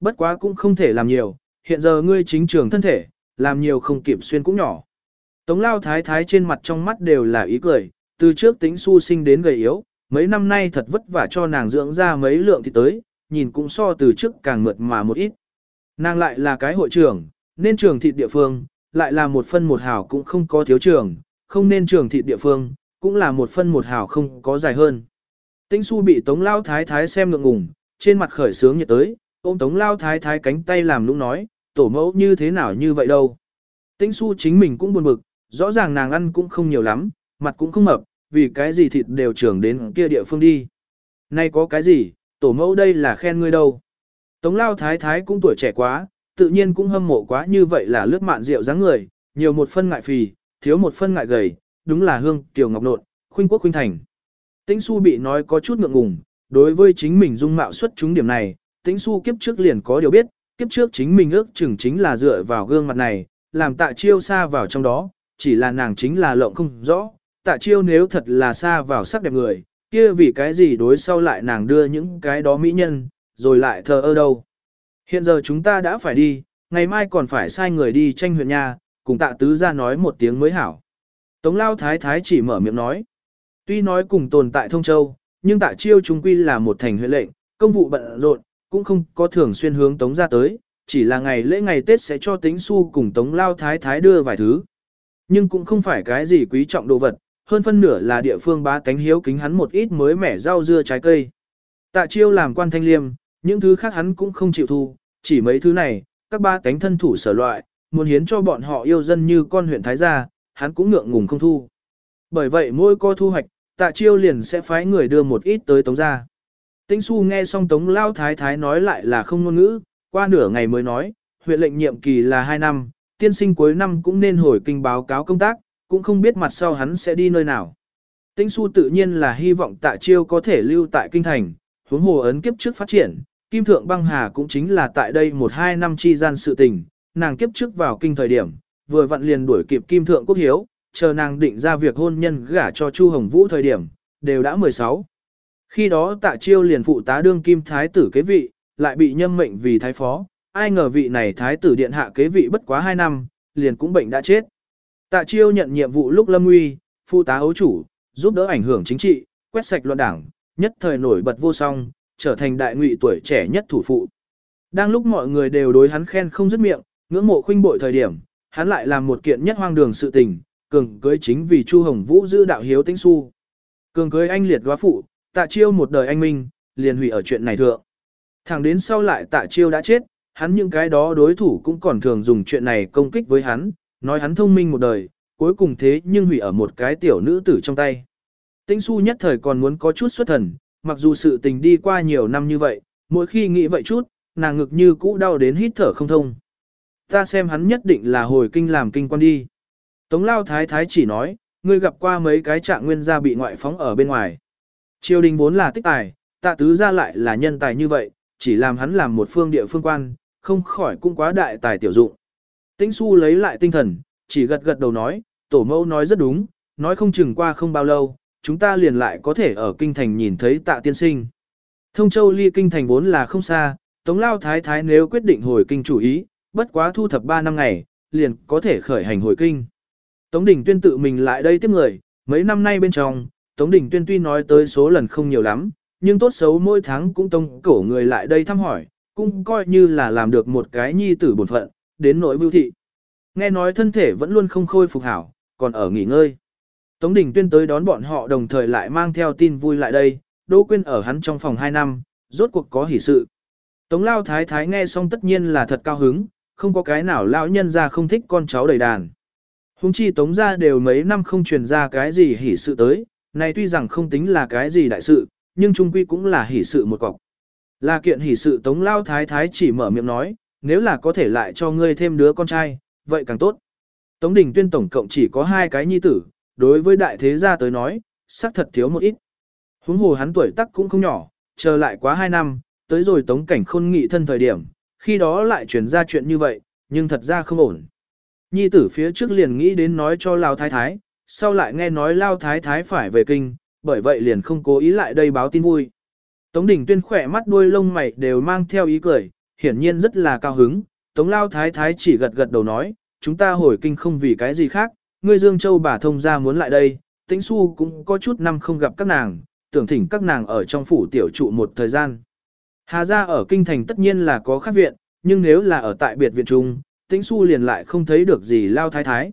bất quá cũng không thể làm nhiều, hiện giờ ngươi chính trường thân thể, làm nhiều không kịp xuyên cũng nhỏ. Tống lao thái thái trên mặt trong mắt đều là ý cười, từ trước tính su sinh đến gầy yếu, mấy năm nay thật vất vả cho nàng dưỡng ra mấy lượng thì tới, nhìn cũng so từ trước càng mượt mà một ít. Nàng lại là cái hội trưởng, nên trường thịt địa phương, lại là một phân một hào cũng không có thiếu trường, không nên trường thịt địa phương, cũng là một phân một hào không có dài hơn. Tĩnh su bị tống lao thái thái xem ngượng ngùng, trên mặt khởi sướng nhiệt tới, ôm tống lao thái thái cánh tay làm lũng nói, tổ mẫu như thế nào như vậy đâu. Tĩnh su chính mình cũng buồn bực, rõ ràng nàng ăn cũng không nhiều lắm, mặt cũng không mập, vì cái gì thịt đều trưởng đến kia địa phương đi. Nay có cái gì, tổ mẫu đây là khen ngươi đâu. Tống lao thái thái cũng tuổi trẻ quá, tự nhiên cũng hâm mộ quá như vậy là lướt mạn rượu dáng người, nhiều một phân ngại phì, thiếu một phân ngại gầy, đúng là hương tiểu ngọc nộn, khuynh quốc khuynh thành. Tĩnh su bị nói có chút ngượng ngùng, đối với chính mình dung mạo xuất chúng điểm này, tĩnh su kiếp trước liền có điều biết, kiếp trước chính mình ước chừng chính là dựa vào gương mặt này, làm tạ chiêu xa vào trong đó, chỉ là nàng chính là lộng không rõ, tạ chiêu nếu thật là xa vào sắc đẹp người, kia vì cái gì đối sau lại nàng đưa những cái đó mỹ nhân, rồi lại thờ ơ đâu. Hiện giờ chúng ta đã phải đi, ngày mai còn phải sai người đi tranh huyện nhà, cùng tạ tứ ra nói một tiếng mới hảo. Tống lao thái thái chỉ mở miệng nói. Tuy nói cùng tồn tại thông châu, nhưng tạ chiêu chúng quy là một thành huyện lệnh, công vụ bận rộn, cũng không có thường xuyên hướng tống ra tới, chỉ là ngày lễ ngày Tết sẽ cho tính su cùng tống lao thái thái đưa vài thứ. Nhưng cũng không phải cái gì quý trọng đồ vật, hơn phân nửa là địa phương bá cánh hiếu kính hắn một ít mới mẻ rau dưa trái cây. Tạ chiêu làm quan thanh liêm, những thứ khác hắn cũng không chịu thu, chỉ mấy thứ này, các ba cánh thân thủ sở loại, muốn hiến cho bọn họ yêu dân như con huyện Thái gia, hắn cũng ngượng ngùng không thu. Bởi vậy mỗi co thu hoạch, tạ chiêu liền sẽ phái người đưa một ít tới tống gia. Tĩnh su nghe xong tống lao thái thái nói lại là không ngôn ngữ, qua nửa ngày mới nói, huyện lệnh nhiệm kỳ là 2 năm, tiên sinh cuối năm cũng nên hồi kinh báo cáo công tác, cũng không biết mặt sau hắn sẽ đi nơi nào. Tĩnh su tự nhiên là hy vọng tạ chiêu có thể lưu tại kinh thành, huống hồ ấn kiếp trước phát triển, kim thượng băng hà cũng chính là tại đây một hai năm chi gian sự tình, nàng kiếp trước vào kinh thời điểm, vừa vặn liền đuổi kịp kim thượng quốc hiếu, chờ nàng định ra việc hôn nhân gả cho Chu Hồng Vũ thời điểm, đều đã 16. Khi đó tạ chiêu liền phụ tá đương kim thái tử kế vị, lại bị nhâm mệnh vì thái phó, ai ngờ vị này thái tử điện hạ kế vị bất quá 2 năm, liền cũng bệnh đã chết. Tạ chiêu nhận nhiệm vụ lúc lâm nguy, phụ tá ấu chủ, giúp đỡ ảnh hưởng chính trị, quét sạch loạn đảng, nhất thời nổi bật vô song, trở thành đại ngụy tuổi trẻ nhất thủ phụ. Đang lúc mọi người đều đối hắn khen không dứt miệng, ngưỡng mộ khuynh bội thời điểm, hắn lại làm một kiện nhất hoang đường sự tình, cường cưới chính vì Chu Hồng Vũ giữ đạo hiếu tính su. Cường cưới anh liệt góa phụ, tạ chiêu một đời anh minh, liền hủy ở chuyện này thượng. Thẳng đến sau lại tạ chiêu đã chết, hắn những cái đó đối thủ cũng còn thường dùng chuyện này công kích với hắn, nói hắn thông minh một đời, cuối cùng thế nhưng hủy ở một cái tiểu nữ tử trong tay. Tĩnh su nhất thời còn muốn có chút xuất thần, mặc dù sự tình đi qua nhiều năm như vậy, mỗi khi nghĩ vậy chút, nàng ngực như cũ đau đến hít thở không thông. Ta xem hắn nhất định là hồi kinh làm kinh quan đi. Tống lao thái thái chỉ nói, ngươi gặp qua mấy cái trạng nguyên gia bị ngoại phóng ở bên ngoài. Triều đình vốn là tích tài, tạ tứ ra lại là nhân tài như vậy, chỉ làm hắn làm một phương địa phương quan, không khỏi cũng quá đại tài tiểu dụng. Tĩnh su lấy lại tinh thần, chỉ gật gật đầu nói, tổ mẫu nói rất đúng, nói không chừng qua không bao lâu, chúng ta liền lại có thể ở kinh thành nhìn thấy tạ tiên sinh. Thông châu ly kinh thành vốn là không xa, Tống Lao Thái Thái nếu quyết định hồi kinh chủ ý, bất quá thu thập 3 năm ngày, liền có thể khởi hành hồi kinh. Tống Đình Tuyên tự mình lại đây tiếp người, mấy năm nay bên trong, Tống Đình Tuyên tuy nói tới số lần không nhiều lắm, nhưng tốt xấu mỗi tháng cũng tông cổ người lại đây thăm hỏi, cũng coi như là làm được một cái nhi tử bổn phận, đến nỗi vưu thị. Nghe nói thân thể vẫn luôn không khôi phục hảo, còn ở nghỉ ngơi. Tống Đình Tuyên tới đón bọn họ đồng thời lại mang theo tin vui lại đây, Đỗ Quyên ở hắn trong phòng 2 năm, rốt cuộc có hỷ sự. Tống Lao Thái Thái nghe xong tất nhiên là thật cao hứng, không có cái nào lão nhân ra không thích con cháu đầy đàn. Hùng chi Tống ra đều mấy năm không truyền ra cái gì hỷ sự tới, này tuy rằng không tính là cái gì đại sự, nhưng trung quy cũng là hỷ sự một cọc. Là kiện hỷ sự Tống Lao Thái Thái chỉ mở miệng nói, nếu là có thể lại cho ngươi thêm đứa con trai, vậy càng tốt. Tống Đình Tuyên tổng cộng chỉ có hai cái nhi tử, đối với đại thế gia tới nói, xác thật thiếu một ít. Huống hồ hắn tuổi tác cũng không nhỏ, chờ lại quá hai năm, tới rồi tống cảnh khôn nghị thân thời điểm, khi đó lại chuyển ra chuyện như vậy, nhưng thật ra không ổn. Nhi tử phía trước liền nghĩ đến nói cho Lao Thái Thái, sau lại nghe nói Lao Thái Thái phải về kinh, bởi vậy liền không cố ý lại đây báo tin vui. Tống Đình Tuyên khỏe mắt đuôi lông mày đều mang theo ý cười, hiển nhiên rất là cao hứng, Tống Lao Thái Thái chỉ gật gật đầu nói, chúng ta hồi kinh không vì cái gì khác, ngươi Dương Châu bà thông ra muốn lại đây, Tĩnh Xu cũng có chút năm không gặp các nàng, tưởng thỉnh các nàng ở trong phủ tiểu trụ một thời gian. Hà gia ở kinh thành tất nhiên là có khác viện, nhưng nếu là ở tại biệt viện trung, Tĩnh Xu liền lại không thấy được gì Lao Thái Thái.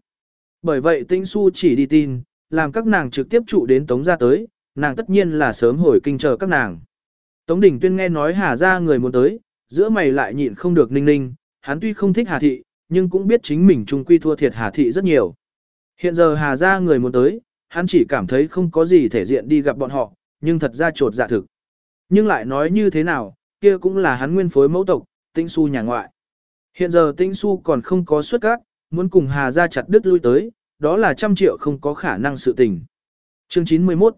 Bởi vậy Tĩnh Xu chỉ đi tin, làm các nàng trực tiếp trụ đến Tống gia tới, nàng tất nhiên là sớm hồi kinh chờ các nàng. Tống Đình Tuyên nghe nói Hà gia người muốn tới, giữa mày lại nhịn không được ninh ninh, hắn tuy không thích Hà Thị, nhưng cũng biết chính mình trung quy thua thiệt Hà Thị rất nhiều. Hiện giờ Hà gia người muốn tới, hắn chỉ cảm thấy không có gì thể diện đi gặp bọn họ, nhưng thật ra trột dạ thực. Nhưng lại nói như thế nào, kia cũng là hắn nguyên phối mẫu tộc, Tĩnh Xu nhà ngoại. Hiện giờ Tĩnh Xu còn không có xuất các, muốn cùng Hà gia chặt đứt lui tới, đó là trăm triệu không có khả năng sự tình. Chương 91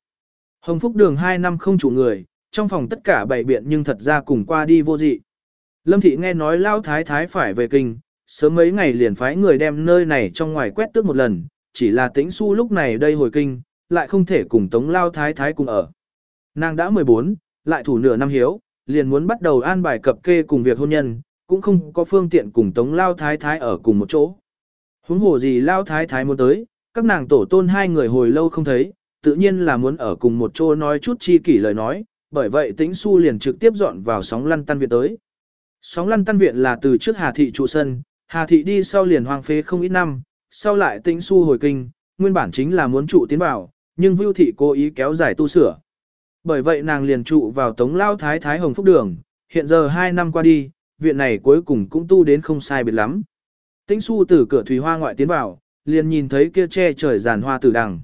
Hồng Phúc đường 2 năm không chủ người, trong phòng tất cả bảy biện nhưng thật ra cùng qua đi vô dị. Lâm Thị nghe nói Lao Thái Thái phải về kinh, sớm mấy ngày liền phái người đem nơi này trong ngoài quét tước một lần, chỉ là tĩnh su lúc này đây hồi kinh, lại không thể cùng Tống Lao Thái Thái cùng ở. Nàng đã 14, lại thủ nửa năm hiếu, liền muốn bắt đầu an bài cập kê cùng việc hôn nhân, cũng không có phương tiện cùng Tống Lao Thái Thái ở cùng một chỗ. Huống hồ gì Lao Thái Thái muốn tới, các nàng tổ tôn hai người hồi lâu không thấy, tự nhiên là muốn ở cùng một chỗ nói chút chi kỷ lời nói, bởi vậy tĩnh su liền trực tiếp dọn vào sóng lăn tan viện tới. Sóng lăn tan viện là từ trước Hà Thị trụ sân, Hà Thị đi sau liền hoang phế không ít năm, sau lại tĩnh su hồi kinh, nguyên bản chính là muốn trụ tiến vào, nhưng Vưu Thị cố ý kéo dài tu sửa. Bởi vậy nàng liền trụ vào Tống Lao Thái Thái Hồng Phúc Đường, hiện giờ hai năm qua đi, viện này cuối cùng cũng tu đến không sai biệt lắm. Tĩnh su từ cửa thủy hoa ngoại tiến vào, liền nhìn thấy kia che trời giàn hoa tử đằng.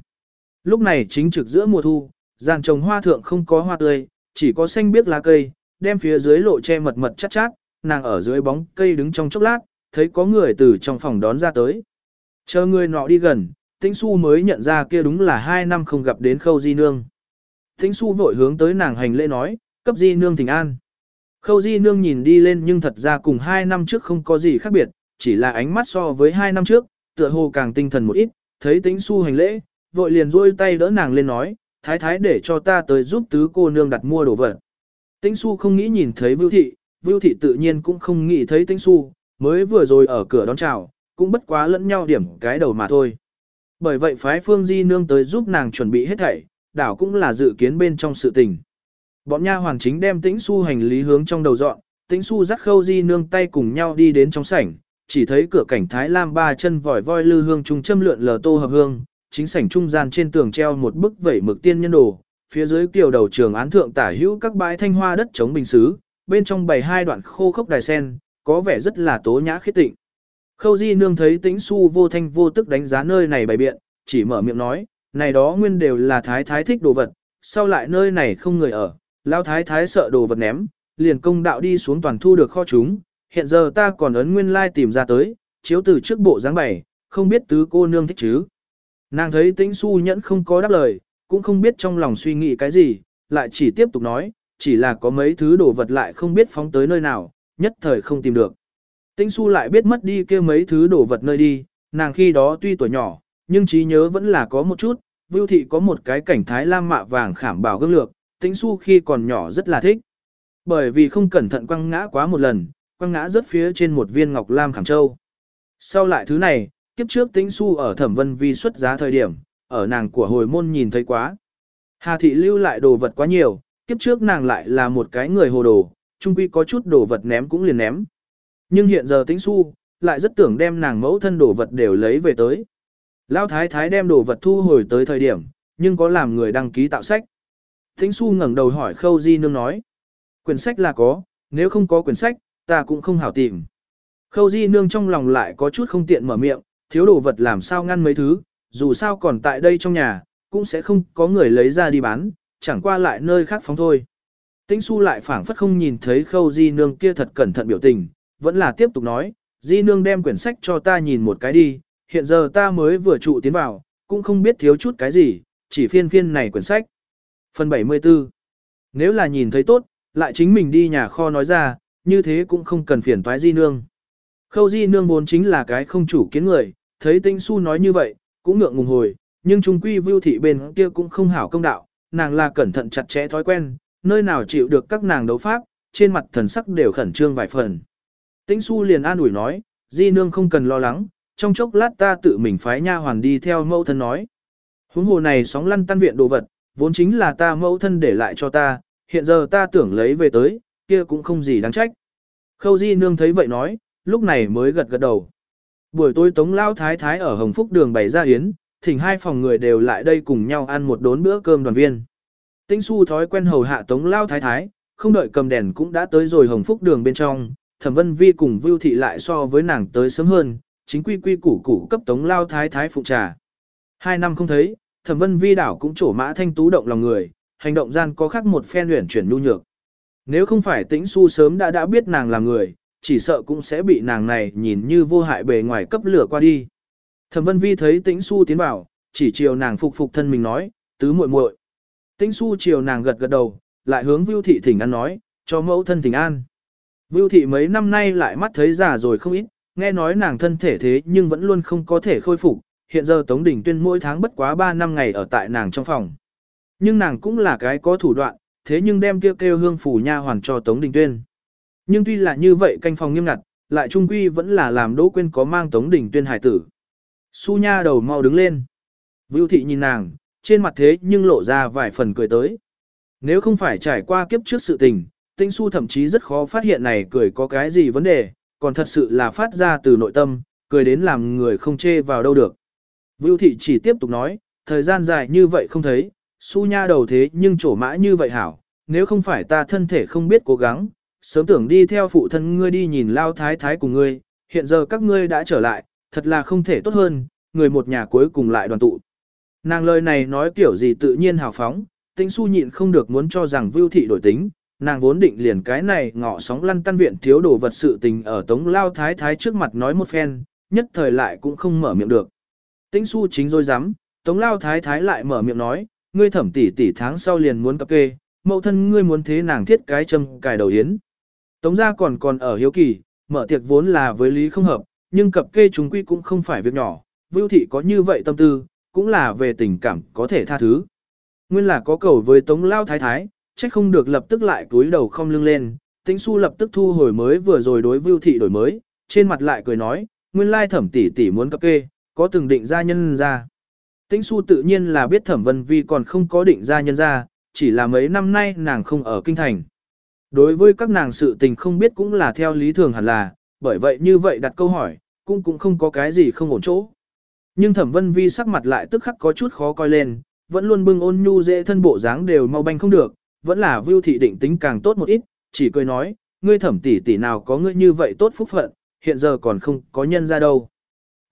Lúc này chính trực giữa mùa thu, giàn trồng hoa thượng không có hoa tươi, chỉ có xanh biếc lá cây, đem phía dưới lộ che mật mật chát chát, nàng ở dưới bóng cây đứng trong chốc lát, thấy có người từ trong phòng đón ra tới. Chờ người nọ đi gần, Tĩnh Xu mới nhận ra kia đúng là hai năm không gặp đến Khâu Di Nương. Tĩnh Xu vội hướng tới nàng hành lễ nói, cấp Di Nương thỉnh an. Khâu Di Nương nhìn đi lên nhưng thật ra cùng hai năm trước không có gì khác biệt, chỉ là ánh mắt so với hai năm trước, tựa hồ càng tinh thần một ít, thấy Tĩnh Su hành lễ, vội liền rôi tay đỡ nàng lên nói, thái thái để cho ta tới giúp tứ cô nương đặt mua đồ vật. Tĩnh Su không nghĩ nhìn thấy Vưu Thị, Vưu Thị tự nhiên cũng không nghĩ thấy Tĩnh Su, mới vừa rồi ở cửa đón chào, cũng bất quá lẫn nhau điểm cái đầu mà thôi. Bởi vậy phái Phương Di Nương tới giúp nàng chuẩn bị hết thảy, đảo cũng là dự kiến bên trong sự tình. Bọn nha hoàng chính đem Tĩnh Su hành lý hướng trong đầu dọn, Tĩnh Su dắt Khâu Di Nương tay cùng nhau đi đến trong sảnh, chỉ thấy cửa cảnh Thái Lam ba chân vòi voi lư hương trung châm lượn lờ tô hợp hương, chính sảnh trung gian trên tường treo một bức vẩy mực tiên nhân đồ, phía dưới kiều đầu trường án thượng tả hữu các bãi thanh hoa đất chống bình xứ, bên trong bày hai đoạn khô khốc đài sen, có vẻ rất là tố nhã khiết tịnh. Khâu Di Nương thấy tĩnh su vô thanh vô tức đánh giá nơi này bày biện, chỉ mở miệng nói, này đó nguyên đều là thái thái thích đồ vật, sau lại nơi này không người ở, lao thái thái sợ đồ vật ném, liền công đạo đi xuống toàn thu được kho chúng, hiện giờ ta còn ấn nguyên lai tìm ra tới, chiếu từ trước bộ dáng bày, không biết tứ cô nương thích chứ. Nàng thấy tĩnh su nhẫn không có đáp lời, cũng không biết trong lòng suy nghĩ cái gì, lại chỉ tiếp tục nói, chỉ là có mấy thứ đồ vật lại không biết phóng tới nơi nào, nhất thời không tìm được. Tĩnh su lại biết mất đi kia mấy thứ đồ vật nơi đi, nàng khi đó tuy tuổi nhỏ, nhưng trí nhớ vẫn là có một chút, Vưu thị có một cái cảnh thái lam mạ vàng khảm bảo gương lược, tĩnh su khi còn nhỏ rất là thích. Bởi vì không cẩn thận quăng ngã quá một lần, quăng ngã rớt phía trên một viên ngọc lam khảm châu. Sau lại thứ này, kiếp trước tính su ở thẩm vân vi xuất giá thời điểm, ở nàng của hồi môn nhìn thấy quá. Hà thị lưu lại đồ vật quá nhiều, kiếp trước nàng lại là một cái người hồ đồ, trung quy có chút đồ vật ném cũng liền ném. Nhưng hiện giờ tính su, lại rất tưởng đem nàng mẫu thân đồ vật đều lấy về tới. Lão thái thái đem đồ vật thu hồi tới thời điểm, nhưng có làm người đăng ký tạo sách. Tính su ngẩng đầu hỏi khâu di nương nói. Quyển sách là có, nếu không có quyển sách, ta cũng không hảo tìm. Khâu di nương trong lòng lại có chút không tiện mở miệng, thiếu đồ vật làm sao ngăn mấy thứ, dù sao còn tại đây trong nhà, cũng sẽ không có người lấy ra đi bán, chẳng qua lại nơi khác phóng thôi. Tĩnh su lại phảng phất không nhìn thấy khâu di nương kia thật cẩn thận biểu tình, vẫn là tiếp tục nói, di nương đem quyển sách cho ta nhìn một cái đi, hiện giờ ta mới vừa trụ tiến vào, cũng không biết thiếu chút cái gì, chỉ phiên phiên này quyển sách. Phần 74 Nếu là nhìn thấy tốt, lại chính mình đi nhà kho nói ra, như thế cũng không cần phiền toái di nương. Khâu di nương vốn chính là cái không chủ kiến người, thấy tinh su nói như vậy, cũng ngượng ngùng hồi, nhưng trung quy vưu thị bên kia cũng không hảo công đạo, nàng là cẩn thận chặt chẽ thói quen, nơi nào chịu được các nàng đấu pháp, trên mặt thần sắc đều khẩn trương vài phần. Tĩnh su liền an ủi nói, di nương không cần lo lắng, trong chốc lát ta tự mình phái nha hoàn đi theo mẫu thân nói. Huống hồ này sóng lăn tan viện đồ vật, vốn chính là ta mẫu thân để lại cho ta, hiện giờ ta tưởng lấy về tới, kia cũng không gì đáng trách. Khâu di nương thấy vậy nói, lúc này mới gật gật đầu. Buổi tối tống lao thái thái ở Hồng Phúc đường bày ra yến, thỉnh hai phòng người đều lại đây cùng nhau ăn một đốn bữa cơm đoàn viên. Tĩnh su thói quen hầu hạ tống lao thái thái, không đợi cầm đèn cũng đã tới rồi Hồng Phúc đường bên trong, thẩm vân vi cùng vưu thị lại so với nàng tới sớm hơn, chính quy quy củ củ cấp tống lao thái thái phụ trà. Hai năm không thấy, thẩm vân vi đảo cũng trổ mã thanh tú động lòng người, hành động gian có khác một phen luyện chuyển nhu nhược. Nếu không phải tĩnh su sớm đã đã biết nàng là người, chỉ sợ cũng sẽ bị nàng này nhìn như vô hại bề ngoài cấp lửa qua đi. Thẩm vân vi thấy tĩnh su tiến vào, chỉ chiều nàng phục phục thân mình nói, tứ muội muội. Tĩnh su chiều nàng gật gật đầu, lại hướng vưu thị thỉnh an nói, cho mẫu thân thỉnh an. Vưu thị mấy năm nay lại mắt thấy già rồi không ít, nghe nói nàng thân thể thế nhưng vẫn luôn không có thể khôi phục, hiện giờ Tống Đình Tuyên mỗi tháng bất quá 3 năm ngày ở tại nàng trong phòng. Nhưng nàng cũng là cái có thủ đoạn, thế nhưng đem kêu kêu hương phủ nha hoàn cho Tống Đình Tuyên. Nhưng tuy là như vậy canh phòng nghiêm ngặt, lại trung quy vẫn là làm Đỗ Quyên có mang Tống Đình Tuyên hải tử. Su nha đầu mau đứng lên. Vưu thị nhìn nàng, trên mặt thế nhưng lộ ra vài phần cười tới. Nếu không phải trải qua kiếp trước sự tình, Tinh Su thậm chí rất khó phát hiện này cười có cái gì vấn đề, còn thật sự là phát ra từ nội tâm, cười đến làm người không chê vào đâu được. Vưu thị chỉ tiếp tục nói, thời gian dài như vậy không thấy, su nha đầu thế nhưng trổ mã như vậy hảo, nếu không phải ta thân thể không biết cố gắng, sớm tưởng đi theo phụ thân ngươi đi nhìn lao thái thái cùng ngươi, hiện giờ các ngươi đã trở lại, thật là không thể tốt hơn, người một nhà cuối cùng lại đoàn tụ. Nàng lời này nói kiểu gì tự nhiên hào phóng, tính su nhịn không được muốn cho rằng vưu thị đổi tính, nàng vốn định liền cái này ngọ sóng lăn tăn viện thiếu đồ vật sự tình ở tống lao thái thái trước mặt nói một phen, nhất thời lại cũng không mở miệng được. Tĩnh su chính rồi dám, tống lao thái thái lại mở miệng nói, ngươi thẩm tỷ tỷ tháng sau liền muốn cập kê, mẫu thân ngươi muốn thế nàng thiết cái châm cài đầu yến. Tống gia còn còn ở hiếu kỳ, mở tiệc vốn là với lý không hợp, nhưng cập kê chúng quy cũng không phải việc nhỏ, vưu thị có như vậy tâm tư, cũng là về tình cảm có thể tha thứ. Nguyên là có cầu với tống lao thái thái, trách không được lập tức lại cúi đầu không lưng lên, tĩnh su lập tức thu hồi mới vừa rồi đối vưu thị đổi mới, trên mặt lại cười nói, nguyên lai thẩm tỷ tỷ muốn cập kê, có từng định ra nhân ra. Tĩnh su tự nhiên là biết thẩm vân vi còn không có định ra nhân ra, chỉ là mấy năm nay nàng không ở kinh thành. Đối với các nàng sự tình không biết cũng là theo lý thường hẳn là, bởi vậy như vậy đặt câu hỏi, cũng cũng không có cái gì không ổn chỗ. Nhưng thẩm vân vi sắc mặt lại tức khắc có chút khó coi lên, vẫn luôn bưng ôn nhu dễ thân bộ dáng đều mau banh không được, vẫn là vưu thị định tính càng tốt một ít, chỉ cười nói, ngươi thẩm tỷ tỷ nào có ngươi như vậy tốt phúc phận, hiện giờ còn không có nhân ra đâu.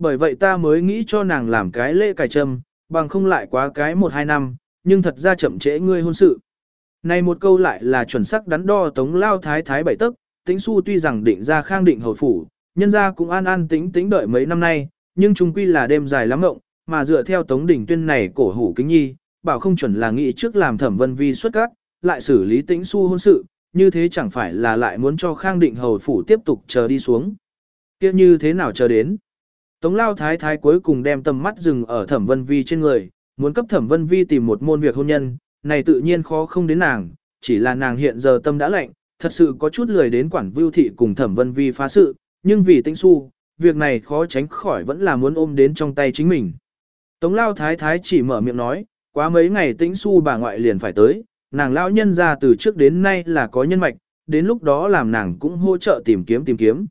Bởi vậy ta mới nghĩ cho nàng làm cái lễ cài trâm, bằng không lại quá cái một hai năm, nhưng thật ra chậm trễ ngươi hôn sự. Này một câu lại là chuẩn xác đắn đo tống lao thái thái bảy tức, tính su tuy rằng định ra khang định hầu phủ, nhân ra cũng an an tính tính đợi mấy năm nay, nhưng chung quy là đêm dài lắm ngộng, mà dựa theo tống đỉnh tuyên này cổ hủ kính nhi, bảo không chuẩn là nghĩ trước làm thẩm vân vi xuất các, lại xử lý tĩnh su hôn sự, như thế chẳng phải là lại muốn cho khang định hầu phủ tiếp tục chờ đi xuống. kia như thế nào chờ đến? Tống lao thái thái cuối cùng đem tầm mắt dừng ở thẩm vân vi trên người, muốn cấp thẩm vân vi tìm một môn việc hôn nhân, này tự nhiên khó không đến nàng, chỉ là nàng hiện giờ tâm đã lạnh, thật sự có chút lười đến quản vưu thị cùng thẩm vân vi phá sự, nhưng vì tĩnh su, việc này khó tránh khỏi vẫn là muốn ôm đến trong tay chính mình. Tống lao thái thái chỉ mở miệng nói, quá mấy ngày tĩnh su bà ngoại liền phải tới, nàng lão nhân ra từ trước đến nay là có nhân mạch, đến lúc đó làm nàng cũng hỗ trợ tìm kiếm tìm kiếm.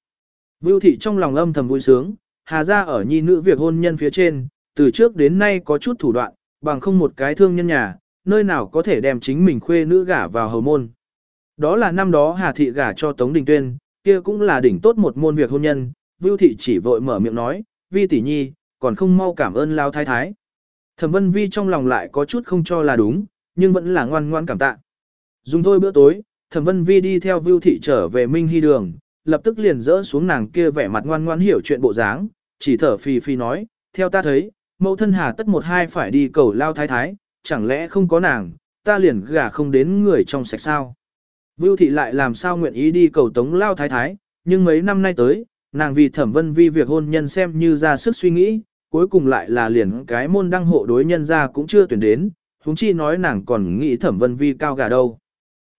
Vưu thị trong lòng âm thầm vui sướng, hà ra ở nhi nữ việc hôn nhân phía trên, từ trước đến nay có chút thủ đoạn, bằng không một cái thương nhân nhà, nơi nào có thể đem chính mình khuê nữ gả vào hầu môn. Đó là năm đó Hà Thị gả cho Tống Đình Tuyên, kia cũng là đỉnh tốt một môn việc hôn nhân, Vưu Thị chỉ vội mở miệng nói, Vi tỷ nhi, còn không mau cảm ơn Lao Thái Thái. Thẩm Vân Vi trong lòng lại có chút không cho là đúng, nhưng vẫn là ngoan ngoan cảm tạ. Dùng thôi bữa tối, Thẩm Vân Vi đi theo Vưu Thị trở về Minh Hy Đường, lập tức liền dỡ xuống nàng kia vẻ mặt ngoan ngoan hiểu chuyện bộ dáng, chỉ thở phì phì nói, theo ta thấy, mẫu thân hà tất một hai phải đi cầu lao thái thái, chẳng lẽ không có nàng, ta liền gả không đến người trong sạch sao. Vưu thị lại làm sao nguyện ý đi cầu tống lao thái thái, nhưng mấy năm nay tới, nàng vì thẩm vân vi việc hôn nhân xem như ra sức suy nghĩ, cuối cùng lại là liền cái môn đăng hộ đối nhân ra cũng chưa tuyển đến, huống chi nói nàng còn nghĩ thẩm vân vi cao gà đâu.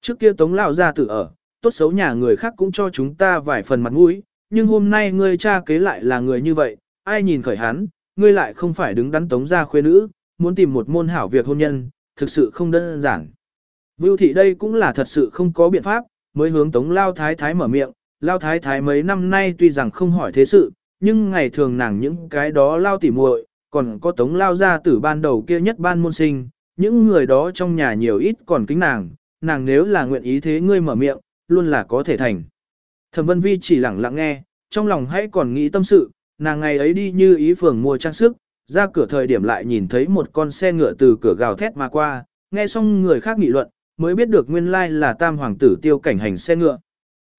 Trước kia tống lao ra tự ở, tốt xấu nhà người khác cũng cho chúng ta vài phần mặt mũi, nhưng hôm nay ngươi cha kế lại là người như vậy, ai nhìn khởi hắn, ngươi lại không phải đứng đắn tống ra khuê nữ, muốn tìm một môn hảo việc hôn nhân, thực sự không đơn giản. Vưu thị đây cũng là thật sự không có biện pháp, mới hướng tống lao thái thái mở miệng, lao thái thái mấy năm nay tuy rằng không hỏi thế sự, nhưng ngày thường nàng những cái đó lao tỉ muội, còn có tống lao ra từ ban đầu kia nhất ban môn sinh, những người đó trong nhà nhiều ít còn kính nàng, nàng nếu là nguyện ý thế ngươi mở miệng, luôn là có thể thành. Thẩm Vân Vi chỉ lẳng lặng nghe, trong lòng hãy còn nghĩ tâm sự, nàng ngày ấy đi như ý phường mua trang sức, ra cửa thời điểm lại nhìn thấy một con xe ngựa từ cửa gào thét mà qua, nghe xong người khác nghị luận, mới biết được nguyên lai là tam hoàng tử tiêu cảnh hành xe ngựa.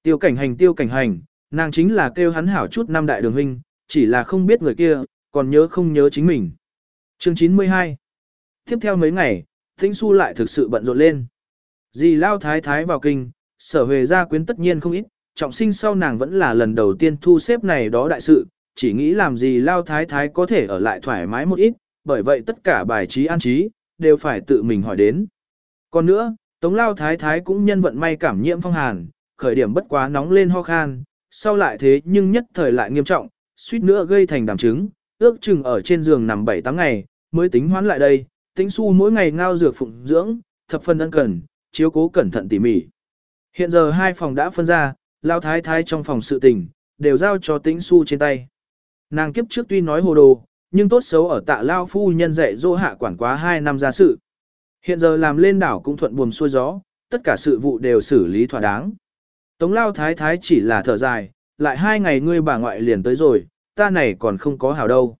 Tiêu cảnh hành tiêu cảnh hành, nàng chính là kêu hắn hảo chút năm đại đường huynh, chỉ là không biết người kia, còn nhớ không nhớ chính mình. Chương 92 Tiếp theo mấy ngày, Tĩnh Xu lại thực sự bận rộn lên. Dì lao thái thái vào kinh, sở về gia quyến tất nhiên không ít, trọng sinh sau nàng vẫn là lần đầu tiên thu xếp này đó đại sự, chỉ nghĩ làm gì lao thái thái có thể ở lại thoải mái một ít, bởi vậy tất cả bài trí an trí, đều phải tự mình hỏi đến. Còn nữa, Tống lao thái thái cũng nhân vận may cảm nhiễm phong hàn, khởi điểm bất quá nóng lên ho khan, sau lại thế nhưng nhất thời lại nghiêm trọng, suýt nữa gây thành đàm chứng, ước chừng ở trên giường nằm 7-8 ngày, mới tính hoán lại đây, tính su mỗi ngày ngao dược phụng dưỡng, thập phân ân cần, chiếu cố cẩn thận tỉ mỉ. Hiện giờ hai phòng đã phân ra, lao thái thái trong phòng sự tình, đều giao cho tĩnh su trên tay. Nàng kiếp trước tuy nói hồ đồ, nhưng tốt xấu ở tạ lao phu nhân dạy dỗ hạ quản quá 2 năm ra sự. Hiện giờ làm lên đảo cũng thuận buồm xuôi gió, tất cả sự vụ đều xử lý thỏa đáng. Tống lao thái thái chỉ là thở dài, lại hai ngày ngươi bà ngoại liền tới rồi, ta này còn không có hảo đâu.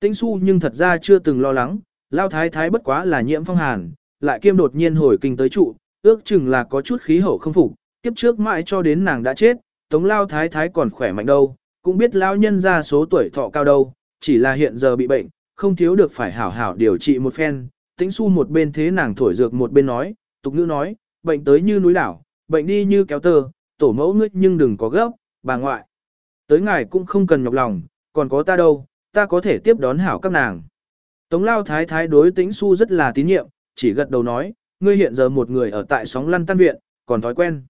Tĩnh su nhưng thật ra chưa từng lo lắng, lao thái thái bất quá là nhiễm phong hàn, lại kiêm đột nhiên hồi kinh tới trụ, ước chừng là có chút khí hậu không phục, kiếp trước mãi cho đến nàng đã chết, tống lao thái thái còn khỏe mạnh đâu, cũng biết lao nhân ra số tuổi thọ cao đâu, chỉ là hiện giờ bị bệnh, không thiếu được phải hảo hảo điều trị một phen, tĩnh su một bên thế nàng thổi dược một bên nói, tục ngữ nói, bệnh tới như núi đảo, bệnh đi như kéo tơ, tổ mẫu ngươi nhưng đừng có gấp, bà ngoại. Tới ngài cũng không cần nhọc lòng, còn có ta đâu, ta có thể tiếp đón hảo các nàng. Tống lao thái thái đối tĩnh su rất là tín nhiệm, chỉ gật đầu nói, ngươi hiện giờ một người ở tại sóng lăn tan viện, còn thói quen.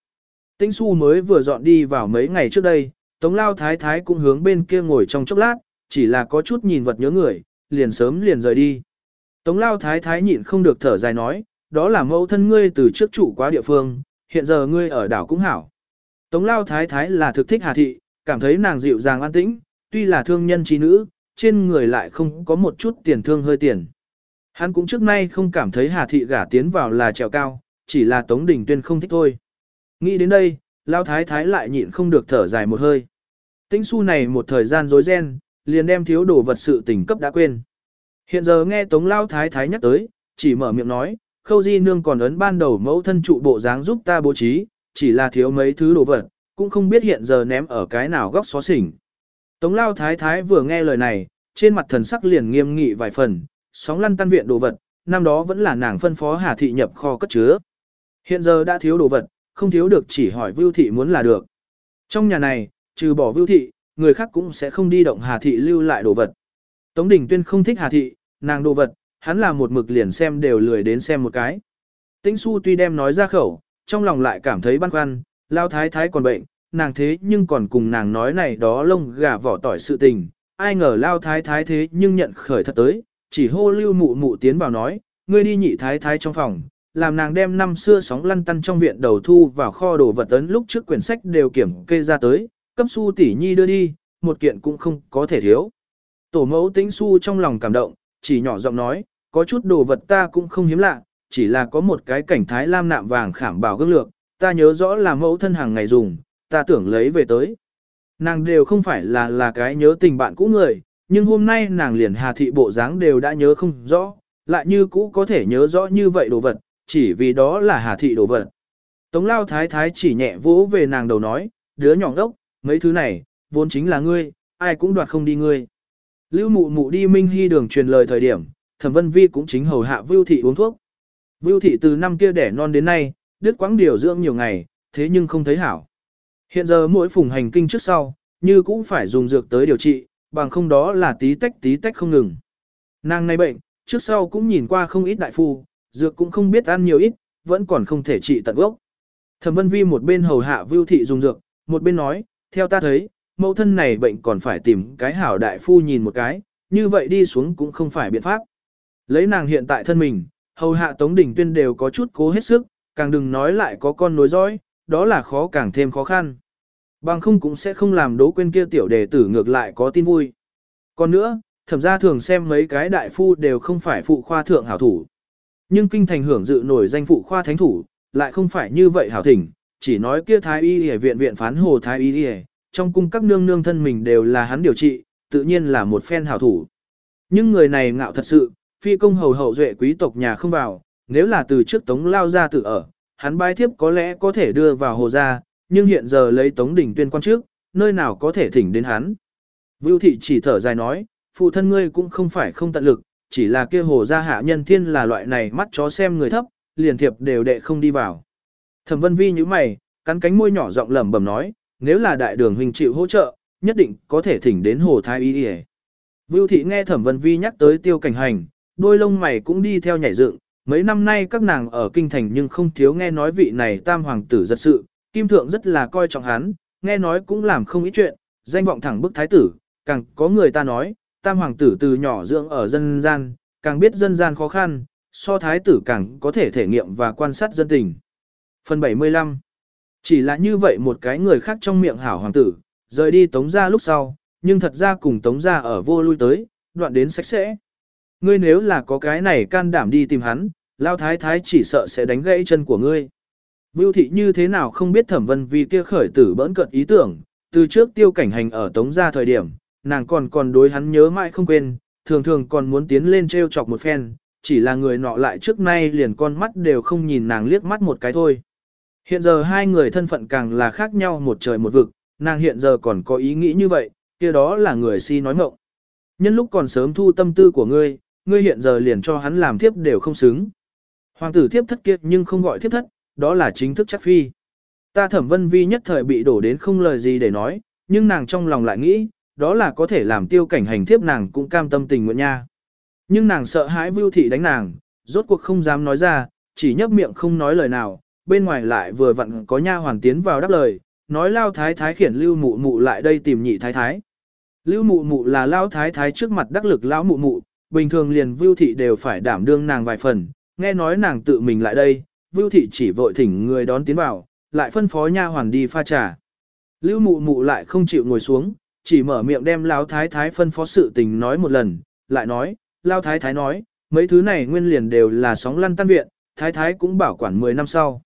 Tĩnh su mới vừa dọn đi vào mấy ngày trước đây, tống lao thái thái cũng hướng bên kia ngồi trong chốc lát, chỉ là có chút nhìn vật nhớ người, liền sớm liền rời đi. Tống lao thái thái nhịn không được thở dài nói, đó là mẫu thân ngươi từ trước trụ quá địa phương, hiện giờ ngươi ở đảo cũng hảo. Tống lao thái thái là thực thích Hà Thị, cảm thấy nàng dịu dàng an tĩnh, tuy là thương nhân trí nữ, trên người lại không có một chút tiền thương hơi tiền. Hắn cũng trước nay không cảm thấy Hà Thị gả tiến vào là trèo cao, chỉ là Tống Đình Tuyên không thích thôi. Nghĩ đến đây, lao thái thái lại nhịn không được thở dài một hơi. Tĩnh su này một thời gian rối ren, liền đem thiếu đồ vật sự tình cấp đã quên. Hiện giờ nghe Tống Lao Thái Thái nhắc tới, chỉ mở miệng nói, khâu di nương còn ấn ban đầu mẫu thân trụ bộ dáng giúp ta bố trí, chỉ là thiếu mấy thứ đồ vật, cũng không biết hiện giờ ném ở cái nào góc xó xỉnh. Tống Lao Thái Thái vừa nghe lời này, trên mặt thần sắc liền nghiêm nghị vài phần, sóng lăn tan viện đồ vật, năm đó vẫn là nàng phân phó Hà Thị nhập kho cất chứa. Hiện giờ đã thiếu đồ vật, không thiếu được chỉ hỏi Vưu Thị muốn là được. Trong nhà này, trừ bỏ Vưu Thị, người khác cũng sẽ không đi động Hà Thị lưu lại đồ vật. Tống Đình Tuyên không thích Hà Thị, nàng đồ vật, hắn là một mực liền xem đều lười đến xem một cái. Tĩnh Xu tuy đem nói ra khẩu, trong lòng lại cảm thấy băn khoăn, lao thái thái còn bệnh, nàng thế nhưng còn cùng nàng nói này đó lông gà vỏ tỏi sự tình, ai ngờ lao thái thái thế nhưng nhận khởi thật tới, chỉ hô lưu mụ mụ tiến vào nói, ngươi đi nhị thái thái trong phòng, làm nàng đem năm xưa sóng lăn tăn trong viện đầu thu vào kho đồ vật ấn lúc trước quyển sách đều kiểm kê ra tới, cấp su tỷ nhi đưa đi, một kiện cũng không có thể thiếu. Tổ mẫu tĩnh su trong lòng cảm động, chỉ nhỏ giọng nói, có chút đồ vật ta cũng không hiếm lạ, chỉ là có một cái cảnh thái lam nạm vàng khảm bảo gương lược, ta nhớ rõ là mẫu thân hàng ngày dùng, ta tưởng lấy về tới. Nàng đều không phải là là cái nhớ tình bạn cũ người, nhưng hôm nay nàng liền hà thị bộ dáng đều đã nhớ không rõ, lại như cũ có thể nhớ rõ như vậy đồ vật, chỉ vì đó là hà thị đồ vật. Tống lao thái thái chỉ nhẹ vỗ về nàng đầu nói, đứa nhỏ đốc, mấy thứ này, vốn chính là ngươi, ai cũng đoạt không đi ngươi. Lưu mụ mụ đi Minh Hy đường truyền lời thời điểm, Thẩm Vân Vi cũng chính hầu hạ Vưu Thị uống thuốc. Vưu Thị từ năm kia đẻ non đến nay, đứt quãng điều dưỡng nhiều ngày, thế nhưng không thấy hảo. Hiện giờ mỗi phùng hành kinh trước sau, như cũng phải dùng dược tới điều trị, bằng không đó là tí tách tí tách không ngừng. Nàng này bệnh, trước sau cũng nhìn qua không ít đại phu, dược cũng không biết ăn nhiều ít, vẫn còn không thể trị tận gốc. Thẩm Vân Vi một bên hầu hạ Vưu Thị dùng dược, một bên nói, theo ta thấy, mẫu thân này bệnh còn phải tìm cái hảo đại phu nhìn một cái, như vậy đi xuống cũng không phải biện pháp. Lấy nàng hiện tại thân mình, hầu hạ Tống Đình Tuyên đều có chút cố hết sức, càng đừng nói lại có con nối dõi, đó là khó càng thêm khó khăn. Bằng không cũng sẽ không làm đố quên kia tiểu đề tử ngược lại có tin vui. Còn nữa, thẩm ra thường xem mấy cái đại phu đều không phải phụ khoa thượng hảo thủ. Nhưng kinh thành hưởng dự nổi danh phụ khoa thánh thủ, lại không phải như vậy hảo thỉnh, chỉ nói kia thái y y viện viện phán hồ thái y y, trong cung các nương nương thân mình đều là hắn điều trị, tự nhiên là một phen hảo thủ. Nhưng người này ngạo thật sự, phi công hầu hậu duệ quý tộc nhà không vào, nếu là từ trước tống lao ra tự ở, hắn bái thiếp có lẽ có thể đưa vào hồ gia, nhưng hiện giờ lấy tống đỉnh tuyên quan trước, nơi nào có thể thỉnh đến hắn. Vưu thị chỉ thở dài nói, phụ thân ngươi cũng không phải không tận lực, chỉ là kia hồ gia hạ nhân thiên là loại này mắt chó xem người thấp, liền thiệp đều đệ không đi vào. Thẩm vân vi như mày, cắn cánh môi nhỏ giọng lẩm bẩm nói, nếu là đại đường huynh chịu hỗ trợ, nhất định có thể thỉnh đến hồ thái y đi Vưu thị nghe thẩm vân vi nhắc tới tiêu cảnh hành, đôi lông mày cũng đi theo nhảy dựng, mấy năm nay các nàng ở kinh thành nhưng không thiếu nghe nói vị này tam hoàng tử giật sự, kim thượng rất là coi trọng hắn, nghe nói cũng làm không ít chuyện, danh vọng thẳng bức thái tử, càng có người ta nói, tam hoàng tử từ nhỏ dưỡng ở dân gian, càng biết dân gian khó khăn, so thái tử càng có thể thể nghiệm và quan sát dân tình. Phần 75 Chỉ là như vậy một cái người khác trong miệng hảo hoàng tử, rời đi tống ra lúc sau, nhưng thật ra cùng tống ra ở vô lui tới, đoạn đến sạch sẽ. Ngươi nếu là có cái này can đảm đi tìm hắn, lao thái thái chỉ sợ sẽ đánh gãy chân của ngươi. Vưu thị như thế nào không biết thẩm vân vì kia khởi tử bỡn cận ý tưởng, từ trước tiêu cảnh hành ở tống ra thời điểm, nàng còn còn đối hắn nhớ mãi không quên, thường thường còn muốn tiến lên treo chọc một phen, chỉ là người nọ lại trước nay liền con mắt đều không nhìn nàng liếc mắt một cái thôi. Hiện giờ hai người thân phận càng là khác nhau một trời một vực, nàng hiện giờ còn có ý nghĩ như vậy, kia đó là người si nói mộng. Nhân lúc còn sớm thu tâm tư của ngươi, ngươi hiện giờ liền cho hắn làm thiếp đều không xứng. Hoàng tử thiếp thất kiệt nhưng không gọi thiếp thất, đó là chính thức chắc phi. Ta thẩm vân vi nhất thời bị đổ đến không lời gì để nói, nhưng nàng trong lòng lại nghĩ, đó là có thể làm tiêu cảnh hành thiếp nàng cũng cam tâm tình nguyện nha. Nhưng nàng sợ hãi vưu thị đánh nàng, rốt cuộc không dám nói ra, chỉ nhấp miệng không nói lời nào, bên ngoài lại vừa vặn có nha hoàn tiến vào đáp lời, nói lao thái thái khiển lưu mụ mụ lại đây tìm nhị thái thái. Lưu mụ mụ là lao thái thái trước mặt đắc lực lão mụ mụ, bình thường liền vưu thị đều phải đảm đương nàng vài phần, nghe nói nàng tự mình lại đây, vưu thị chỉ vội thỉnh người đón tiến vào, lại phân phó nha hoàn đi pha trà. Lưu mụ mụ lại không chịu ngồi xuống, chỉ mở miệng đem Lão thái thái phân phó sự tình nói một lần, lại nói, Lão thái thái nói, mấy thứ này nguyên liền đều là sóng lăn tan viện, thái thái cũng bảo quản 10 năm sau.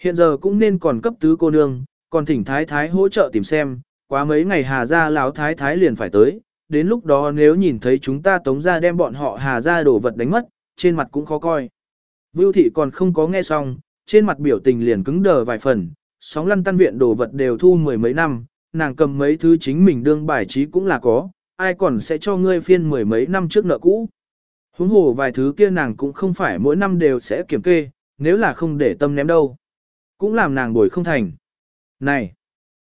Hiện giờ cũng nên còn cấp tứ cô nương, còn thỉnh thái thái hỗ trợ tìm xem, quá mấy ngày hà ra lão thái thái liền phải tới, đến lúc đó nếu nhìn thấy chúng ta tống ra đem bọn họ hà ra đổ vật đánh mất, trên mặt cũng khó coi. Vưu thị còn không có nghe xong, trên mặt biểu tình liền cứng đờ vài phần, sóng lăn tan viện đồ vật đều thu mười mấy năm, nàng cầm mấy thứ chính mình đương bài trí cũng là có, ai còn sẽ cho ngươi phiên mười mấy năm trước nợ cũ. Huống hồ vài thứ kia nàng cũng không phải mỗi năm đều sẽ kiểm kê, nếu là không để tâm ném đâu. Cũng làm nàng bồi không thành. Này!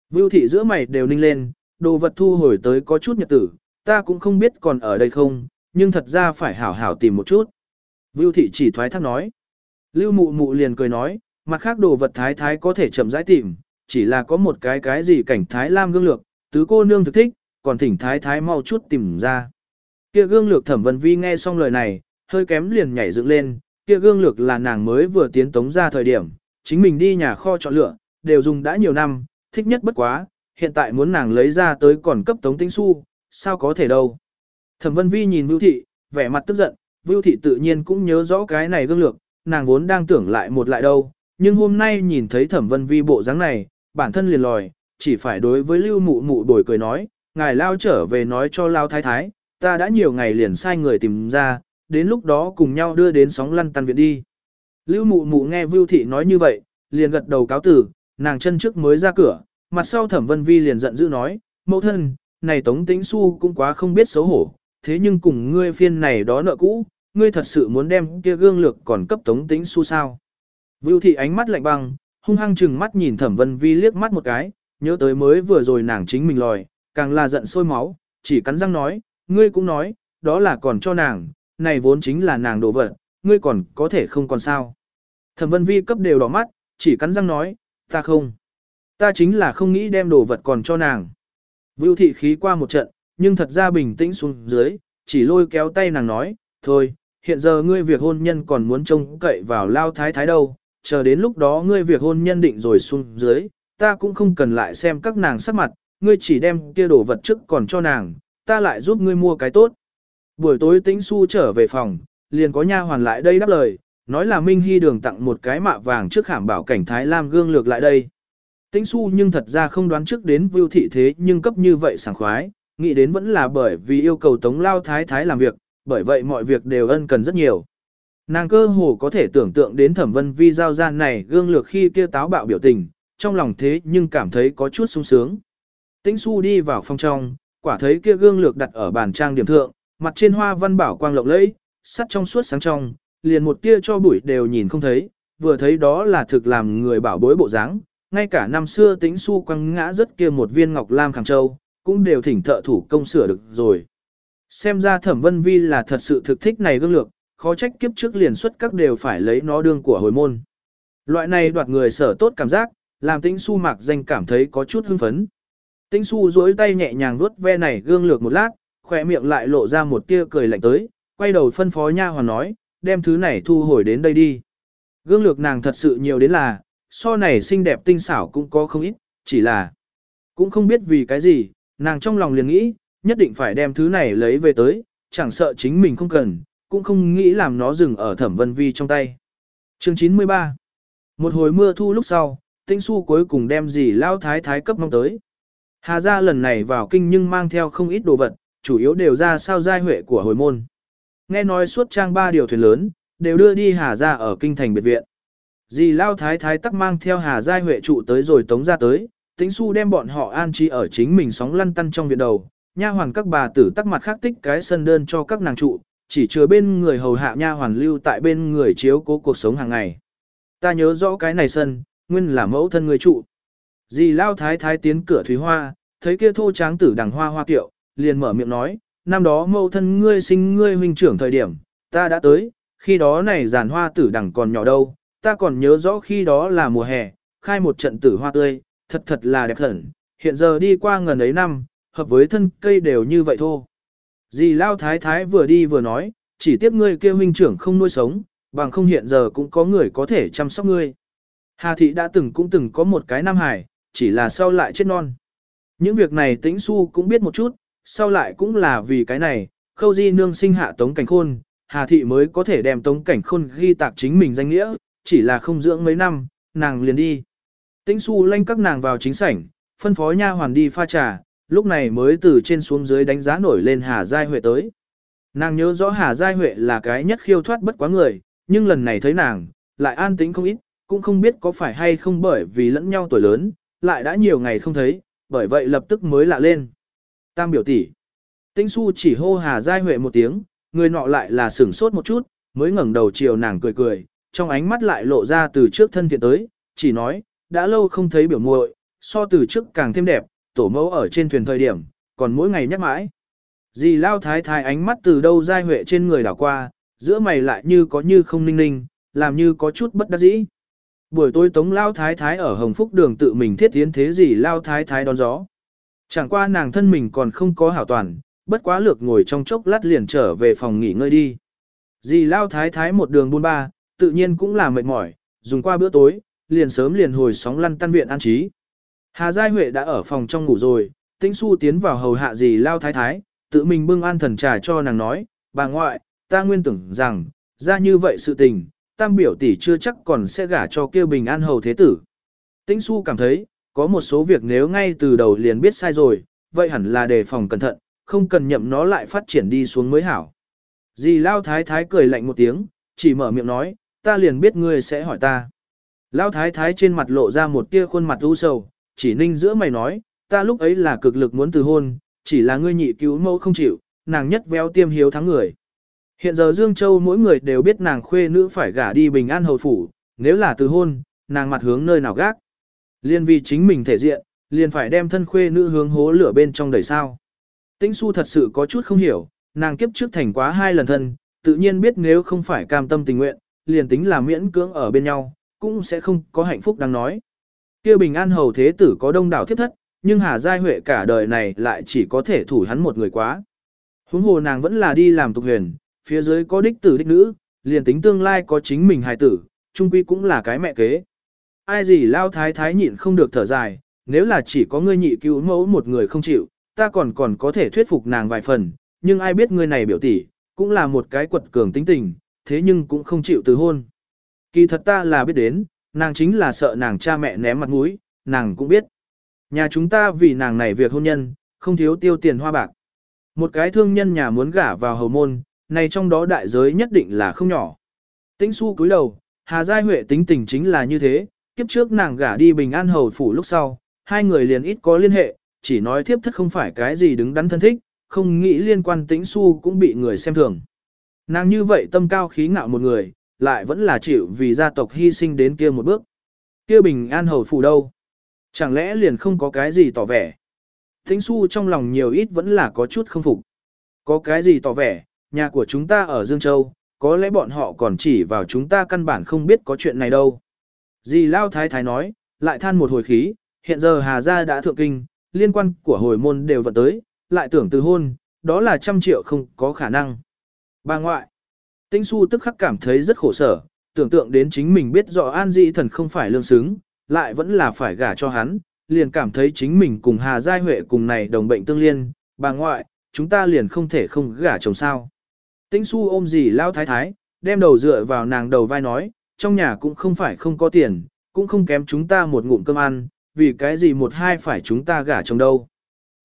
Vưu thị giữa mày đều ninh lên, đồ vật thu hồi tới có chút nhật tử, ta cũng không biết còn ở đây không, nhưng thật ra phải hảo hảo tìm một chút. Vưu thị chỉ thoái thác nói. Lưu mụ mụ liền cười nói, mặt khác đồ vật thái thái có thể chậm rãi tìm, chỉ là có một cái cái gì cảnh thái lam gương lược, tứ cô nương thực thích, còn thỉnh thái thái mau chút tìm ra. Kia gương lược thẩm vân vi nghe xong lời này, hơi kém liền nhảy dựng lên, kia gương lược là nàng mới vừa tiến tống ra thời điểm, chính mình đi nhà kho chọn lựa, đều dùng đã nhiều năm, thích nhất bất quá, hiện tại muốn nàng lấy ra tới còn cấp tống tính su, sao có thể đâu. Thẩm vân vi nhìn Vưu Thị, vẻ mặt tức giận, Vưu Thị tự nhiên cũng nhớ rõ cái này gương lược, nàng vốn đang tưởng lại một lại đâu, nhưng hôm nay nhìn thấy thẩm vân vi bộ dáng này, bản thân liền lòi, chỉ phải đối với lưu mụ mụ bồi cười nói, ngài lao trở về nói cho lao thái thái, ta đã nhiều ngày liền sai người tìm ra, đến lúc đó cùng nhau đưa đến sóng lăn tăn viện đi. Lưu mụ mụ nghe Vưu Thị nói như vậy, liền gật đầu cáo tử, nàng chân trước mới ra cửa, mặt sau thẩm vân vi liền giận dữ nói, mẫu thân, này tống tĩnh su cũng quá không biết xấu hổ, thế nhưng cùng ngươi phiên này đó nợ cũ, ngươi thật sự muốn đem kia gương lược còn cấp tống tĩnh su sao. Vưu thị ánh mắt lạnh băng, hung hăng chừng mắt nhìn thẩm vân vi liếc mắt một cái, nhớ tới mới vừa rồi nàng chính mình lòi, càng là giận sôi máu, chỉ cắn răng nói, ngươi cũng nói, đó là còn cho nàng, này vốn chính là nàng đồ vật, ngươi còn có thể không còn sao. Thẩm vân vi cấp đều đỏ mắt, chỉ cắn răng nói, ta không. Ta chính là không nghĩ đem đồ vật còn cho nàng. Vưu thị khí qua một trận, nhưng thật ra bình tĩnh xuống dưới, chỉ lôi kéo tay nàng nói, thôi, hiện giờ ngươi việc hôn nhân còn muốn trông cậy vào lao thái thái đâu, chờ đến lúc đó ngươi việc hôn nhân định rồi xuống dưới, ta cũng không cần lại xem các nàng sắc mặt, ngươi chỉ đem kia đồ vật trước còn cho nàng, ta lại giúp ngươi mua cái tốt. Buổi tối tĩnh su trở về phòng, liền có nha hoàn lại đây đáp lời, nói là Minh Hy đường tặng một cái mạ vàng trước khảm bảo cảnh Thái Lam gương lược lại đây. Tĩnh su nhưng thật ra không đoán trước đến vưu thị thế nhưng cấp như vậy sảng khoái, nghĩ đến vẫn là bởi vì yêu cầu tống lao thái thái làm việc, bởi vậy mọi việc đều ân cần rất nhiều. Nàng cơ hồ có thể tưởng tượng đến thẩm vân vi giao gian này gương lược khi kia táo bạo biểu tình, trong lòng thế nhưng cảm thấy có chút sung sướng. Tĩnh su đi vào phòng trong, quả thấy kia gương lược đặt ở bàn trang điểm thượng, mặt trên hoa văn bảo quang lộng lẫy, sắt trong suốt sáng trong, liền một tia cho bụi đều nhìn không thấy, vừa thấy đó là thực làm người bảo bối bộ dáng, ngay cả năm xưa tĩnh su quăng ngã rất kia một viên ngọc lam khẳng châu, cũng đều thỉnh thợ thủ công sửa được rồi. Xem ra thẩm vân vi là thật sự thực thích này gương lược, khó trách kiếp trước liền xuất các đều phải lấy nó đương của hồi môn. Loại này đoạt người sở tốt cảm giác, làm tĩnh su mạc danh cảm thấy có chút hưng phấn. Tĩnh su duỗi tay nhẹ nhàng vuốt ve này gương lược một lát, khỏe miệng lại lộ ra một tia cười lạnh tới, quay đầu phân phó nha hoàn nói, đem thứ này thu hồi đến đây đi. Gương lược nàng thật sự nhiều đến là, so này xinh đẹp tinh xảo cũng có không ít, chỉ là cũng không biết vì cái gì, nàng trong lòng liền nghĩ, nhất định phải đem thứ này lấy về tới, chẳng sợ chính mình không cần, cũng không nghĩ làm nó dừng ở thẩm vân vi trong tay. Chương 93 Một hồi mưa thu lúc sau, tĩnh su cuối cùng đem gì lao thái thái cấp mong tới. Hà gia lần này vào kinh nhưng mang theo không ít đồ vật, chủ yếu đều ra sao giai huệ của hồi môn. Nghe nói suốt trang ba điều thuyền lớn, đều đưa đi Hà gia ở kinh thành biệt viện. Dì Lao Thái Thái tắc mang theo Hà Giai Huệ trụ tới rồi tống ra tới, tĩnh su đem bọn họ an trí ở chính mình sóng lăn tăn trong viện đầu, nha hoàn các bà tử tắc mặt khác tích cái sân đơn cho các nàng trụ, chỉ chứa bên người hầu hạ nha hoàn lưu tại bên người chiếu cố cuộc sống hàng ngày. Ta nhớ rõ cái này sân, nguyên là mẫu thân người trụ. Dì Lao Thái Thái tiến cửa thủy hoa, thấy kia thô tráng tử đằng hoa hoa kiệu, liền mở miệng nói, năm đó mẫu thân ngươi sinh ngươi huynh trưởng thời điểm, ta đã tới, khi đó này giàn hoa tử đằng còn nhỏ đâu, ta còn nhớ rõ khi đó là mùa hè, khai một trận tử hoa tươi, thật thật là đẹp thần, hiện giờ đi qua ngần ấy năm, hợp với thân cây đều như vậy thôi. Dì Lao Thái Thái vừa đi vừa nói, chỉ tiếp ngươi kêu huynh trưởng không nuôi sống, bằng không hiện giờ cũng có người có thể chăm sóc ngươi. Hà Thị đã từng cũng từng có một cái nam hải, chỉ là sau lại chết non. Những việc này tĩnh su cũng biết một chút, sau lại cũng là vì cái này, khâu di nương sinh hạ tống cảnh khôn, Hà Thị mới có thể đem tống cảnh khôn ghi tạc chính mình danh nghĩa, chỉ là không dưỡng mấy năm, nàng liền đi. Tĩnh su lanh các nàng vào chính sảnh, phân phó nha hoàn đi pha trà, lúc này mới từ trên xuống dưới đánh giá nổi lên Hà Giai Huệ tới. Nàng nhớ rõ Hà Giai Huệ là cái nhất khiêu thoát bất quá người, nhưng lần này thấy nàng, lại an tĩnh không ít, cũng không biết có phải hay không bởi vì lẫn nhau tuổi lớn, lại đã nhiều ngày không thấy, bởi vậy lập tức mới lạ lên. Tam biểu tỷ. Tĩnh Xu chỉ hô Hà Giai Huệ một tiếng, người nọ lại là sửng sốt một chút, mới ngẩng đầu chiều nàng cười cười, trong ánh mắt lại lộ ra từ trước thân thiện tới, chỉ nói, đã lâu không thấy biểu muội, so từ trước càng thêm đẹp, tổ mẫu ở trên thuyền thời điểm, còn mỗi ngày nhắc mãi. Dì lao thái thái ánh mắt từ đâu dai huệ trên người đảo qua, giữa mày lại như có như không ninh ninh, làm như có chút bất đắc dĩ. Buổi tối tống lao thái thái ở Hồng Phúc đường tự mình thiết tiến thế gì lao thái thái đón gió. Chẳng qua nàng thân mình còn không có hảo toàn, bất quá lược ngồi trong chốc lát liền trở về phòng nghỉ ngơi đi. Dì lao thái thái một đường buôn ba, tự nhiên cũng là mệt mỏi, dùng qua bữa tối, liền sớm liền hồi sóng lăn tan viện an trí. Hà Giai Huệ đã ở phòng trong ngủ rồi, Tĩnh Xu tiến vào hầu hạ gì lao thái thái, tự mình bưng an thần trà cho nàng nói, bà ngoại, ta nguyên tưởng rằng, ra như vậy sự tình, tam biểu tỷ chưa chắc còn sẽ gả cho kêu bình an hầu thế tử. Tĩnh Xu cảm thấy, có một số việc nếu ngay từ đầu liền biết sai rồi, vậy hẳn là đề phòng cẩn thận, không cần nhậm nó lại phát triển đi xuống mới hảo. Dì lao thái thái cười lạnh một tiếng, chỉ mở miệng nói, ta liền biết ngươi sẽ hỏi ta. Lão thái thái trên mặt lộ ra một tia khuôn mặt u sầu, chỉ ninh giữa mày nói, ta lúc ấy là cực lực muốn từ hôn, chỉ là ngươi nhị cứu mẫu không chịu, nàng nhất véo tiêm hiếu thắng người. Hiện giờ Dương Châu mỗi người đều biết nàng khuê nữ phải gả đi bình an hầu phủ, nếu là từ hôn, nàng mặt hướng nơi nào gác. Liên vì chính mình thể diện, liền phải đem thân khuê nữ hướng hố lửa bên trong đẩy sao. Tĩnh su thật sự có chút không hiểu, nàng kiếp trước thành quá hai lần thân, tự nhiên biết nếu không phải cam tâm tình nguyện, liền tính là miễn cưỡng ở bên nhau, cũng sẽ không có hạnh phúc đáng nói. Kia bình an hầu thế tử có đông đảo thiếp thất, nhưng Hà Giai Huệ cả đời này lại chỉ có thể thủ hắn một người quá. Huống hồ nàng vẫn là đi làm tục huyền, phía dưới có đích tử đích nữ, liền tính tương lai có chính mình hài tử, trung quy cũng là cái mẹ kế. Ai gì lao thái thái nhịn không được thở dài, nếu là chỉ có ngươi nhị cứu mẫu một người không chịu, ta còn còn có thể thuyết phục nàng vài phần, nhưng ai biết ngươi này biểu tỷ, cũng là một cái quật cường tính tình, thế nhưng cũng không chịu từ hôn. Kỳ thật ta là biết đến, nàng chính là sợ nàng cha mẹ ném mặt mũi, nàng cũng biết. Nhà chúng ta vì nàng này việc hôn nhân, không thiếu tiêu tiền hoa bạc. Một cái thương nhân nhà muốn gả vào hầu môn, này trong đó đại giới nhất định là không nhỏ. Tĩnh su cúi đầu, Hà Giai Huệ tính tình chính là như thế, kiếp trước nàng gả đi bình an hầu phủ lúc sau, hai người liền ít có liên hệ, chỉ nói thiếp thất không phải cái gì đứng đắn thân thích, không nghĩ liên quan tĩnh su cũng bị người xem thường. Nàng như vậy tâm cao khí ngạo một người, lại vẫn là chịu vì gia tộc hy sinh đến kia một bước. Kia bình an hầu phủ đâu? Chẳng lẽ liền không có cái gì tỏ vẻ? Thính su trong lòng nhiều ít vẫn là có chút không phục. Có cái gì tỏ vẻ, nhà của chúng ta ở Dương Châu, có lẽ bọn họ còn chỉ vào chúng ta căn bản không biết có chuyện này đâu. Dì Lao Thái Thái nói, lại than một hồi khí, hiện giờ Hà Gia đã thượng kinh, liên quan của hồi môn đều vận tới, lại tưởng từ hôn, đó là trăm triệu không có khả năng. Bà ngoại, Tĩnh Su tức khắc cảm thấy rất khổ sở, tưởng tượng đến chính mình biết rõ An Dĩ Thần không phải lương xứng, lại vẫn là phải gả cho hắn, liền cảm thấy chính mình cùng Hà Giai Huệ cùng này đồng bệnh tương liên, bà ngoại, chúng ta liền không thể không gả chồng sao. Tĩnh Su ôm gì lao thái thái, đem đầu dựa vào nàng đầu vai nói, trong nhà cũng không phải không có tiền, cũng không kém chúng ta một ngụm cơm ăn, vì cái gì một hai phải chúng ta gả chồng đâu.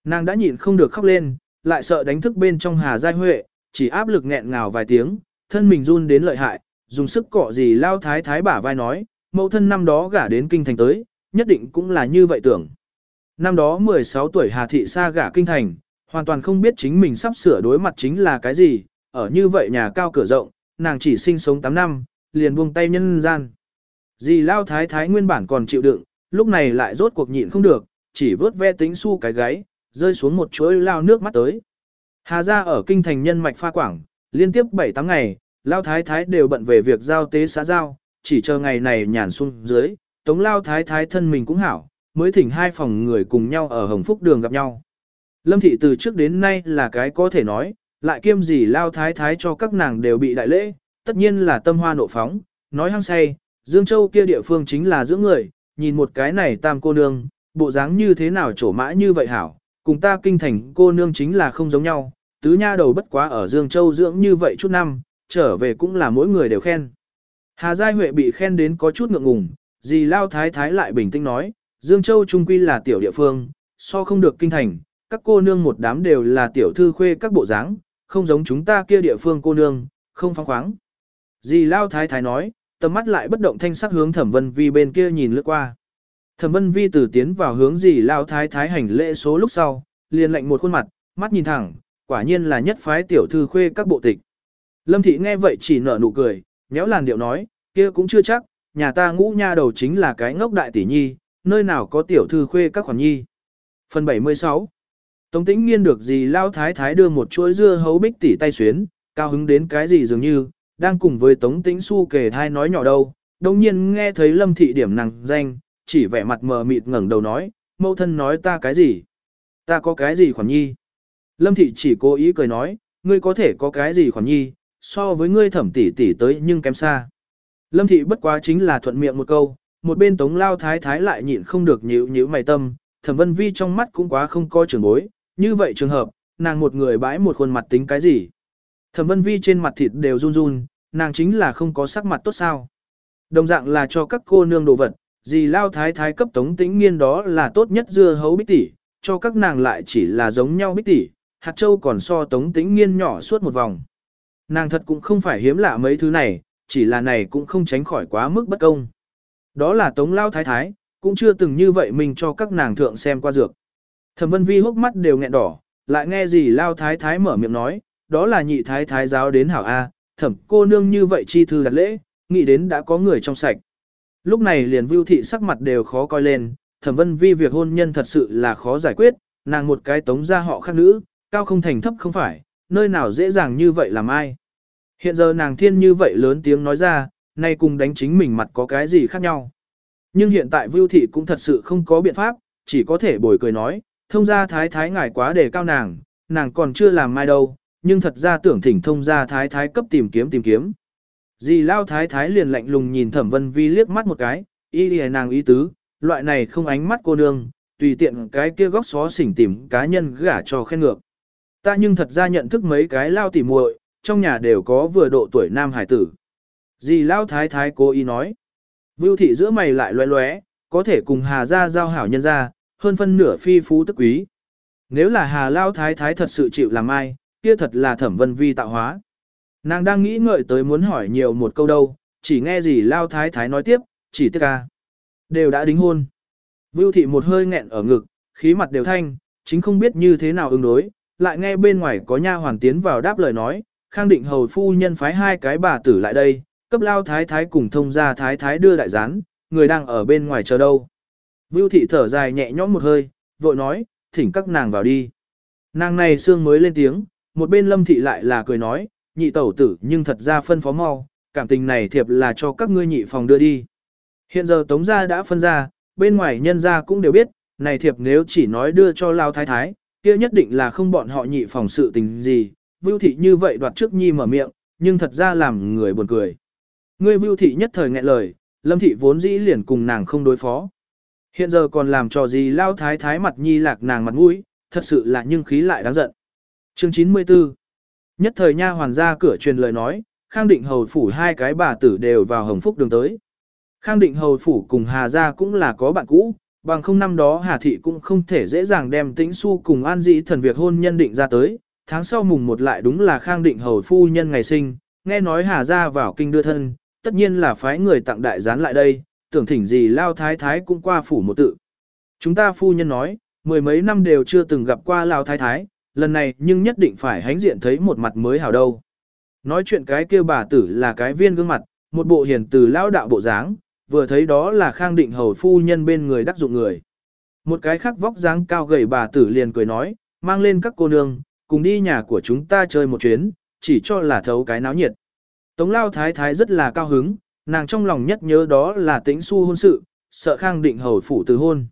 Nàng đã nhịn không được khóc lên, lại sợ đánh thức bên trong Hà Giai Huệ, chỉ áp lực nghẹn ngào vài tiếng, thân mình run đến lợi hại, dùng sức cọ gì lao thái thái bả vai nói, mẫu thân năm đó gả đến kinh thành tới, nhất định cũng là như vậy tưởng. Năm đó 16 tuổi Hà Thị Sa gả kinh thành, hoàn toàn không biết chính mình sắp sửa đối mặt chính là cái gì, ở như vậy nhà cao cửa rộng, nàng chỉ sinh sống 8 năm, liền buông tay nhân gian. Dì lao thái thái nguyên bản còn chịu đựng, lúc này lại rốt cuộc nhịn không được, chỉ vớt ve tính su cái gáy, rơi xuống một chuỗi lao nước mắt tới. Hà ra ở kinh thành nhân mạch pha quảng, liên tiếp 7-8 ngày, lao thái thái đều bận về việc giao tế xã giao, chỉ chờ ngày này nhàn xuống dưới, tống lao thái thái thân mình cũng hảo, mới thỉnh hai phòng người cùng nhau ở Hồng Phúc đường gặp nhau. Lâm thị từ trước đến nay là cái có thể nói, lại kiêm gì lao thái thái cho các nàng đều bị đại lễ, tất nhiên là tâm hoa nộ phóng, nói hăng say, Dương Châu kia địa phương chính là giữa người, nhìn một cái này tam cô nương, bộ dáng như thế nào trổ mã như vậy hảo, cùng ta kinh thành cô nương chính là không giống nhau, tứ nha đầu bất quá ở Dương Châu dưỡng như vậy chút năm, trở về cũng là mỗi người đều khen. Hà Giai Huệ bị khen đến có chút ngượng ngùng, dì Lao Thái Thái lại bình tĩnh nói, Dương Châu trung quy là tiểu địa phương, so không được kinh thành, các cô nương một đám đều là tiểu thư khuê các bộ dáng, không giống chúng ta kia địa phương cô nương, không phóng khoáng. Dì Lao Thái Thái nói, tầm mắt lại bất động thanh sắc hướng Thẩm Vân Vi bên kia nhìn lướt qua. Thẩm Vân Vi từ tiến vào hướng dì Lao Thái Thái hành lễ số lúc sau, liền lạnh một khuôn mặt, mắt nhìn thẳng, quả nhiên là nhất phái tiểu thư khuê các bộ tịch. Lâm Thị nghe vậy chỉ nở nụ cười, nhéo làn điệu nói, kia cũng chưa chắc, nhà ta ngũ nha đầu chính là cái ngốc đại tỷ nhi, nơi nào có tiểu thư khuê các khoản nhi. Phần 76 Tống tĩnh nghiên được gì lao thái thái đưa một chuỗi dưa hấu bích tỉ tay xuyến, cao hứng đến cái gì dường như, đang cùng với tống tĩnh su kề thai nói nhỏ đâu, đồng nhiên nghe thấy lâm thị điểm nàng danh, chỉ vẻ mặt mờ mịt ngẩng đầu nói, mẫu thân nói ta cái gì? Ta có cái gì khoản nhi? Lâm thị chỉ cố ý cười nói, ngươi có thể có cái gì khoản nhi, so với ngươi thẩm tỷ tỷ tới nhưng kém xa. Lâm thị bất quá chính là thuận miệng một câu, một bên tống lao thái thái lại nhịn không được nhíu nhíu mày tâm, thẩm vân vi trong mắt cũng quá không coi trường bối, như vậy trường hợp, nàng một người bãi một khuôn mặt tính cái gì. Thẩm vân vi trên mặt thịt đều run run, nàng chính là không có sắc mặt tốt sao. Đồng dạng là cho các cô nương đồ vật, gì lao thái thái cấp tống tĩnh nghiên đó là tốt nhất dưa hấu bích tỷ, cho các nàng lại chỉ là giống nhau bích tỷ, hạt châu còn so tống tĩnh nghiên nhỏ suốt một vòng. Nàng thật cũng không phải hiếm lạ mấy thứ này, chỉ là này cũng không tránh khỏi quá mức bất công. Đó là tống lao thái thái, cũng chưa từng như vậy mình cho các nàng thượng xem qua dược. Thẩm vân vi hốc mắt đều nghẹn đỏ, lại nghe gì lao thái thái mở miệng nói, đó là nhị thái thái giáo đến hảo A, thẩm cô nương như vậy chi thư đặt lễ, nghĩ đến đã có người trong sạch. Lúc này liền vưu thị sắc mặt đều khó coi lên, thẩm vân vi việc hôn nhân thật sự là khó giải quyết, nàng một cái tống ra họ khác nữ, cao không thành thấp không phải, nơi nào dễ dàng như vậy làm ai. Hiện giờ nàng thiên như vậy lớn tiếng nói ra, nay cùng đánh chính mình mặt có cái gì khác nhau. Nhưng hiện tại vưu thị cũng thật sự không có biện pháp, chỉ có thể bồi cười nói, thông gia thái thái ngài quá đề cao nàng, nàng còn chưa làm mai đâu, nhưng thật ra tưởng thỉnh thông gia thái thái cấp tìm kiếm tìm kiếm. Dì lao thái thái liền lạnh lùng nhìn thẩm vân vi liếc mắt một cái, y lìa nàng ý tứ, loại này không ánh mắt cô nương, tùy tiện cái kia góc xó xỉnh tìm cá nhân gả cho khen ngược. Ta nhưng thật ra nhận thức mấy cái lao tỉ muội, trong nhà đều có vừa độ tuổi nam hải tử. Dì lao thái thái cố ý nói. Vưu thị giữa mày lại loé loé, có thể cùng Hà gia giao hảo nhân gia, hơn phân nửa phi phú tức quý. Nếu là Hà lao thái thái thật sự chịu làm ai, kia thật là thẩm vân vi tạo hóa. Nàng đang nghĩ ngợi tới muốn hỏi nhiều một câu đâu, chỉ nghe gì lao thái thái nói tiếp, chỉ tiếc ca. Đều đã đính hôn. Vưu thị một hơi nghẹn ở ngực, khí mặt đều thanh, chính không biết như thế nào ứng đối, lại nghe bên ngoài có nha hoàn tiến vào đáp lời nói, khang định hầu phu nhân phái hai cái bà tử lại đây, cấp lao thái thái cùng thông gia thái thái đưa đại gián, người đang ở bên ngoài chờ đâu. Vưu thị thở dài nhẹ nhõm một hơi, vội nói, thỉnh các nàng vào đi. Nàng này xương mới lên tiếng, một bên lâm thị lại là cười nói, nhị tẩu tử nhưng thật ra phân phó mau, cảm tình này thiệp là cho các ngươi nhị phòng đưa đi. Hiện giờ tống gia đã phân ra, bên ngoài nhân gia cũng đều biết, này thiệp nếu chỉ nói đưa cho lao thái thái, kia nhất định là không bọn họ nhị phòng sự tình gì, vưu thị như vậy đoạt trước nhi mở miệng, nhưng thật ra làm người buồn cười. Ngươi vưu thị nhất thời nghẹn lời, lâm thị vốn dĩ liền cùng nàng không đối phó. Hiện giờ còn làm trò gì lao thái thái mặt nhi lạc nàng mặt mũi, thật sự là nhưng khí lại đáng giận. Chương 94 Nhất thời nha hoàn ra cửa truyền lời nói, Khang Định Hầu Phủ hai cái bà tử đều vào Hồng Phúc đường tới. Khang Định Hầu Phủ cùng Hà Gia cũng là có bạn cũ, bằng không năm đó Hà Thị cũng không thể dễ dàng đem tĩnh su cùng an dĩ thần việc hôn nhân định ra tới. Tháng sau mùng một lại đúng là Khang Định Hầu Phu nhân ngày sinh, nghe nói Hà Gia vào kinh đưa thân, tất nhiên là phái người tặng đại gián lại đây, tưởng thỉnh gì lao thái thái cũng qua phủ một tự. Chúng ta phu nhân nói, mười mấy năm đều chưa từng gặp qua lao thái thái, lần này nhưng nhất định phải hánh diện thấy một mặt mới hảo đâu. Nói chuyện cái kia bà tử là cái viên gương mặt, một bộ hiền từ lao đạo bộ dáng, vừa thấy đó là khang định hầu phu nhân bên người đắc dụng người. Một cái khác vóc dáng cao gầy bà tử liền cười nói, mang lên các cô nương, cùng đi nhà của chúng ta chơi một chuyến, chỉ cho là thấu cái náo nhiệt. Tống lao thái thái rất là cao hứng, nàng trong lòng nhất nhớ đó là tĩnh su hôn sự, sợ khang định hầu phủ từ hôn.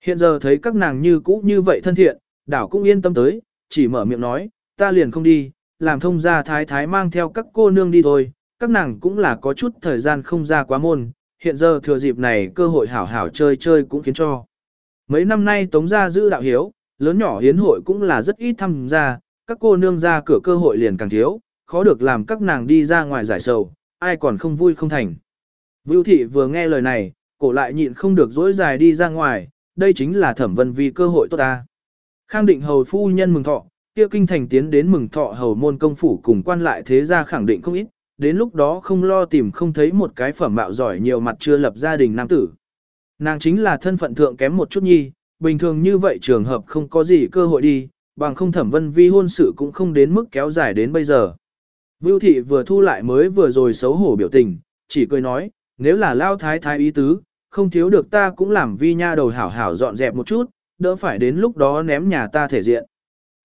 Hiện giờ thấy các nàng như cũ như vậy thân thiện, đảo cũng yên tâm tới, chỉ mở miệng nói, ta liền không đi, làm thông gia thái thái mang theo các cô nương đi thôi, các nàng cũng là có chút thời gian không ra quá môn, hiện giờ thừa dịp này cơ hội hảo hảo chơi chơi cũng khiến cho. Mấy năm nay tống gia giữ đạo hiếu, lớn nhỏ hiến hội cũng là rất ít tham gia, các cô nương ra cửa cơ hội liền càng thiếu, khó được làm các nàng đi ra ngoài giải sầu, ai còn không vui không thành. Vưu thị vừa nghe lời này, cổ lại nhịn không được dỗi dài đi ra ngoài, đây chính là thẩm vân vì cơ hội tốt ta. Khang định hầu phu nhân mừng thọ, kia kinh thành tiến đến mừng thọ hầu môn công phủ cùng quan lại thế gia khẳng định không ít, đến lúc đó không lo tìm không thấy một cái phẩm mạo giỏi nhiều mặt chưa lập gia đình nam tử. Nàng chính là thân phận thượng kém một chút nhi, bình thường như vậy trường hợp không có gì cơ hội đi, bằng không thẩm vân vi hôn sự cũng không đến mức kéo dài đến bây giờ. Vưu thị vừa thu lại mới vừa rồi xấu hổ biểu tình, chỉ cười nói, nếu là lao thái thái ý tứ, không thiếu được ta cũng làm vi nha đầu hảo hảo dọn dẹp một chút, đỡ phải đến lúc đó ném nhà ta thể diện.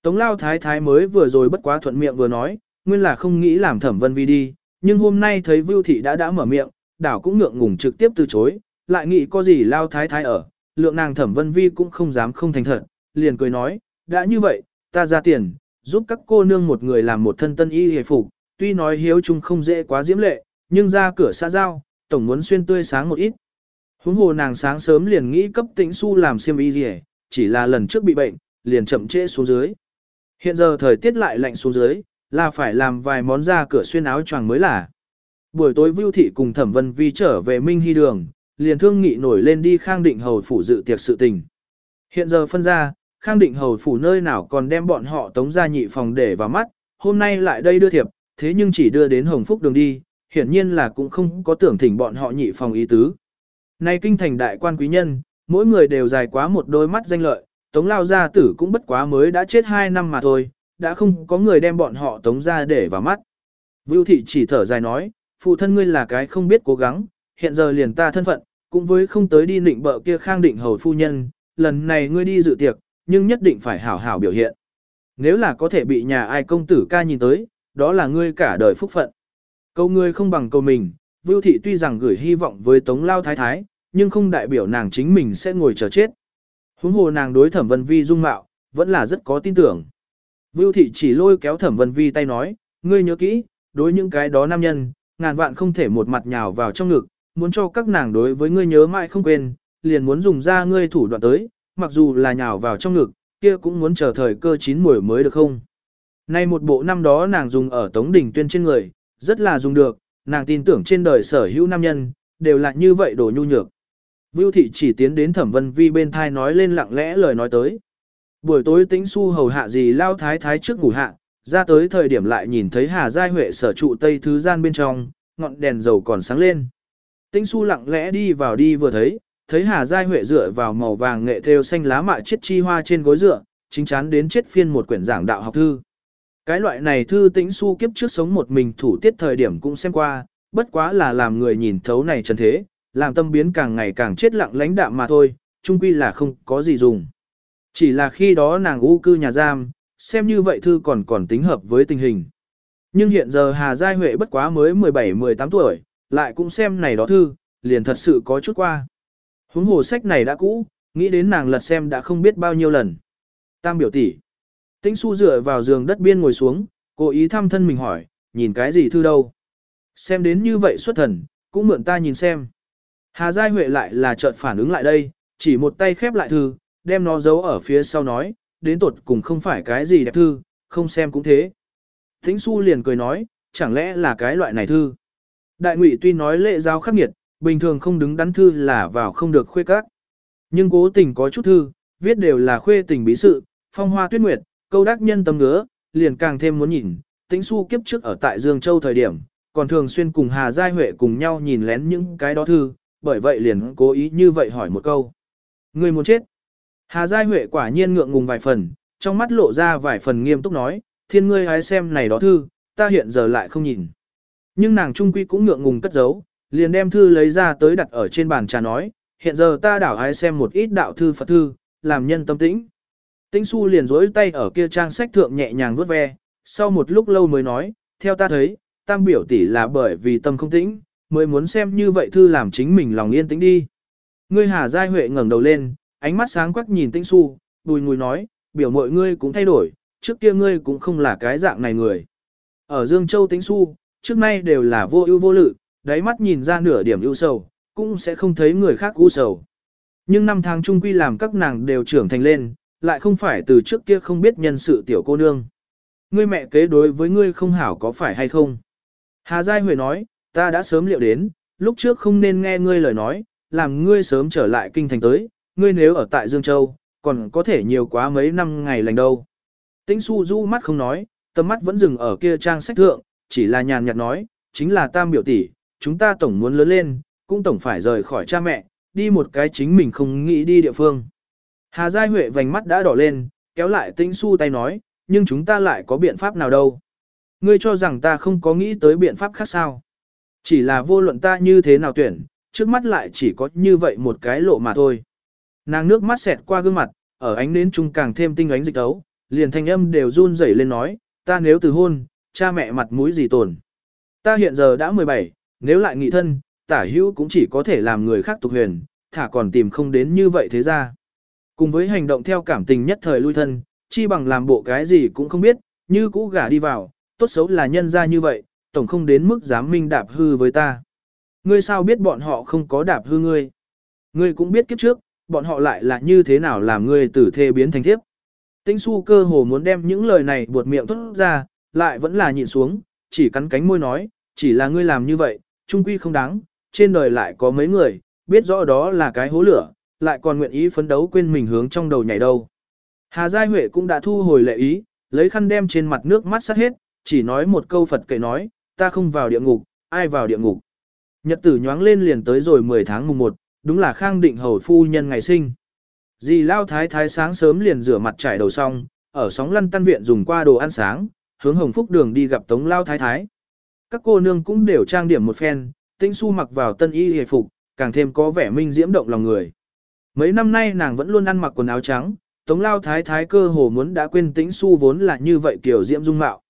Tống lao thái thái mới vừa rồi bất quá thuận miệng vừa nói, nguyên là không nghĩ làm thẩm vân vi đi, nhưng hôm nay thấy Vưu thị đã đã mở miệng, đảo cũng ngượng ngùng trực tiếp từ chối, lại nghĩ có gì lao thái thái ở, lượng nàng thẩm vân vi cũng không dám không thành thật, liền cười nói, đã như vậy, ta ra tiền, giúp các cô nương một người làm một thân tân y hề phục, tuy nói hiếu chung không dễ quá diễm lệ, nhưng ra cửa xa giao, tổng muốn xuyên tươi sáng một ít. Huống hồ nàng sáng sớm liền nghĩ cấp tĩnh su làm xiêm y gì, chỉ là lần trước bị bệnh, liền chậm trễ xuống dưới. Hiện giờ thời tiết lại lạnh xuống dưới, là phải làm vài món ra cửa xuyên áo choàng mới là. Buổi tối Vưu Thị cùng Thẩm Vân Vi trở về Minh Hy Đường, liền thương nghị nổi lên đi Khang Định Hầu phủ dự tiệc sự tình. Hiện giờ phân ra, Khang Định Hầu phủ nơi nào còn đem bọn họ tống ra nhị phòng để vào mắt, hôm nay lại đây đưa thiệp, thế nhưng chỉ đưa đến Hồng Phúc đường đi, hiển nhiên là cũng không có tưởng thỉnh bọn họ nhị phòng ý tứ. Nay kinh thành đại quan quý nhân, mỗi người đều dài quá một đôi mắt danh lợi, tống lao gia tử cũng bất quá mới đã chết hai năm mà thôi, đã không có người đem bọn họ tống ra để vào mắt. Vưu thị chỉ thở dài nói, phụ thân ngươi là cái không biết cố gắng, hiện giờ liền ta thân phận, cũng với không tới đi nịnh bợ kia khang định hầu phu nhân, lần này ngươi đi dự tiệc, nhưng nhất định phải hảo hảo biểu hiện. Nếu là có thể bị nhà ai công tử ca nhìn tới, đó là ngươi cả đời phúc phận. Câu ngươi không bằng câu mình, Vưu Thị tuy rằng gửi hy vọng với Tống Lao Thái Thái, nhưng không đại biểu nàng chính mình sẽ ngồi chờ chết. Huống hồ nàng đối thẩm vân vi dung mạo, vẫn là rất có tin tưởng. Vưu thị chỉ lôi kéo thẩm vân vi tay nói, ngươi nhớ kỹ, đối những cái đó nam nhân, ngàn vạn không thể một mặt nhào vào trong ngực, muốn cho các nàng đối với ngươi nhớ mãi không quên, liền muốn dùng ra ngươi thủ đoạn tới, mặc dù là nhào vào trong ngực, kia cũng muốn chờ thời cơ chín mùi mới được không. Nay một bộ năm đó nàng dùng ở Tống Đình Tuyên trên người, rất là dùng được, nàng tin tưởng trên đời sở hữu nam nhân, đều là như vậy đồ nhu nhược. Vưu thị chỉ tiến đến thẩm vân vi bên thai nói lên lặng lẽ lời nói tới. Buổi tối tĩnh su hầu hạ gì lao thái thái trước ngủ hạ, ra tới thời điểm lại nhìn thấy Hà Giai Huệ sở trụ tây thứ gian bên trong, ngọn đèn dầu còn sáng lên. Tĩnh su lặng lẽ đi vào đi vừa thấy, thấy Hà Giai Huệ dựa vào màu vàng nghệ thêu xanh lá mạ chiết chi hoa trên gối dựa, chính chắn đến chết phiên một quyển giảng đạo học thư. Cái loại này thư tĩnh su kiếp trước sống một mình thủ tiết thời điểm cũng xem qua, bất quá là làm người nhìn thấu này trần thế, làm tâm biến càng ngày càng chết lặng lãnh đạm mà thôi, chung quy là không có gì dùng. Chỉ là khi đó nàng u cư nhà giam, xem như vậy thư còn còn tính hợp với tình hình. Nhưng hiện giờ Hà Giai Huệ bất quá mới 17-18 tuổi, lại cũng xem này đó thư, liền thật sự có chút qua. Huống hồ sách này đã cũ, nghĩ đến nàng lật xem đã không biết bao nhiêu lần. Tam biểu tỷ. Tĩnh su dựa vào giường đất biên ngồi xuống, cố ý thăm thân mình hỏi, nhìn cái gì thư đâu. Xem đến như vậy xuất thần, cũng mượn ta nhìn xem. Hà Giai Huệ lại là chợt phản ứng lại đây, chỉ một tay khép lại thư, đem nó giấu ở phía sau nói, đến tột cùng không phải cái gì đẹp thư, không xem cũng thế. Thính su liền cười nói, chẳng lẽ là cái loại này thư. Đại ngụy tuy nói lệ giáo khắc nghiệt, bình thường không đứng đắn thư là vào không được khuê các. Nhưng cố tình có chút thư, viết đều là khuê tình bí sự, phong hoa tuyết nguyệt, câu đắc nhân tâm ngứa, liền càng thêm muốn nhìn. Tĩnh su kiếp trước ở tại Dương Châu thời điểm, còn thường xuyên cùng Hà Giai Huệ cùng nhau nhìn lén những cái đó thư, bởi vậy liền cố ý như vậy hỏi một câu. Người muốn chết. Hà Giai Huệ quả nhiên ngượng ngùng vài phần, trong mắt lộ ra vài phần nghiêm túc nói, thiên ngươi hãy xem này đó thư, ta hiện giờ lại không nhìn. Nhưng nàng trung quy cũng ngượng ngùng cất giấu, liền đem thư lấy ra tới đặt ở trên bàn trà nói, hiện giờ ta đảo hãy xem một ít đạo thư Phật thư, làm nhân tâm tĩnh. Tĩnh su liền rỗi tay ở kia trang sách thượng nhẹ nhàng vuốt ve, sau một lúc lâu mới nói, theo ta thấy, tam biểu tỷ là bởi vì tâm không tĩnh, mới muốn xem như vậy thư làm chính mình lòng yên tĩnh đi. Ngươi Hà Giai Huệ ngẩng đầu lên, ánh mắt sáng quắc nhìn Tĩnh Xu, bùi ngùi nói, biểu mọi ngươi cũng thay đổi, trước kia ngươi cũng không là cái dạng này người. Ở Dương Châu Tĩnh Xu, trước nay đều là vô ưu vô lự, đáy mắt nhìn ra nửa điểm ưu sầu, cũng sẽ không thấy người khác ưu sầu. Nhưng năm tháng trung quy làm các nàng đều trưởng thành lên, lại không phải từ trước kia không biết nhân sự tiểu cô nương. Ngươi mẹ kế đối với ngươi không hảo có phải hay không? Hà Giai Huệ nói, ta đã sớm liệu đến, lúc trước không nên nghe ngươi lời nói, làm ngươi sớm trở lại kinh thành tới, ngươi nếu ở tại Dương Châu, còn có thể nhiều quá mấy năm ngày lành đâu. Tĩnh su du mắt không nói, tầm mắt vẫn dừng ở kia trang sách thượng, chỉ là nhàn nhạt nói, chính là tam biểu tỷ, chúng ta tổng muốn lớn lên, cũng tổng phải rời khỏi cha mẹ, đi một cái chính mình không nghĩ đi địa phương. Hà Giai Huệ vành mắt đã đỏ lên, kéo lại tĩnh su tay nói, nhưng chúng ta lại có biện pháp nào đâu. Ngươi cho rằng ta không có nghĩ tới biện pháp khác sao. Chỉ là vô luận ta như thế nào tuyển, trước mắt lại chỉ có như vậy một cái lộ mà thôi. Nàng nước mắt xẹt qua gương mặt, ở ánh nến trung càng thêm tinh ánh dịch tấu, liền thanh âm đều run rẩy lên nói, ta nếu từ hôn, cha mẹ mặt mũi gì tổn. Ta hiện giờ đã 17, nếu lại nghị thân, tả hữu cũng chỉ có thể làm người khác tục huyền, thả còn tìm không đến như vậy thế ra. Cùng với hành động theo cảm tình nhất thời lui thân, chi bằng làm bộ cái gì cũng không biết, như cũ gả đi vào, tốt xấu là nhân ra như vậy, tổng không đến mức dám minh đạp hư với ta. Ngươi sao biết bọn họ không có đạp hư ngươi? Ngươi cũng biết kiếp trước, bọn họ lại là như thế nào làm ngươi tử thê biến thành thiếp. Tĩnh su cơ hồ muốn đem những lời này buột miệng thốt ra, lại vẫn là nhịn xuống, chỉ cắn cánh môi nói, chỉ là ngươi làm như vậy, trung quy không đáng, trên đời lại có mấy người, biết rõ đó là cái hố lửa, lại còn nguyện ý phấn đấu quên mình hướng trong đầu nhảy đâu. Hà Giai Huệ cũng đã thu hồi lệ ý, lấy khăn đem trên mặt nước mắt sát hết, chỉ nói một câu Phật kệ nói, ta không vào địa ngục, ai vào địa ngục. Nhật tử nhoáng lên liền tới rồi 10 tháng mùng 1, đúng là khang định hầu phu nhân ngày sinh. Dì lao thái thái sáng sớm liền rửa mặt trải đầu xong, ở sóng lăn tan viện dùng qua đồ ăn sáng, hướng hồng phúc đường đi gặp tống lao thái thái. Các cô nương cũng đều trang điểm một phen, tinh su mặc vào tân y hề phục, càng thêm có vẻ minh diễm động lòng người. Mấy năm nay nàng vẫn luôn ăn mặc quần áo trắng, tống lao thái thái cơ hồ muốn đã quên tĩnh su vốn là như vậy kiểu diễm dung mạo.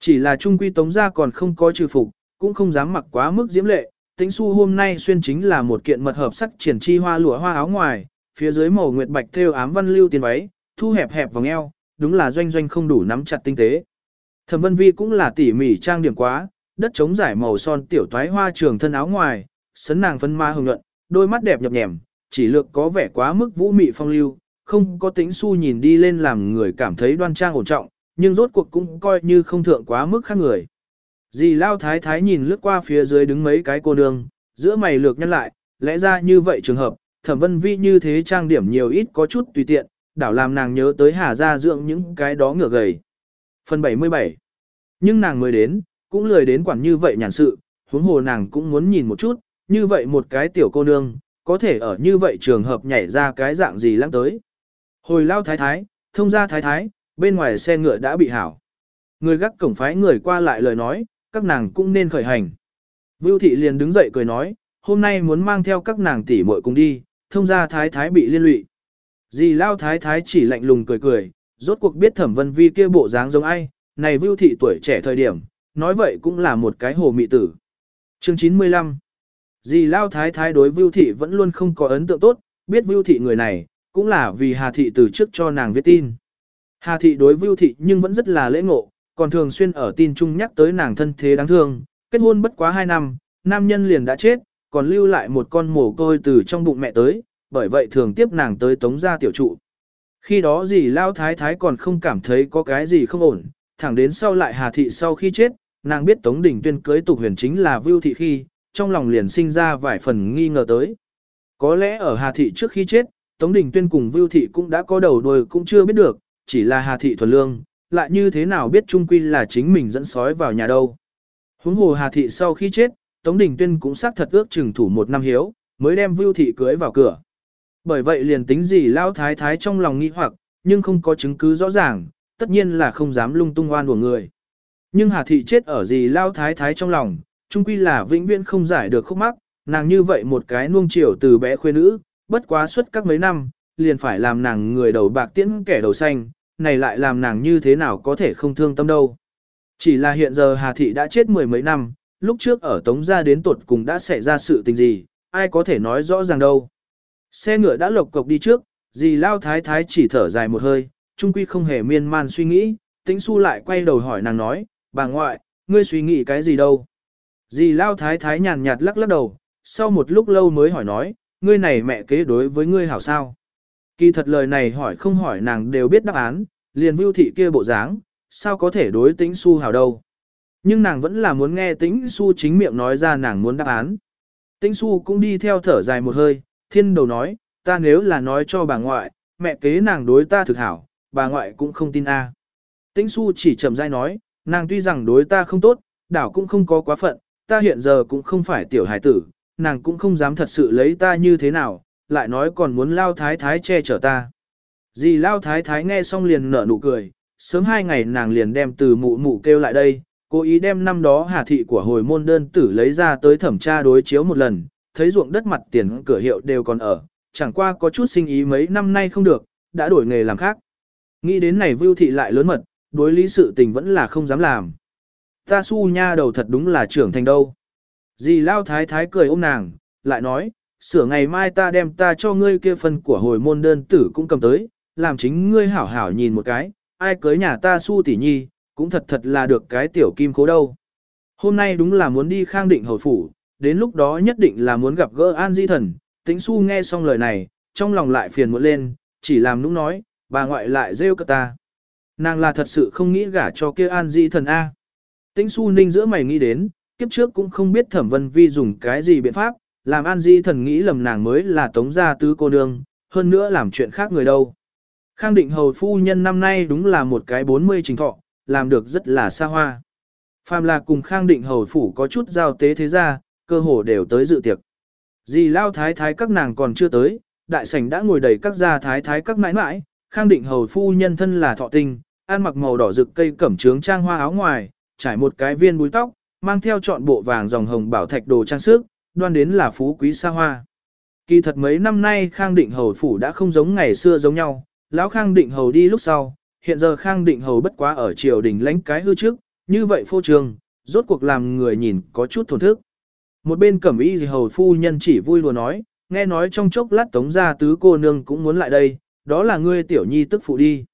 Chỉ là trung quy tống gia còn không có trừ phục, cũng không dám mặc quá mức diễm lệ, tĩnh su hôm nay xuyên chính là một kiện mật hợp sắc triển chi hoa lụa hoa áo ngoài, phía dưới màu nguyệt bạch thêu ám văn lưu tiền váy, thu hẹp hẹp vòng eo, đúng là doanh doanh không đủ nắm chặt tinh tế. Thẩm Vân Vi cũng là tỉ mỉ trang điểm quá, đất trống giải màu son tiểu toái hoa trường thân áo ngoài, sấn nàng phân ma hồng nhuận, đôi mắt đẹp nhập nhèm, chỉ lược có vẻ quá mức vũ mị phong lưu, không có tính su nhìn đi lên làm người cảm thấy đoan trang ổn trọng, nhưng rốt cuộc cũng coi như không thượng quá mức khác người. Dì Lao Thái Thái nhìn lướt qua phía dưới đứng mấy cái cô nương, giữa mày lược nhân lại, lẽ ra như vậy trường hợp, thẩm vân vi như thế trang điểm nhiều ít có chút tùy tiện, đảo làm nàng nhớ tới hà gia dưỡng những cái đó ngựa gầy. Phần 77 Nhưng nàng mới đến, cũng lười đến quản như vậy nhàn sự, huống hồ nàng cũng muốn nhìn một chút, như vậy một cái tiểu cô nương, có thể ở như vậy trường hợp nhảy ra cái dạng gì lăng tới. Hồi lao thái thái, thông ra thái thái, bên ngoài xe ngựa đã bị hảo. Người gác cổng phái người qua lại lời nói, các nàng cũng nên khởi hành. Vưu thị liền đứng dậy cười nói, hôm nay muốn mang theo các nàng tỷ muội cùng đi, thông ra thái thái bị liên lụy. Dì lao thái thái chỉ lạnh lùng cười cười, rốt cuộc biết thẩm vân vi kia bộ dáng giống ai, này vưu thị tuổi trẻ thời điểm, nói vậy cũng là một cái hồ mị tử. Chương 95 Dì lao thái thái đối vưu thị vẫn luôn không có ấn tượng tốt, biết vưu thị người này, cũng là vì Hà thị từ trước cho nàng viết tin. Hà thị đối vưu thị nhưng vẫn rất là lễ ngộ, còn thường xuyên ở tin chung nhắc tới nàng thân thế đáng thương, kết hôn bất quá 2 năm, nam nhân liền đã chết, còn lưu lại một con mồ côi từ trong bụng mẹ tới, bởi vậy thường tiếp nàng tới tống gia tiểu trụ. Khi đó gì lao thái thái còn không cảm thấy có cái gì không ổn, thẳng đến sau lại Hà thị sau khi chết, nàng biết Tống Đình Tuyên cưới tục huyền chính là Vưu thị khi, trong lòng liền sinh ra vài phần nghi ngờ tới. Có lẽ ở Hà thị trước khi chết, Tống Đình Tuyên cùng Vưu thị cũng đã có đầu đuôi cũng chưa biết được, chỉ là Hà thị thuần lương, lại như thế nào biết trung quy là chính mình dẫn sói vào nhà đâu. Huống hồ Hà thị sau khi chết, Tống Đình Tuyên cũng xác thật ước chừng thủ một năm hiếu, mới đem Vưu thị cưới vào cửa. Bởi vậy liền tính gì lao thái thái trong lòng nghi hoặc, nhưng không có chứng cứ rõ ràng, tất nhiên là không dám lung tung oan của người. Nhưng Hà thị chết ở gì lao thái thái trong lòng, trung quy là vĩnh viễn không giải được khúc mắc, nàng như vậy một cái nuông chiều từ bé khuê nữ, bất quá suốt các mấy năm, liền phải làm nàng người đầu bạc tiễn kẻ đầu xanh, này lại làm nàng như thế nào có thể không thương tâm đâu. Chỉ là hiện giờ Hà Thị đã chết mười mấy năm, lúc trước ở Tống gia đến tuột cùng đã xảy ra sự tình gì, ai có thể nói rõ ràng đâu. Xe ngựa đã lộc cộc đi trước, dì Lao Thái Thái chỉ thở dài một hơi, trung quy không hề miên man suy nghĩ, tĩnh su lại quay đầu hỏi nàng nói, bà ngoại, ngươi suy nghĩ cái gì đâu. Dì Lao Thái Thái nhàn nhạt lắc lắc đầu, sau một lúc lâu mới hỏi nói, ngươi này mẹ kế đối với ngươi hảo sao. Kỳ thật lời này hỏi không hỏi nàng đều biết đáp án, liền vưu thị kia bộ dáng, sao có thể đối tĩnh su hảo đâu. Nhưng nàng vẫn là muốn nghe tĩnh su chính miệng nói ra nàng muốn đáp án. Tĩnh su cũng đi theo thở dài một hơi, thiên đầu nói, ta nếu là nói cho bà ngoại, mẹ kế nàng đối ta thực hảo, bà ngoại cũng không tin a. Tĩnh su chỉ chậm rãi nói, nàng tuy rằng đối ta không tốt, đảo cũng không có quá phận, ta hiện giờ cũng không phải tiểu hải tử, nàng cũng không dám thật sự lấy ta như thế nào, lại nói còn muốn lao thái thái che chở ta. Dì lao thái thái nghe xong liền nở nụ cười, sớm hai ngày nàng liền đem từ mụ mụ kêu lại đây, cố ý đem năm đó hà thị của hồi môn đơn tử lấy ra tới thẩm tra đối chiếu một lần, thấy ruộng đất mặt tiền cửa hiệu đều còn ở, chẳng qua có chút sinh ý mấy năm nay không được, đã đổi nghề làm khác. Nghĩ đến này vưu thị lại lớn mật, đối lý sự tình vẫn là không dám làm. Ta su nha đầu thật đúng là trưởng thành đâu. Dì lao thái thái cười ôm nàng, lại nói, sửa ngày mai ta đem ta cho ngươi kia phần của hồi môn đơn tử cũng cầm tới, làm chính ngươi hảo hảo nhìn một cái, ai cưới nhà ta su tỷ nhi, cũng thật thật là được cái tiểu kim khố đâu. Hôm nay đúng là muốn đi khang định hồi phủ, đến lúc đó nhất định là muốn gặp gỡ An Di Thần, tính su nghe xong lời này, trong lòng lại phiền muộn lên, chỉ làm nũng nói, bà ngoại lại rêu cơ ta. Nàng là thật sự không nghĩ gả cho kia An Di Thần A. Tĩnh su ninh giữa mày nghĩ đến, kiếp trước cũng không biết thẩm vân vi dùng cái gì biện pháp, làm An Di thần nghĩ lầm nàng mới là tống gia tứ cô nương, hơn nữa làm chuyện khác người đâu. Khang định hầu phu nhân năm nay đúng là một cái 40 trình thọ, làm được rất là xa hoa. Phàm là cùng khang định hầu phủ có chút giao tế thế ra, cơ hồ đều tới dự tiệc. Dì lao thái thái các nàng còn chưa tới, đại sảnh đã ngồi đầy các gia thái thái các mãi mãi, khang định hầu phu nhân thân là thọ tinh, ăn mặc màu đỏ rực cây cẩm trướng trang hoa áo ngoài, trải một cái viên búi tóc, mang theo trọn bộ vàng dòng hồng bảo thạch đồ trang sức, đoan đến là phú quý xa hoa. Kỳ thật mấy năm nay Khang Định Hầu phủ đã không giống ngày xưa giống nhau, lão Khang Định Hầu đi lúc sau, hiện giờ Khang Định Hầu bất quá ở triều đình lãnh cái hư trước, như vậy phô trường, rốt cuộc làm người nhìn có chút thổn thức. Một bên cẩm y gì hầu phu nhân chỉ vui lùa nói, nghe nói trong chốc lát tống gia tứ cô nương cũng muốn lại đây, đó là ngươi tiểu nhi tức phụ đi.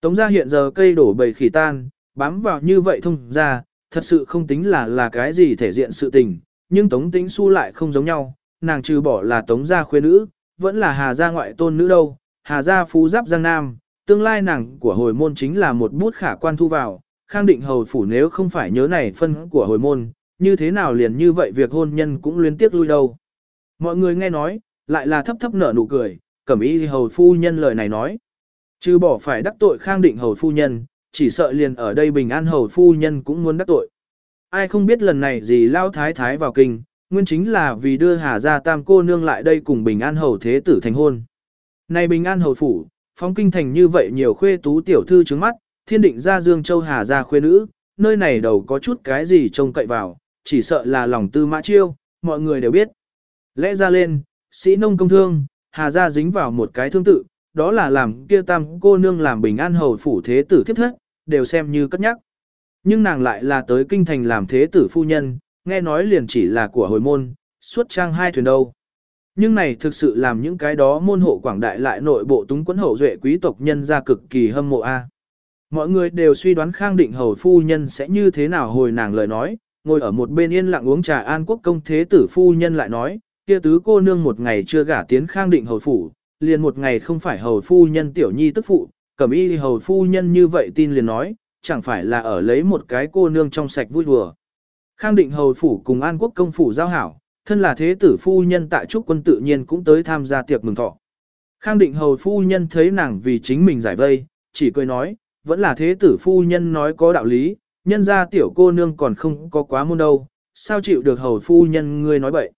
Tống gia hiện giờ cây đổ bầy khỉ tan, bám vào như vậy thông ra, thật sự không tính là là cái gì thể diện sự tình, nhưng tống tĩnh su lại không giống nhau, nàng trừ bỏ là tống gia khuê nữ, vẫn là hà gia ngoại tôn nữ đâu, hà gia phú giáp giang nam, tương lai nàng của hồi môn chính là một bút khả quan thu vào, khang định hầu phủ nếu không phải nhớ này phân của hồi môn, như thế nào liền như vậy việc hôn nhân cũng liên tiếp lui đâu. Mọi người nghe nói, lại là thấp thấp nở nụ cười, cẩm y hầu phu nhân lời này nói. Chứ bỏ phải đắc tội khang định hầu phu nhân, chỉ sợ liền ở đây bình an hầu phu nhân cũng muốn đắc tội. Ai không biết lần này gì lao thái thái vào kinh, nguyên chính là vì đưa Hà Gia Tam cô nương lại đây cùng bình an hầu thế tử thành hôn. Này bình an hầu phủ, phóng kinh thành như vậy nhiều khuê tú tiểu thư trứng mắt, thiên định ra Dương Châu Hà Gia khuê nữ, nơi này đầu có chút cái gì trông cậy vào, chỉ sợ là lòng tư mã chiêu, mọi người đều biết. Lẽ ra lên, sĩ nông công thương, Hà Gia dính vào một cái thương tự, đó là làm kia tam cô nương làm bình an hầu phủ thế tử thiếp thất, đều xem như cất nhắc. Nhưng nàng lại là tới kinh thành làm thế tử phu nhân, nghe nói liền chỉ là của hồi môn, suốt trang hai thuyền đâu. Nhưng này thực sự làm những cái đó môn hộ quảng đại lại nội bộ túng quẫn hậu duệ quý tộc nhân ra cực kỳ hâm mộ a. Mọi người đều suy đoán khang định hầu phu nhân sẽ như thế nào hồi nàng lời nói, ngồi ở một bên yên lặng uống trà an quốc công thế tử phu nhân lại nói, kia tứ cô nương một ngày chưa gả tiến khang định hầu phủ, liền một ngày không phải hầu phu nhân tiểu nhi tức phụ, cẩm y hầu phu nhân như vậy tin liền nói, chẳng phải là ở lấy một cái cô nương trong sạch vui đùa. Khang định hầu phủ cùng an quốc công phủ giao hảo, thân là thế tử phu nhân tại trúc quân tự nhiên cũng tới tham gia tiệc mừng thọ. Khang định hầu phu nhân thấy nàng vì chính mình giải vây, chỉ cười nói, vẫn là thế tử phu nhân nói có đạo lý, nhân ra tiểu cô nương còn không có quá môn đâu, sao chịu được hầu phu nhân ngươi nói bậy.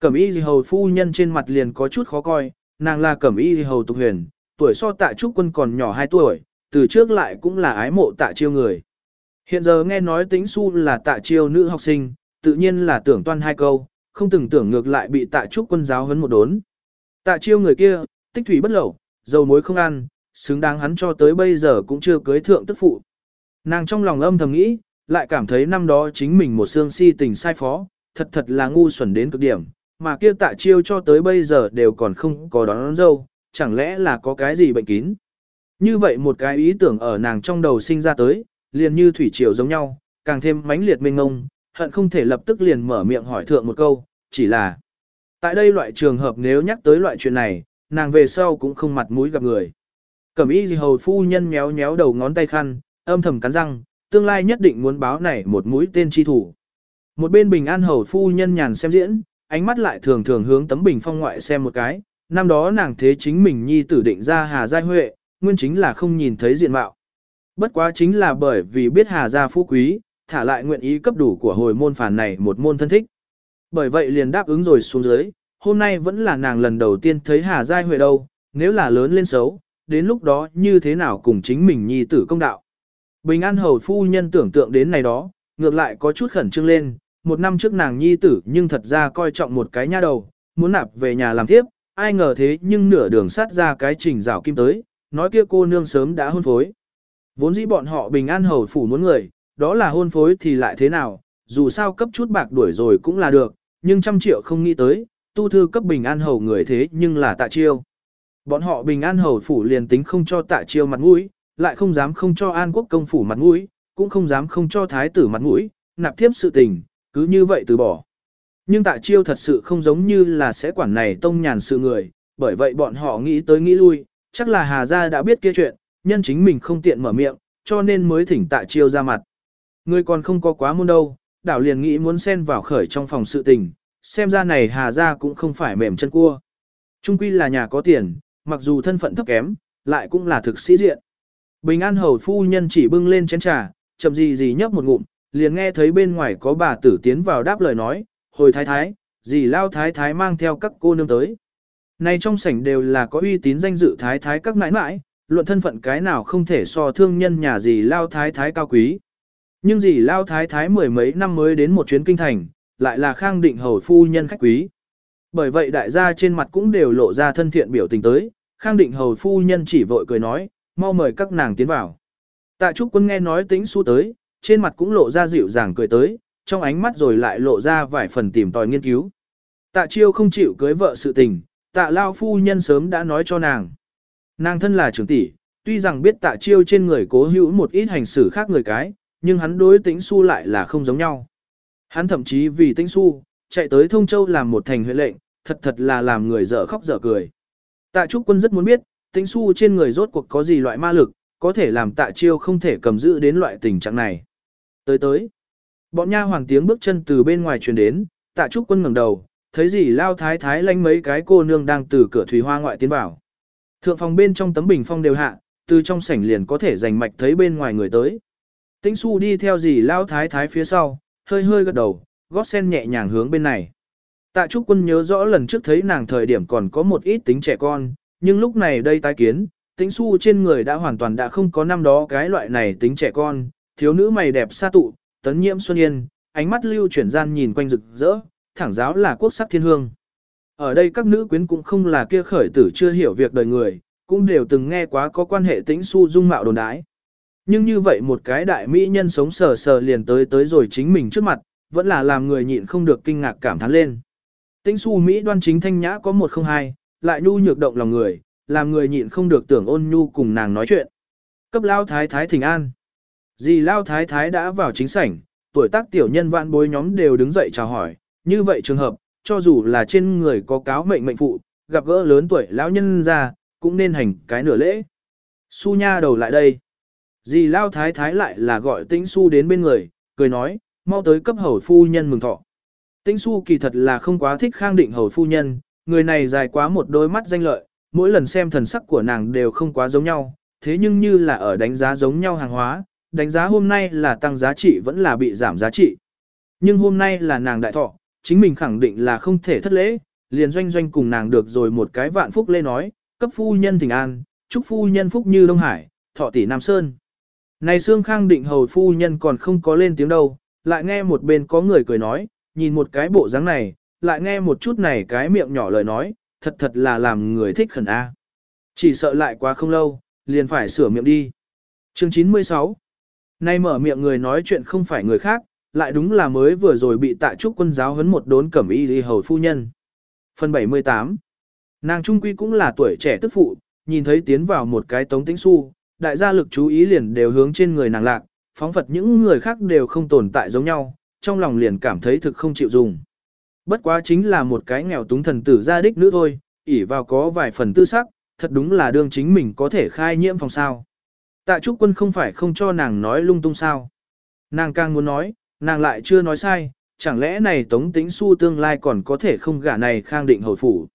Cẩm y gì hầu phu nhân trên mặt liền có chút khó coi, nàng là cẩm y gì hầu tục huyền, tuổi so tạ trúc quân còn nhỏ 2 tuổi, từ trước lại cũng là ái mộ tạ chiêu người. Hiện giờ nghe nói tính su là tạ chiêu nữ học sinh, tự nhiên là tưởng toan hai câu, không từng tưởng ngược lại bị tạ trúc quân giáo hấn một đốn. Tạ chiêu người kia, tích thủy bất lẩu, dầu muối không ăn, xứng đáng hắn cho tới bây giờ cũng chưa cưới thượng tức phụ. Nàng trong lòng âm thầm nghĩ, lại cảm thấy năm đó chính mình một xương si tình sai phó, thật thật là ngu xuẩn đến cực điểm, mà kia tạ chiêu cho tới bây giờ đều còn không có đón, đón dâu, chẳng lẽ là có cái gì bệnh kín. Như vậy một cái ý tưởng ở nàng trong đầu sinh ra tới, liền như thủy triều giống nhau, càng thêm mãnh liệt mênh ngông, hận không thể lập tức liền mở miệng hỏi thượng một câu, chỉ là tại đây loại trường hợp nếu nhắc tới loại chuyện này, nàng về sau cũng không mặt mũi gặp người. Cẩm y gì hầu phu nhân méo méo đầu ngón tay khăn, âm thầm cắn răng, tương lai nhất định muốn báo này một mũi tên chi thủ. Một bên bình an hầu phu nhân nhàn xem diễn, ánh mắt lại thường thường hướng tấm bình phong ngoại xem một cái, năm đó nàng thế chính mình nhi tử định ra Hà Giai Huệ, nguyên chính là không nhìn thấy diện mạo. Bất quá chính là bởi vì biết Hà Gia phú quý, thả lại nguyện ý cấp đủ của hồi môn phản này một môn thân thích. Bởi vậy liền đáp ứng rồi xuống dưới, hôm nay vẫn là nàng lần đầu tiên thấy Hà Giai Huệ đâu, nếu là lớn lên xấu, đến lúc đó như thế nào cùng chính mình nhi tử công đạo. Bình An Hầu Phu Nhân tưởng tượng đến này đó, ngược lại có chút khẩn trương lên, một năm trước nàng nhi tử nhưng thật ra coi trọng một cái nha đầu, muốn nạp về nhà làm tiếp, ai ngờ thế nhưng nửa đường sát ra cái trình rào kim tới, nói kia cô nương sớm đã hôn phối. Vốn dĩ bọn họ bình an hầu phủ muốn người, đó là hôn phối thì lại thế nào, dù sao cấp chút bạc đuổi rồi cũng là được, nhưng trăm triệu không nghĩ tới, tu thư cấp bình an hầu người thế nhưng là tạ chiêu. Bọn họ bình an hầu phủ liền tính không cho tạ chiêu mặt mũi, lại không dám không cho an quốc công phủ mặt mũi, cũng không dám không cho thái tử mặt mũi, nạp thiếp sự tình, cứ như vậy từ bỏ. Nhưng tạ chiêu thật sự không giống như là sẽ quản này tông nhàn sự người, bởi vậy bọn họ nghĩ tới nghĩ lui, chắc là Hà Gia đã biết kia chuyện, nhân chính mình không tiện mở miệng, cho nên mới thỉnh tạ chiêu ra mặt. Người còn không có quá muôn đâu, đảo liền nghĩ muốn xen vào khởi trong phòng sự tình, xem ra này Hà Gia cũng không phải mềm chân cua. Trung quy là nhà có tiền, mặc dù thân phận thấp kém, lại cũng là thực sĩ diện. Bình An Hầu Phu Nhân chỉ bưng lên chén trà, chậm gì gì nhấp một ngụm, liền nghe thấy bên ngoài có bà tử tiến vào đáp lời nói, hồi thái thái, dì lao thái thái mang theo các cô nương tới. Này trong sảnh đều là có uy tín danh dự thái thái các nãi nãi, luận thân phận cái nào không thể so thương nhân nhà gì lao thái thái cao quý. Nhưng gì lao thái thái mười mấy năm mới đến một chuyến kinh thành, lại là khang định hầu phu nhân khách quý. Bởi vậy đại gia trên mặt cũng đều lộ ra thân thiện biểu tình tới, khang định hầu phu nhân chỉ vội cười nói, mau mời các nàng tiến vào. Tạ trúc quân nghe nói tính su tới, trên mặt cũng lộ ra dịu dàng cười tới, trong ánh mắt rồi lại lộ ra vài phần tìm tòi nghiên cứu. Tạ chiêu không chịu cưới vợ sự tình, tạ lao phu nhân sớm đã nói cho nàng. Nàng thân là trưởng tỷ, tuy rằng biết tạ chiêu trên người cố hữu một ít hành xử khác người cái, nhưng hắn đối tĩnh su lại là không giống nhau. Hắn thậm chí vì tĩnh su, chạy tới Thông Châu làm một thành huyện lệnh, thật thật là làm người dở khóc dở cười. Tạ Trúc Quân rất muốn biết, tĩnh su trên người rốt cuộc có gì loại ma lực, có thể làm tạ chiêu không thể cầm giữ đến loại tình trạng này. Tới tới, bọn nha hoàng tiếng bước chân từ bên ngoài truyền đến, tạ Trúc Quân ngẩng đầu, thấy gì lao thái thái lanh mấy cái cô nương đang từ cửa thủy hoa ngoại tiến vào. Thượng phòng bên trong tấm bình phong đều hạ, từ trong sảnh liền có thể rành mạch thấy bên ngoài người tới. Tĩnh su đi theo gì lao thái thái phía sau, hơi hơi gật đầu, gót sen nhẹ nhàng hướng bên này. Tạ Trúc Quân nhớ rõ lần trước thấy nàng thời điểm còn có một ít tính trẻ con, nhưng lúc này đây tái kiến, tính su trên người đã hoàn toàn đã không có năm đó cái loại này tính trẻ con, thiếu nữ mày đẹp xa tụ, tấn nhiễm xuân yên, ánh mắt lưu chuyển gian nhìn quanh rực rỡ, thẳng giáo là quốc sắc thiên hương. Ở đây các nữ quyến cũng không là kia khởi tử chưa hiểu việc đời người, cũng đều từng nghe quá có quan hệ tính su dung mạo đồn đái. Nhưng như vậy một cái đại mỹ nhân sống sờ sờ liền tới tới rồi chính mình trước mặt, vẫn là làm người nhịn không được kinh ngạc cảm thán lên. Tính su Mỹ đoan chính thanh nhã có một không hai, lại nhu nhược động lòng người, làm người nhịn không được tưởng ôn nhu cùng nàng nói chuyện. Cấp lao thái thái thỉnh an. Dì lao thái thái đã vào chính sảnh, tuổi tác tiểu nhân vạn bối nhóm đều đứng dậy chào hỏi, như vậy trường hợp, cho dù là trên người có cáo mệnh mệnh phụ, gặp gỡ lớn tuổi lão nhân ra, cũng nên hành cái nửa lễ. Su nha đầu lại đây. Dì lao thái thái lại là gọi tĩnh su đến bên người, cười nói, mau tới cấp hầu phu nhân mừng thọ. Tĩnh su kỳ thật là không quá thích khang định hầu phu nhân, người này dài quá một đôi mắt danh lợi, mỗi lần xem thần sắc của nàng đều không quá giống nhau, thế nhưng như là ở đánh giá giống nhau hàng hóa, đánh giá hôm nay là tăng giá trị vẫn là bị giảm giá trị. Nhưng hôm nay là nàng đại thọ, chính mình khẳng định là không thể thất lễ, liền doanh doanh cùng nàng được rồi một cái vạn phúc lê nói, cấp phu nhân thỉnh an, chúc phu nhân phúc như Đông Hải, thọ tỷ Nam Sơn. Này Sương Khang định hầu phu nhân còn không có lên tiếng đâu, lại nghe một bên có người cười nói, nhìn một cái bộ dáng này, lại nghe một chút này cái miệng nhỏ lời nói, thật thật là làm người thích khẩn A. Chỉ sợ lại quá không lâu, liền phải sửa miệng đi. Chương 96 Nay mở miệng người nói chuyện không phải người khác, lại đúng là mới vừa rồi bị tạ trúc quân giáo huấn một đốn cẩm y đi hầu phu nhân. Phần 78 Nàng Trung Quy cũng là tuổi trẻ tức phụ, nhìn thấy tiến vào một cái tống tĩnh su, đại gia lực chú ý liền đều hướng trên người nàng lạc, phóng phật những người khác đều không tồn tại giống nhau, trong lòng liền cảm thấy thực không chịu dùng. Bất quá chính là một cái nghèo túng thần tử gia đích nữa thôi, ỉ vào có vài phần tư sắc, thật đúng là đương chính mình có thể khai nhiễm phòng sao. Tạ Trúc Quân không phải không cho nàng nói lung tung sao. Nàng càng muốn nói, nàng lại chưa nói sai, chẳng lẽ này tống Tĩnh su tương lai còn có thể không gả này khang định hầu phủ.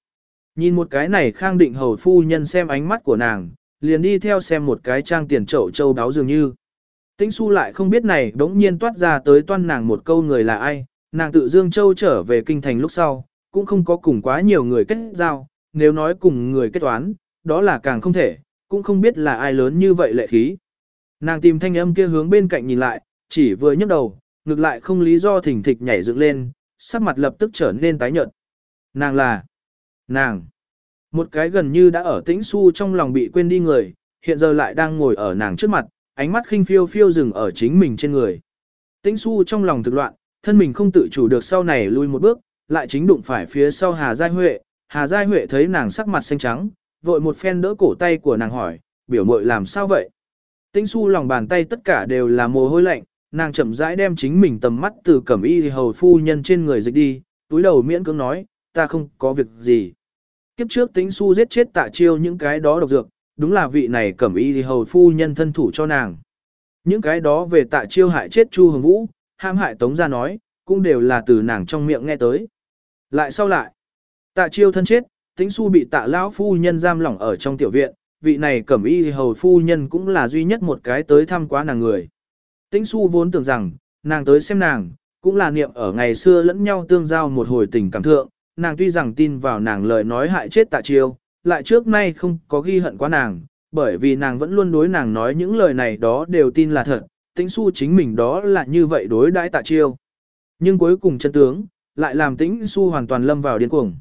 Nhìn một cái này khang định hầu phu nhân xem ánh mắt của nàng, liền đi theo xem một cái trang tiền trậu châu đáo dường như. Tĩnh su lại không biết này đống nhiên toát ra tới toan nàng một câu người là ai, nàng tự Dương Châu trở về kinh thành lúc sau, cũng không có cùng quá nhiều người kết giao, nếu nói cùng người kết toán, đó là càng không thể, cũng không biết là ai lớn như vậy lệ khí. Nàng tìm thanh âm kia hướng bên cạnh nhìn lại, chỉ vừa nhấc đầu, ngược lại không lý do thỉnh thịch nhảy dựng lên, sắc mặt lập tức trở nên tái nhợt. Nàng là, nàng, một cái gần như đã ở tĩnh su trong lòng bị quên đi người, hiện giờ lại đang ngồi ở nàng trước mặt, ánh mắt khinh phiêu phiêu dừng ở chính mình trên người. Tĩnh su trong lòng thực loạn, thân mình không tự chủ được sau này lui một bước, lại chính đụng phải phía sau Hà Giai Huệ. Hà Giai Huệ thấy nàng sắc mặt xanh trắng, vội một phen đỡ cổ tay của nàng hỏi, biểu mội làm sao vậy? Tĩnh su lòng bàn tay tất cả đều là mồ hôi lạnh, nàng chậm rãi đem chính mình tầm mắt từ cẩm y hầu phu nhân trên người dịch đi, túi đầu miễn cưỡng nói, ta không có việc gì. Kiếp trước tĩnh su giết chết tạ chiêu những cái đó độc dược, đúng là vị này cẩm y hầu phu nhân thân thủ cho nàng. Những cái đó về tạ chiêu hại chết Chu Hồng Vũ, ham hại Tống ra nói, cũng đều là từ nàng trong miệng nghe tới. Lại sau lại, tạ chiêu thân chết, tĩnh su bị tạ lão phu nhân giam lỏng ở trong tiểu viện, vị này cẩm y hầu phu nhân cũng là duy nhất một cái tới thăm quá nàng người. Tĩnh su vốn tưởng rằng, nàng tới xem nàng, cũng là niệm ở ngày xưa lẫn nhau tương giao một hồi tình cảm thượng, nàng tuy rằng tin vào nàng lời nói hại chết tạ chiêu, lại trước nay không có ghi hận quá nàng, bởi vì nàng vẫn luôn đối nàng nói những lời này đó đều tin là thật, tĩnh su chính mình đó là như vậy đối đãi tạ chiêu. Nhưng cuối cùng chân tướng, lại làm tĩnh su hoàn toàn lâm vào điên cuồng.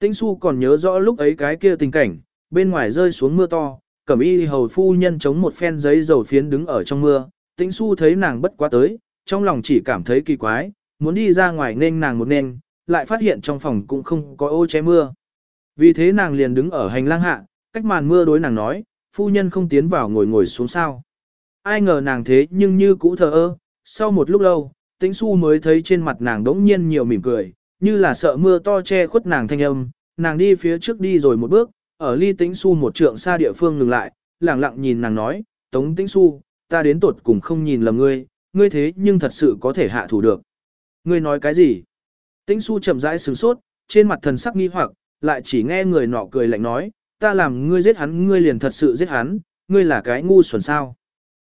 Tĩnh su còn nhớ rõ lúc ấy cái kia tình cảnh, bên ngoài rơi xuống mưa to, cẩm y hầu phu nhân chống một phen giấy dầu phiến đứng ở trong mưa, tĩnh su thấy nàng bất quá tới, trong lòng chỉ cảm thấy kỳ quái, muốn đi ra ngoài nên nàng một nên, lại phát hiện trong phòng cũng không có ô che mưa. Vì thế nàng liền đứng ở hành lang hạ, cách màn mưa đối nàng nói, phu nhân không tiến vào ngồi ngồi xuống sao. Ai ngờ nàng thế nhưng như cũ thờ ơ, sau một lúc lâu, tĩnh su mới thấy trên mặt nàng đống nhiên nhiều mỉm cười, như là sợ mưa to che khuất nàng thanh âm, nàng đi phía trước đi rồi một bước, ở ly tĩnh su một trượng xa địa phương ngừng lại, lặng lặng nhìn nàng nói, tống tĩnh su, ta đến tột cùng không nhìn lầm ngươi, ngươi thế nhưng thật sự có thể hạ thủ được. Ngươi nói cái gì? Tĩnh su chậm rãi sửng sốt, trên mặt thần sắc nghi hoặc, lại chỉ nghe người nọ cười lạnh nói, ta làm ngươi giết hắn ngươi liền thật sự giết hắn, ngươi là cái ngu xuẩn sao.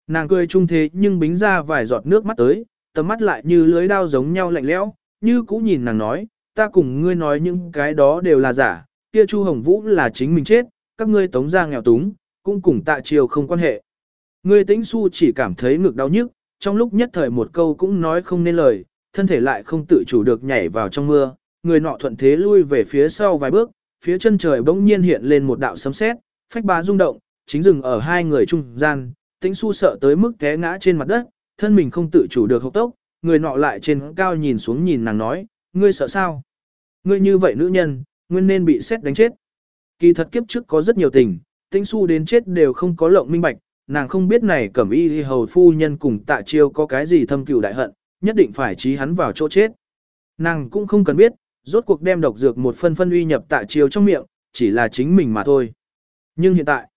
Nàng cười trung thế nhưng bính ra vài giọt nước mắt tới, tầm mắt lại như lưới đao giống nhau lạnh lẽo, như cũ nhìn nàng nói, ta cùng ngươi nói những cái đó đều là giả, kia Chu Hồng Vũ là chính mình chết, các ngươi tống ra nghèo túng, cũng cùng tạ triều không quan hệ. Ngươi tĩnh su chỉ cảm thấy ngực đau nhức, trong lúc nhất thời một câu cũng nói không nên lời, thân thể lại không tự chủ được nhảy vào trong mưa, người nọ thuận thế lui về phía sau vài bước, phía chân trời bỗng nhiên hiện lên một đạo sấm sét, phách bá rung động, chính dừng ở hai người trung gian, tĩnh su sợ tới mức té ngã trên mặt đất, thân mình không tự chủ được hộc tốc, người nọ lại trên cao nhìn xuống nhìn nàng nói, ngươi sợ sao? Ngươi như vậy nữ nhân, nguyên nên bị xét đánh chết. Kỳ thật kiếp trước có rất nhiều tình, tĩnh su đến chết đều không có lộng minh bạch, nàng không biết này cẩm y hầu phu nhân cùng tạ chiêu có cái gì thâm cừu đại hận, nhất định phải trí hắn vào chỗ chết. Nàng cũng không cần biết, rốt cuộc đem độc dược một phân phân uy nhập tạ chiêu trong miệng, chỉ là chính mình mà thôi. Nhưng hiện tại,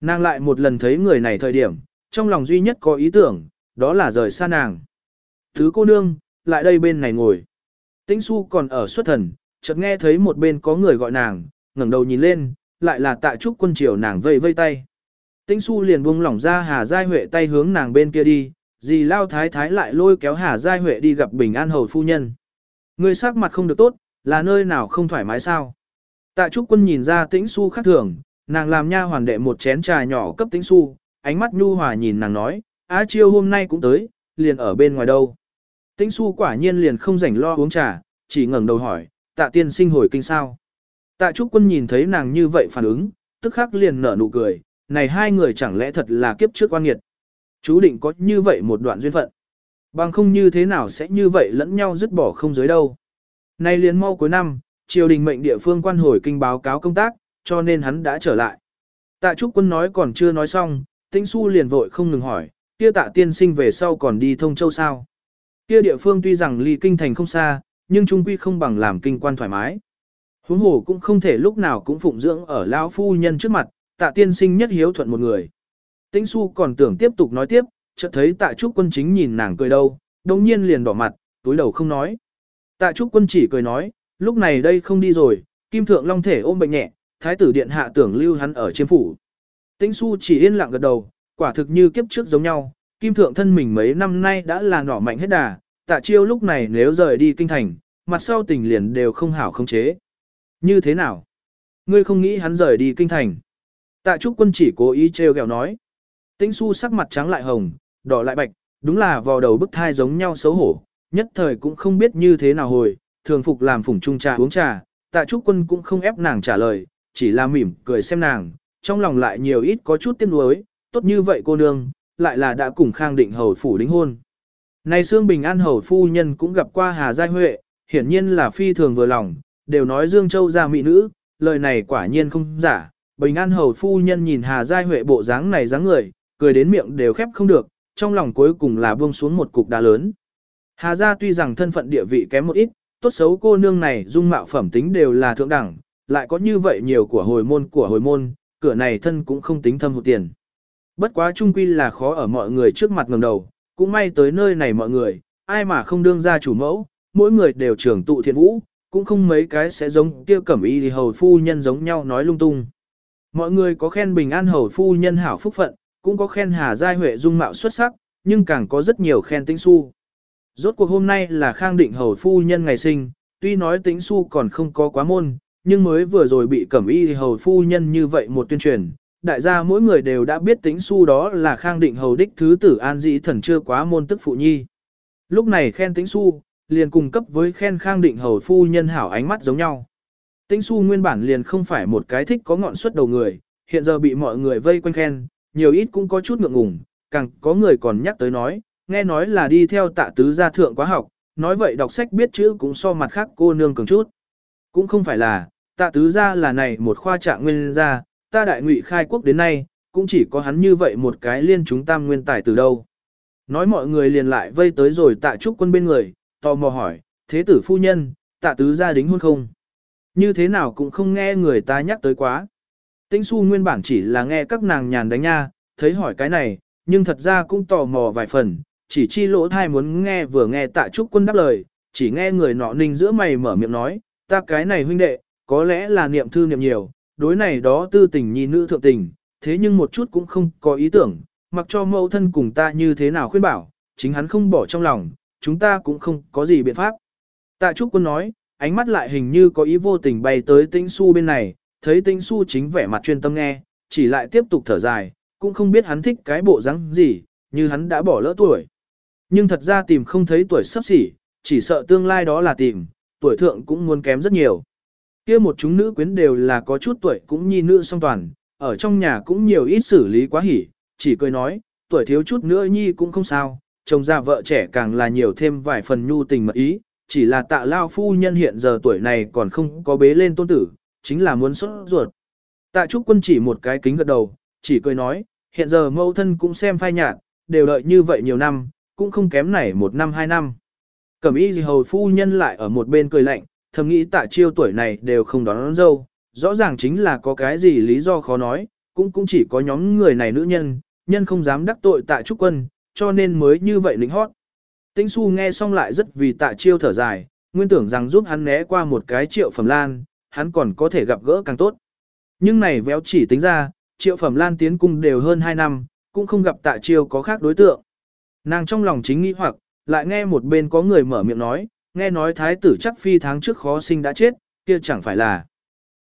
nàng lại một lần thấy người này thời điểm, trong lòng duy nhất có ý tưởng, đó là rời xa nàng. Thứ cô nương, lại đây bên này ngồi. Tĩnh su còn ở xuất thần, chợt nghe thấy một bên có người gọi nàng, ngẩng đầu nhìn lên, lại là tạ trúc quân triều nàng vây vây tay. Tĩnh su liền buông lỏng ra Hà Giai Huệ tay hướng nàng bên kia đi, dì lao thái thái lại lôi kéo Hà Giai Huệ đi gặp Bình An Hầu Phu Nhân. Người sắc mặt không được tốt, là nơi nào không thoải mái sao? Tạ Trúc Quân nhìn ra Tĩnh Su khác thường, nàng làm nha hoàn đệ một chén trà nhỏ cấp Tĩnh Su, ánh mắt nhu hòa nhìn nàng nói, Á Chiêu hôm nay cũng tới, liền ở bên ngoài đâu. Tĩnh Su quả nhiên liền không rảnh lo uống trà, chỉ ngẩng đầu hỏi, Tạ Tiên sinh hồi kinh sao? Tạ Trúc Quân nhìn thấy nàng như vậy phản ứng, tức khắc liền nở nụ cười, này hai người chẳng lẽ thật là kiếp trước quan nghiệt. Chú định có như vậy một đoạn duyên phận. Bằng không như thế nào sẽ như vậy lẫn nhau dứt bỏ không giới đâu. Nay liền mau cuối năm, triều đình mệnh địa phương quan hồi kinh báo cáo công tác, cho nên hắn đã trở lại. Tạ Trúc Quân nói còn chưa nói xong, Tĩnh Xu liền vội không ngừng hỏi, kia tạ tiên sinh về sau còn đi thông châu sao? Kia địa phương tuy rằng ly kinh thành không xa, nhưng trung quy không bằng làm kinh quan thoải mái. Huống hồ cũng không thể lúc nào cũng phụng dưỡng ở lão phu nhân trước mặt, tạ tiên sinh nhất hiếu thuận một người. Tĩnh su còn tưởng tiếp tục nói tiếp, chợt thấy tạ trúc quân chính nhìn nàng cười đâu, đồng nhiên liền đỏ mặt, túi đầu không nói. Tạ trúc quân chỉ cười nói, lúc này đây không đi rồi, kim thượng long thể ôm bệnh nhẹ, thái tử điện hạ tưởng lưu hắn ở chiêm phủ. Tĩnh su chỉ yên lặng gật đầu, quả thực như kiếp trước giống nhau, kim thượng thân mình mấy năm nay đã là nỏ mạnh hết đà, tạ chiêu lúc này nếu rời đi kinh thành, mặt sau tình liền đều không hảo không chế. Như thế nào? Ngươi không nghĩ hắn rời đi kinh thành. Tạ Trúc Quân chỉ cố ý trêu ghẹo nói. Tĩnh Xu sắc mặt trắng lại hồng, đỏ lại bạch, đúng là vào đầu bức thai giống nhau xấu hổ, nhất thời cũng không biết như thế nào hồi, thường phục làm phủng trung trà uống trà, Tạ Trúc Quân cũng không ép nàng trả lời, chỉ là mỉm cười xem nàng, trong lòng lại nhiều ít có chút tiếc nuối, tốt như vậy cô nương, lại là đã cùng Khang Định hầu phủ đính hôn. Này Sương Bình An hầu phu nhân cũng gặp qua Hà Giai Huệ, hiển nhiên là phi thường vừa lòng, đều nói Dương Châu ra mỹ nữ, lời này quả nhiên không giả, Bình An Hầu phu nhân nhìn Hà Giai Huệ bộ dáng này dáng người, cười đến miệng đều khép không được, trong lòng cuối cùng là buông xuống một cục đá lớn. Hà gia tuy rằng thân phận địa vị kém một ít, tốt xấu cô nương này dung mạo phẩm tính đều là thượng đẳng, lại có như vậy nhiều của hồi môn của hồi môn, cửa này thân cũng không tính thâm hụt tiền. Bất quá trung quy là khó ở mọi người trước mặt ngầm đầu, cũng may tới nơi này mọi người, ai mà không đương ra chủ mẫu, mỗi người đều trưởng tụ thiện vũ, cũng không mấy cái sẽ giống kia cẩm y thì hầu phu nhân giống nhau nói lung tung. Mọi người có khen bình an hầu phu nhân hảo phúc phận, cũng có khen Hà Giai Huệ dung mạo xuất sắc, nhưng càng có rất nhiều khen Tĩnh Xu. Rốt cuộc hôm nay là Khang Định hầu phu nhân ngày sinh, tuy nói Tĩnh Xu còn không có quá môn, nhưng mới vừa rồi bị Cẩm Y hầu phu nhân như vậy một tuyên truyền, đại gia mỗi người đều đã biết Tĩnh Xu đó là Khang Định hầu đích thứ tử An Dĩ Thần chưa quá môn tức phụ nhi. Lúc này khen Tĩnh Xu, liền cùng cấp với khen Khang Định hầu phu nhân hảo ánh mắt giống nhau. Tĩnh su nguyên bản liền không phải một cái thích có ngọn suất đầu người, hiện giờ bị mọi người vây quanh khen, nhiều ít cũng có chút ngượng ngùng, càng có người còn nhắc tới nói, nghe nói là đi theo tạ tứ gia thượng quá học, nói vậy đọc sách biết chữ cũng so mặt khác cô nương cường chút. Cũng không phải là, tạ tứ gia là này một khoa trạng nguyên gia, ta đại ngụy khai quốc đến nay, cũng chỉ có hắn như vậy một cái liên chúng tam nguyên tài từ đâu. Nói mọi người liền lại vây tới rồi tạ trúc quân bên người, tò mò hỏi, thế tử phu nhân, tạ tứ gia đính hôn không? Như thế nào cũng không nghe người ta nhắc tới quá. Tĩnh su nguyên bản chỉ là nghe các nàng nhàn đánh nha, thấy hỏi cái này, nhưng thật ra cũng tò mò vài phần, chỉ chi lỗ thai muốn nghe vừa nghe tạ trúc quân đáp lời, chỉ nghe người nọ ninh giữa mày mở miệng nói, ta cái này huynh đệ, có lẽ là niệm thư niệm nhiều, đối này đó tư tình nhi nữ thượng tình, thế nhưng một chút cũng không có ý tưởng, mặc cho mẫu thân cùng ta như thế nào khuyên bảo, chính hắn không bỏ trong lòng, chúng ta cũng không có gì biện pháp. Tạ Trúc Quân nói, ánh mắt lại hình như có ý vô tình bay tới Tĩnh Xu bên này, thấy Tĩnh Xu chính vẻ mặt chuyên tâm nghe, chỉ lại tiếp tục thở dài, cũng không biết hắn thích cái bộ dáng gì, như hắn đã bỏ lỡ tuổi. Nhưng thật ra tìm không thấy tuổi sắp xỉ, chỉ sợ tương lai đó là tìm, tuổi thượng cũng muốn kém rất nhiều. Kia một chúng nữ quyến đều là có chút tuổi cũng nhi nữ song toàn, ở trong nhà cũng nhiều ít xử lý quá hỉ, chỉ cười nói, tuổi thiếu chút nữa nhi cũng không sao, chồng già vợ trẻ càng là nhiều thêm vài phần nhu tình mật ý, chỉ là tạ lao phu nhân hiện giờ tuổi này còn không có bế lên tôn tử, chính là muốn xuất ruột. Tạ trúc quân chỉ một cái kính gật đầu, chỉ cười nói, hiện giờ mâu thân cũng xem phai nhạt, đều đợi như vậy nhiều năm, cũng không kém này một năm hai năm. Cẩm y gì hầu phu nhân lại ở một bên cười lạnh, thầm nghĩ tạ chiêu tuổi này đều không đón, đón dâu, rõ ràng chính là có cái gì lý do khó nói, cũng cũng chỉ có nhóm người này nữ nhân, nhân không dám đắc tội tạ trúc quân, cho nên mới như vậy lính hót. Tĩnh su nghe xong lại rất vì tạ chiêu thở dài, nguyên tưởng rằng giúp hắn né qua một cái triệu phẩm lan, hắn còn có thể gặp gỡ càng tốt. Nhưng này véo chỉ tính ra, triệu phẩm lan tiến cung đều hơn 2 năm, cũng không gặp tạ chiêu có khác đối tượng. Nàng trong lòng chính nghĩ hoặc, lại nghe một bên có người mở miệng nói, nghe nói thái tử chắc phi tháng trước khó sinh đã chết, kia chẳng phải là,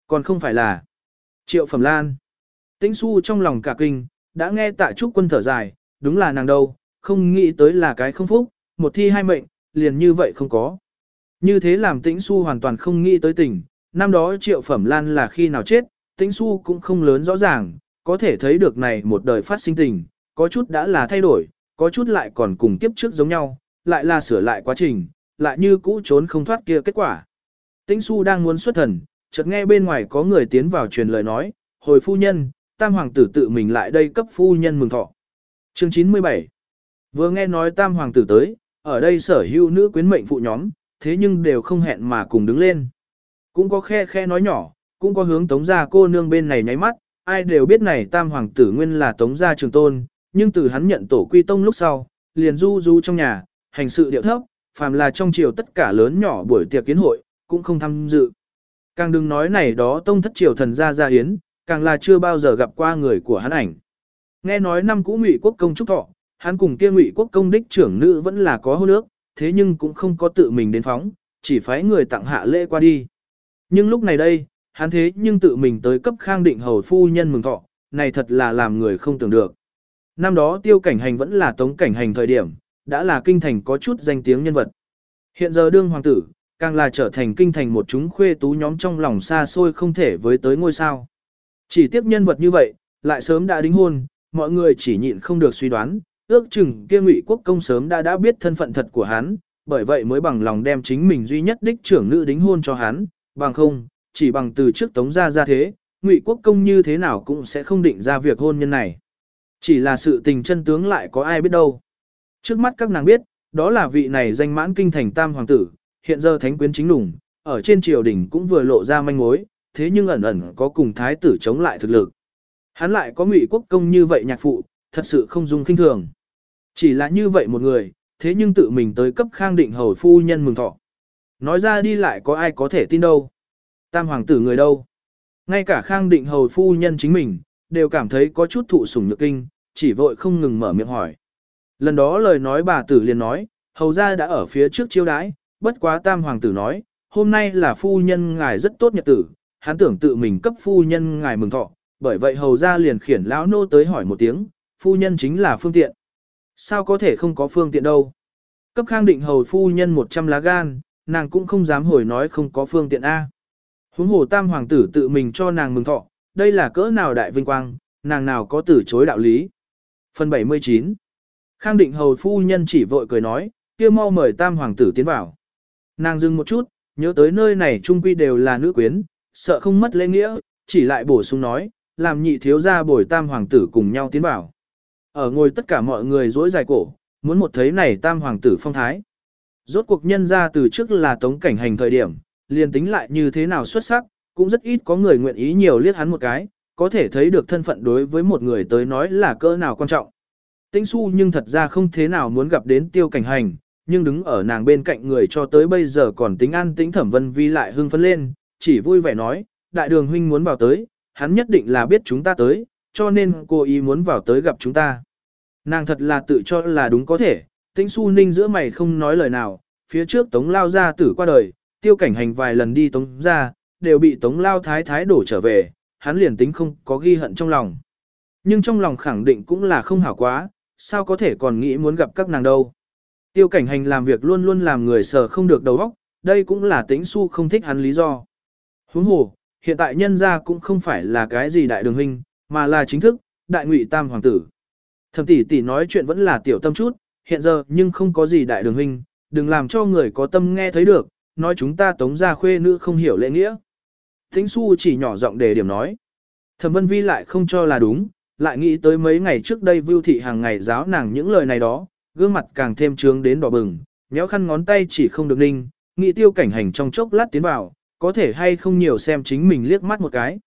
còn không phải là triệu phẩm lan. Tĩnh su trong lòng cả kinh, đã nghe tạ trúc quân thở dài, đúng là nàng đâu, không nghĩ tới là cái không phúc, một thi hai mệnh, liền như vậy không có. Như thế làm tĩnh su hoàn toàn không nghĩ tới tình, năm đó triệu phẩm lan là khi nào chết, tĩnh su cũng không lớn rõ ràng, có thể thấy được này một đời phát sinh tình, có chút đã là thay đổi, có chút lại còn cùng kiếp trước giống nhau, lại là sửa lại quá trình, lại như cũ trốn không thoát kia kết quả. Tĩnh su đang muốn xuất thần, chợt nghe bên ngoài có người tiến vào truyền lời nói, hồi phu nhân, tam hoàng tử tự mình lại đây cấp phu nhân mừng thọ. Chương 97 Vừa nghe nói tam hoàng tử tới, ở đây sở hữu nữ quyến mệnh phụ nhóm, thế nhưng đều không hẹn mà cùng đứng lên. Cũng có khe khe nói nhỏ, cũng có hướng tống gia cô nương bên này nháy mắt, ai đều biết này tam hoàng tử nguyên là tống gia trường tôn, nhưng từ hắn nhận tổ quy tông lúc sau, liền du du trong nhà, hành sự điệu thấp, phàm là trong triều tất cả lớn nhỏ buổi tiệc kiến hội, cũng không tham dự. Càng đừng nói này đó tông thất triều thần gia gia hiến, càng là chưa bao giờ gặp qua người của hắn ảnh. Nghe nói năm cũ ngụy quốc công trúc thọ, hắn cùng kia ngụy quốc công đích trưởng nữ vẫn là có hôn ước, thế nhưng cũng không có tự mình đến phóng, chỉ phái người tặng hạ lễ qua đi. Nhưng lúc này đây, hắn thế nhưng tự mình tới cấp khang định hầu phu nhân mừng thọ, này thật là làm người không tưởng được. Năm đó tiêu cảnh hành vẫn là tống cảnh hành thời điểm, đã là kinh thành có chút danh tiếng nhân vật. Hiện giờ đương hoàng tử, càng là trở thành kinh thành một chúng khuê tú nhóm trong lòng xa xôi không thể với tới ngôi sao. Chỉ tiếp nhân vật như vậy, lại sớm đã đính hôn, mọi người chỉ nhịn không được suy đoán, ước chừng kia ngụy quốc công sớm đã đã biết thân phận thật của hắn, bởi vậy mới bằng lòng đem chính mình duy nhất đích trưởng nữ đính hôn cho hắn, bằng không, chỉ bằng từ trước tống ra ra thế, ngụy quốc công như thế nào cũng sẽ không định ra việc hôn nhân này. Chỉ là sự tình chân tướng lại có ai biết đâu. Trước mắt các nàng biết, đó là vị này danh mãn kinh thành tam hoàng tử, hiện giờ thánh quyến chính đủng, ở trên triều đình cũng vừa lộ ra manh mối, thế nhưng ẩn ẩn có cùng thái tử chống lại thực lực. Hắn lại có ngụy quốc công như vậy nhạc phụ, thật sự không dung kinh thường. Chỉ là như vậy một người, thế nhưng tự mình tới cấp khang định hầu phu nhân mừng thọ. Nói ra đi lại có ai có thể tin đâu. Tam hoàng tử người đâu. Ngay cả khang định hầu phu nhân chính mình, đều cảm thấy có chút thụ sủng nhược kinh, chỉ vội không ngừng mở miệng hỏi. Lần đó lời nói bà tử liền nói, hầu ra đã ở phía trước chiêu đãi, bất quá tam hoàng tử nói, hôm nay là phu nhân ngài rất tốt nhật tử, hắn tưởng tự mình cấp phu nhân ngài mừng thọ, bởi vậy hầu ra liền khiển lão nô tới hỏi một tiếng, phu nhân chính là phương tiện. Sao có thể không có phương tiện đâu? Cấp khang định hầu phu nhân 100 lá gan, nàng cũng không dám hồi nói không có phương tiện A. Huống hồ tam hoàng tử tự mình cho nàng mừng thọ, đây là cỡ nào đại vinh quang, nàng nào có từ chối đạo lý. Phần 79 Khang định hầu phu nhân chỉ vội cười nói, kia mau mời tam hoàng tử tiến vào. Nàng dừng một chút, nhớ tới nơi này trung quy đều là nữ quyến, sợ không mất lễ nghĩa, chỉ lại bổ sung nói, làm nhị thiếu gia bồi tam hoàng tử cùng nhau tiến vào. Ở ngồi tất cả mọi người dối dài cổ, muốn một thấy này tam hoàng tử phong thái. Rốt cuộc nhân ra từ trước là tống cảnh hành thời điểm, liền tính lại như thế nào xuất sắc, cũng rất ít có người nguyện ý nhiều liếc hắn một cái, có thể thấy được thân phận đối với một người tới nói là cỡ nào quan trọng. Tĩnh su nhưng thật ra không thế nào muốn gặp đến tiêu cảnh hành, nhưng đứng ở nàng bên cạnh người cho tới bây giờ còn tính an tĩnh thẩm vân vi lại hưng phấn lên, chỉ vui vẻ nói, đại đường huynh muốn vào tới, hắn nhất định là biết chúng ta tới, cho nên cô ý muốn vào tới gặp chúng ta. Nàng thật là tự cho là đúng có thể, tĩnh su ninh giữa mày không nói lời nào, phía trước tống lao ra tử qua đời, tiêu cảnh hành vài lần đi tống ra, đều bị tống lao thái thái đổ trở về, hắn liền tính không có ghi hận trong lòng. Nhưng trong lòng khẳng định cũng là không hảo quá, sao có thể còn nghĩ muốn gặp các nàng đâu. Tiêu cảnh hành làm việc luôn luôn làm người sợ không được đầu óc, đây cũng là tĩnh su không thích hắn lý do. Huống hồ, hiện tại nhân gia cũng không phải là cái gì đại đường huynh, mà là chính thức, đại ngụy tam hoàng tử. Thẩm tỷ tỷ nói chuyện vẫn là tiểu tâm chút, hiện giờ nhưng không có gì đại đường huynh, đừng làm cho người có tâm nghe thấy được, nói chúng ta tống gia khuê nữ không hiểu lễ nghĩa. Tĩnh su chỉ nhỏ giọng để điểm nói. Thẩm vân vi lại không cho là đúng, lại nghĩ tới mấy ngày trước đây vưu thị hàng ngày giáo nàng những lời này đó, gương mặt càng thêm trướng đến đỏ bừng, nhéo khăn ngón tay chỉ không được ninh, nghĩ tiêu cảnh hành trong chốc lát tiến vào, có thể hay không nhiều xem chính mình liếc mắt một cái.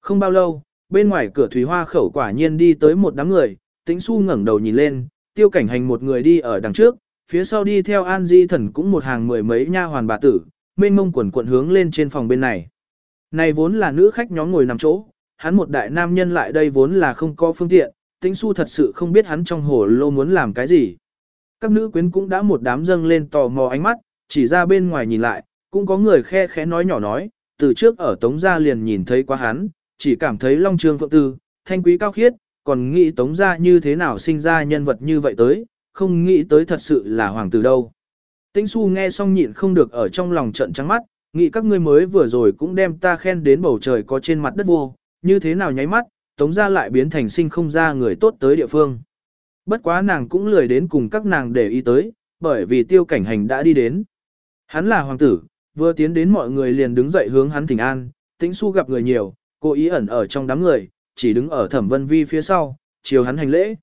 Không bao lâu, bên ngoài cửa thủy hoa khẩu quả nhiên đi tới một đám người, tĩnh su ngẩng đầu nhìn lên, tiêu cảnh hành một người đi ở đằng trước, phía sau đi theo an di thần cũng một hàng mười mấy nha hoàn bà tử, mênh mông quần quận hướng lên trên phòng bên này. Này vốn là nữ khách nhóm ngồi nằm chỗ, hắn một đại nam nhân lại đây vốn là không có phương tiện, tĩnh su thật sự không biết hắn trong hồ lô muốn làm cái gì. Các nữ quyến cũng đã một đám dâng lên tò mò ánh mắt, chỉ ra bên ngoài nhìn lại, cũng có người khe khẽ nói nhỏ nói, từ trước ở Tống Gia liền nhìn thấy quá hắn, chỉ cảm thấy long trương phượng tư, thanh quý cao khiết, còn nghĩ Tống Gia như thế nào sinh ra nhân vật như vậy tới, không nghĩ tới thật sự là hoàng tử đâu. Tĩnh su nghe xong nhịn không được ở trong lòng trận trắng mắt, nghĩ các ngươi mới vừa rồi cũng đem ta khen đến bầu trời có trên mặt đất vô, như thế nào nháy mắt, Tống Gia lại biến thành sinh không ra người tốt tới địa phương. Bất quá nàng cũng lười đến cùng các nàng để ý tới, bởi vì tiêu cảnh hành đã đi đến. Hắn là hoàng tử, vừa tiến đến mọi người liền đứng dậy hướng hắn thỉnh an, tĩnh su gặp người nhiều, cô ý ẩn ở trong đám người, chỉ đứng ở thẩm vân vi phía sau, chiều hắn hành lễ.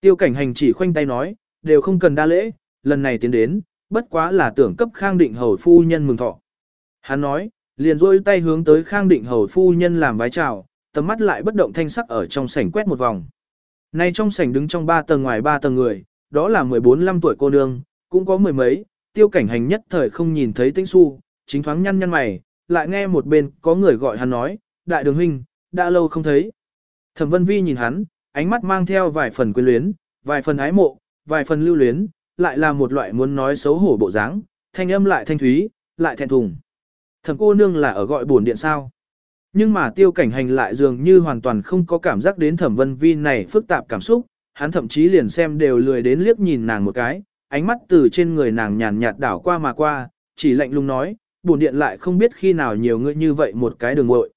Tiêu cảnh hành chỉ khoanh tay nói, đều không cần đa lễ, lần này tiến đến, bất quá là tưởng cấp khang định hầu phu nhân mừng thọ. Hắn nói, liền rôi tay hướng tới khang định hầu phu nhân làm vái chào, tầm mắt lại bất động thanh sắc ở trong sảnh quét một vòng. Nay trong sảnh đứng trong ba tầng ngoài ba tầng người, đó là 14-15 tuổi cô nương, cũng có mười mấy, tiêu cảnh hành nhất thời không nhìn thấy tĩnh su, chính thoáng nhăn nhăn mày, lại nghe một bên có người gọi hắn nói, đại đường huynh, đã lâu không thấy. Thẩm vân vi nhìn hắn, ánh mắt mang theo vài phần quyến luyến, vài phần ái mộ, vài phần lưu luyến, lại là một loại muốn nói xấu hổ bộ dáng, thanh âm lại thanh thúy, lại thẹn thùng. Thẩm cô nương là ở gọi buồn điện sao? Nhưng mà tiêu cảnh hành lại dường như hoàn toàn không có cảm giác đến thẩm vân vi này phức tạp cảm xúc, hắn thậm chí liền xem đều lười đến liếc nhìn nàng một cái, ánh mắt từ trên người nàng nhàn nhạt đảo qua mà qua, chỉ lạnh lùng nói, buồn điện lại không biết khi nào nhiều người như vậy một cái đường ngội.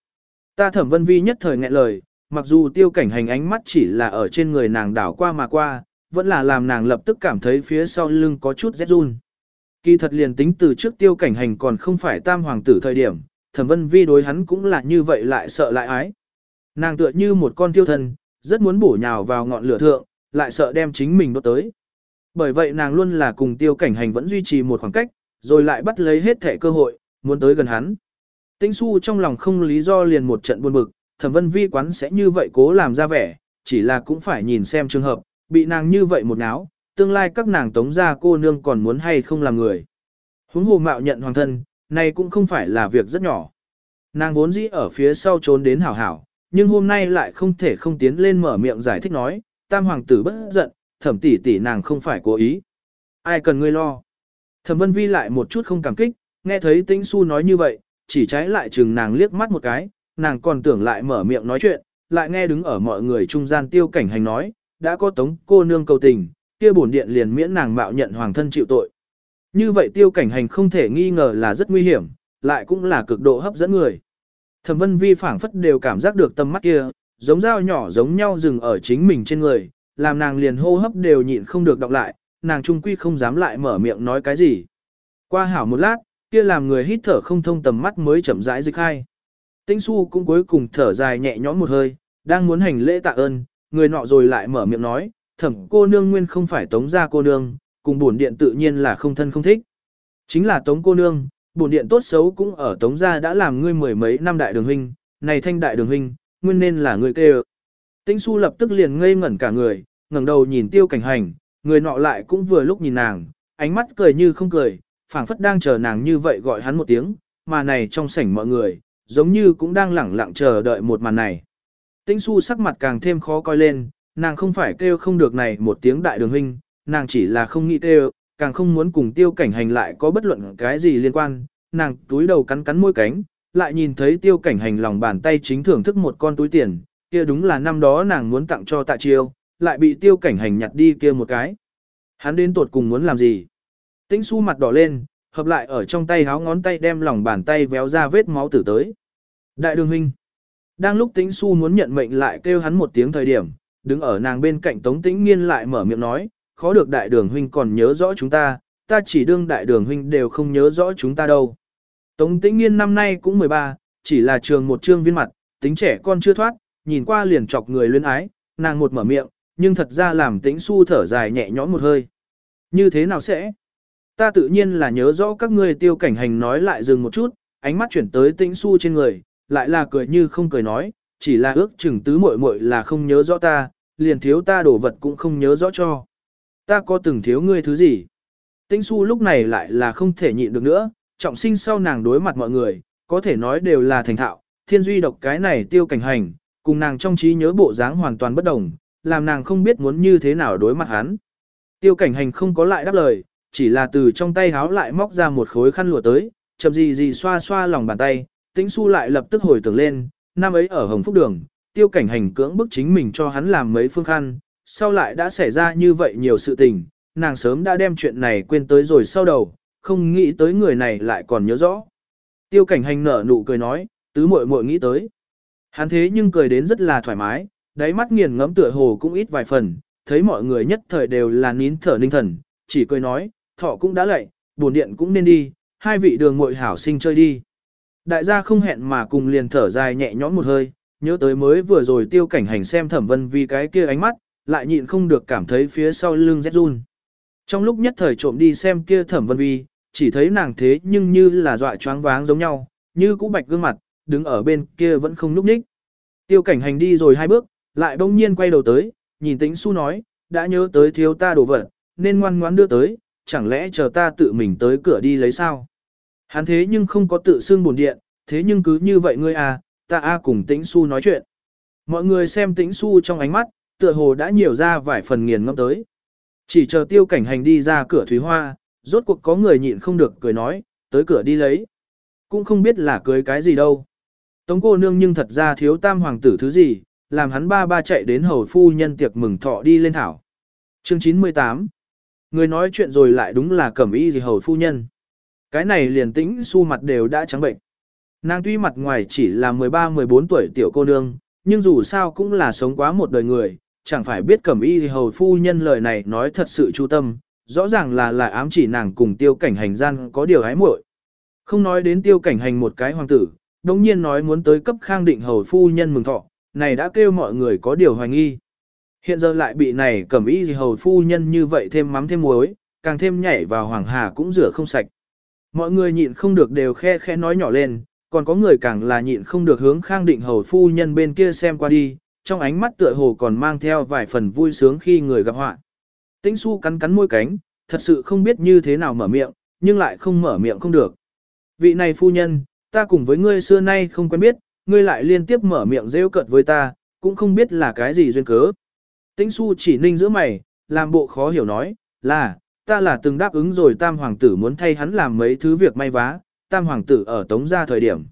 Ta thẩm vân vi nhất thời nghẹn lời, mặc dù tiêu cảnh hành ánh mắt chỉ là ở trên người nàng đảo qua mà qua, vẫn là làm nàng lập tức cảm thấy phía sau lưng có chút rét run. Kỳ thật liền tính từ trước tiêu cảnh hành còn không phải tam hoàng tử thời điểm, thẩm vân vi đối hắn cũng là như vậy lại sợ lại ái. Nàng tựa như một con tiêu thân, rất muốn bổ nhào vào ngọn lửa thượng, lại sợ đem chính mình đốt tới. Bởi vậy nàng luôn là cùng tiêu cảnh hành vẫn duy trì một khoảng cách, rồi lại bắt lấy hết thể cơ hội, muốn tới gần hắn. Tĩnh su trong lòng không lý do liền một trận buồn bực, thẩm vân vi quán sẽ như vậy cố làm ra vẻ, chỉ là cũng phải nhìn xem trường hợp, bị nàng như vậy một náo, tương lai các nàng tống ra cô nương còn muốn hay không làm người. Huống hồ mạo nhận hoàng thân, này cũng không phải là việc rất nhỏ. Nàng vốn dĩ ở phía sau trốn đến hảo hảo, nhưng hôm nay lại không thể không tiến lên mở miệng giải thích nói, tam hoàng tử bất giận, thẩm tỷ tỷ nàng không phải cố ý. Ai cần ngươi lo. Thẩm vân vi lại một chút không cảm kích, nghe thấy tĩnh su nói như vậy, chỉ trái lại chừng nàng liếc mắt một cái, nàng còn tưởng lại mở miệng nói chuyện, lại nghe đứng ở mọi người trung gian tiêu cảnh hành nói, đã có tống cô nương cầu tình, kia bổn điện liền miễn nàng mạo nhận hoàng thân chịu tội. Như vậy tiêu cảnh hành không thể nghi ngờ là rất nguy hiểm, lại cũng là cực độ hấp dẫn người. Thẩm vân vi phảng phất đều cảm giác được tâm mắt kia, giống dao nhỏ giống nhau dừng ở chính mình trên người, làm nàng liền hô hấp đều nhịn không được đọc lại, nàng trung quy không dám lại mở miệng nói cái gì. Qua hảo một lát, kia làm người hít thở không thông tầm mắt mới chậm rãi dịch hai. Tĩnh su cũng cuối cùng thở dài nhẹ nhõm một hơi, đang muốn hành lễ tạ ơn, người nọ rồi lại mở miệng nói, thẩm cô nương nguyên không phải tống gia cô nương, cùng bổn điện tự nhiên là không thân không thích. Chính là tống cô nương, bổn điện tốt xấu cũng ở tống gia đã làm ngươi mười mấy năm đại đường huynh, này thanh đại đường huynh, nguyên nên là người kêu. Tĩnh su lập tức liền ngây ngẩn cả người, ngẩng đầu nhìn tiêu cảnh hành, người nọ lại cũng vừa lúc nhìn nàng, ánh mắt cười như không cười, phảng phất đang chờ nàng như vậy gọi hắn một tiếng, mà này trong sảnh mọi người, giống như cũng đang lẳng lặng chờ đợi một màn này. Tĩnh su sắc mặt càng thêm khó coi lên, nàng không phải kêu không được này một tiếng đại đường huynh, nàng chỉ là không nghĩ kêu, càng không muốn cùng tiêu cảnh hành lại có bất luận cái gì liên quan, nàng túi đầu cắn cắn môi cánh, lại nhìn thấy tiêu cảnh hành lòng bàn tay chính thưởng thức một con túi tiền, kia đúng là năm đó nàng muốn tặng cho tạ chiêu, lại bị tiêu cảnh hành nhặt đi kia một cái. Hắn đến tột cùng muốn làm gì? Tĩnh su mặt đỏ lên, hợp lại ở trong tay háo ngón tay đem lòng bàn tay véo ra vết máu tử tới. Đại đường huynh. Đang lúc tĩnh su muốn nhận mệnh lại kêu hắn một tiếng thời điểm, đứng ở nàng bên cạnh tống tĩnh nghiên lại mở miệng nói, khó được đại đường huynh còn nhớ rõ chúng ta, ta chỉ đương đại đường huynh đều không nhớ rõ chúng ta đâu. Tống tĩnh nghiên năm nay cũng 13, chỉ là trường một trương viên mặt, tính trẻ con chưa thoát, nhìn qua liền chọc người luyến ái, nàng một mở miệng, nhưng thật ra làm tĩnh su thở dài nhẹ nhõm một hơi. Như thế nào sẽ? Ta tự nhiên là nhớ rõ các ngươi tiêu cảnh hành nói lại dừng một chút, ánh mắt chuyển tới tĩnh su trên người, lại là cười như không cười nói, chỉ là ước chừng tứ muội muội là không nhớ rõ ta, liền thiếu ta đổ vật cũng không nhớ rõ cho. Ta có từng thiếu ngươi thứ gì? Tĩnh su lúc này lại là không thể nhịn được nữa, trọng sinh sau nàng đối mặt mọi người, có thể nói đều là thành thạo, thiên duy độc cái này tiêu cảnh hành, cùng nàng trong trí nhớ bộ dáng hoàn toàn bất đồng, làm nàng không biết muốn như thế nào đối mặt hắn. Tiêu cảnh hành không có lại đáp lời, chỉ là từ trong tay háo lại móc ra một khối khăn lụa tới, chậm gì gì xoa xoa lòng bàn tay, tĩnh su lại lập tức hồi tưởng lên, năm ấy ở Hồng Phúc Đường, tiêu cảnh hành cưỡng bức chính mình cho hắn làm mấy phương khăn, sau lại đã xảy ra như vậy nhiều sự tình, nàng sớm đã đem chuyện này quên tới rồi sau đầu, không nghĩ tới người này lại còn nhớ rõ. Tiêu cảnh hành nở nụ cười nói, tứ muội muội nghĩ tới. Hắn thế nhưng cười đến rất là thoải mái, đáy mắt nghiền ngẫm tựa hồ cũng ít vài phần, thấy mọi người nhất thời đều là nín thở ninh thần, chỉ cười nói, thọ cũng đã lạy, buồn điện cũng nên đi, hai vị đường muội hảo sinh chơi đi. Đại gia không hẹn mà cùng liền thở dài nhẹ nhõm một hơi, nhớ tới mới vừa rồi tiêu cảnh hành xem thẩm vân vì cái kia ánh mắt, lại nhịn không được cảm thấy phía sau lưng rét run. Trong lúc nhất thời trộm đi xem kia thẩm vân vi, chỉ thấy nàng thế nhưng như là dọa choáng váng giống nhau, như cũ bạch gương mặt, đứng ở bên kia vẫn không núp ních. Tiêu cảnh hành đi rồi hai bước, lại bỗng nhiên quay đầu tới, nhìn tĩnh su nói, đã nhớ tới thiếu ta đồ vật, nên ngoan ngoãn đưa tới, chẳng lẽ chờ ta tự mình tới cửa đi lấy sao? Hắn thế nhưng không có tự xưng buồn điện, thế nhưng cứ như vậy ngươi à, ta a cùng tĩnh su nói chuyện. Mọi người xem tĩnh su trong ánh mắt, tựa hồ đã nhiều ra vài phần nghiền ngẫm tới. Chỉ chờ tiêu cảnh hành đi ra cửa thúy hoa, rốt cuộc có người nhịn không được cười nói, tới cửa đi lấy. Cũng không biết là cưới cái gì đâu. Tống cô nương nhưng thật ra thiếu tam hoàng tử thứ gì, làm hắn ba ba chạy đến hầu phu nhân tiệc mừng thọ đi lên thảo. Chương 98 Người nói chuyện rồi lại đúng là cẩm y gì hầu phu nhân. Cái này liền tĩnh su mặt đều đã trắng bệnh. Nàng tuy mặt ngoài chỉ là 13-14 tuổi tiểu cô nương, nhưng dù sao cũng là sống quá một đời người, chẳng phải biết cẩm y thì hầu phu nhân lời này nói thật sự chu tâm, rõ ràng là là ám chỉ nàng cùng tiêu cảnh hành gian có điều hái muội. Không nói đến tiêu cảnh hành một cái hoàng tử, đồng nhiên nói muốn tới cấp khang định hầu phu nhân mừng thọ, này đã kêu mọi người có điều hoài nghi. Hiện giờ lại bị này cẩm y gì hầu phu nhân như vậy thêm mắm thêm muối, càng thêm nhảy vào hoàng hà cũng rửa không sạch. Mọi người nhịn không được đều khe khe nói nhỏ lên, còn có người càng là nhịn không được hướng khang định hầu phu nhân bên kia xem qua đi, trong ánh mắt tựa hồ còn mang theo vài phần vui sướng khi người gặp họa. Tĩnh su cắn cắn môi cánh, thật sự không biết như thế nào mở miệng, nhưng lại không mở miệng không được. Vị này phu nhân, ta cùng với ngươi xưa nay không quen biết, ngươi lại liên tiếp mở miệng rêu cợt với ta, cũng không biết là cái gì duyên cớ. Tĩnh su chỉ ninh giữa mày, làm bộ khó hiểu nói, là, ta là từng đáp ứng rồi tam hoàng tử muốn thay hắn làm mấy thứ việc may vá, tam hoàng tử ở tống gia thời điểm.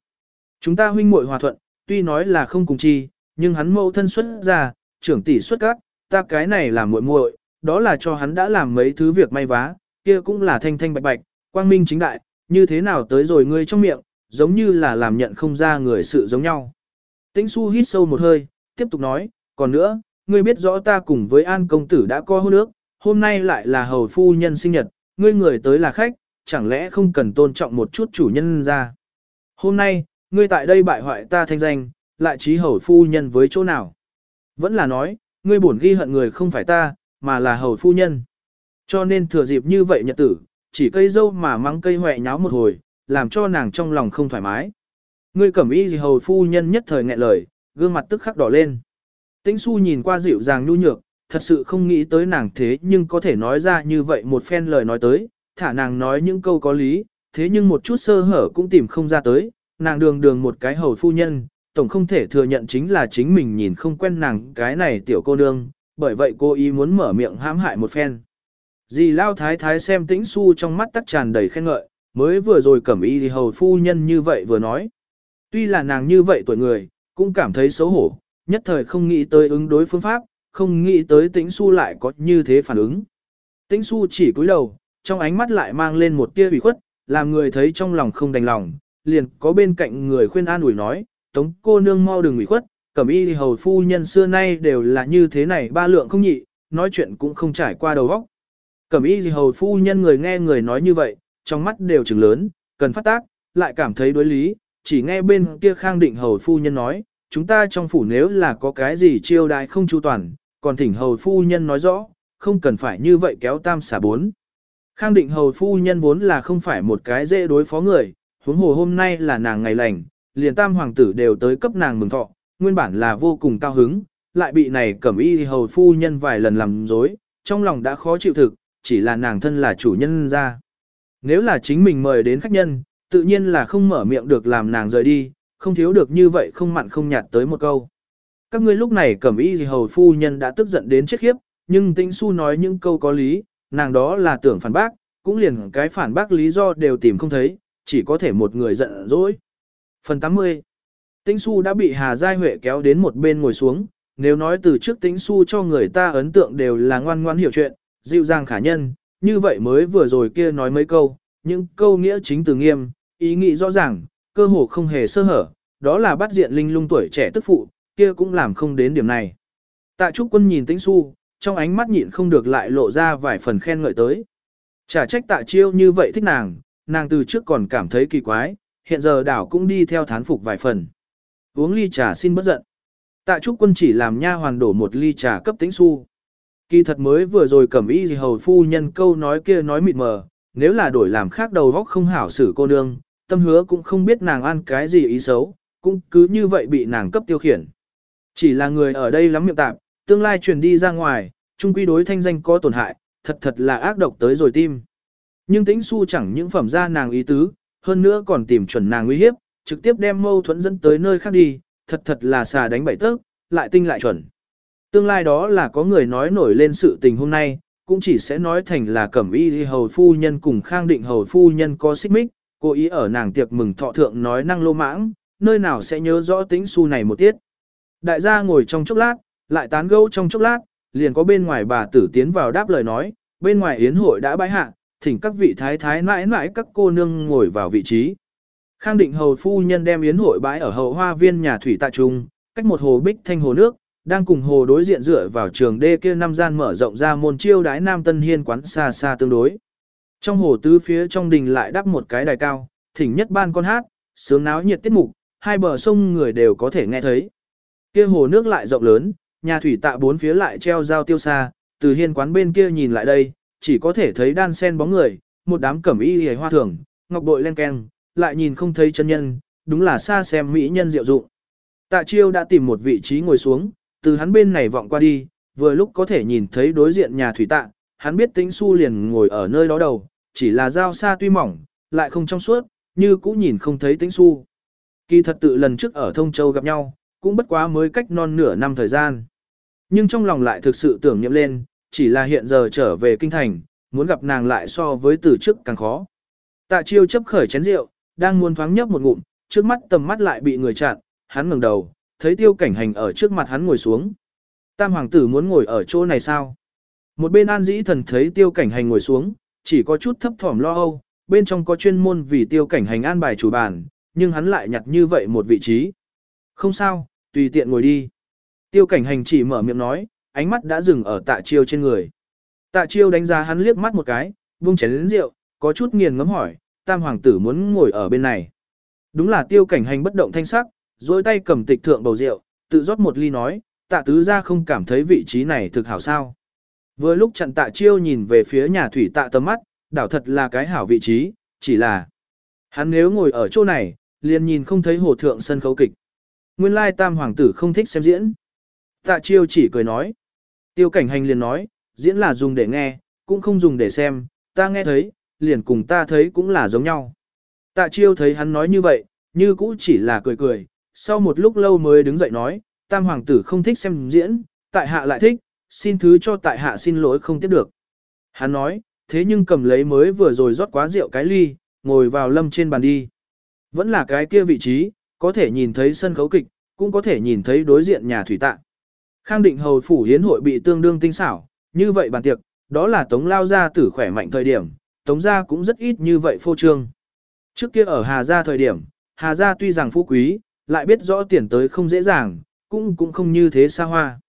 Chúng ta huynh muội hòa thuận, tuy nói là không cùng chi, nhưng hắn mẫu thân xuất ra, trưởng tỷ xuất các, ta cái này là muội muội, đó là cho hắn đã làm mấy thứ việc may vá, kia cũng là thanh thanh bạch bạch, quang minh chính đại, như thế nào tới rồi ngươi trong miệng, giống như là làm nhận không ra người sự giống nhau. Tĩnh su hít sâu một hơi, tiếp tục nói, còn nữa, ngươi biết rõ ta cùng với an công tử đã có hôn ước, hôm nay lại là hầu phu nhân sinh nhật, ngươi người tới là khách, chẳng lẽ không cần tôn trọng một chút chủ nhân ra. Hôm nay, ngươi tại đây bại hoại ta thanh danh, lại trí hầu phu nhân với chỗ nào. Vẫn là nói, ngươi buồn ghi hận người không phải ta, mà là hầu phu nhân. Cho nên thừa dịp như vậy nhật tử, chỉ cây dâu mà mắng cây hoẹ nháo một hồi, làm cho nàng trong lòng không thoải mái. Ngươi cẩm y gì hầu phu nhân nhất thời nghẹn lời, gương mặt tức khắc đỏ lên. Tĩnh su nhìn qua dịu dàng nhu nhược, thật sự không nghĩ tới nàng thế nhưng có thể nói ra như vậy một phen lời nói tới, thả nàng nói những câu có lý, thế nhưng một chút sơ hở cũng tìm không ra tới, nàng đường đường một cái hầu phu nhân, tổng không thể thừa nhận chính là chính mình nhìn không quen nàng cái này tiểu cô nương, bởi vậy cô ý muốn mở miệng hãm hại một phen. Dì lao thái thái xem tĩnh su trong mắt tắc tràn đầy khen ngợi, mới vừa rồi cẩm y thì hầu phu nhân như vậy vừa nói. Tuy là nàng như vậy tuổi người, cũng cảm thấy xấu hổ, nhất thời không nghĩ tới ứng đối phương pháp, không nghĩ tới tĩnh su lại có như thế phản ứng. Tĩnh su chỉ cúi đầu, trong ánh mắt lại mang lên một tia ủy khuất, làm người thấy trong lòng không đành lòng, liền có bên cạnh người khuyên an ủi nói, tống cô nương mau đừng ủy khuất, cẩm y hầu phu nhân xưa nay đều là như thế này ba lượng không nhị, nói chuyện cũng không trải qua đầu óc. Cẩm y hầu phu nhân người nghe người nói như vậy, trong mắt đều trừng lớn, cần phát tác, lại cảm thấy đối lý, chỉ nghe bên kia khang định hầu phu nhân nói, chúng ta trong phủ nếu là có cái gì chiêu đại không chu toàn, còn thỉnh hầu phu nhân nói rõ, không cần phải như vậy kéo tam xả bốn. Khang định hầu phu nhân vốn là không phải một cái dễ đối phó người, huống hồ hôm nay là nàng ngày lành, liền tam hoàng tử đều tới cấp nàng mừng thọ, nguyên bản là vô cùng cao hứng, lại bị này cẩm y hầu phu nhân vài lần làm dối, trong lòng đã khó chịu thực, chỉ là nàng thân là chủ nhân ra. Nếu là chính mình mời đến khách nhân, tự nhiên là không mở miệng được làm nàng rời đi, không thiếu được như vậy không mặn không nhạt tới một câu. Các ngươi lúc này cẩm y gì hầu phu nhân đã tức giận đến chết khiếp, nhưng tĩnh su nói những câu có lý, nàng đó là tưởng phản bác, cũng liền cái phản bác lý do đều tìm không thấy, chỉ có thể một người giận dỗi. Phần 80 Tĩnh su đã bị Hà Giai Huệ kéo đến một bên ngồi xuống, nếu nói từ trước tĩnh su cho người ta ấn tượng đều là ngoan ngoan hiểu chuyện, dịu dàng khả nhân, như vậy mới vừa rồi kia nói mấy câu, những câu nghĩa chính từ nghiêm, ý nghĩ rõ ràng, cơ hồ không hề sơ hở, đó là bắt diện linh lung tuổi trẻ tức phụ, kia cũng làm không đến điểm này. Tạ Trúc Quân nhìn Tĩnh Xu, trong ánh mắt nhịn không được lại lộ ra vài phần khen ngợi tới. Chả trách Tạ Chiêu như vậy thích nàng, nàng từ trước còn cảm thấy kỳ quái, hiện giờ đảo cũng đi theo thán phục vài phần. Uống ly trà xin bất giận. Tạ Trúc Quân chỉ làm nha hoàn đổ một ly trà cấp Tĩnh Xu. Kỳ thật mới vừa rồi cẩm y gì hầu phu nhân câu nói kia nói mịt mờ, nếu là đổi làm khác đầu góc không hảo xử cô nương, tâm hứa cũng không biết nàng ăn cái gì ý xấu, cũng cứ như vậy bị nàng cấp tiêu khiển. Chỉ là người ở đây lắm miệng tạp, tương lai truyền đi ra ngoài, trung quy đối thanh danh có tổn hại, thật thật là ác độc tới rồi tim. Nhưng tĩnh su chẳng những phẩm ra nàng ý tứ, hơn nữa còn tìm chuẩn nàng uy hiếp, trực tiếp đem mâu thuẫn dẫn tới nơi khác đi, thật thật là xà đánh bảy tớc, lại tinh lại chuẩn. Tương lai đó là có người nói nổi lên sự tình hôm nay, cũng chỉ sẽ nói thành là cẩm y hầu phu nhân cùng khang định hầu phu nhân có xích mích, cô ý ở nàng tiệc mừng thọ thượng nói năng lô mãng, nơi nào sẽ nhớ rõ tính su này một tiết. Đại gia ngồi trong chốc lát, lại tán gẫu trong chốc lát, liền có bên ngoài bà tử tiến vào đáp lời nói, bên ngoài yến hội đã bãi hạ, thỉnh các vị thái thái mãi mãi các cô nương ngồi vào vị trí. Khang định hầu phu nhân đem yến hội bãi ở hậu hoa viên nhà thủy tại trung, cách một hồ bích thanh hồ nước, đang cùng hồ đối diện dựa vào trường đê kia năm gian mở rộng ra môn chiêu đái nam tân hiên quán xa xa tương đối. Trong hồ tứ phía trong đình lại đắp một cái đài cao, thỉnh nhất ban con hát, sướng náo nhiệt tiết mục, hai bờ sông người đều có thể nghe thấy. Kia hồ nước lại rộng lớn, nhà thủy tạ bốn phía lại treo giao tiêu xa, từ hiên quán bên kia nhìn lại đây, chỉ có thể thấy đan sen bóng người, một đám cẩm y hề hoa thường, ngọc bội len keng, lại nhìn không thấy chân nhân, đúng là xa xem mỹ nhân diệu dụng. Tạ chiêu đã tìm một vị trí ngồi xuống, từ hắn bên này vọng qua đi, vừa lúc có thể nhìn thấy đối diện nhà thủy tạ, hắn biết tĩnh su liền ngồi ở nơi đó đầu, chỉ là dao xa tuy mỏng, lại không trong suốt, như cũ nhìn không thấy tĩnh su. Kỳ thật tự lần trước ở Thông Châu gặp nhau, cũng bất quá mới cách non nửa năm thời gian. Nhưng trong lòng lại thực sự tưởng nhậm lên, chỉ là hiện giờ trở về kinh thành, muốn gặp nàng lại so với từ trước càng khó. Tạ chiêu chấp khởi chén rượu, đang muốn thoáng nhấp một ngụm, trước mắt tầm mắt lại bị người chặn, hắn ngẩng đầu, thấy tiêu cảnh hành ở trước mặt hắn ngồi xuống. Tam hoàng tử muốn ngồi ở chỗ này sao? Một bên an dĩ thần thấy tiêu cảnh hành ngồi xuống, chỉ có chút thấp thỏm lo âu, bên trong có chuyên môn vì tiêu cảnh hành an bài chủ bàn, nhưng hắn lại nhặt như vậy một vị trí. Không sao, tùy tiện ngồi đi. Tiêu cảnh hành chỉ mở miệng nói, ánh mắt đã dừng ở tạ chiêu trên người. Tạ chiêu đánh giá hắn liếc mắt một cái, buông chén lĩnh rượu, có chút nghiền ngấm hỏi, tam hoàng tử muốn ngồi ở bên này. Đúng là tiêu cảnh hành bất động thanh sắc, dôi tay cầm tịch thượng bầu rượu, tự rót một ly nói, tạ tứ ra không cảm thấy vị trí này thực hảo sao. Vừa lúc chặn tạ chiêu nhìn về phía nhà thủy tạ tầm mắt, đảo thật là cái hảo vị trí, chỉ là hắn nếu ngồi ở chỗ này, liền nhìn không thấy hồ thượng sân khấu kịch. Nguyên lai tam hoàng tử không thích xem diễn. Tạ chiêu chỉ cười nói. Tiêu cảnh hành liền nói, diễn là dùng để nghe, cũng không dùng để xem, ta nghe thấy, liền cùng ta thấy cũng là giống nhau. Tạ chiêu thấy hắn nói như vậy, như cũ chỉ là cười cười, sau một lúc lâu mới đứng dậy nói, tam hoàng tử không thích xem diễn, tại hạ lại thích, xin thứ cho tại hạ xin lỗi không tiếp được. Hắn nói, thế nhưng cầm lấy mới vừa rồi rót quá rượu cái ly, ngồi vào lâm trên bàn đi. Vẫn là cái kia vị trí, có thể nhìn thấy sân khấu kịch, cũng có thể nhìn thấy đối diện nhà thủy tạ. Khang định hầu phủ hiến hội bị tương đương tinh xảo, như vậy bàn tiệc, đó là tống lao gia tử khỏe mạnh thời điểm, tống gia cũng rất ít như vậy phô trương. Trước kia ở Hà Gia thời điểm, Hà Gia tuy rằng phú quý, lại biết rõ tiền tới không dễ dàng, cũng cũng không như thế xa hoa.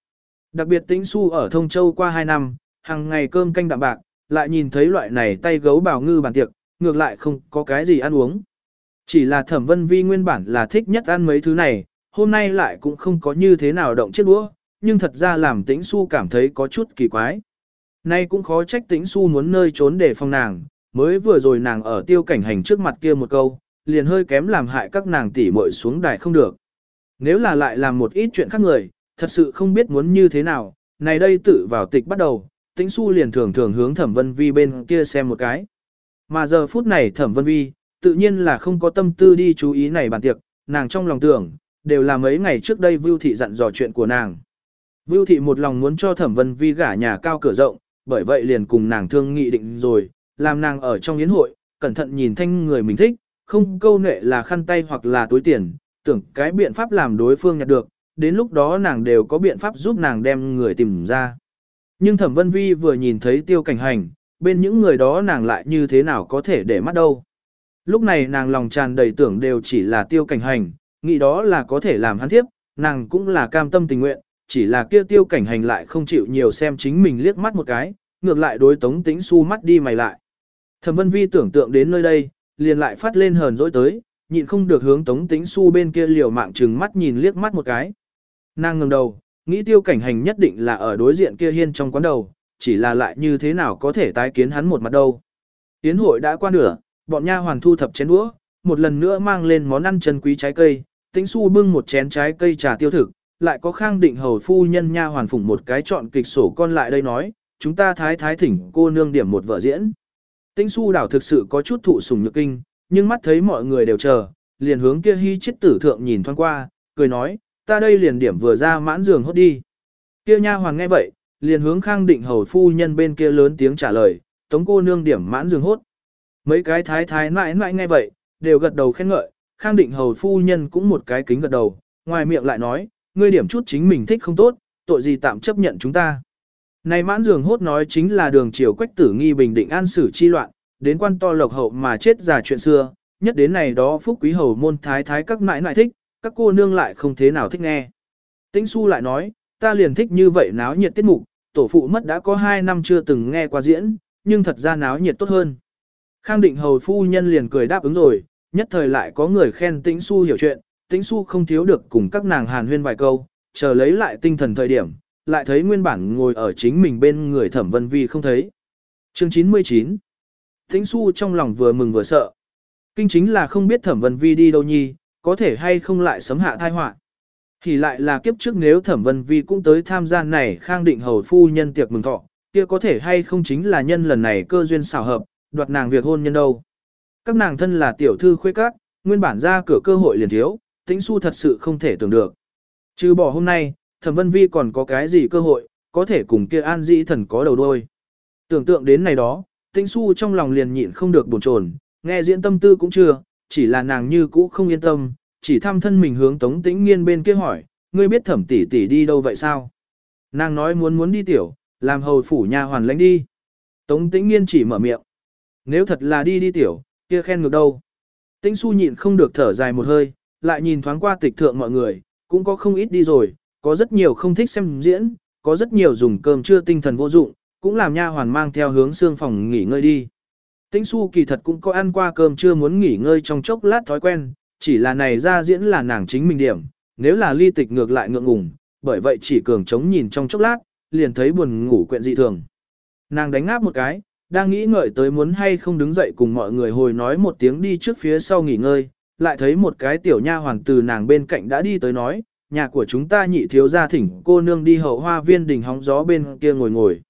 Đặc biệt tĩnh su ở Thông Châu qua 2 năm, hàng ngày cơm canh đạm bạc, lại nhìn thấy loại này tay gấu bào ngư bàn tiệc, ngược lại không có cái gì ăn uống. Chỉ là thẩm vân vi nguyên bản là thích nhất ăn mấy thứ này, hôm nay lại cũng không có như thế nào động chiếc đũa, nhưng thật ra làm tĩnh su cảm thấy có chút kỳ quái. Nay cũng khó trách tĩnh su muốn nơi trốn để phòng nàng, mới vừa rồi nàng ở tiêu cảnh hành trước mặt kia một câu, liền hơi kém làm hại các nàng tỷ muội xuống đài không được. Nếu là lại làm một ít chuyện khác người, thật sự không biết muốn như thế nào, này đây tự vào tịch bắt đầu, tĩnh su liền thường thường hướng thẩm vân vi bên kia xem một cái. Mà giờ phút này thẩm vân vi, tự nhiên là không có tâm tư đi chú ý này bàn tiệc, nàng trong lòng tưởng, đều là mấy ngày trước đây Vưu Thị dặn dò chuyện của nàng. Vưu Thị một lòng muốn cho thẩm vân vi gả nhà cao cửa rộng, bởi vậy liền cùng nàng thương nghị định rồi, làm nàng ở trong yến hội, cẩn thận nhìn thanh người mình thích, không câu nệ là khăn tay hoặc là túi tiền, tưởng cái biện pháp làm đối phương nhặt được, đến lúc đó nàng đều có biện pháp giúp nàng đem người tìm ra. Nhưng Thẩm Vân Vi vừa nhìn thấy tiêu cảnh hành, bên những người đó nàng lại như thế nào có thể để mắt đâu. Lúc này nàng lòng tràn đầy tưởng đều chỉ là tiêu cảnh hành, nghĩ đó là có thể làm hắn tiếp, nàng cũng là cam tâm tình nguyện, chỉ là kia tiêu cảnh hành lại không chịu nhiều xem chính mình liếc mắt một cái, ngược lại đối tống tính su mắt đi mày lại. Thẩm Vân Vi tưởng tượng đến nơi đây, liền lại phát lên hờn dỗi tới, nhịn không được hướng Tống Tĩnh su bên kia liều mạng trừng mắt nhìn liếc mắt một cái. Nàng ngừng đầu, nghĩ tiêu cảnh hành nhất định là ở đối diện kia hiên trong quán đầu, chỉ là lại như thế nào có thể tái kiến hắn một mặt đâu. Tiến hội đã qua nửa, bọn nha hoàn thu thập chén đũa, một lần nữa mang lên món ăn chân quý trái cây, Tĩnh Su bưng một chén trái cây trà tiêu thực, lại có Khang Định hầu phu nhân nha hoàn phủng một cái chọn kịch sổ con lại đây nói, chúng ta thái thái thỉnh cô nương điểm một vợ diễn. Tĩnh su đảo thực sự có chút thụ sủng nhược kinh, nhưng mắt thấy mọi người đều chờ, liền hướng kia hy chết tử thượng nhìn thoáng qua, cười nói, ta đây liền điểm vừa ra mãn giường hốt đi. Kia nha hoàng nghe vậy, liền hướng khang định hầu phu nhân bên kia lớn tiếng trả lời, tống cô nương điểm mãn giường hốt. Mấy cái thái thái mãi mãi nghe vậy, đều gật đầu khen ngợi, khang định hầu phu nhân cũng một cái kính gật đầu, ngoài miệng lại nói, ngươi điểm chút chính mình thích không tốt, tội gì tạm chấp nhận chúng ta. Này mãn giường hốt nói chính là đường triều quách tử nghi bình định an sử chi loạn, đến quan to lộc hậu mà chết già chuyện xưa, nhất đến này đó phúc quý hầu môn thái thái các mãi mãi thích, các cô nương lại không thế nào thích nghe. Tĩnh su lại nói, ta liền thích như vậy náo nhiệt tiết mục, tổ phụ mất đã có 2 năm chưa từng nghe qua diễn, nhưng thật ra náo nhiệt tốt hơn. Khang định hầu phu nhân liền cười đáp ứng rồi, nhất thời lại có người khen tĩnh su hiểu chuyện, tĩnh su không thiếu được cùng các nàng hàn huyên vài câu, chờ lấy lại tinh thần thời điểm, lại thấy nguyên bản ngồi ở chính mình bên người thẩm vân vi không thấy. Chương 99 Tĩnh su trong lòng vừa mừng vừa sợ. Kinh chính là không biết thẩm vân vi đi đâu nhi, có thể hay không lại sấm hạ thai họa. Thì lại là kiếp trước nếu thẩm vân vi cũng tới tham gia này khang định hầu phu nhân tiệc mừng thọ, kia có thể hay không chính là nhân lần này cơ duyên xảo hợp, đoạt nàng việc hôn nhân đâu. Các nàng thân là tiểu thư khuê các, nguyên bản ra cửa cơ hội liền thiếu, tĩnh su thật sự không thể tưởng được. Trừ bỏ hôm nay, thẩm vân vi còn có cái gì cơ hội, có thể cùng kia an dĩ thần có đầu đôi. Tưởng tượng đến này đó, tĩnh su trong lòng liền nhịn không được bồn chồn, nghe diễn tâm tư cũng chưa, chỉ là nàng như cũ không yên tâm, chỉ thăm thân mình hướng tống tĩnh nghiên bên kia hỏi, ngươi biết thẩm tỷ tỷ đi đâu vậy sao? Nàng nói muốn muốn đi tiểu, làm hầu phủ nha hoàn lãnh đi. Tống tĩnh nghiên chỉ mở miệng. Nếu thật là đi đi tiểu, kia khen ngược đâu. Tĩnh su nhịn không được thở dài một hơi, lại nhìn thoáng qua tịch thượng mọi người, cũng có không ít đi rồi, có rất nhiều không thích xem diễn, có rất nhiều dùng cơm chưa tinh thần vô dụng, cũng làm nha hoàn mang theo hướng xương phòng nghỉ ngơi đi. Tĩnh su kỳ thật cũng có ăn qua cơm chưa muốn nghỉ ngơi trong chốc lát thói quen, chỉ là này ra diễn là nàng chính mình điểm, nếu là ly tịch ngược lại ngượng ngùng, bởi vậy chỉ cường chống nhìn trong chốc lát, liền thấy buồn ngủ quyện dị thường. Nàng đánh ngáp một cái, đang nghĩ ngợi tới muốn hay không đứng dậy cùng mọi người hồi nói một tiếng đi trước phía sau nghỉ ngơi, lại thấy một cái tiểu nha hoàng từ nàng bên cạnh đã đi tới nói, nhà của chúng ta nhị thiếu gia thỉnh cô nương đi hậu hoa viên đỉnh hóng gió bên kia ngồi ngồi.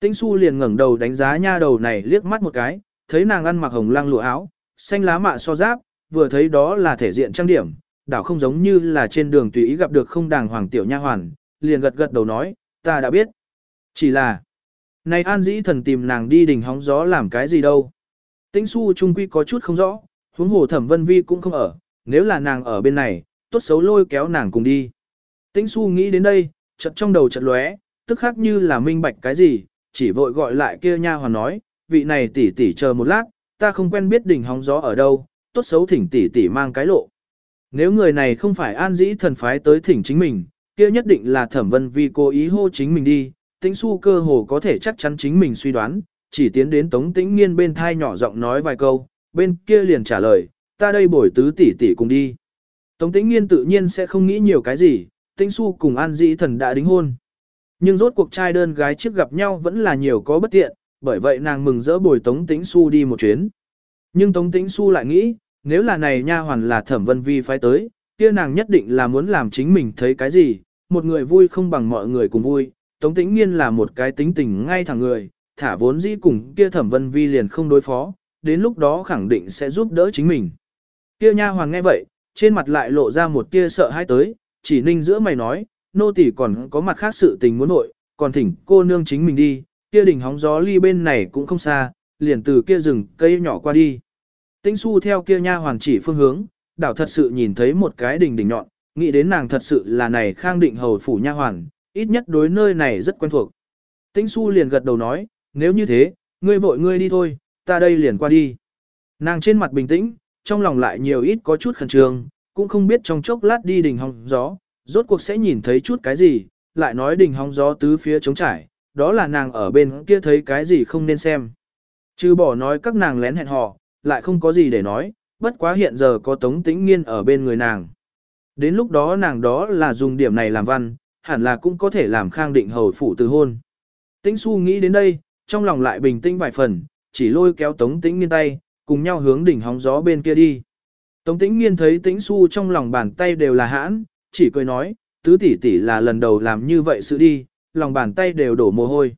Tĩnh su liền ngẩng đầu đánh giá nha đầu này liếc mắt một cái, thấy nàng ăn mặc hồng lang lụa áo, xanh lá mạ so giáp, vừa thấy đó là thể diện trang điểm, đảo không giống như là trên đường tùy ý gặp được không đàng hoàng tiểu nha hoàn, liền gật gật đầu nói, ta đã biết. Chỉ là, này an dĩ thần tìm nàng đi đỉnh hóng gió làm cái gì đâu. Tĩnh su trung quy có chút không rõ, huống hồ thẩm vân vi cũng không ở, nếu là nàng ở bên này, tốt xấu lôi kéo nàng cùng đi. Tĩnh su nghĩ đến đây, chợt trong đầu chợt lóe, tức khác như là minh bạch cái gì, chỉ vội gọi lại kia nha hoàn nói, vị này tỷ tỷ chờ một lát, ta không quen biết đỉnh hóng gió ở đâu, tốt xấu thỉnh tỷ tỷ mang cái lộ. Nếu người này không phải an dĩ thần phái tới thỉnh chính mình, kia nhất định là thẩm vân vì cố ý hô chính mình đi, tĩnh su cơ hồ có thể chắc chắn chính mình suy đoán, chỉ tiến đến tống tĩnh nghiên bên thai nhỏ giọng nói vài câu, bên kia liền trả lời, ta đây bồi tứ tỷ tỷ cùng đi. Tống tĩnh nghiên tự nhiên sẽ không nghĩ nhiều cái gì, tĩnh su cùng an dĩ thần đã đính hôn. Nhưng rốt cuộc trai đơn gái trước gặp nhau vẫn là nhiều có bất tiện, bởi vậy nàng mừng rỡ bồi Tống Tĩnh Xu đi một chuyến. Nhưng Tống Tĩnh Xu lại nghĩ, nếu là này nha hoàn là Thẩm Vân Vi phái tới, kia nàng nhất định là muốn làm chính mình thấy cái gì, một người vui không bằng mọi người cùng vui. Tống Tĩnh Nghiên là một cái tính tình ngay thẳng người, thả vốn dĩ cùng kia Thẩm Vân Vi liền không đối phó, đến lúc đó khẳng định sẽ giúp đỡ chính mình. Kia nha hoàn nghe vậy, trên mặt lại lộ ra một tia sợ hãi tới, chỉ ninh giữa mày nói, nô tỳ còn có mặt khác sự tình muốn nội, còn thỉnh cô nương chính mình đi, kia đỉnh hóng gió ly bên này cũng không xa, liền từ kia rừng cây nhỏ qua đi. Tĩnh su theo kia nha hoàn chỉ phương hướng, đảo thật sự nhìn thấy một cái đỉnh đỉnh nhọn, nghĩ đến nàng thật sự là này khang định hầu phủ nha hoàn, ít nhất đối nơi này rất quen thuộc. Tĩnh su liền gật đầu nói, nếu như thế, ngươi vội ngươi đi thôi, ta đây liền qua đi. Nàng trên mặt bình tĩnh, trong lòng lại nhiều ít có chút khẩn trương, cũng không biết trong chốc lát đi đỉnh hóng gió, rốt cuộc sẽ nhìn thấy chút cái gì, lại nói đỉnh hóng gió tứ phía trống trải, đó là nàng ở bên kia thấy cái gì không nên xem. Chứ bỏ nói các nàng lén hẹn hò, lại không có gì để nói, bất quá hiện giờ có tống tĩnh nghiên ở bên người nàng. Đến lúc đó nàng đó là dùng điểm này làm văn, hẳn là cũng có thể làm khang định hầu phủ từ hôn. Tĩnh su nghĩ đến đây, trong lòng lại bình tĩnh vài phần, chỉ lôi kéo tống tĩnh nghiên tay, cùng nhau hướng đỉnh hóng gió bên kia đi. Tống tĩnh nghiên thấy tĩnh su trong lòng bàn tay đều là hãn, chỉ cười nói, tứ tỷ tỷ là lần đầu làm như vậy sự đi, lòng bàn tay đều đổ mồ hôi.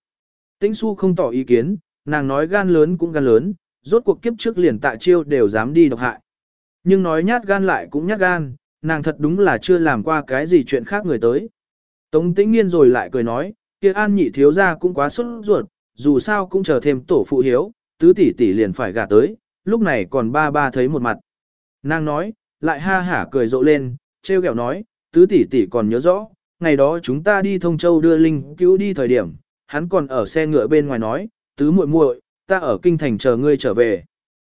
Tĩnh su không tỏ ý kiến, nàng nói gan lớn cũng gan lớn, rốt cuộc kiếp trước liền tạ chiêu đều dám đi độc hại. Nhưng nói nhát gan lại cũng nhát gan, nàng thật đúng là chưa làm qua cái gì chuyện khác người tới. Tống tĩnh nghiên rồi lại cười nói, kia an nhị thiếu ra cũng quá xuất ruột, dù sao cũng chờ thêm tổ phụ hiếu, tứ tỷ tỷ liền phải gả tới, lúc này còn ba ba thấy một mặt. Nàng nói, lại ha hả cười rộ lên, trêu ghẹo nói, tứ tỷ tỷ còn nhớ rõ, ngày đó chúng ta đi thông châu đưa linh cứu đi thời điểm, hắn còn ở xe ngựa bên ngoài nói, tứ muội muội, ta ở kinh thành chờ ngươi trở về.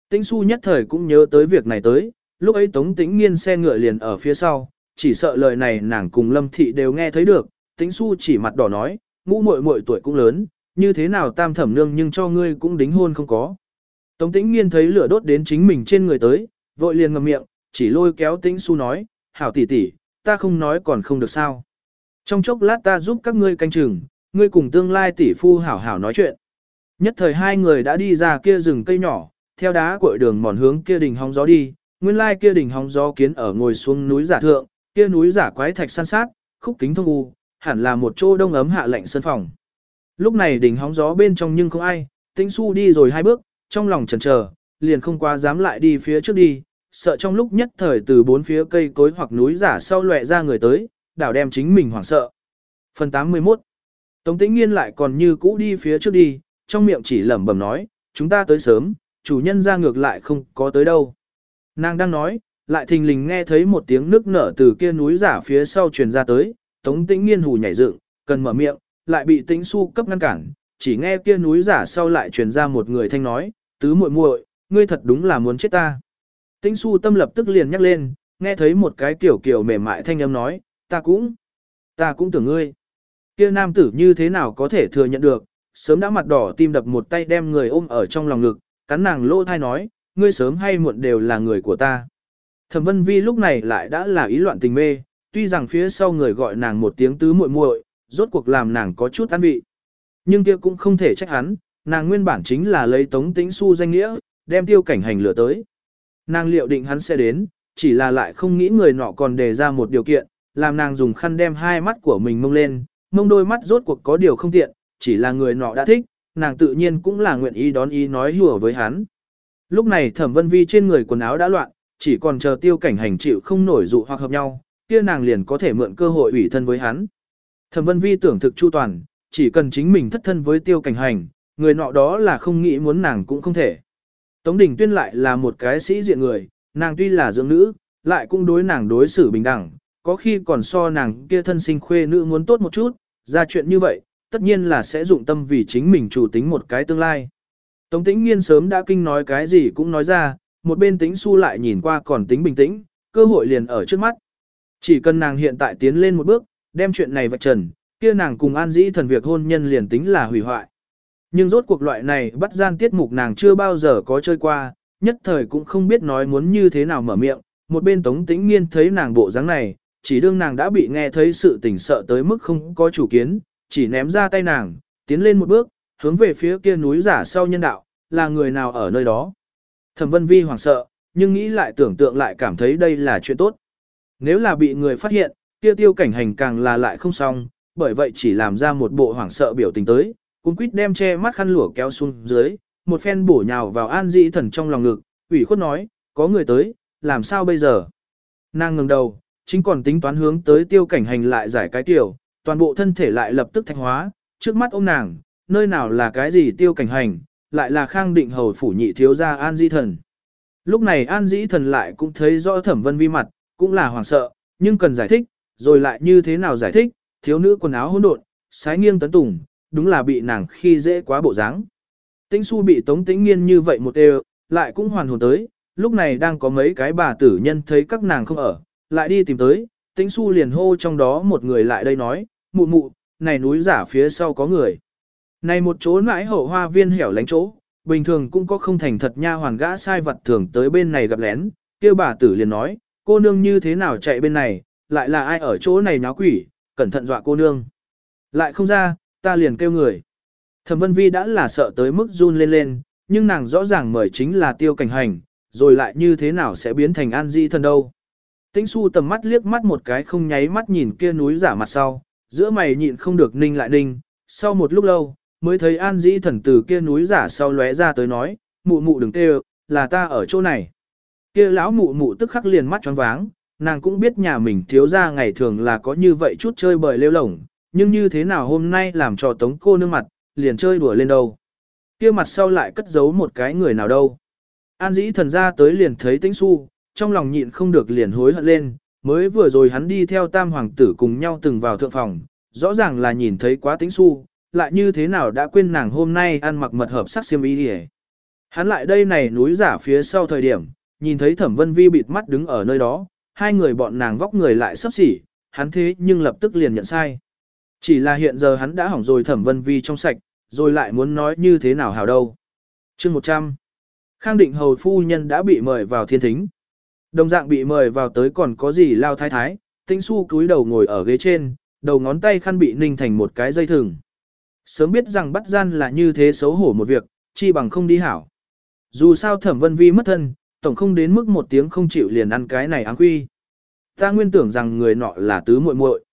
Tĩnh su nhất thời cũng nhớ tới việc này tới, lúc ấy tống tĩnh nghiên xe ngựa liền ở phía sau, chỉ sợ lời này nàng cùng lâm thị đều nghe thấy được, tĩnh su chỉ mặt đỏ nói, ngũ muội muội tuổi cũng lớn, như thế nào tam thẩm nương nhưng cho ngươi cũng đính hôn không có. Tống tĩnh nghiên thấy lửa đốt đến chính mình trên người tới, vội liền ngậm miệng, chỉ lôi kéo tĩnh su nói, hảo tỷ tỷ, ta không nói còn không được sao. Trong chốc lát ta giúp các ngươi canh chừng, ngươi cùng tương lai tỷ phu hảo hảo nói chuyện. Nhất thời hai người đã đi ra kia rừng cây nhỏ, theo đá cội đường mòn hướng kia đỉnh hóng gió đi, nguyên lai kia đỉnh hóng gió kiến ở ngồi xuống núi giả thượng, kia núi giả quái thạch san sát, khúc kính thông u, hẳn là một chỗ đông ấm hạ lạnh sân phòng. Lúc này đỉnh hóng gió bên trong nhưng không ai, tĩnh su đi rồi hai bước, trong lòng chần chờ, liền không quá dám lại đi phía trước đi, sợ trong lúc nhất thời từ bốn phía cây cối hoặc núi giả sau lệ ra người tới, đảo đem chính mình hoảng sợ. Phần 81 Tống tĩnh nghiên lại còn như cũ đi phía trước đi, trong miệng chỉ lẩm bẩm nói, chúng ta tới sớm, chủ nhân ra ngược lại không có tới đâu. Nàng đang nói, lại thình lình nghe thấy một tiếng nước nở từ kia núi giả phía sau truyền ra tới, tống tĩnh nghiên hù nhảy dựng, cần mở miệng, lại bị tĩnh su cấp ngăn cản, chỉ nghe kia núi giả sau lại truyền ra một người thanh nói, tứ muội muội, ngươi thật đúng là muốn chết ta. Tĩnh su tâm lập tức liền nhắc lên, nghe thấy một cái kiểu kiểu mềm mại thanh âm nói, ta cũng, ta cũng tưởng ngươi. Kia nam tử như thế nào có thể thừa nhận được, sớm đã mặt đỏ tim đập một tay đem người ôm ở trong lòng ngực, cắn nàng lỗ thai nói, ngươi sớm hay muộn đều là người của ta. Thẩm Vân Vi lúc này lại đã là ý loạn tình mê, tuy rằng phía sau người gọi nàng một tiếng tứ muội muội, rốt cuộc làm nàng có chút an vị. Nhưng kia cũng không thể trách hắn, nàng nguyên bản chính là lấy Tống Tĩnh Xu danh nghĩa, đem tiêu cảnh hành lửa tới. Nàng liệu định hắn sẽ đến, chỉ là lại không nghĩ người nọ còn đề ra một điều kiện, làm nàng dùng khăn đem hai mắt của mình mông lên, mông đôi mắt rốt cuộc có điều không tiện, chỉ là người nọ đã thích, nàng tự nhiên cũng là nguyện ý đón ý nói hùa với hắn. Lúc này thẩm vân vi trên người quần áo đã loạn, chỉ còn chờ tiêu cảnh hành chịu không nổi dụ hoặc hợp nhau, kia nàng liền có thể mượn cơ hội ủy thân với hắn. Thẩm vân vi tưởng thực chu toàn, chỉ cần chính mình thất thân với tiêu cảnh hành, người nọ đó là không nghĩ muốn nàng cũng không thể. Tống Đình Tuyên lại là một cái sĩ diện người, nàng tuy là dưỡng nữ, lại cũng đối nàng đối xử bình đẳng, có khi còn so nàng kia thân sinh khuê nữ muốn tốt một chút, ra chuyện như vậy, tất nhiên là sẽ dụng tâm vì chính mình chủ tính một cái tương lai. Tống tĩnh nghiên sớm đã kinh nói cái gì cũng nói ra, một bên tính su lại nhìn qua còn tính bình tĩnh, cơ hội liền ở trước mắt. Chỉ cần nàng hiện tại tiến lên một bước, đem chuyện này vạch trần, kia nàng cùng an dĩ thần việc hôn nhân liền tính là hủy hoại. Nhưng rốt cuộc loại này bắt gian tiết mục nàng chưa bao giờ có chơi qua, nhất thời cũng không biết nói muốn như thế nào mở miệng, một bên tống tĩnh nghiên thấy nàng bộ dáng này, chỉ đương nàng đã bị nghe thấy sự tình sợ tới mức không có chủ kiến, chỉ ném ra tay nàng, tiến lên một bước, hướng về phía kia núi giả sau nhân đạo, là người nào ở nơi đó. Thẩm vân vi hoảng sợ, nhưng nghĩ lại tưởng tượng lại cảm thấy đây là chuyện tốt. Nếu là bị người phát hiện, kia tiêu cảnh hành càng là lại không xong, bởi vậy chỉ làm ra một bộ hoảng sợ biểu tình tới, cũng quýt đem che mắt khăn lụa kéo xuống dưới, một phen bổ nhào vào an dĩ thần trong lòng ngực, ủy khuất nói, có người tới, làm sao bây giờ? Nàng ngừng đầu, chính còn tính toán hướng tới tiêu cảnh hành lại giải cái tiểu, toàn bộ thân thể lại lập tức thạch hóa, trước mắt ôm nàng, nơi nào là cái gì tiêu cảnh hành, lại là khang định hầu phủ nhị thiếu gia an di thần. Lúc này an dĩ thần lại cũng thấy rõ thẩm vân vi mặt, cũng là hoảng sợ, nhưng cần giải thích, rồi lại như thế nào giải thích, thiếu nữ quần áo hỗn độn, sái nghiêng tấn tùng, đúng là bị nàng khi dễ quá bộ dáng. Tĩnh su bị tống tĩnh nghiên như vậy một đều, lại cũng hoàn hồn tới, lúc này đang có mấy cái bà tử nhân thấy các nàng không ở, lại đi tìm tới, tĩnh su liền hô trong đó một người lại đây nói, mụ mụ, này núi giả phía sau có người. Này một chỗ mãi hậu hoa viên hẻo lánh chỗ, bình thường cũng có không thành thật nha hoàn gã sai vật thường tới bên này gặp lén, kia bà tử liền nói, cô nương như thế nào chạy bên này, lại là ai ở chỗ này náo quỷ, cẩn thận dọa cô nương. Lại không ra, ta liền kêu người. Thẩm Vân Vi đã là sợ tới mức run lên lên, nhưng nàng rõ ràng mời chính là tiêu cảnh hành, rồi lại như thế nào sẽ biến thành an di thân đâu. Tĩnh su tầm mắt liếc mắt một cái không nháy mắt nhìn kia núi giả mặt sau, giữa mày nhịn không được ninh lại ninh, sau một lúc lâu, mới thấy an Dĩ thần từ kia núi giả sau lóe ra tới nói, mụ mụ đừng kêu, là ta ở chỗ này. Kia lão mụ mụ tức khắc liền mắt choáng váng, nàng cũng biết nhà mình thiếu ra ngày thường là có như vậy chút chơi bời lêu lổng, nhưng như thế nào hôm nay làm cho tống cô nương mặt, liền chơi đùa lên đâu. kia mặt sau lại cất giấu một cái người nào đâu. An dĩ thần ra tới liền thấy tĩnh su, trong lòng nhịn không được liền hối hận lên, mới vừa rồi hắn đi theo tam hoàng tử cùng nhau từng vào thượng phòng, rõ ràng là nhìn thấy quá tĩnh su, lại như thế nào đã quên nàng hôm nay ăn mặc mật hợp sắc xiêm y đi Hắn lại đây này núi giả phía sau thời điểm, nhìn thấy thẩm vân vi bịt mắt đứng ở nơi đó, hai người bọn nàng vóc người lại sấp xỉ, hắn thế nhưng lập tức liền nhận sai. Chỉ là hiện giờ hắn đã hỏng rồi thẩm vân vi trong sạch, rồi lại muốn nói như thế nào hào đâu. chương 100. Khang định hầu phu nhân đã bị mời vào thiên thính. Đồng dạng bị mời vào tới còn có gì lao thái thái, tinh su cúi đầu ngồi ở ghế trên, đầu ngón tay khăn bị ninh thành một cái dây thừng. Sớm biết rằng bắt gian là như thế xấu hổ một việc, chi bằng không đi hảo. Dù sao thẩm vân vi mất thân, tổng không đến mức một tiếng không chịu liền ăn cái này áng quy. Ta nguyên tưởng rằng người nọ là tứ muội muội.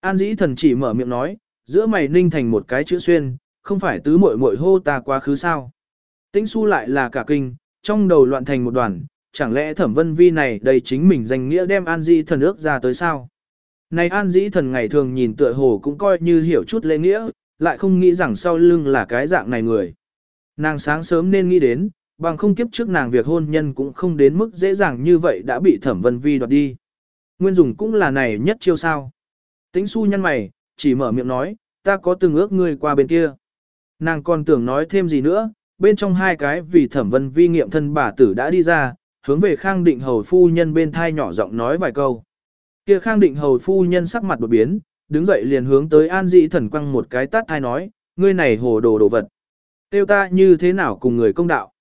An dĩ thần chỉ mở miệng nói, giữa mày ninh thành một cái chữ xuyên, không phải tứ muội muội hô ta quá khứ sao. Tĩnh su lại là cả kinh, trong đầu loạn thành một đoàn, chẳng lẽ thẩm vân vi này đây chính mình danh nghĩa đem an dĩ thần ước ra tới sao. Này an dĩ thần ngày thường nhìn tựa hồ cũng coi như hiểu chút lễ nghĩa, lại không nghĩ rằng sau lưng là cái dạng này người. Nàng sáng sớm nên nghĩ đến, bằng không kiếp trước nàng việc hôn nhân cũng không đến mức dễ dàng như vậy đã bị thẩm vân vi đoạt đi. Nguyên dùng cũng là này nhất chiêu sao. Tĩnh su nhăn mày, chỉ mở miệng nói, ta có từng ước ngươi qua bên kia. Nàng còn tưởng nói thêm gì nữa, bên trong hai cái vì thẩm vân vi nghiệm thân bà tử đã đi ra, hướng về khang định hầu phu nhân bên thai nhỏ giọng nói vài câu. Kia khang định hầu phu nhân sắc mặt đột biến, đứng dậy liền hướng tới an dĩ thần quăng một cái tát thai nói, ngươi này hồ đồ đồ vật. Tiêu ta như thế nào cùng người công đạo.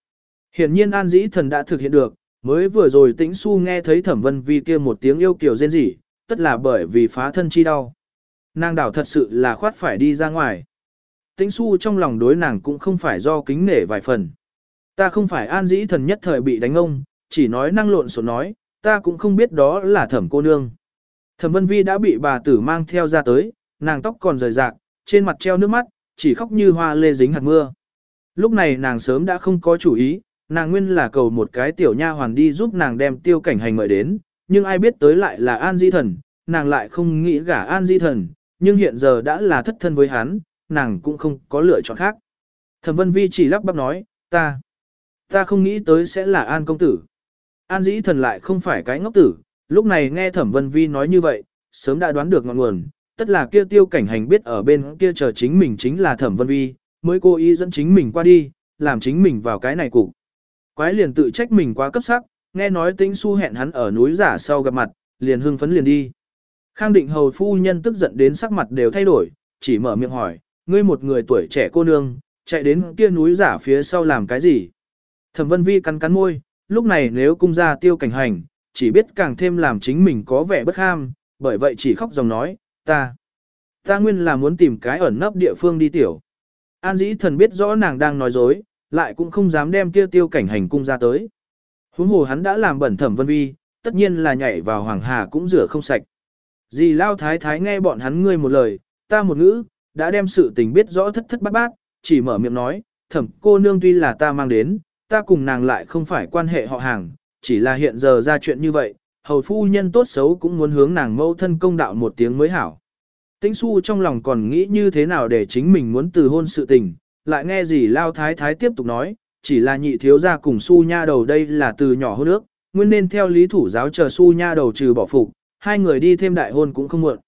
Hiển nhiên An Dĩ Thần đã thực hiện được, mới vừa rồi tĩnh su nghe thấy thẩm vân vi kia một tiếng yêu kiều rên rỉ, tất là bởi vì phá thân chi đau. Nàng đảo thật sự là khoát phải đi ra ngoài. Tĩnh su trong lòng đối nàng cũng không phải do kính nể vài phần. Ta không phải An Dĩ Thần nhất thời bị đánh ông, chỉ nói năng lộn xộn nói, ta cũng không biết đó là thẩm cô nương. Thẩm Vân Vi đã bị bà tử mang theo ra tới, nàng tóc còn rời rạc, trên mặt treo nước mắt, chỉ khóc như hoa lê dính hạt mưa. Lúc này nàng sớm đã không có chủ ý, nàng nguyên là cầu một cái tiểu nha hoàn đi giúp nàng đem tiêu cảnh hành mời đến, nhưng ai biết tới lại là An Di Thần, nàng lại không nghĩ gả An Di Thần, nhưng hiện giờ đã là thất thân với hắn, nàng cũng không có lựa chọn khác. Thẩm Vân Vi chỉ lắp bắp nói, ta, ta không nghĩ tới sẽ là An công tử. An Dĩ Thần lại không phải cái ngốc tử, lúc này nghe Thẩm Vân Vi nói như vậy, sớm đã đoán được ngọn nguồn, tất là kia tiêu cảnh hành biết ở bên kia chờ chính mình chính là Thẩm Vân Vi, mới cố ý dẫn chính mình qua đi, làm chính mình vào cái này cục. Quái liền tự trách mình quá cấp sắc, nghe nói tính su hẹn hắn ở núi giả sau gặp mặt, liền hưng phấn liền đi. Khang định hầu phu nhân tức giận đến sắc mặt đều thay đổi, chỉ mở miệng hỏi, ngươi một người tuổi trẻ cô nương, chạy đến kia núi giả phía sau làm cái gì? Thẩm vân vi cắn cắn môi, lúc này nếu cung ra tiêu cảnh hành, chỉ biết càng thêm làm chính mình có vẻ bất ham, bởi vậy chỉ khóc dòng nói, ta, ta nguyên là muốn tìm cái ẩn nấp địa phương đi tiểu. An dĩ thần biết rõ nàng đang nói dối, lại cũng không dám đem kia tiêu cảnh hành cung ra tới. Huống hồ hắn đã làm bẩn thẩm vân vi, tất nhiên là nhảy vào hoàng hà cũng rửa không sạch. Dì lao thái thái nghe bọn hắn ngươi một lời, ta một ngữ, đã đem sự tình biết rõ thất thất bát bát, chỉ mở miệng nói, thẩm cô nương tuy là ta mang đến, ta cùng nàng lại không phải quan hệ họ hàng, chỉ là hiện giờ ra chuyện như vậy, hầu phu nhân tốt xấu cũng muốn hướng nàng mâu thân công đạo một tiếng mới hảo. Tĩnh su trong lòng còn nghĩ như thế nào để chính mình muốn từ hôn sự tình, lại nghe gì lao thái thái tiếp tục nói, chỉ là nhị thiếu gia cùng su nha đầu đây là từ nhỏ hôn nước, nguyên nên theo lý thủ giáo chờ su nha đầu trừ bỏ phục, hai người đi thêm đại hôn cũng không muộn.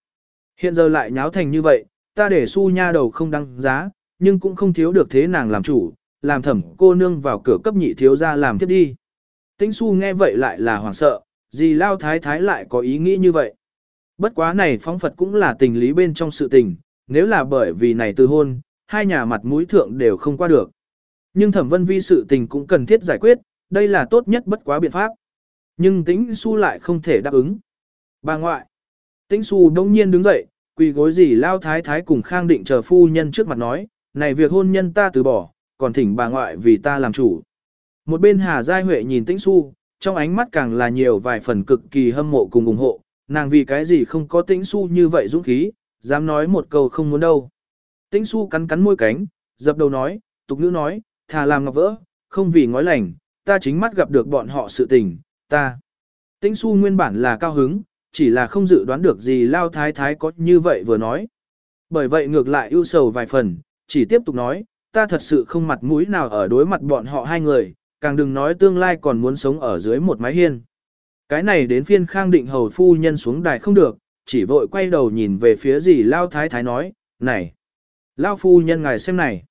Hiện giờ lại nháo thành như vậy, ta để su nha đầu không đăng giá, nhưng cũng không thiếu được thế nàng làm chủ, làm thẩm cô nương vào cửa cấp nhị thiếu gia làm tiếp đi. Tĩnh su nghe vậy lại là hoảng sợ, gì lao thái thái lại có ý nghĩ như vậy. Bất quá này phóng Phật cũng là tình lý bên trong sự tình, nếu là bởi vì này từ hôn, hai nhà mặt mũi thượng đều không qua được. Nhưng thẩm vân vi sự tình cũng cần thiết giải quyết, đây là tốt nhất bất quá biện pháp. Nhưng tĩnh su lại không thể đáp ứng. Bà ngoại. Tĩnh su đông nhiên đứng dậy, quỳ gối gì lao thái thái cùng khang định chờ phu nhân trước mặt nói, này việc hôn nhân ta từ bỏ, còn thỉnh bà ngoại vì ta làm chủ. Một bên Hà Giai Huệ nhìn Tĩnh Xu, trong ánh mắt càng là nhiều vài phần cực kỳ hâm mộ cùng ủng hộ, nàng vì cái gì không có Tĩnh Xu như vậy dũng khí, dám nói một câu không muốn đâu. Tĩnh Xu cắn cắn môi cánh, dập đầu nói, tục nữ nói, thà làm ngọc vỡ, không vì ngói lành, ta chính mắt gặp được bọn họ sự tình, ta. Tĩnh Xu nguyên bản là cao hứng, chỉ là không dự đoán được gì Lao Thái Thái có như vậy vừa nói. Bởi vậy ngược lại ưu sầu vài phần, chỉ tiếp tục nói, ta thật sự không mặt mũi nào ở đối mặt bọn họ hai người, càng đừng nói tương lai còn muốn sống ở dưới một mái hiên. Cái này đến phiên khang định hầu phu nhân xuống đài không được, chỉ vội quay đầu nhìn về phía gì Lao Thái Thái nói, này, Lao phu nhân ngài xem này.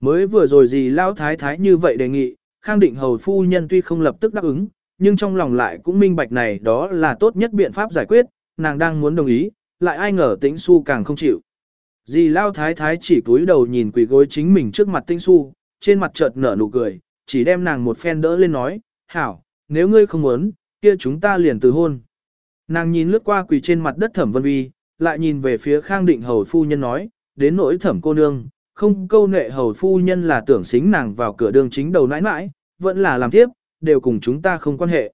Mới vừa rồi gì Lao Thái Thái như vậy đề nghị, khang định hầu phu nhân tuy không lập tức đáp ứng, nhưng trong lòng lại cũng minh bạch này đó là tốt nhất biện pháp giải quyết, nàng đang muốn đồng ý, lại ai ngờ tĩnh su càng không chịu. Dì Lao Thái Thái chỉ cúi đầu nhìn quỷ gối chính mình trước mặt Tĩnh Su, trên mặt chợt nở nụ cười, chỉ đem nàng một phen đỡ lên nói, hảo, nếu ngươi không muốn, kia chúng ta liền từ hôn. Nàng nhìn lướt qua quỳ trên mặt đất thẩm vân vi, lại nhìn về phía khang định hầu phu nhân nói, đến nỗi thẩm cô nương, không câu nệ hầu phu nhân là tưởng xính nàng vào cửa đường chính đầu nãi nãi, vẫn là làm tiếp, đều cùng chúng ta không quan hệ.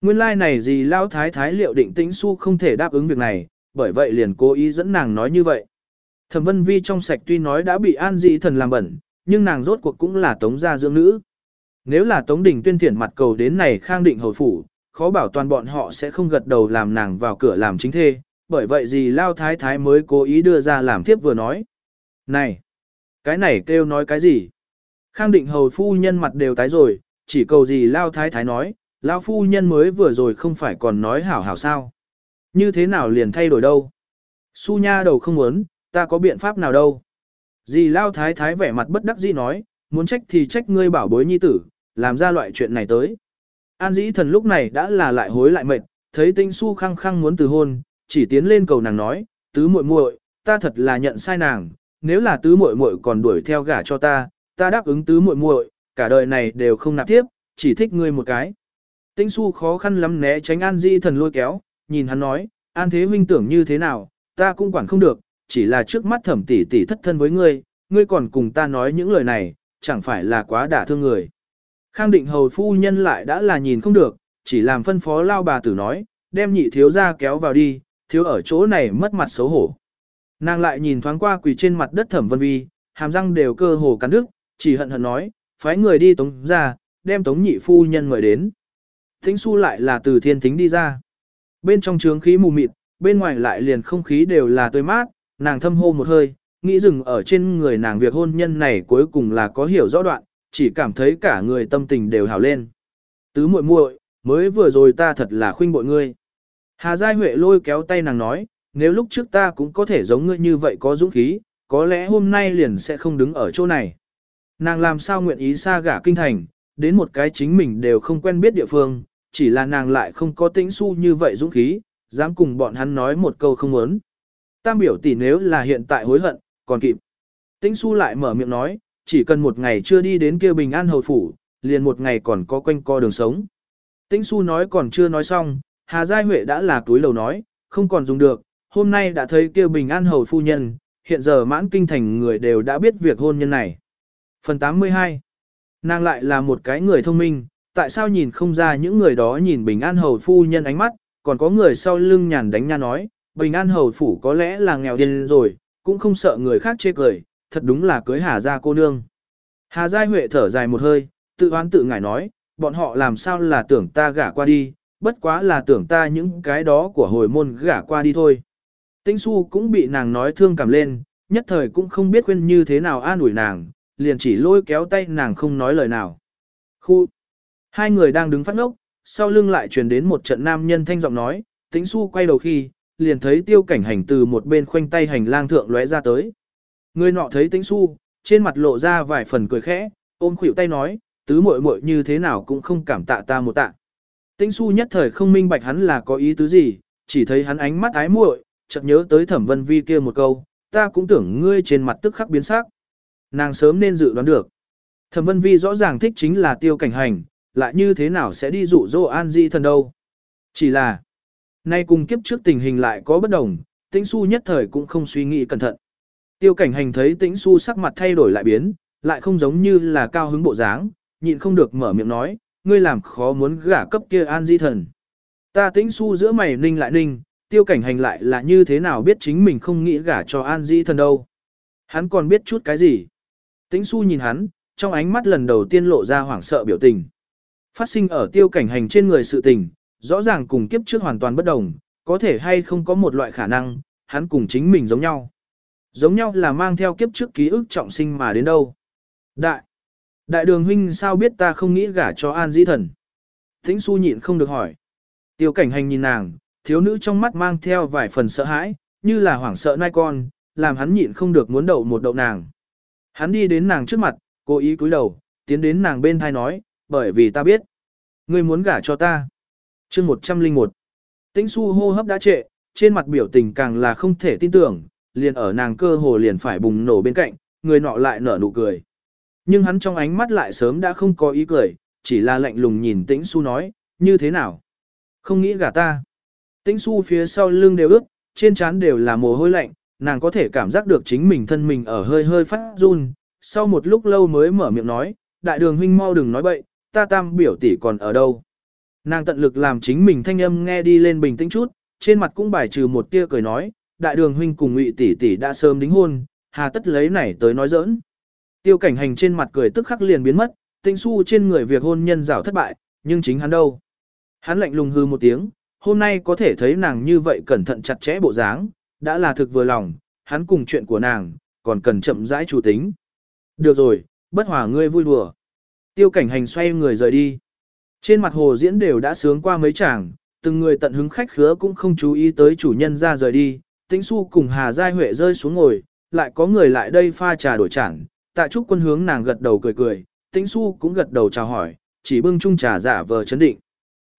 Nguyên lai like này gì lao thái thái liệu định tĩnh su không thể đáp ứng việc này, bởi vậy liền cố ý dẫn nàng nói như vậy. Thẩm vân vi trong sạch tuy nói đã bị an dị thần làm bẩn, nhưng nàng rốt cuộc cũng là tống gia dưỡng nữ. Nếu là tống đình tuyên thiển mặt cầu đến này khang định hồi phủ, khó bảo toàn bọn họ sẽ không gật đầu làm nàng vào cửa làm chính thê, bởi vậy gì lao thái thái mới cố ý đưa ra làm tiếp vừa nói. Này, cái này kêu nói cái gì? Khang định hầu phu nhân mặt đều tái rồi, chỉ cầu gì lao thái thái nói, lao phu nhân mới vừa rồi không phải còn nói hảo hảo sao. Như thế nào liền thay đổi đâu? Su nha đầu không muốn, Ta có biện pháp nào đâu? Dì Lao Thái Thái vẻ mặt bất đắc dĩ nói, muốn trách thì trách ngươi bảo bối nhi tử, làm ra loại chuyện này tới. An dĩ thần lúc này đã là lại hối lại mệt, thấy tinh su khăng khăng muốn từ hôn, chỉ tiến lên cầu nàng nói, tứ muội muội, ta thật là nhận sai nàng, nếu là tứ muội muội còn đuổi theo gả cho ta, ta đáp ứng tứ muội muội, cả đời này đều không nạp tiếp, chỉ thích ngươi một cái. Tĩnh su khó khăn lắm né tránh An Di thần lôi kéo, nhìn hắn nói, An Thế huynh tưởng như thế nào, ta cũng quản không được, chỉ là trước mắt thẩm tỷ tỷ thất thân với ngươi, ngươi còn cùng ta nói những lời này, chẳng phải là quá đả thương người. Khang định hầu phu nhân lại đã là nhìn không được, chỉ làm phân phó lao bà tử nói, đem nhị thiếu ra kéo vào đi, thiếu ở chỗ này mất mặt xấu hổ. Nàng lại nhìn thoáng qua quỳ trên mặt đất thẩm vân vi, hàm răng đều cơ hồ cắn đứt, chỉ hận hận nói, phái người đi tống ra, đem tống nhị phu nhân mời đến. Thính su lại là từ thiên thính đi ra. Bên trong trướng khí mù mịt, bên ngoài lại liền không khí đều là tươi mát, nàng thâm hô một hơi, nghĩ dừng ở trên người nàng việc hôn nhân này cuối cùng là có hiểu rõ đoạn, chỉ cảm thấy cả người tâm tình đều hào lên. Tứ muội muội, mới vừa rồi ta thật là khuynh bội ngươi. Hà Giai Huệ lôi kéo tay nàng nói, nếu lúc trước ta cũng có thể giống ngươi như vậy có dũng khí, có lẽ hôm nay liền sẽ không đứng ở chỗ này. Nàng làm sao nguyện ý xa gả kinh thành, đến một cái chính mình đều không quen biết địa phương, chỉ là nàng lại không có tĩnh su như vậy dũng khí, dám cùng bọn hắn nói một câu không muốn. Tam biểu tỷ nếu là hiện tại hối hận, còn kịp. Tĩnh su lại mở miệng nói, chỉ cần một ngày chưa đi đến kia bình an hầu phủ, liền một ngày còn có quanh co đường sống. Tĩnh su nói còn chưa nói xong, Hà Giai Huệ đã là túi lầu nói, không còn dùng được, hôm nay đã thấy kia bình an hầu phu nhân, hiện giờ mãn kinh thành người đều đã biết việc hôn nhân này. Phần 82 Nàng lại là một cái người thông minh, tại sao nhìn không ra những người đó nhìn bình an hầu phu nhân ánh mắt, còn có người sau lưng nhàn đánh nha nói, bình an hầu phủ có lẽ là nghèo điên rồi, cũng không sợ người khác chê cười, thật đúng là cưới Hà gia cô nương. Hà Giai Huệ thở dài một hơi, tự oán tự ngải nói, bọn họ làm sao là tưởng ta gả qua đi, bất quá là tưởng ta những cái đó của hồi môn gả qua đi thôi. Tĩnh su cũng bị nàng nói thương cảm lên, nhất thời cũng không biết khuyên như thế nào an ủi nàng, liền chỉ lôi kéo tay nàng không nói lời nào. Khu! Hai người đang đứng phát ngốc, sau lưng lại truyền đến một trận nam nhân thanh giọng nói, tĩnh su quay đầu khi, liền thấy tiêu cảnh hành từ một bên khoanh tay hành lang thượng lóe ra tới. Người nọ thấy tĩnh su, trên mặt lộ ra vài phần cười khẽ, ôm khuỷu tay nói, tứ muội muội như thế nào cũng không cảm tạ ta một tạ. Tĩnh su nhất thời không minh bạch hắn là có ý tứ gì, chỉ thấy hắn ánh mắt ái muội, chợt nhớ tới thẩm vân vi kia một câu, ta cũng tưởng ngươi trên mặt tức khắc biến sắc. Nàng sớm nên dự đoán được. Thẩm vân vi rõ ràng thích chính là tiêu cảnh hành, lại như thế nào sẽ đi dụ dỗ an di thần đâu. Chỉ là, nay cùng kiếp trước tình hình lại có bất đồng, tĩnh su nhất thời cũng không suy nghĩ cẩn thận. Tiêu cảnh hành thấy tĩnh su sắc mặt thay đổi lại biến, lại không giống như là cao hứng bộ dáng, nhịn không được mở miệng nói, ngươi làm khó muốn gả cấp kia an di thần. Ta tĩnh su giữa mày ninh lại ninh, tiêu cảnh hành lại là như thế nào biết chính mình không nghĩ gả cho an di thần đâu. Hắn còn biết chút cái gì. Tĩnh su nhìn hắn, trong ánh mắt lần đầu tiên lộ ra hoảng sợ biểu tình. Phát sinh ở tiêu cảnh hành trên người sự tình, rõ ràng cùng kiếp trước hoàn toàn bất đồng, có thể hay không có một loại khả năng, hắn cùng chính mình giống nhau. Giống nhau là mang theo kiếp trước ký ức trọng sinh mà đến đâu. Đại! Đại đường huynh sao biết ta không nghĩ gả cho an dĩ thần? Thính su nhịn không được hỏi. Tiêu cảnh hành nhìn nàng, thiếu nữ trong mắt mang theo vài phần sợ hãi, như là hoảng sợ nai con, làm hắn nhịn không được muốn đậu một đậu nàng. Hắn đi đến nàng trước mặt, cố ý cúi đầu, tiến đến nàng bên thai nói, bởi vì ta biết, ngươi muốn gả cho ta chương 101 Tĩnh su hô hấp đã trệ, trên mặt biểu tình càng là không thể tin tưởng, liền ở nàng cơ hồ liền phải bùng nổ bên cạnh, người nọ lại nở nụ cười. Nhưng hắn trong ánh mắt lại sớm đã không có ý cười, chỉ là lạnh lùng nhìn tĩnh su nói, như thế nào? Không nghĩ gả ta. Tĩnh su phía sau lưng đều ướt, trên trán đều là mồ hôi lạnh, nàng có thể cảm giác được chính mình thân mình ở hơi hơi phát run, sau một lúc lâu mới mở miệng nói, đại đường huynh mau đừng nói bậy, ta tam biểu tỷ còn ở đâu. Nàng tận lực làm chính mình thanh âm nghe đi lên bình tĩnh chút, trên mặt cũng bài trừ một tia cười nói, đại đường huynh cùng ngụy tỷ tỷ đã sớm đính hôn, hà tất lấy này tới nói giỡn. Tiêu cảnh hành trên mặt cười tức khắc liền biến mất, tinh su trên người việc hôn nhân rảo thất bại, nhưng chính hắn đâu. Hắn lạnh lùng hư một tiếng, hôm nay có thể thấy nàng như vậy cẩn thận chặt chẽ bộ dáng, đã là thực vừa lòng, hắn cùng chuyện của nàng, còn cần chậm rãi chủ tính. Được rồi, bất hòa ngươi vui đùa. Tiêu cảnh hành xoay người rời đi. Trên mặt hồ diễn đều đã sướng qua mấy chàng, từng người tận hứng khách khứa cũng không chú ý tới chủ nhân ra rời đi. Tĩnh su cùng Hà Giai Huệ rơi xuống ngồi, lại có người lại đây pha trà đổi chẳng, Tạ trúc quân hướng nàng gật đầu cười cười, tĩnh su cũng gật đầu chào hỏi, chỉ bưng chung trà giả vờ chấn định.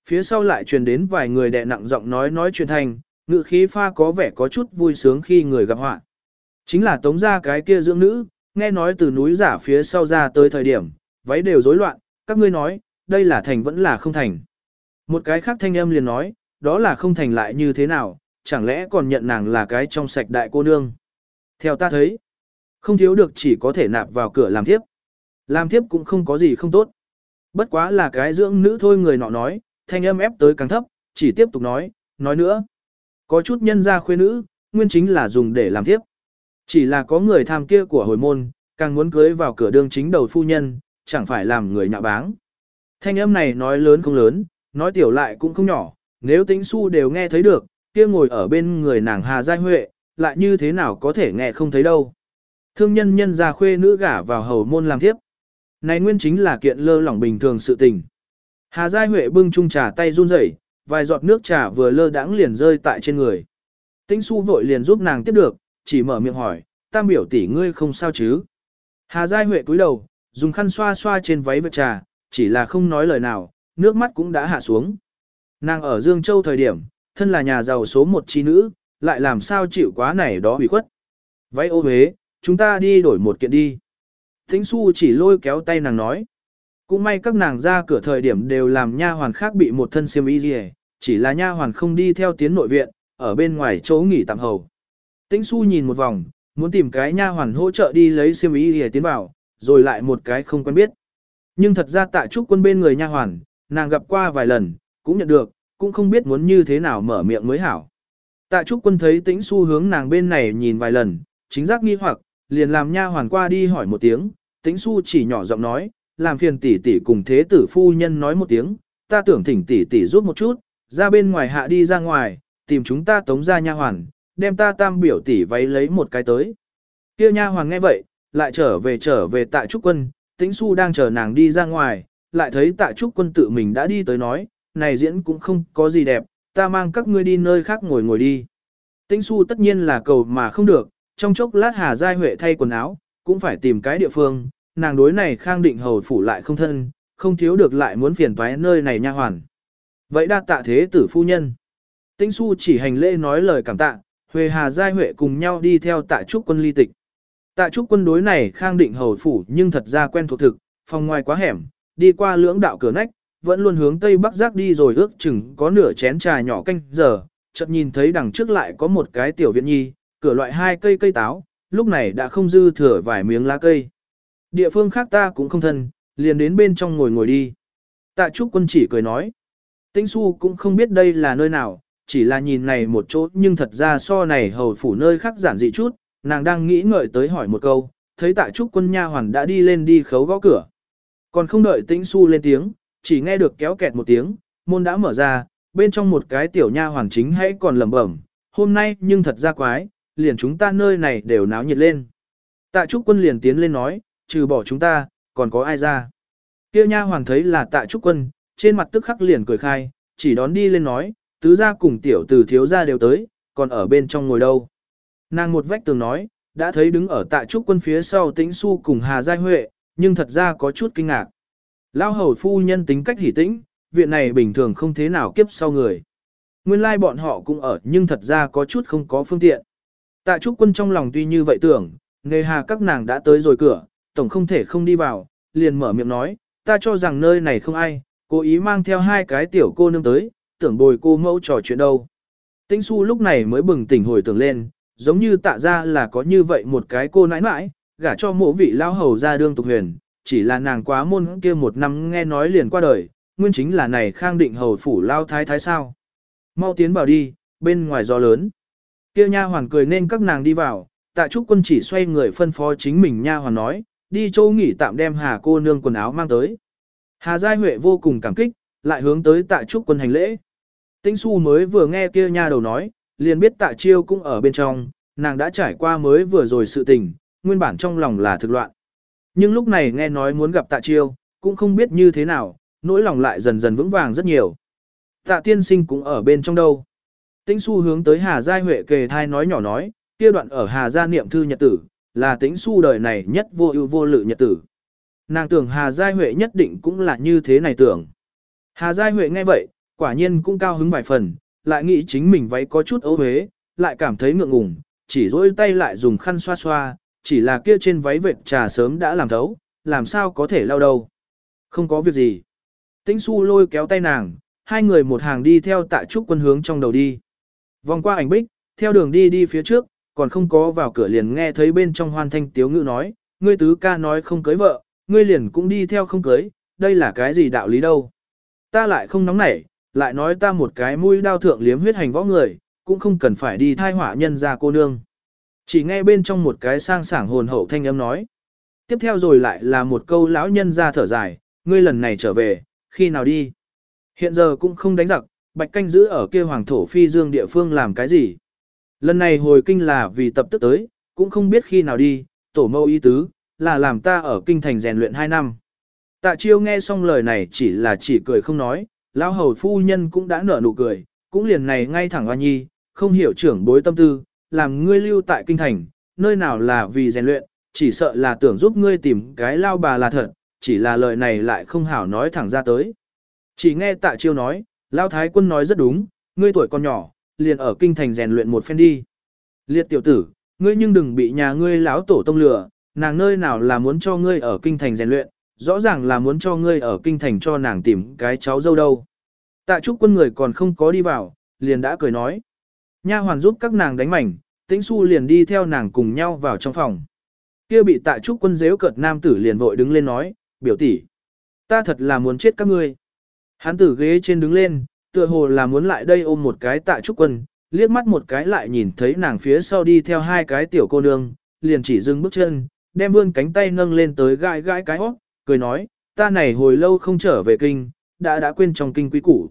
Phía sau lại truyền đến vài người đẹ nặng giọng nói nói chuyện thành, ngự khí pha có vẻ có chút vui sướng khi người gặp họa. Chính là tống ra cái kia dưỡng nữ, nghe nói từ núi giả phía sau ra tới thời điểm, váy đều rối loạn, các ngươi nói, đây là thành vẫn là không thành. Một cái khác thanh âm liền nói, đó là không thành lại như thế nào, chẳng lẽ còn nhận nàng là cái trong sạch đại cô nương. Theo ta thấy, không thiếu được chỉ có thể nạp vào cửa làm thiếp. Làm thiếp cũng không có gì không tốt. Bất quá là cái dưỡng nữ thôi người nọ nói, thanh âm ép tới càng thấp, chỉ tiếp tục nói, nói nữa. Có chút nhân gia khuê nữ, nguyên chính là dùng để làm thiếp. Chỉ là có người tham kia của hồi môn, càng muốn cưới vào cửa đương chính đầu phu nhân, chẳng phải làm người nhạ báng. Thanh âm này nói lớn không lớn, nói tiểu lại cũng không nhỏ, nếu tính su đều nghe thấy được, kia ngồi ở bên người nàng Hà Giai Huệ, lại như thế nào có thể nghe không thấy đâu. Thương nhân nhân ra khuê nữ gả vào hầu môn làm tiếp. Này nguyên chính là kiện lơ lỏng bình thường sự tình. Hà Giai Huệ bưng chung trà tay run rẩy, vài giọt nước trà vừa lơ đãng liền rơi tại trên người. Tĩnh su vội liền giúp nàng tiếp được, chỉ mở miệng hỏi, tam biểu tỷ ngươi không sao chứ. Hà Giai Huệ cúi đầu, dùng khăn xoa xoa trên váy vật trà, chỉ là không nói lời nào, nước mắt cũng đã hạ xuống. Nàng ở Dương Châu thời điểm, thân là nhà giàu số một chi nữ, lại làm sao chịu quá này đó bị khuất. Váy ô huế, chúng ta đi đổi một kiện đi. Thính su chỉ lôi kéo tay nàng nói. Cũng may các nàng ra cửa thời điểm đều làm nha hoàn khác bị một thân xiêm y gì chỉ là nha hoàn không đi theo tiến nội viện, ở bên ngoài chỗ nghỉ tạm hầu. Tĩnh su nhìn một vòng, muốn tìm cái nha hoàn hỗ trợ đi lấy xiêm y gì tiến vào, rồi lại một cái không quen biết. Nhưng thật ra tại trúc quân bên người nha hoàn, nàng gặp qua vài lần, cũng nhận được, cũng không biết muốn như thế nào mở miệng mới hảo. Tạ Trúc Quân thấy tĩnh xu hướng nàng bên này nhìn vài lần, chính giác nghi hoặc, liền làm nha hoàn qua đi hỏi một tiếng, tĩnh xu chỉ nhỏ giọng nói, làm phiền tỷ tỷ cùng thế tử phu nhân nói một tiếng, ta tưởng thỉnh tỷ tỷ giúp một chút, ra bên ngoài hạ đi ra ngoài, tìm chúng ta tống ra nha hoàn, đem ta tam biểu tỷ váy lấy một cái tới. Kia nha hoàn nghe vậy, lại trở về trở về tại Trúc Quân, tĩnh xu đang chờ nàng đi ra ngoài, lại thấy Tạ Trúc Quân tự mình đã đi tới nói, này diễn cũng không có gì đẹp, ta mang các ngươi đi nơi khác ngồi ngồi đi. Tĩnh su tất nhiên là cầu mà không được, trong chốc lát Hà Giai Huệ thay quần áo, cũng phải tìm cái địa phương, nàng đối này khang định hầu phủ lại không thân, không thiếu được lại muốn phiền toái nơi này nha hoàn. Vậy đa tạ thế tử phu nhân. Tĩnh su chỉ hành lễ nói lời cảm tạ, Huệ Hà Giai Huệ cùng nhau đi theo tạ trúc quân ly tịch. Tạ trúc quân đối này khang định hầu phủ nhưng thật ra quen thuộc thực, phòng ngoài quá hẻm, đi qua lưỡng đạo cửa nách, vẫn luôn hướng tây bắc giác đi rồi ước chừng có nửa chén trà nhỏ canh giờ, chợt nhìn thấy đằng trước lại có một cái tiểu viện nhi, cửa loại hai cây cây táo, lúc này đã không dư thừa vài miếng lá cây. Địa phương khác ta cũng không thân, liền đến bên trong ngồi ngồi đi. Tạ Trúc quân chỉ cười nói. Tĩnh su cũng không biết đây là nơi nào, chỉ là nhìn này một chỗ nhưng thật ra so này hầu phủ nơi khác giản dị chút, nàng đang nghĩ ngợi tới hỏi một câu, thấy tạ Trúc quân nha hoàn đã đi lên đi khấu gõ cửa. Còn không đợi tĩnh su lên tiếng, chỉ nghe được kéo kẹt một tiếng, môn đã mở ra, bên trong một cái tiểu nha hoàng chính hãy còn lẩm bẩm, hôm nay nhưng thật ra quái, liền chúng ta nơi này đều náo nhiệt lên. Tạ Trúc Quân liền tiến lên nói, trừ bỏ chúng ta, còn có ai ra. Kia nha hoàng thấy là Tạ Trúc Quân, trên mặt tức khắc liền cười khai, chỉ đón đi lên nói, tứ gia cùng tiểu tử thiếu gia đều tới, còn ở bên trong ngồi đâu. Nàng một vách tường nói, đã thấy đứng ở Tạ Trúc Quân phía sau tĩnh su cùng Hà Giai Huệ, nhưng thật ra có chút kinh ngạc. Lao hầu phu nhân tính cách hỉ tĩnh, viện này bình thường không thế nào kiếp sau người. Nguyên lai like bọn họ cũng ở nhưng thật ra có chút không có phương tiện. Tạ trúc quân trong lòng tuy như vậy tưởng, nghề hà các nàng đã tới rồi cửa, tổng không thể không đi vào, liền mở miệng nói, ta cho rằng nơi này không ai, cố ý mang theo hai cái tiểu cô nương tới, tưởng bồi cô mẫu trò chuyện đâu. Tĩnh su lúc này mới bừng tỉnh hồi tưởng lên, giống như tạ ra là có như vậy một cái cô nãi nãi, gả cho mộ vị lao hầu ra đương tục huyền, chỉ là nàng quá môn kia một năm nghe nói liền qua đời, nguyên chính là này khang định hầu phủ lao thái thái sao. Mau tiến vào đi, bên ngoài gió lớn. Kia nha hoàn cười nên các nàng đi vào, tạ trúc quân chỉ xoay người phân phó chính mình nha hoàn nói, đi châu nghỉ tạm đem hà cô nương quần áo mang tới. Hà Giai Huệ vô cùng cảm kích, lại hướng tới tạ trúc quân hành lễ. Tĩnh su mới vừa nghe kia nha đầu nói, liền biết tạ chiêu cũng ở bên trong, nàng đã trải qua mới vừa rồi sự tình, nguyên bản trong lòng là thực loạn. Nhưng lúc này nghe nói muốn gặp tạ chiêu, cũng không biết như thế nào, nỗi lòng lại dần dần vững vàng rất nhiều. Tạ tiên sinh cũng ở bên trong đâu. Tĩnh su hướng tới Hà Giai Huệ kề thai nói nhỏ nói, kia đoạn ở Hà Gia niệm thư nhật tử, là tĩnh su đời này nhất vô ưu vô lự nhật tử. Nàng tưởng Hà Giai Huệ nhất định cũng là như thế này tưởng. Hà Giai Huệ nghe vậy, quả nhiên cũng cao hứng vài phần, lại nghĩ chính mình váy có chút ấu huế, lại cảm thấy ngượng ngùng, chỉ dỗi tay lại dùng khăn xoa xoa, chỉ là kia trên váy vệt trà sớm đã làm thấu, làm sao có thể lau đâu. Không có việc gì. Tĩnh su lôi kéo tay nàng, hai người một hàng đi theo tạ trúc quân hướng trong đầu đi. Vòng qua ảnh bích, theo đường đi đi phía trước, còn không có vào cửa liền nghe thấy bên trong hoan thanh tiếu ngữ nói, ngươi tứ ca nói không cưới vợ, ngươi liền cũng đi theo không cưới, đây là cái gì đạo lý đâu. Ta lại không nóng nảy, lại nói ta một cái mũi đao thượng liếm huyết hành võ người, cũng không cần phải đi thai hỏa nhân ra cô nương. Chỉ nghe bên trong một cái sang sảng hồn hậu thanh âm nói. Tiếp theo rồi lại là một câu lão nhân ra thở dài, ngươi lần này trở về, khi nào đi? Hiện giờ cũng không đánh giặc, bạch canh giữ ở kia hoàng thổ phi dương địa phương làm cái gì? Lần này hồi kinh là vì tập tức tới, cũng không biết khi nào đi, tổ mâu ý tứ, là làm ta ở kinh thành rèn luyện 2 năm. Tạ chiêu nghe xong lời này chỉ là chỉ cười không nói, lão hầu phu nhân cũng đã nở nụ cười, cũng liền này ngay thẳng hoa nhi, không hiểu trưởng bối tâm tư, làm ngươi lưu tại kinh thành, nơi nào là vì rèn luyện, chỉ sợ là tưởng giúp ngươi tìm cái lao bà là thật, chỉ là lời này lại không hảo nói thẳng ra tới. Chỉ nghe tạ chiêu nói, lao thái quân nói rất đúng, ngươi tuổi còn nhỏ, liền ở kinh thành rèn luyện một phen đi. Liệt tiểu tử, ngươi nhưng đừng bị nhà ngươi lão tổ tông lừa, nàng nơi nào là muốn cho ngươi ở kinh thành rèn luyện, rõ ràng là muốn cho ngươi ở kinh thành cho nàng tìm cái cháu dâu đâu. Tạ trúc quân người còn không có đi vào, liền đã cười nói. Nha hoàn giúp các nàng đánh mảnh, tĩnh su liền đi theo nàng cùng nhau vào trong phòng. Kia bị tạ trúc quân dếu cợt nam tử liền vội đứng lên nói, biểu tỷ, ta thật là muốn chết các ngươi. Hắn tử ghế trên đứng lên, tựa hồ là muốn lại đây ôm một cái tạ trúc quân, liếc mắt một cái lại nhìn thấy nàng phía sau đi theo hai cái tiểu cô nương, liền chỉ dừng bước chân, đem vươn cánh tay nâng lên tới gai gai cái hót, cười nói, ta này hồi lâu không trở về kinh, đã đã quên trong kinh quý củ.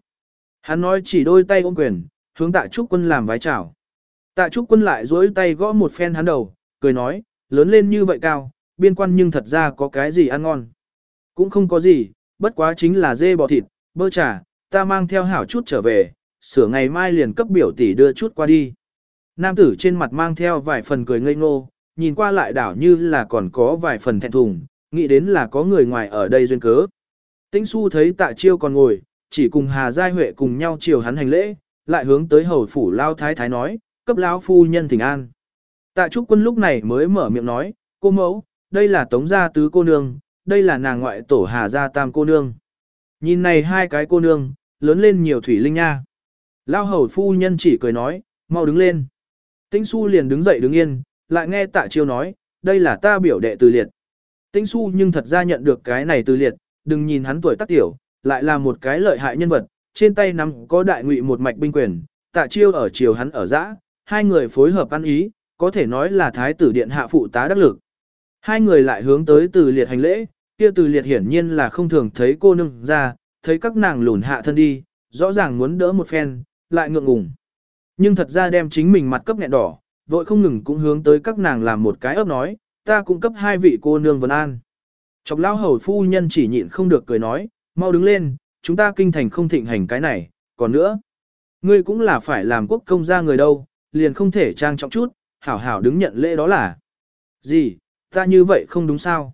Hắn nói chỉ đôi tay ôm quyền, hướng tạ trúc quân làm vái chào. Tạ trúc quân lại dối tay gõ một phen hắn đầu, cười nói, lớn lên như vậy cao, biên quan nhưng thật ra có cái gì ăn ngon. Cũng không có gì, bất quá chính là dê bò thịt, bơ trà, ta mang theo hảo chút trở về, sửa ngày mai liền cấp biểu tỷ đưa chút qua đi. Nam tử trên mặt mang theo vài phần cười ngây ngô, nhìn qua lại đảo như là còn có vài phần thẹn thùng, nghĩ đến là có người ngoài ở đây duyên cớ. Tĩnh su thấy tạ chiêu còn ngồi, chỉ cùng Hà Giai Huệ cùng nhau chiều hắn hành lễ, lại hướng tới hầu phủ lao thái thái nói, cấp lão phu nhân thỉnh an. Tạ trúc quân lúc này mới mở miệng nói, cô mẫu, đây là tống gia tứ cô nương, đây là nàng ngoại tổ Hà gia tam cô nương. Nhìn này hai cái cô nương, lớn lên nhiều thủy linh nha. Lao hầu phu nhân chỉ cười nói, mau đứng lên. Tĩnh su liền đứng dậy đứng yên, lại nghe tạ chiêu nói, đây là ta biểu đệ từ liệt. Tĩnh su nhưng thật ra nhận được cái này từ liệt, đừng nhìn hắn tuổi tác tiểu, lại là một cái lợi hại nhân vật, trên tay nắm có đại ngụy một mạch binh quyền, tạ chiêu ở chiều hắn ở dã, hai người phối hợp ăn ý, có thể nói là thái tử điện hạ phụ tá đắc lực. Hai người lại hướng tới từ liệt hành lễ, kia từ liệt hiển nhiên là không thường thấy cô nương ra, thấy các nàng lùn hạ thân đi, rõ ràng muốn đỡ một phen, lại ngượng ngùng. Nhưng thật ra đem chính mình mặt cấp nghẹn đỏ, vội không ngừng cũng hướng tới các nàng làm một cái ấp nói, ta cũng cấp hai vị cô nương vấn an. Chọc lao hầu phu nhân chỉ nhịn không được cười nói, mau đứng lên, chúng ta kinh thành không thịnh hành cái này, còn nữa. Ngươi cũng là phải làm quốc công gia người đâu, liền không thể trang trọng chút, hảo hảo đứng nhận lễ đó là. Gì, ta như vậy không đúng sao?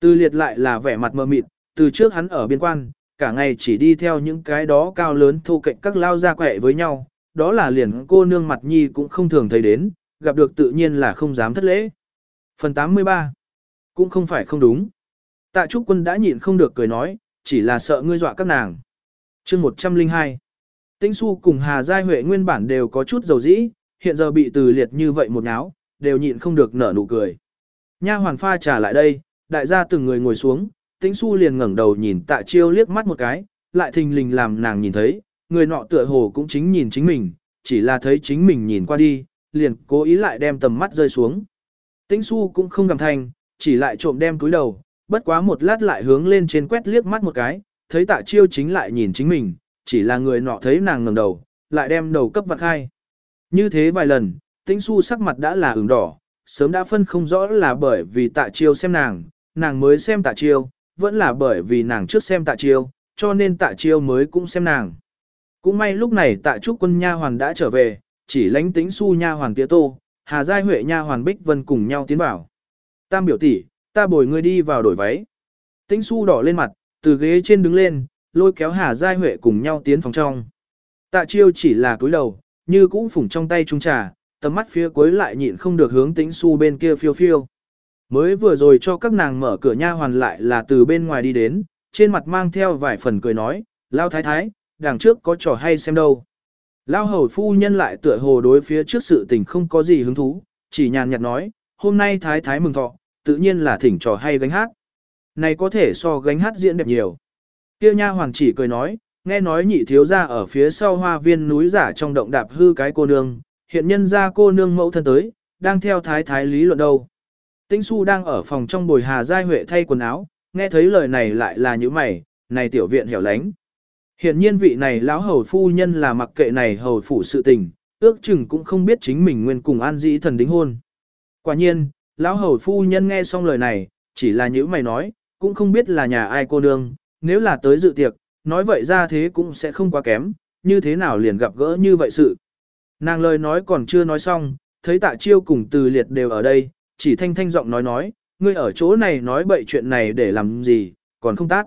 Từ liệt lại là vẻ mặt mờ mịt, từ trước hắn ở biên quan, cả ngày chỉ đi theo những cái đó cao lớn thô cạnh các lao gia quẹ với nhau, đó là liền cô nương mặt nhi cũng không thường thấy đến, gặp được tự nhiên là không dám thất lễ. Phần 83 Cũng không phải không đúng. Tạ Trúc Quân đã nhịn không được cười nói, chỉ là sợ ngươi dọa các nàng. chương 102 Tĩnh Xu cùng Hà Giai Huệ nguyên bản đều có chút dầu dĩ, hiện giờ bị từ liệt như vậy một náo, đều nhịn không được nở nụ cười. Nha hoàn pha trà lại đây, đại gia từng người ngồi xuống, Tĩnh Xu liền ngẩng đầu nhìn Tạ Chiêu liếc mắt một cái, lại thình lình làm nàng nhìn thấy, người nọ tựa hồ cũng chính nhìn chính mình, chỉ là thấy chính mình nhìn qua đi, liền cố ý lại đem tầm mắt rơi xuống. Tĩnh Xu cũng không gầm thanh, chỉ lại trộm đem túi đầu, bất quá một lát lại hướng lên trên quét liếc mắt một cái, thấy Tạ Chiêu chính lại nhìn chính mình, chỉ là người nọ thấy nàng ngẩng đầu, lại đem đầu cấp vặt hai. Như thế vài lần, Tĩnh Xu sắc mặt đã là ửng đỏ, sớm đã phân không rõ là bởi vì Tạ Chiêu xem nàng, nàng mới xem Tạ Chiêu, vẫn là bởi vì nàng trước xem Tạ Chiêu, cho nên Tạ Chiêu mới cũng xem nàng. Cũng may lúc này Tạ Trúc Quân nha hoàn đã trở về, chỉ lãnh Tĩnh Xu nha hoàn tía tô, Hà Giai Huệ nha hoàn Bích Vân cùng nhau tiến vào. Tam biểu tỷ, ta bồi ngươi đi vào đổi váy. Tĩnh Xu đỏ lên mặt, từ ghế trên đứng lên, lôi kéo Hà Giai Huệ cùng nhau tiến phòng trong. Tạ Chiêu chỉ là cúi đầu, như cũ phủng trong tay trung trà, tầm mắt phía cuối lại nhịn không được hướng tĩnh su bên kia phiêu phiêu. Mới vừa rồi cho các nàng mở cửa nha hoàn lại là từ bên ngoài đi đến, trên mặt mang theo vài phần cười nói, lao thái thái, đằng trước có trò hay xem đâu. Lao hầu phu nhân lại tựa hồ đối phía trước sự tình không có gì hứng thú, chỉ nhàn nhạt nói, hôm nay thái thái mừng thọ, tự nhiên là thỉnh trò hay gánh hát. Này có thể so gánh hát diễn đẹp nhiều. Kia nha hoàng chỉ cười nói, nghe nói nhị thiếu ra ở phía sau hoa viên núi giả trong động đạp hư cái cô nương, hiện nhân ra cô nương mẫu thân tới, đang theo thái thái lý luận đâu. Tĩnh su đang ở phòng trong bồi hà giai huệ thay quần áo, nghe thấy lời này lại là như mày, này tiểu viện hẻo lánh. Hiện nhiên vị này lão hầu phu nhân là mặc kệ này hầu phủ sự tình, ước chừng cũng không biết chính mình nguyên cùng an dĩ thần đính hôn. Quả nhiên, lão hầu phu nhân nghe xong lời này, chỉ là những mày nói, cũng không biết là nhà ai cô nương, nếu là tới dự tiệc, nói vậy ra thế cũng sẽ không quá kém, như thế nào liền gặp gỡ như vậy sự. Nàng lời nói còn chưa nói xong, thấy tạ chiêu cùng từ liệt đều ở đây, chỉ thanh thanh giọng nói nói, ngươi ở chỗ này nói bậy chuyện này để làm gì, còn không tác.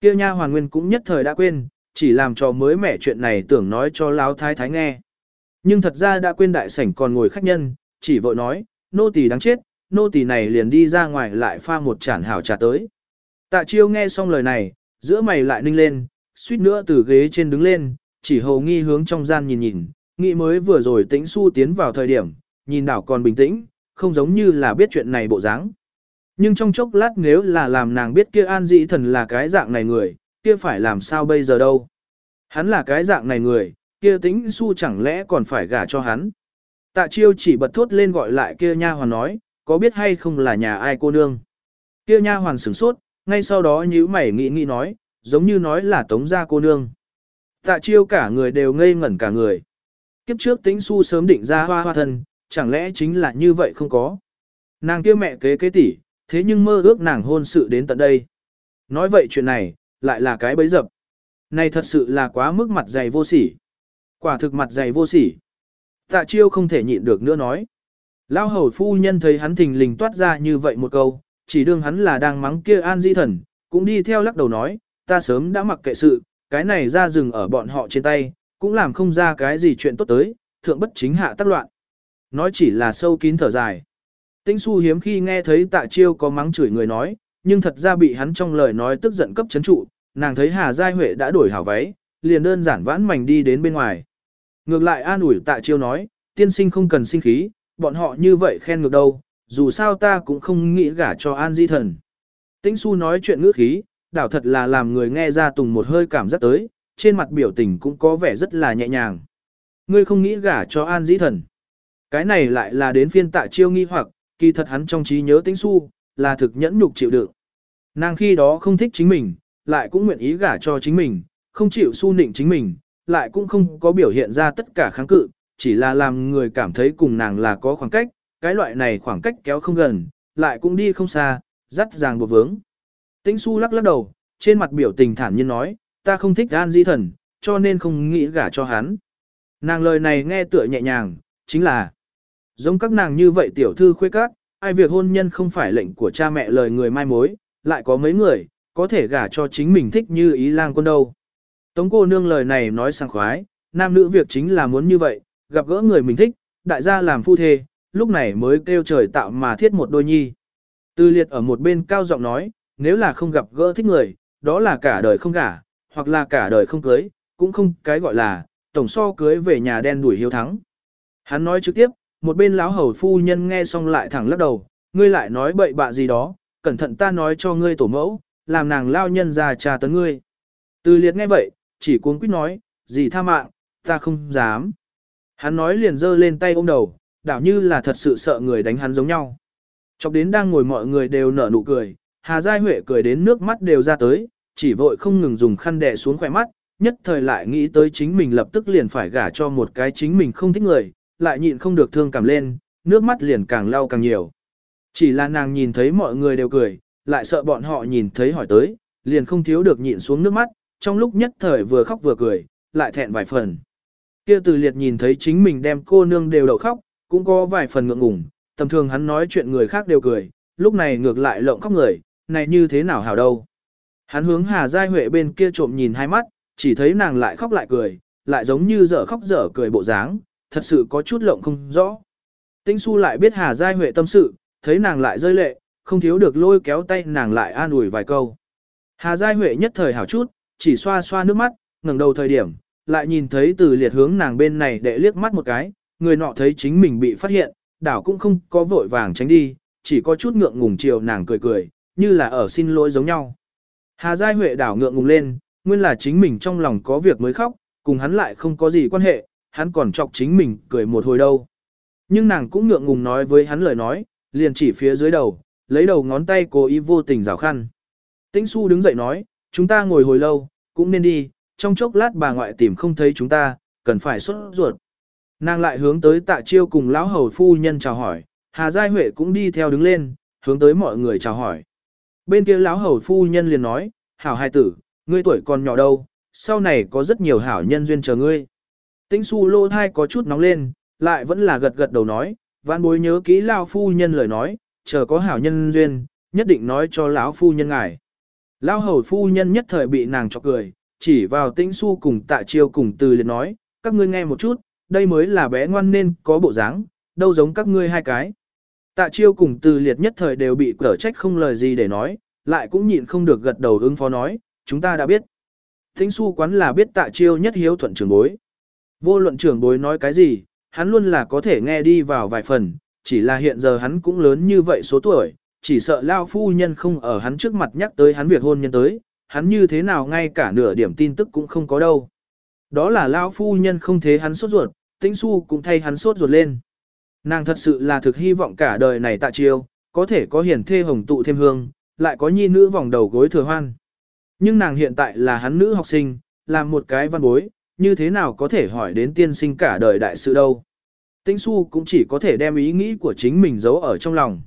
Kia nha hoàn nguyên cũng nhất thời đã quên, chỉ làm cho mới mẻ chuyện này tưởng nói cho láo thái thái nghe. Nhưng thật ra đã quên đại sảnh còn ngồi khách nhân, chỉ vội nói, nô tỳ đáng chết, nô tỳ này liền đi ra ngoài lại pha một chản hảo trà tới. Tạ chiêu nghe xong lời này, giữa mày lại ninh lên, suýt nữa từ ghế trên đứng lên, chỉ hầu nghi hướng trong gian nhìn nhìn, nghĩ mới vừa rồi tĩnh su tiến vào thời điểm, nhìn đảo còn bình tĩnh, không giống như là biết chuyện này bộ dáng. Nhưng trong chốc lát nếu là làm nàng biết kia an dĩ thần là cái dạng này người, kia phải làm sao bây giờ đâu. Hắn là cái dạng này người, kia tĩnh su chẳng lẽ còn phải gả cho hắn. Tạ chiêu chỉ bật thốt lên gọi lại kia nha hoàn nói, có biết hay không là nhà ai cô nương. Kia nha hoàn sửng sốt, ngay sau đó nhíu mày nghĩ nghĩ nói, giống như nói là tống gia cô nương. Tạ chiêu cả người đều ngây ngẩn cả người. Kiếp trước tĩnh su sớm định ra hoa hoa thân, chẳng lẽ chính là như vậy không có. Nàng kia mẹ kế kế tỷ, thế nhưng mơ ước nàng hôn sự đến tận đây. Nói vậy chuyện này, lại là cái bấy dập. Này thật sự là quá mức mặt dày vô sỉ. Quả thực mặt dày vô sỉ. Tạ chiêu không thể nhịn được nữa nói. Lao hầu phu nhân thấy hắn thình lình toát ra như vậy một câu, chỉ đương hắn là đang mắng kia an di thần, cũng đi theo lắc đầu nói, ta sớm đã mặc kệ sự, cái này ra rừng ở bọn họ trên tay, cũng làm không ra cái gì chuyện tốt tới, thượng bất chính hạ tác loạn. Nói chỉ là sâu kín thở dài. Tĩnh su hiếm khi nghe thấy tạ chiêu có mắng chửi người nói, nhưng thật ra bị hắn trong lời nói tức giận cấp chấn trụ, nàng thấy Hà Giai Huệ đã đổi hảo váy, liền đơn giản vãn mảnh đi đến bên ngoài. Ngược lại an ủi tạ chiêu nói, tiên sinh không cần sinh khí, bọn họ như vậy khen ngược đâu, dù sao ta cũng không nghĩ gả cho an di thần. Tĩnh su nói chuyện ngữ khí, đảo thật là làm người nghe ra tùng một hơi cảm giác tới, trên mặt biểu tình cũng có vẻ rất là nhẹ nhàng. Ngươi không nghĩ gả cho an di thần. Cái này lại là đến phiên tạ chiêu nghi hoặc, kỳ thật hắn trong trí nhớ tĩnh su, là thực nhẫn nhục chịu đựng. Nàng khi đó không thích chính mình, lại cũng nguyện ý gả cho chính mình, không chịu su nịnh chính mình, lại cũng không có biểu hiện ra tất cả kháng cự, chỉ là làm người cảm thấy cùng nàng là có khoảng cách, cái loại này khoảng cách kéo không gần, lại cũng đi không xa, dắt ràng buộc vướng. Tĩnh su lắc lắc đầu, trên mặt biểu tình thản nhiên nói, ta không thích an di thần, cho nên không nghĩ gả cho hắn. Nàng lời này nghe tựa nhẹ nhàng, chính là giống các nàng như vậy tiểu thư khuê các, ai việc hôn nhân không phải lệnh của cha mẹ lời người mai mối, lại có mấy người, có thể gả cho chính mình thích như ý lang quân đâu. Tống cô nương lời này nói sang khoái, nam nữ việc chính là muốn như vậy, gặp gỡ người mình thích, đại gia làm phu thê, lúc này mới kêu trời tạo mà thiết một đôi nhi. Tư liệt ở một bên cao giọng nói, nếu là không gặp gỡ thích người, đó là cả đời không gả, hoặc là cả đời không cưới, cũng không cái gọi là, tổng so cưới về nhà đen đuổi hiếu thắng. Hắn nói trực tiếp, một bên lão hầu phu nhân nghe xong lại thẳng lắc đầu, ngươi lại nói bậy bạ gì đó, cẩn thận ta nói cho ngươi tổ mẫu, làm nàng lao nhân ra trà tấn ngươi. Từ liệt nghe vậy, chỉ cuống quýt nói, gì tha mạng, ta không dám. Hắn nói liền giơ lên tay ôm đầu, đảo như là thật sự sợ người đánh hắn giống nhau. Chọc đến đang ngồi mọi người đều nở nụ cười, Hà Giai Huệ cười đến nước mắt đều ra tới, chỉ vội không ngừng dùng khăn đè xuống khỏe mắt, nhất thời lại nghĩ tới chính mình lập tức liền phải gả cho một cái chính mình không thích người, lại nhịn không được thương cảm lên, nước mắt liền càng lau càng nhiều. Chỉ là nàng nhìn thấy mọi người đều cười, lại sợ bọn họ nhìn thấy hỏi tới, liền không thiếu được nhịn xuống nước mắt, trong lúc nhất thời vừa khóc vừa cười, lại thẹn vài phần. Kia từ liệt nhìn thấy chính mình đem cô nương đều đậu khóc, cũng có vài phần ngượng ngùng, tầm thường hắn nói chuyện người khác đều cười, lúc này ngược lại lộng khóc người, này như thế nào hảo đâu. Hắn hướng Hà Giai Huệ bên kia trộm nhìn hai mắt, chỉ thấy nàng lại khóc lại cười, lại giống như dở khóc dở cười bộ dáng, thật sự có chút lộng không rõ. Tĩnh su lại biết Hà Giai Huệ tâm sự, thấy nàng lại rơi lệ, không thiếu được lôi kéo tay nàng lại an ủi vài câu. Hà Giai Huệ nhất thời hảo chút, chỉ xoa xoa nước mắt, ngẩng đầu thời điểm, lại nhìn thấy từ liệt hướng nàng bên này để liếc mắt một cái, người nọ thấy chính mình bị phát hiện, đảo cũng không có vội vàng tránh đi, chỉ có chút ngượng ngùng chiều nàng cười cười, như là ở xin lỗi giống nhau. Hà Giai Huệ đảo ngượng ngùng lên, nguyên là chính mình trong lòng có việc mới khóc, cùng hắn lại không có gì quan hệ, hắn còn chọc chính mình cười một hồi đâu. Nhưng nàng cũng ngượng ngùng nói với hắn lời nói, liền chỉ phía dưới đầu, lấy đầu ngón tay cố ý vô tình rào khăn. Tĩnh su đứng dậy nói, chúng ta ngồi hồi lâu, cũng nên đi, trong chốc lát bà ngoại tìm không thấy chúng ta, cần phải xuất ruột. Nàng lại hướng tới tạ chiêu cùng lão hầu phu nhân chào hỏi, Hà Giai Huệ cũng đi theo đứng lên, hướng tới mọi người chào hỏi. Bên kia lão hầu phu nhân liền nói, hảo hai tử, ngươi tuổi còn nhỏ đâu, sau này có rất nhiều hảo nhân duyên chờ ngươi. Tĩnh su lô thai có chút nóng lên, lại vẫn là gật gật đầu nói, vãn bối nhớ kỹ lão phu nhân lời nói, chờ có hảo nhân duyên, nhất định nói cho lão phu nhân ngài. Lão hầu phu nhân nhất thời bị nàng chọc cười, chỉ vào tĩnh su cùng tạ chiêu cùng từ liền nói, các ngươi nghe một chút, đây mới là bé ngoan nên có bộ dáng, đâu giống các ngươi hai cái. Tạ chiêu cùng từ liệt nhất thời đều bị cở trách không lời gì để nói, lại cũng nhịn không được gật đầu ứng phó nói, chúng ta đã biết. Tĩnh su quán là biết tạ chiêu nhất hiếu thuận trưởng bối. Vô luận trưởng bối nói cái gì, hắn luôn là có thể nghe đi vào vài phần, chỉ là hiện giờ hắn cũng lớn như vậy số tuổi, chỉ sợ lao phu nhân không ở hắn trước mặt nhắc tới hắn việc hôn nhân tới, hắn như thế nào ngay cả nửa điểm tin tức cũng không có đâu. Đó là lao phu nhân không thế hắn sốt ruột, tĩnh su cũng thay hắn sốt ruột lên. Nàng thật sự là thực hy vọng cả đời này tạ chiêu, có thể có hiển thê hồng tụ thêm hương, lại có nhi nữ vòng đầu gối thừa hoan. Nhưng nàng hiện tại là hắn nữ học sinh, làm một cái văn bối, như thế nào có thể hỏi đến tiên sinh cả đời đại sự đâu. Tĩnh su cũng chỉ có thể đem ý nghĩ của chính mình giấu ở trong lòng.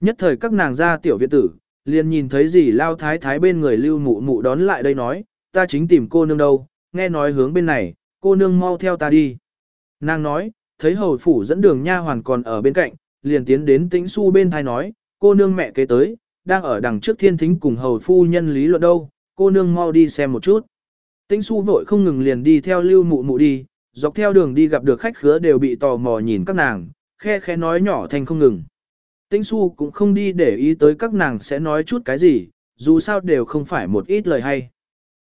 Nhất thời các nàng ra tiểu viện tử, liền nhìn thấy gì lao thái thái bên người lưu mụ mụ đón lại đây nói, ta chính tìm cô nương đâu, nghe nói hướng bên này, cô nương mau theo ta đi. Nàng nói, thấy hầu phủ dẫn đường nha hoàn còn ở bên cạnh, liền tiến đến tĩnh su bên thai nói, cô nương mẹ kế tới, đang ở đằng trước thiên thính cùng hầu phu nhân lý luận đâu, cô nương mau đi xem một chút. Tĩnh su vội không ngừng liền đi theo lưu mụ mụ đi, dọc theo đường đi gặp được khách khứa đều bị tò mò nhìn các nàng, khe khe nói nhỏ thành không ngừng. Tĩnh su cũng không đi để ý tới các nàng sẽ nói chút cái gì, dù sao đều không phải một ít lời hay.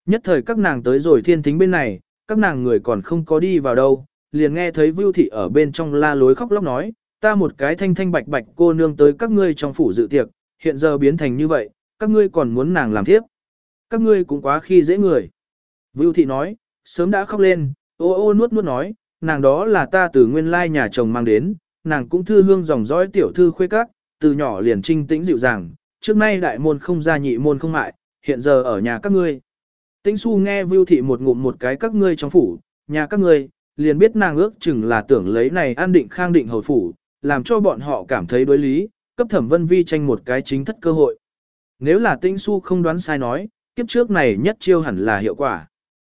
Nhất thời các nàng tới rồi thiên thính bên này, các nàng người còn không có đi vào đâu, liền nghe thấy Vưu Thị ở bên trong la lối khóc lóc nói, ta một cái thanh thanh bạch bạch cô nương tới các ngươi trong phủ dự tiệc, hiện giờ biến thành như vậy, các ngươi còn muốn nàng làm tiếp. Các ngươi cũng quá khi dễ người. Vưu Thị nói, sớm đã khóc lên, ô ô nuốt nuốt nói, nàng đó là ta từ nguyên lai nhà chồng mang đến, nàng cũng thư hương dòng dõi tiểu thư khuê các, từ nhỏ liền trinh tĩnh dịu dàng, trước nay đại môn không ra nhị môn không mại, hiện giờ ở nhà các ngươi. Tĩnh su nghe Vưu Thị một ngụm một cái các ngươi trong phủ, nhà các ngươi, liền biết nàng ước chừng là tưởng lấy này an định khang định hầu phủ, làm cho bọn họ cảm thấy đối lý, cấp thẩm vân vi tranh một cái chính thất cơ hội. Nếu là tĩnh su không đoán sai nói, kiếp trước này nhất chiêu hẳn là hiệu quả.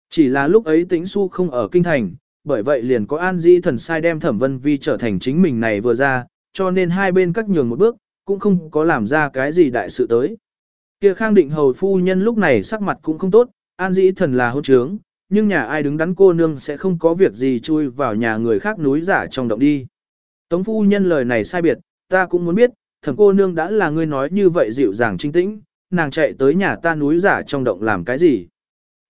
Chỉ là lúc ấy tĩnh su không ở kinh thành, bởi vậy liền có an di thần sai đem thẩm vân vi trở thành chính mình này vừa ra, cho nên hai bên cắt nhường một bước, cũng không có làm ra cái gì đại sự tới. Kia khang định hầu phu nhân lúc này sắc mặt cũng không tốt, an dĩ thần là hôn trướng, nhưng nhà ai đứng đắn cô nương sẽ không có việc gì chui vào nhà người khác núi giả trong động đi. Tống phu nhân lời này sai biệt, ta cũng muốn biết, thẩm cô nương đã là ngươi nói như vậy dịu dàng trinh tĩnh, nàng chạy tới nhà ta núi giả trong động làm cái gì.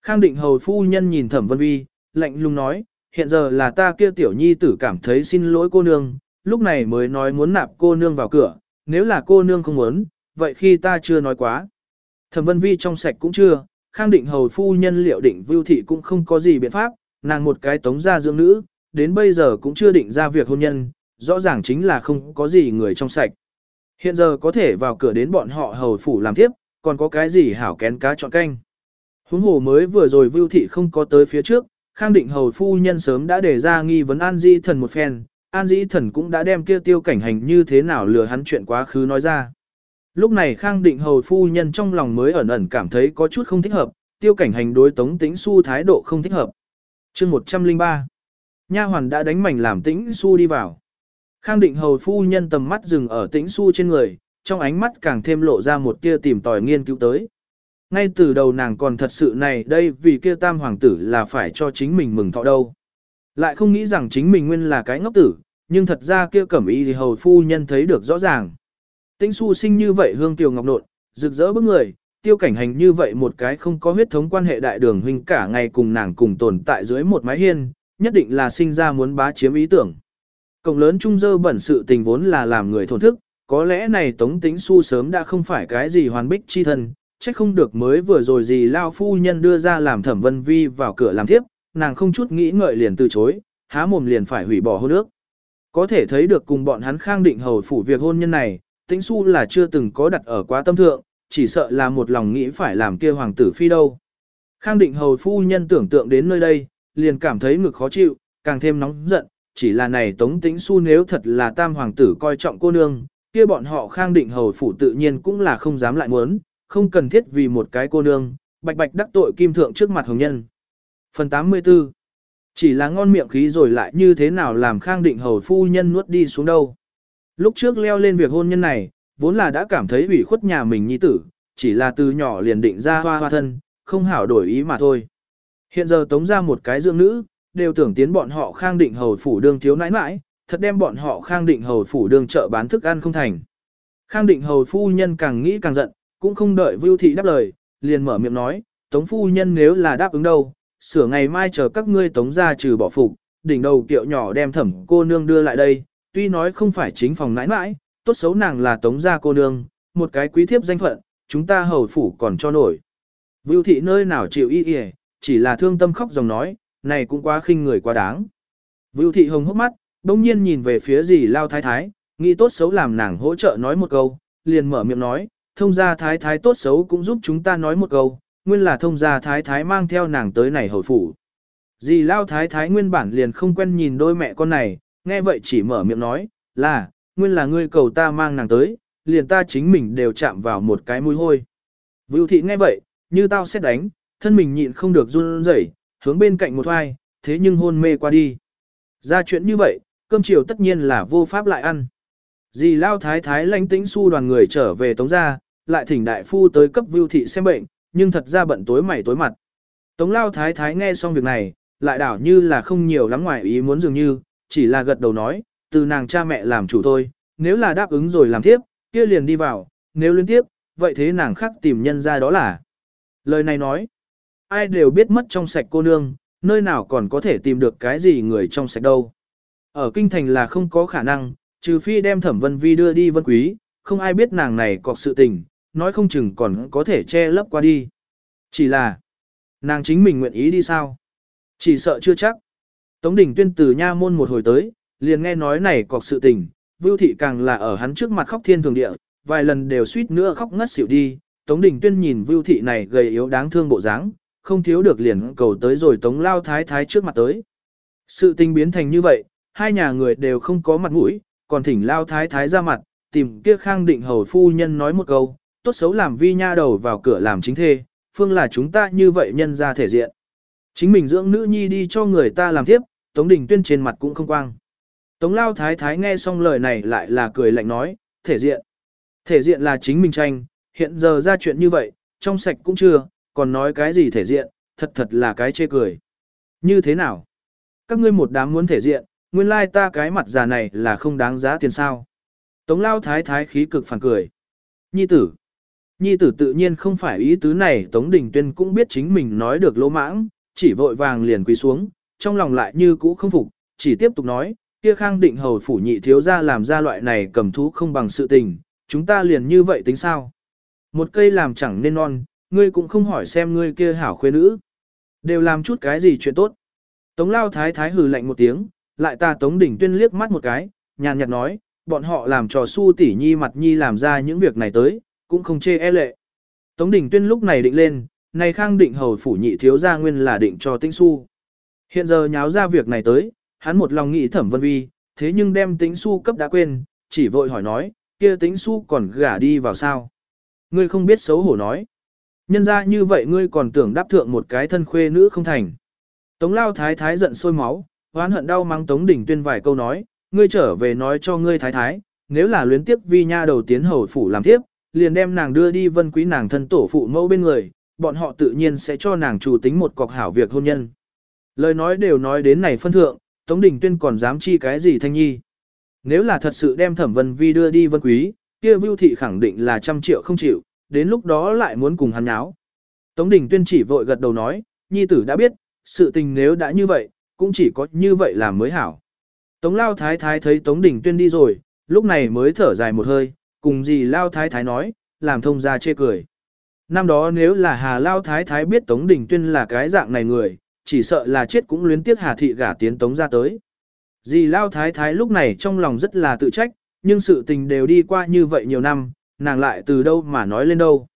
Khang định hầu phu nhân nhìn thẩm vân vi, lạnh lùng nói, hiện giờ là ta kia tiểu nhi tử cảm thấy xin lỗi cô nương, lúc này mới nói muốn nạp cô nương vào cửa, nếu là cô nương không muốn, vậy khi ta chưa nói quá. Thẩm vân vi trong sạch cũng chưa, khang định hầu phu nhân liệu định vưu thị cũng không có gì biện pháp, nàng một cái tống gia dưỡng nữ, đến bây giờ cũng chưa định ra việc hôn nhân, rõ ràng chính là không có gì người trong sạch. Hiện giờ có thể vào cửa đến bọn họ hầu phủ làm tiếp, còn có cái gì hảo kén cá chọn canh. Huống hồ mới vừa rồi vưu thị không có tới phía trước, khang định hầu phu nhân sớm đã đề ra nghi vấn an di thần một phen, an di thần cũng đã đem kia tiêu cảnh hành như thế nào lừa hắn chuyện quá khứ nói ra. Lúc này khang định hầu phu nhân trong lòng mới ẩn ẩn cảm thấy có chút không thích hợp, tiêu cảnh hành đối tống tĩnh su thái độ không thích hợp. chương 103 Nha hoàn đã đánh mảnh làm tĩnh su đi vào. Khang định hầu phu nhân tầm mắt dừng ở tĩnh su trên người, trong ánh mắt càng thêm lộ ra một tia tìm tòi nghiên cứu tới. Ngay từ đầu nàng còn thật sự này đây vì kia tam hoàng tử là phải cho chính mình mừng thọ đâu. Lại không nghĩ rằng chính mình nguyên là cái ngốc tử, nhưng thật ra kia cẩm y thì hầu phu nhân thấy được rõ ràng. Tĩnh su sinh như vậy hương tiểu ngọc nộn, rực rỡ bức người, tiêu cảnh hành như vậy một cái không có huyết thống quan hệ đại đường huynh cả ngày cùng nàng cùng tồn tại dưới một mái hiên, nhất định là sinh ra muốn bá chiếm ý tưởng. Cộng lớn trung dơ bẩn sự tình vốn là làm người thổn thức, có lẽ này tống tính su sớm đã không phải cái gì hoàn bích chi thân, trách không được mới vừa rồi gì lao phu nhân đưa ra làm thẩm vân vi vào cửa làm tiếp, nàng không chút nghĩ ngợi liền từ chối, há mồm liền phải hủy bỏ hôn ước. Có thể thấy được cùng bọn hắn khang định hầu phủ việc hôn nhân này, tĩnh su là chưa từng có đặt ở quá tâm thượng, chỉ sợ là một lòng nghĩ phải làm kia hoàng tử phi đâu. Khang định hầu phu nhân tưởng tượng đến nơi đây, liền cảm thấy ngực khó chịu, càng thêm nóng giận, chỉ là này tống tĩnh su nếu thật là tam hoàng tử coi trọng cô nương, kia bọn họ khang định hầu phủ tự nhiên cũng là không dám lại muốn, không cần thiết vì một cái cô nương, bạch bạch đắc tội kim thượng trước mặt hồng nhân. Phần 84 Chỉ là ngon miệng khí rồi lại như thế nào làm khang định hầu phu nhân nuốt đi xuống đâu. Lúc trước leo lên việc hôn nhân này, vốn là đã cảm thấy ủy khuất nhà mình nhi tử, chỉ là từ nhỏ liền định ra hoa hoa thân, không hảo đổi ý mà thôi. Hiện giờ tống ra một cái dưỡng nữ, đều tưởng tiến bọn họ khang định hầu phủ đương thiếu nãi nãi, thật đem bọn họ khang định hầu phủ đương chợ bán thức ăn không thành. Khang định hầu phu nhân càng nghĩ càng giận, cũng không đợi Vưu Thị đáp lời, liền mở miệng nói, Tống phu nhân nếu là đáp ứng đâu, sửa ngày mai chờ các ngươi Tống ra trừ bỏ phục, đỉnh đầu kiệu nhỏ đem thẩm cô nương đưa lại đây, tuy nói không phải chính phòng nãi nãi, tốt xấu nàng là Tống gia cô nương, một cái quý thiếp danh phận, chúng ta hầu phủ còn cho nổi. Vưu Thị nơi nào chịu y y, chỉ là thương tâm khóc dòng nói, này cũng quá khinh người quá đáng. Vưu Thị hồng hốc mắt, đông nhiên nhìn về phía gì lao thái thái, nghĩ tốt xấu làm nàng hỗ trợ nói một câu, liền mở miệng nói, thông gia thái thái tốt xấu cũng giúp chúng ta nói một câu, nguyên là thông gia thái thái mang theo nàng tới này hồi phủ. Dì lao thái thái nguyên bản liền không quen nhìn đôi mẹ con này, nghe vậy chỉ mở miệng nói, là, nguyên là ngươi cầu ta mang nàng tới, liền ta chính mình đều chạm vào một cái mũi hôi. Vưu thị nghe vậy, như tao xét đánh, thân mình nhịn không được run rẩy, hướng bên cạnh một hoai, thế nhưng hôn mê qua đi. Ra chuyện như vậy, cơm chiều tất nhiên là vô pháp lại ăn. Dì lao thái thái lãnh tĩnh su đoàn người trở về tống gia, lại thỉnh đại phu tới cấp vưu thị xem bệnh, nhưng thật ra bận tối mày tối mặt. Tống lao thái thái nghe xong việc này, lại đảo như là không nhiều lắm ngoài ý muốn dường như, chỉ là gật đầu nói, từ nàng cha mẹ làm chủ thôi, nếu là đáp ứng rồi làm tiếp, kia liền đi vào, nếu liên tiếp, vậy thế nàng khác tìm nhân ra đó là. Lời này nói, ai đều biết mất trong sạch cô nương, nơi nào còn có thể tìm được cái gì người trong sạch đâu. Ở kinh thành là không có khả năng, trừ phi đem thẩm vân vi đưa đi vân quý, không ai biết nàng này có sự tình, nói không chừng còn có thể che lấp qua đi. Chỉ là, nàng chính mình nguyện ý đi sao? Chỉ sợ chưa chắc. Tống Đình tuyên từ nha môn một hồi tới, liền nghe nói này cọc sự tình, vưu thị càng là ở hắn trước mặt khóc thiên thường địa, vài lần đều suýt nữa khóc ngất xỉu đi. Tống Đình tuyên nhìn vưu thị này gầy yếu đáng thương bộ dáng, không thiếu được liền cầu tới rồi tống lao thái thái trước mặt tới. Sự tình biến thành như vậy, hai nhà người đều không có mặt mũi, còn thỉnh lao thái thái ra mặt, tìm kia khang định hầu phu nhân nói một câu, tốt xấu làm vi nha đầu vào cửa làm chính thê, phương là chúng ta như vậy nhân ra thể diện. Chính mình dưỡng nữ nhi đi cho người ta làm tiếp, Tống Đình Tuyên trên mặt cũng không quang. Tống Lao Thái Thái nghe xong lời này lại là cười lạnh nói, thể diện. Thể diện là chính mình tranh, hiện giờ ra chuyện như vậy, trong sạch cũng chưa, còn nói cái gì thể diện, thật thật là cái chê cười. Như thế nào? Các ngươi một đám muốn thể diện, nguyên lai ta cái mặt già này là không đáng giá tiền sao. Tống lao thái thái khí cực phản cười. Nhi tử. Nhi tử tự nhiên không phải ý tứ này Tống Đình Tuyên cũng biết chính mình nói được lỗ mãng, chỉ vội vàng liền quỳ xuống, trong lòng lại như cũ không phục, chỉ tiếp tục nói, kia khang định hầu phủ nhị thiếu ra làm ra loại này cầm thú không bằng sự tình, chúng ta liền như vậy tính sao. Một cây làm chẳng nên non, ngươi cũng không hỏi xem ngươi kia hảo khuê nữ. Đều làm chút cái gì chuyện tốt. Tống lao thái thái hừ lạnh một tiếng, lại ta Tống Đình Tuyên liếc mắt một cái, nhàn nhạt nói, bọn họ làm trò su tỷ nhi mặt nhi làm ra những việc này tới, cũng không chê e lệ. Tống Đình Tuyên lúc này định lên, này khang định hầu phủ nhị thiếu gia nguyên là định cho tĩnh su. Hiện giờ nháo ra việc này tới, hắn một lòng nghĩ thẩm vân vi, thế nhưng đem tĩnh su cấp đã quên, chỉ vội hỏi nói, kia tĩnh su còn gả đi vào sao. Ngươi không biết xấu hổ nói. Nhân ra như vậy ngươi còn tưởng đáp thượng một cái thân khuê nữ không thành. Tống lao thái thái giận sôi máu, hoán hận đau mắng Tống Đình Tuyên vài câu nói, ngươi trở về nói cho ngươi thái thái, nếu là luyến tiếp vi nha đầu tiến hầu phủ làm tiếp, liền đem nàng đưa đi vân quý nàng thân tổ phụ mẫu bên người, bọn họ tự nhiên sẽ cho nàng chủ tính một cọc hảo việc hôn nhân. Lời nói đều nói đến này phân thượng, Tống Đình Tuyên còn dám chi cái gì thanh nhi. Nếu là thật sự đem thẩm vân vi đưa đi vân quý, kia Vưu Thị khẳng định là trăm triệu không chịu, đến lúc đó lại muốn cùng hắn nháo. Tống Đình Tuyên chỉ vội gật đầu nói, nhi tử đã biết, sự tình nếu đã như vậy, cũng chỉ có như vậy là mới hảo. Tống Lao Thái Thái thấy Tống Đình Tuyên đi rồi, lúc này mới thở dài một hơi, cùng gì Lao Thái Thái nói, làm thông Gia chê cười. Năm đó nếu là Hà Lao Thái Thái biết Tống Đình Tuyên là cái dạng này người, chỉ sợ là chết cũng luyến tiếc Hà Thị gả tiến Tống ra tới. Dì Lao Thái Thái lúc này trong lòng rất là tự trách, nhưng sự tình đều đi qua như vậy nhiều năm, nàng lại từ đâu mà nói lên đâu.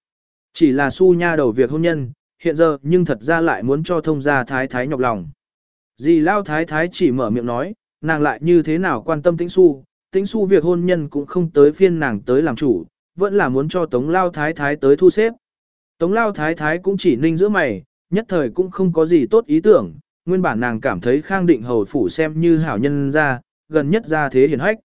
Chỉ là su nha đầu việc hôn nhân, hiện giờ nhưng thật ra lại muốn cho thông gia Thái Thái nhọc lòng. Dì Lao Thái Thái chỉ mở miệng nói, nàng lại như thế nào quan tâm tĩnh su, tính su việc hôn nhân cũng không tới phiên nàng tới làm chủ, vẫn là muốn cho Tống Lao Thái Thái tới thu xếp. Tống Lao Thái Thái cũng chỉ ninh giữa mày, nhất thời cũng không có gì tốt ý tưởng, nguyên bản nàng cảm thấy Khang Định Hầu Phủ xem như hảo nhân ra, gần nhất ra thế hiển hách.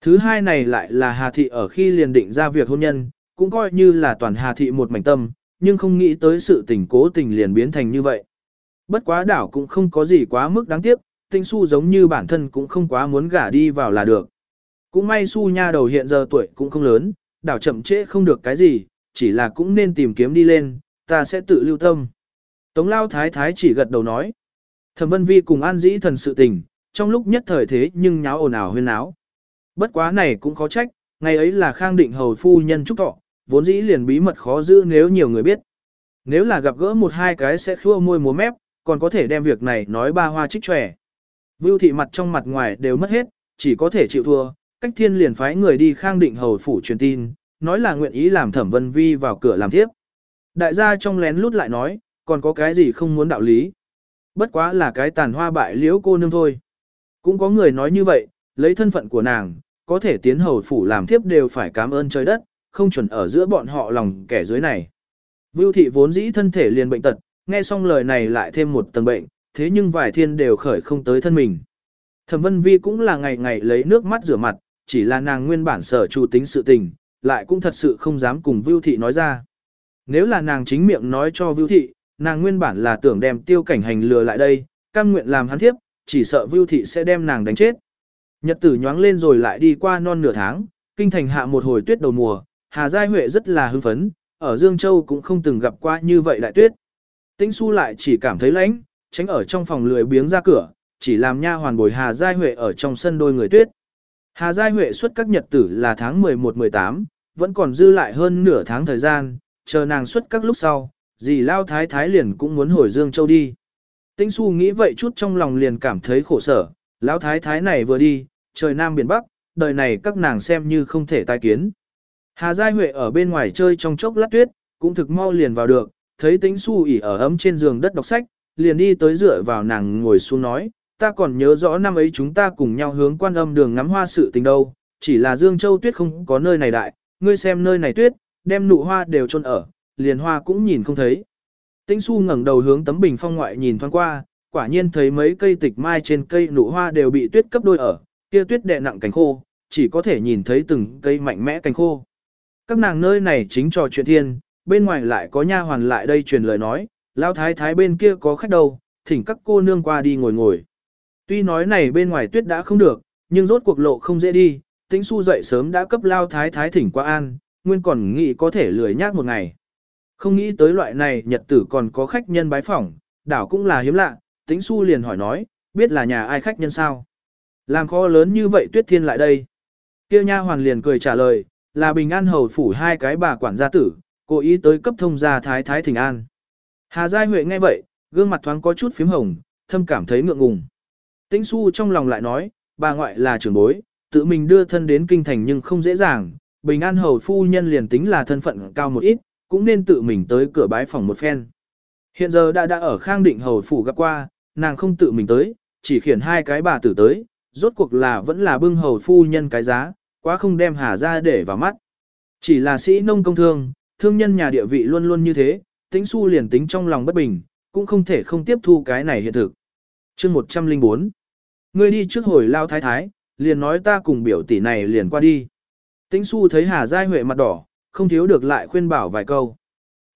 Thứ hai này lại là Hà Thị ở khi liền định ra việc hôn nhân, cũng coi như là toàn Hà Thị một mảnh tâm, nhưng không nghĩ tới sự tình cố tình liền biến thành như vậy. Bất quá đảo cũng không có gì quá mức đáng tiếc, tinh su giống như bản thân cũng không quá muốn gả đi vào là được. Cũng may su nha đầu hiện giờ tuổi cũng không lớn, đảo chậm trễ không được cái gì, chỉ là cũng nên tìm kiếm đi lên, ta sẽ tự lưu tâm. Tống lao thái thái chỉ gật đầu nói. Thẩm vân vi cùng an dĩ thần sự tình, trong lúc nhất thời thế nhưng nháo ồn ào huyên náo. Bất quá này cũng khó trách, ngày ấy là khang định hầu phu nhân trúc thọ, vốn dĩ liền bí mật khó giữ nếu nhiều người biết. Nếu là gặp gỡ một hai cái sẽ khua môi múa mép, còn có thể đem việc này nói ba hoa trích tròe. Vưu thị mặt trong mặt ngoài đều mất hết, chỉ có thể chịu thua, cách thiên liền phái người đi khang định hầu phủ truyền tin, nói là nguyện ý làm thẩm vân vi vào cửa làm tiếp. Đại gia trong lén lút lại nói, còn có cái gì không muốn đạo lý. Bất quá là cái tàn hoa bại liễu cô nương thôi. Cũng có người nói như vậy, lấy thân phận của nàng, có thể tiến hầu phủ làm tiếp đều phải cảm ơn trời đất, không chuẩn ở giữa bọn họ lòng kẻ dưới này. Vưu thị vốn dĩ thân thể liền bệnh tật, nghe xong lời này lại thêm một tầng bệnh, thế nhưng vài thiên đều khởi không tới thân mình. Thẩm Vân Vi cũng là ngày ngày lấy nước mắt rửa mặt, chỉ là nàng nguyên bản sở chủ tính sự tình, lại cũng thật sự không dám cùng Vưu Thị nói ra. Nếu là nàng chính miệng nói cho Vưu Thị, nàng nguyên bản là tưởng đem tiêu cảnh hành lừa lại đây, cam nguyện làm hắn thiếp, chỉ sợ Vưu Thị sẽ đem nàng đánh chết. Nhật tử nhoáng lên rồi lại đi qua non nửa tháng, kinh thành hạ một hồi tuyết đầu mùa, Hà Giai Huệ rất là hưng phấn, ở Dương Châu cũng không từng gặp qua như vậy đại tuyết. Tĩnh Xu lại chỉ cảm thấy lạnh, tránh ở trong phòng lười biếng ra cửa, chỉ làm nha hoàn bồi Hà Giai Huệ ở trong sân đôi người tuyết. Hà Giai Huệ xuất các nhật tử là tháng 11-18, vẫn còn dư lại hơn nửa tháng thời gian, chờ nàng xuất các lúc sau, dì Lao Thái Thái liền cũng muốn hồi Dương Châu đi. Tĩnh Xu nghĩ vậy chút trong lòng liền cảm thấy khổ sở, Lão Thái Thái này vừa đi, trời Nam Biển Bắc, đời này các nàng xem như không thể tai kiến. Hà Giai Huệ ở bên ngoài chơi trong chốc lát tuyết, cũng thực mau liền vào được, thấy Tĩnh Xu ỉ ở ấm trên giường đất đọc sách, liền đi tới dựa vào nàng ngồi xuống nói, ta còn nhớ rõ năm ấy chúng ta cùng nhau hướng quan âm đường ngắm hoa sự tình đâu, chỉ là Dương Châu tuyết không có nơi này đại, ngươi xem nơi này tuyết, đem nụ hoa đều trôn ở, liền hoa cũng nhìn không thấy. Tĩnh Xu ngẩng đầu hướng tấm bình phong ngoại nhìn thoáng qua, quả nhiên thấy mấy cây tịch mai trên cây nụ hoa đều bị tuyết cấp đôi ở, kia tuyết đè nặng cánh khô, chỉ có thể nhìn thấy từng cây mạnh mẽ cánh khô. Các nàng nơi này chính trò chuyện thiên, bên ngoài lại có nha hoàn lại đây truyền lời nói, lao thái thái bên kia có khách đâu, thỉnh các cô nương qua đi ngồi ngồi. Tuy nói này bên ngoài tuyết đã không được, nhưng rốt cuộc lộ không dễ đi, tĩnh su dậy sớm đã cấp lao thái thái thỉnh qua an, nguyên còn nghĩ có thể lười nhác một ngày. Không nghĩ tới loại này nhật tử còn có khách nhân bái phỏng, đảo cũng là hiếm lạ, tĩnh su liền hỏi nói, biết là nhà ai khách nhân sao. Làm khó lớn như vậy tuyết thiên lại đây. Kêu nha hoàn liền cười trả lời, là bình an hầu phủ hai cái bà quản gia tử, cố ý tới cấp thông gia thái thái thỉnh an. Hà Giai Huệ nghe vậy, gương mặt thoáng có chút phím hồng, thâm cảm thấy ngượng ngùng. Tĩnh su trong lòng lại nói, bà ngoại là trưởng bối, tự mình đưa thân đến kinh thành nhưng không dễ dàng, bình an hầu phu nhân liền tính là thân phận cao một ít, cũng nên tự mình tới cửa bái phòng một phen. Hiện giờ đã đã ở khang định hầu phủ gặp qua, nàng không tự mình tới, chỉ khiển hai cái bà tử tới, rốt cuộc là vẫn là bưng hầu phu nhân cái giá, quá không đem hà ra để vào mắt. Chỉ là sĩ nông công thương, thương nhân nhà địa vị luôn luôn như thế, tính su liền tính trong lòng bất bình, cũng không thể không tiếp thu cái này hiện thực chương 104 Ngươi đi trước hồi lao thái thái, liền nói ta cùng biểu tỷ này liền qua đi. Tĩnh su thấy Hà Giai Huệ mặt đỏ, không thiếu được lại khuyên bảo vài câu.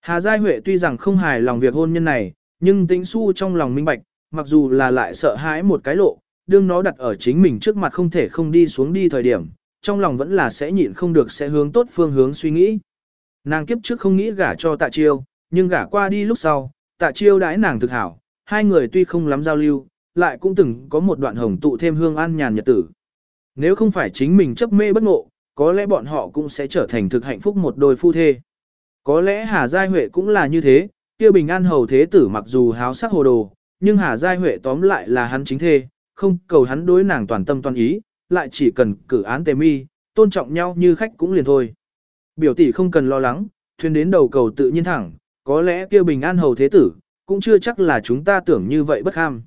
Hà Giai Huệ tuy rằng không hài lòng việc hôn nhân này, nhưng tĩnh su trong lòng minh bạch, mặc dù là lại sợ hãi một cái lộ, đương nó đặt ở chính mình trước mặt không thể không đi xuống đi thời điểm, trong lòng vẫn là sẽ nhịn không được sẽ hướng tốt phương hướng suy nghĩ. Nàng kiếp trước không nghĩ gả cho tạ chiêu, nhưng gả qua đi lúc sau, tạ chiêu đãi nàng thực hảo, hai người tuy không lắm giao lưu, lại cũng từng có một đoạn hồng tụ thêm hương an nhàn nhật tử. Nếu không phải chính mình chấp mê bất ngộ, có lẽ bọn họ cũng sẽ trở thành thực hạnh phúc một đôi phu thê. Có lẽ Hà Giai Huệ cũng là như thế, kia bình an hầu thế tử mặc dù háo sắc hồ đồ, nhưng Hà Giai Huệ tóm lại là hắn chính thê, không cầu hắn đối nàng toàn tâm toàn ý, lại chỉ cần cử án tề mi, tôn trọng nhau như khách cũng liền thôi. Biểu tỷ không cần lo lắng, thuyền đến đầu cầu tự nhiên thẳng, có lẽ kia bình an hầu thế tử, cũng chưa chắc là chúng ta tưởng như vậy bất ham.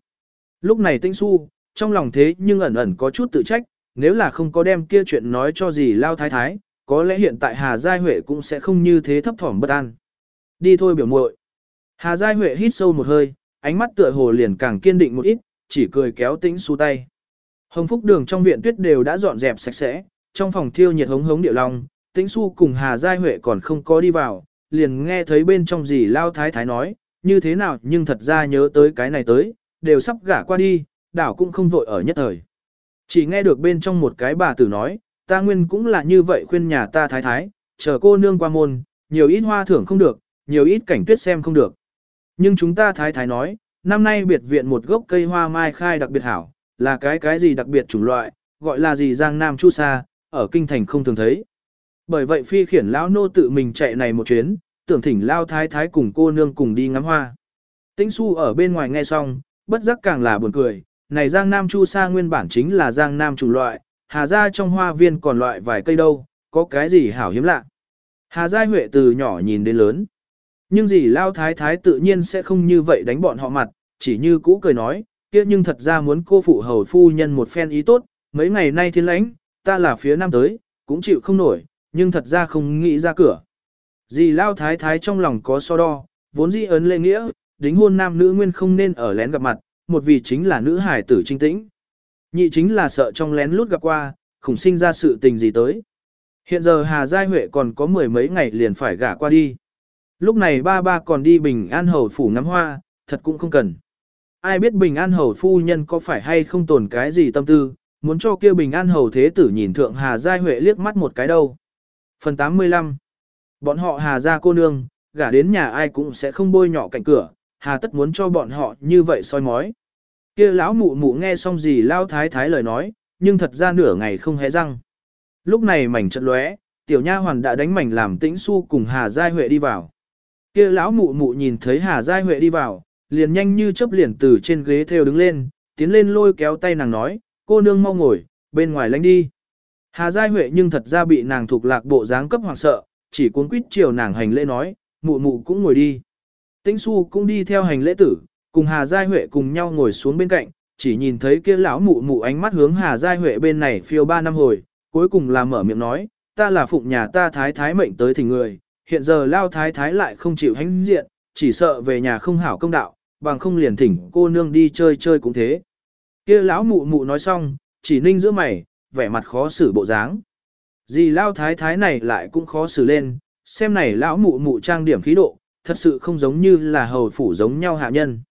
Lúc này tinh su, trong lòng thế nhưng ẩn ẩn có chút tự trách, nếu là không có đem kia chuyện nói cho gì lao thái thái, có lẽ hiện tại Hà Giai Huệ cũng sẽ không như thế thấp thỏm bất an. Đi thôi biểu muội. Hà Giai Huệ hít sâu một hơi, ánh mắt tựa hồ liền càng kiên định một ít, chỉ cười kéo tĩnh su tay. Hồng Phúc đường trong viện tuyết đều đã dọn dẹp sạch sẽ, trong phòng thiêu nhiệt hống hống điệu long, tĩnh su cùng Hà Giai Huệ còn không có đi vào, liền nghe thấy bên trong gì lao thái thái nói, như thế nào nhưng thật ra nhớ tới cái này tới, đều sắp gả qua đi, đảo cũng không vội ở nhất thời. Chỉ nghe được bên trong một cái bà tử nói, ta nguyên cũng là như vậy khuyên nhà ta thái thái, chờ cô nương qua môn, nhiều ít hoa thưởng không được, nhiều ít cảnh tuyết xem không được. Nhưng chúng ta thái thái nói, năm nay biệt viện một gốc cây hoa mai khai đặc biệt hảo, là cái cái gì đặc biệt chủng loại, gọi là gì giang nam chu sa, ở kinh thành không thường thấy. Bởi vậy phi khiển lão nô tự mình chạy này một chuyến, tưởng thỉnh lao thái thái cùng cô nương cùng đi ngắm hoa. Tĩnh su ở bên ngoài nghe xong, bất giác càng là buồn cười, này giang nam chu sa nguyên bản chính là giang nam chủ loại, hà ra trong hoa viên còn loại vài cây đâu, có cái gì hảo hiếm lạ. Hà Giai Huệ từ nhỏ nhìn đến lớn. Nhưng gì lao thái thái tự nhiên sẽ không như vậy đánh bọn họ mặt, chỉ như cũ cười nói, kia nhưng thật ra muốn cô phụ hầu phu nhân một phen ý tốt, mấy ngày nay thiên lãnh, ta là phía nam tới, cũng chịu không nổi, nhưng thật ra không nghĩ ra cửa. Dì lao thái thái trong lòng có so đo, vốn dĩ ấn lệ nghĩa, đính hôn nam nữ nguyên không nên ở lén gặp mặt, một vì chính là nữ hải tử trinh tĩnh. Nhị chính là sợ trong lén lút gặp qua, khủng sinh ra sự tình gì tới. Hiện giờ Hà Giai Huệ còn có mười mấy ngày liền phải gả qua đi. Lúc này ba ba còn đi Bình An Hầu Phủ ngắm hoa, thật cũng không cần. Ai biết Bình An Hầu Phu Nhân có phải hay không tồn cái gì tâm tư, muốn cho kia Bình An Hầu Thế Tử nhìn thượng Hà Giai Huệ liếc mắt một cái đâu. Phần 85 Bọn họ Hà gia cô nương, gả đến nhà ai cũng sẽ không bôi nhọ cạnh cửa, Hà tất muốn cho bọn họ như vậy soi mói. Kia lão mụ mụ nghe xong gì lao thái thái lời nói, nhưng thật ra nửa ngày không hé răng. Lúc này mảnh trận lóe, tiểu nha hoàn đã đánh mảnh làm tĩnh su cùng Hà Giai Huệ đi vào. Kia lão mụ mụ nhìn thấy Hà Giai Huệ đi vào, liền nhanh như chớp liền từ trên ghế theo đứng lên, tiến lên lôi kéo tay nàng nói, cô nương mau ngồi, bên ngoài lánh đi. Hà Giai Huệ nhưng thật ra bị nàng thuộc lạc bộ dáng cấp hoàng sợ, chỉ cuốn quýt chiều nàng hành lễ nói, mụ mụ cũng ngồi đi. Tĩnh su cũng đi theo hành lễ tử, cùng Hà Giai Huệ cùng nhau ngồi xuống bên cạnh, chỉ nhìn thấy kia lão mụ mụ ánh mắt hướng Hà Giai Huệ bên này phiêu ba năm hồi, cuối cùng là mở miệng nói, ta là phụng nhà ta thái thái mệnh tới thỉnh người, hiện giờ lao thái thái lại không chịu hãnh diện, chỉ sợ về nhà không hảo công đạo, bằng không liền thỉnh cô nương đi chơi chơi cũng thế. Kia lão mụ mụ nói xong, chỉ ninh giữa mày, vẻ mặt khó xử bộ dáng. Dì lao thái thái này lại cũng khó xử lên, xem này lão mụ mụ trang điểm khí độ, thật sự không giống như là hầu phủ giống nhau hạ nhân.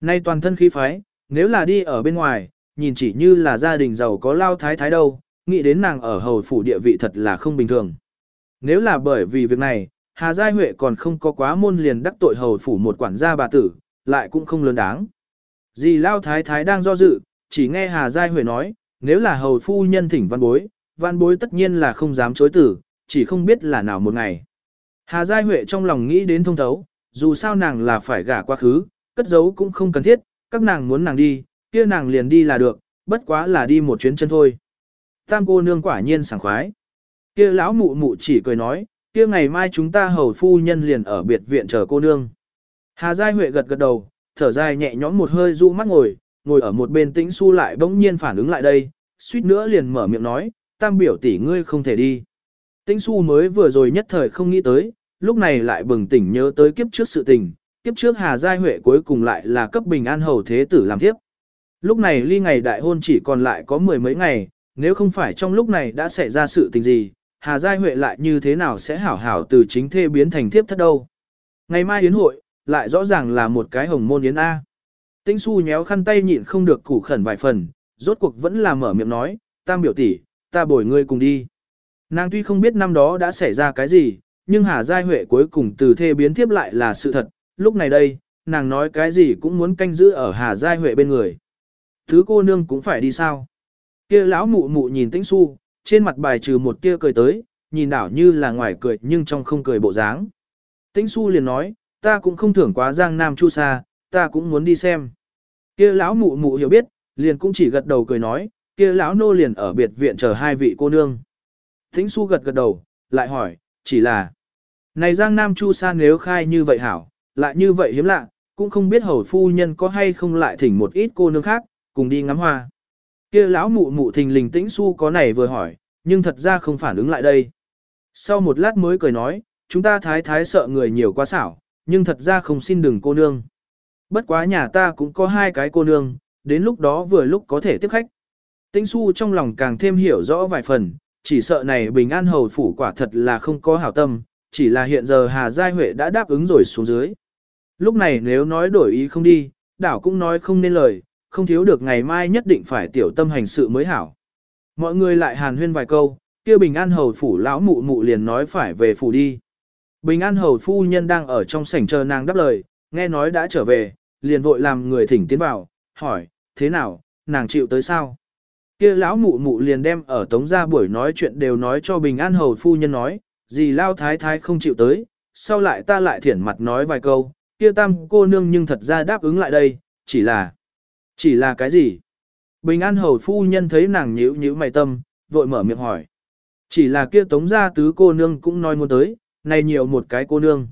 Nay toàn thân khí phái, nếu là đi ở bên ngoài, nhìn chỉ như là gia đình giàu có lao thái thái đâu, nghĩ đến nàng ở hầu phủ địa vị thật là không bình thường. Nếu là bởi vì việc này, Hà Giai Huệ còn không có quá môn liền đắc tội hầu phủ một quản gia bà tử, lại cũng không lớn đáng. Dì lao thái thái đang do dự, chỉ nghe Hà Giai Huệ nói, nếu là hầu phu nhân thỉnh văn bối, văn bối tất nhiên là không dám chối tử, chỉ không biết là nào một ngày. Hà Giai Huệ trong lòng nghĩ đến thông thấu, dù sao nàng là phải gả quá khứ, cất giấu cũng không cần thiết, các nàng muốn nàng đi, kia nàng liền đi là được, bất quá là đi một chuyến chân thôi. Tam cô nương quả nhiên sảng khoái. Kia lão mụ mụ chỉ cười nói, kia ngày mai chúng ta hầu phu nhân liền ở biệt viện chờ cô nương. Hà Giai Huệ gật gật đầu, thở dài nhẹ nhõm một hơi du mắt ngồi, ngồi ở một bên tĩnh su lại bỗng nhiên phản ứng lại đây, suýt nữa liền mở miệng nói, tam biểu tỷ ngươi không thể đi. Tĩnh su mới vừa rồi nhất thời không nghĩ tới, lúc này lại bừng tỉnh nhớ tới kiếp trước sự tình, kiếp trước Hà Giai Huệ cuối cùng lại là cấp bình an hầu thế tử làm tiếp. Lúc này ly ngày đại hôn chỉ còn lại có mười mấy ngày, nếu không phải trong lúc này đã xảy ra sự tình gì, Hà Giai Huệ lại như thế nào sẽ hảo hảo từ chính thê biến thành thiếp thất đâu. Ngày mai yến hội, lại rõ ràng là một cái hồng môn yến A. Tĩnh su nhéo khăn tay nhịn không được củ khẩn vài phần, rốt cuộc vẫn là mở miệng nói, tam biểu tỷ, ta bồi ngươi cùng đi. Nàng tuy không biết năm đó đã xảy ra cái gì, nhưng Hà Giai Huệ cuối cùng từ thê biến tiếp lại là sự thật, lúc này đây, nàng nói cái gì cũng muốn canh giữ ở Hà Giai Huệ bên người. Thứ cô nương cũng phải đi sao? Kia lão mụ mụ nhìn Tĩnh Xu, trên mặt bài trừ một tia cười tới, nhìn đảo như là ngoài cười nhưng trong không cười bộ dáng. Tĩnh Xu liền nói, ta cũng không thưởng quá Giang Nam Chu Sa, ta cũng muốn đi xem. Kia lão mụ mụ hiểu biết, liền cũng chỉ gật đầu cười nói, kia lão nô liền ở biệt viện chờ hai vị cô nương. Thính su gật gật đầu, lại hỏi, chỉ là, này Giang Nam Chu Sa nếu khai như vậy hảo, lại như vậy hiếm lạ, cũng không biết hầu phu nhân có hay không lại thỉnh một ít cô nương khác, cùng đi ngắm hoa. Kia lão mụ mụ thình lình Tĩnh su có này vừa hỏi, nhưng thật ra không phản ứng lại đây. Sau một lát mới cười nói, chúng ta thái thái sợ người nhiều quá xảo, nhưng thật ra không xin đừng cô nương. Bất quá nhà ta cũng có hai cái cô nương, đến lúc đó vừa lúc có thể tiếp khách. Tĩnh su trong lòng càng thêm hiểu rõ vài phần, chỉ sợ này bình an hầu phủ quả thật là không có hảo tâm, chỉ là hiện giờ Hà Giai Huệ đã đáp ứng rồi xuống dưới. Lúc này nếu nói đổi ý không đi, đảo cũng nói không nên lời, không thiếu được ngày mai nhất định phải tiểu tâm hành sự mới hảo. Mọi người lại hàn huyên vài câu, kia bình an hầu phủ lão mụ mụ liền nói phải về phủ đi. Bình an hầu phu nhân đang ở trong sảnh chờ nàng đáp lời, nghe nói đã trở về, liền vội làm người thỉnh tiến vào, hỏi, thế nào, nàng chịu tới sao? Kia lão mụ mụ liền đem ở tống gia buổi nói chuyện đều nói cho bình an hầu phu nhân nói, gì lao thái thái không chịu tới, sau lại ta lại thiển mặt nói vài câu, kia tam cô nương nhưng thật ra đáp ứng lại đây, chỉ là, chỉ là cái gì? Bình an hầu phu nhân thấy nàng nhíu nhíu mày tâm, vội mở miệng hỏi. Chỉ là kia tống gia tứ cô nương cũng nói muốn tới, này nhiều một cái cô nương.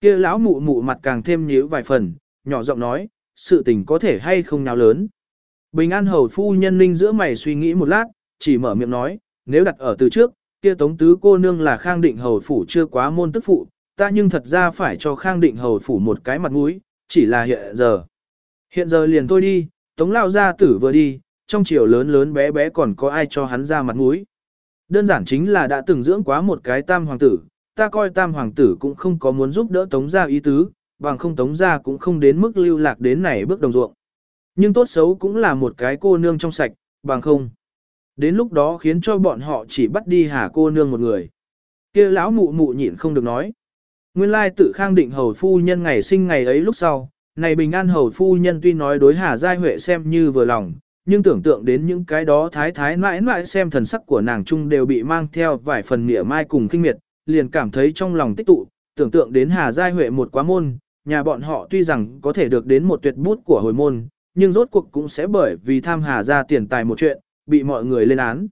Kia lão mụ mụ mặt càng thêm nhíu vài phần, nhỏ giọng nói, sự tình có thể hay không nào lớn. Bình an hầu phu nhân ninh giữa mày suy nghĩ một lát, chỉ mở miệng nói, nếu đặt ở từ trước, kia tống tứ cô nương là khang định hầu phủ chưa quá môn tức phụ, ta nhưng thật ra phải cho khang định hầu phủ một cái mặt mũi, chỉ là hiện giờ. Hiện giờ liền thôi đi, tống lao gia tử vừa đi, trong chiều lớn lớn bé bé còn có ai cho hắn ra mặt mũi. Đơn giản chính là đã từng dưỡng quá một cái tam hoàng tử, ta coi tam hoàng tử cũng không có muốn giúp đỡ tống gia ý tứ, bằng không tống gia cũng không đến mức lưu lạc đến này bước đồng ruộng. Nhưng tốt xấu cũng là một cái cô nương trong sạch, bằng không. Đến lúc đó khiến cho bọn họ chỉ bắt đi hà cô nương một người. kia lão mụ mụ nhịn không được nói. Nguyên lai tự khang định hầu phu nhân ngày sinh ngày ấy lúc sau, này bình an hầu phu nhân tuy nói đối hà giai huệ xem như vừa lòng, nhưng tưởng tượng đến những cái đó thái thái mãi mãi xem thần sắc của nàng trung đều bị mang theo vài phần mỉa mai cùng kinh miệt, liền cảm thấy trong lòng tích tụ, tưởng tượng đến Hà Giai Huệ một quá môn, nhà bọn họ tuy rằng có thể được đến một tuyệt bút của hồi môn, nhưng rốt cuộc cũng sẽ bởi vì tham Hà ra tiền tài một chuyện, bị mọi người lên án.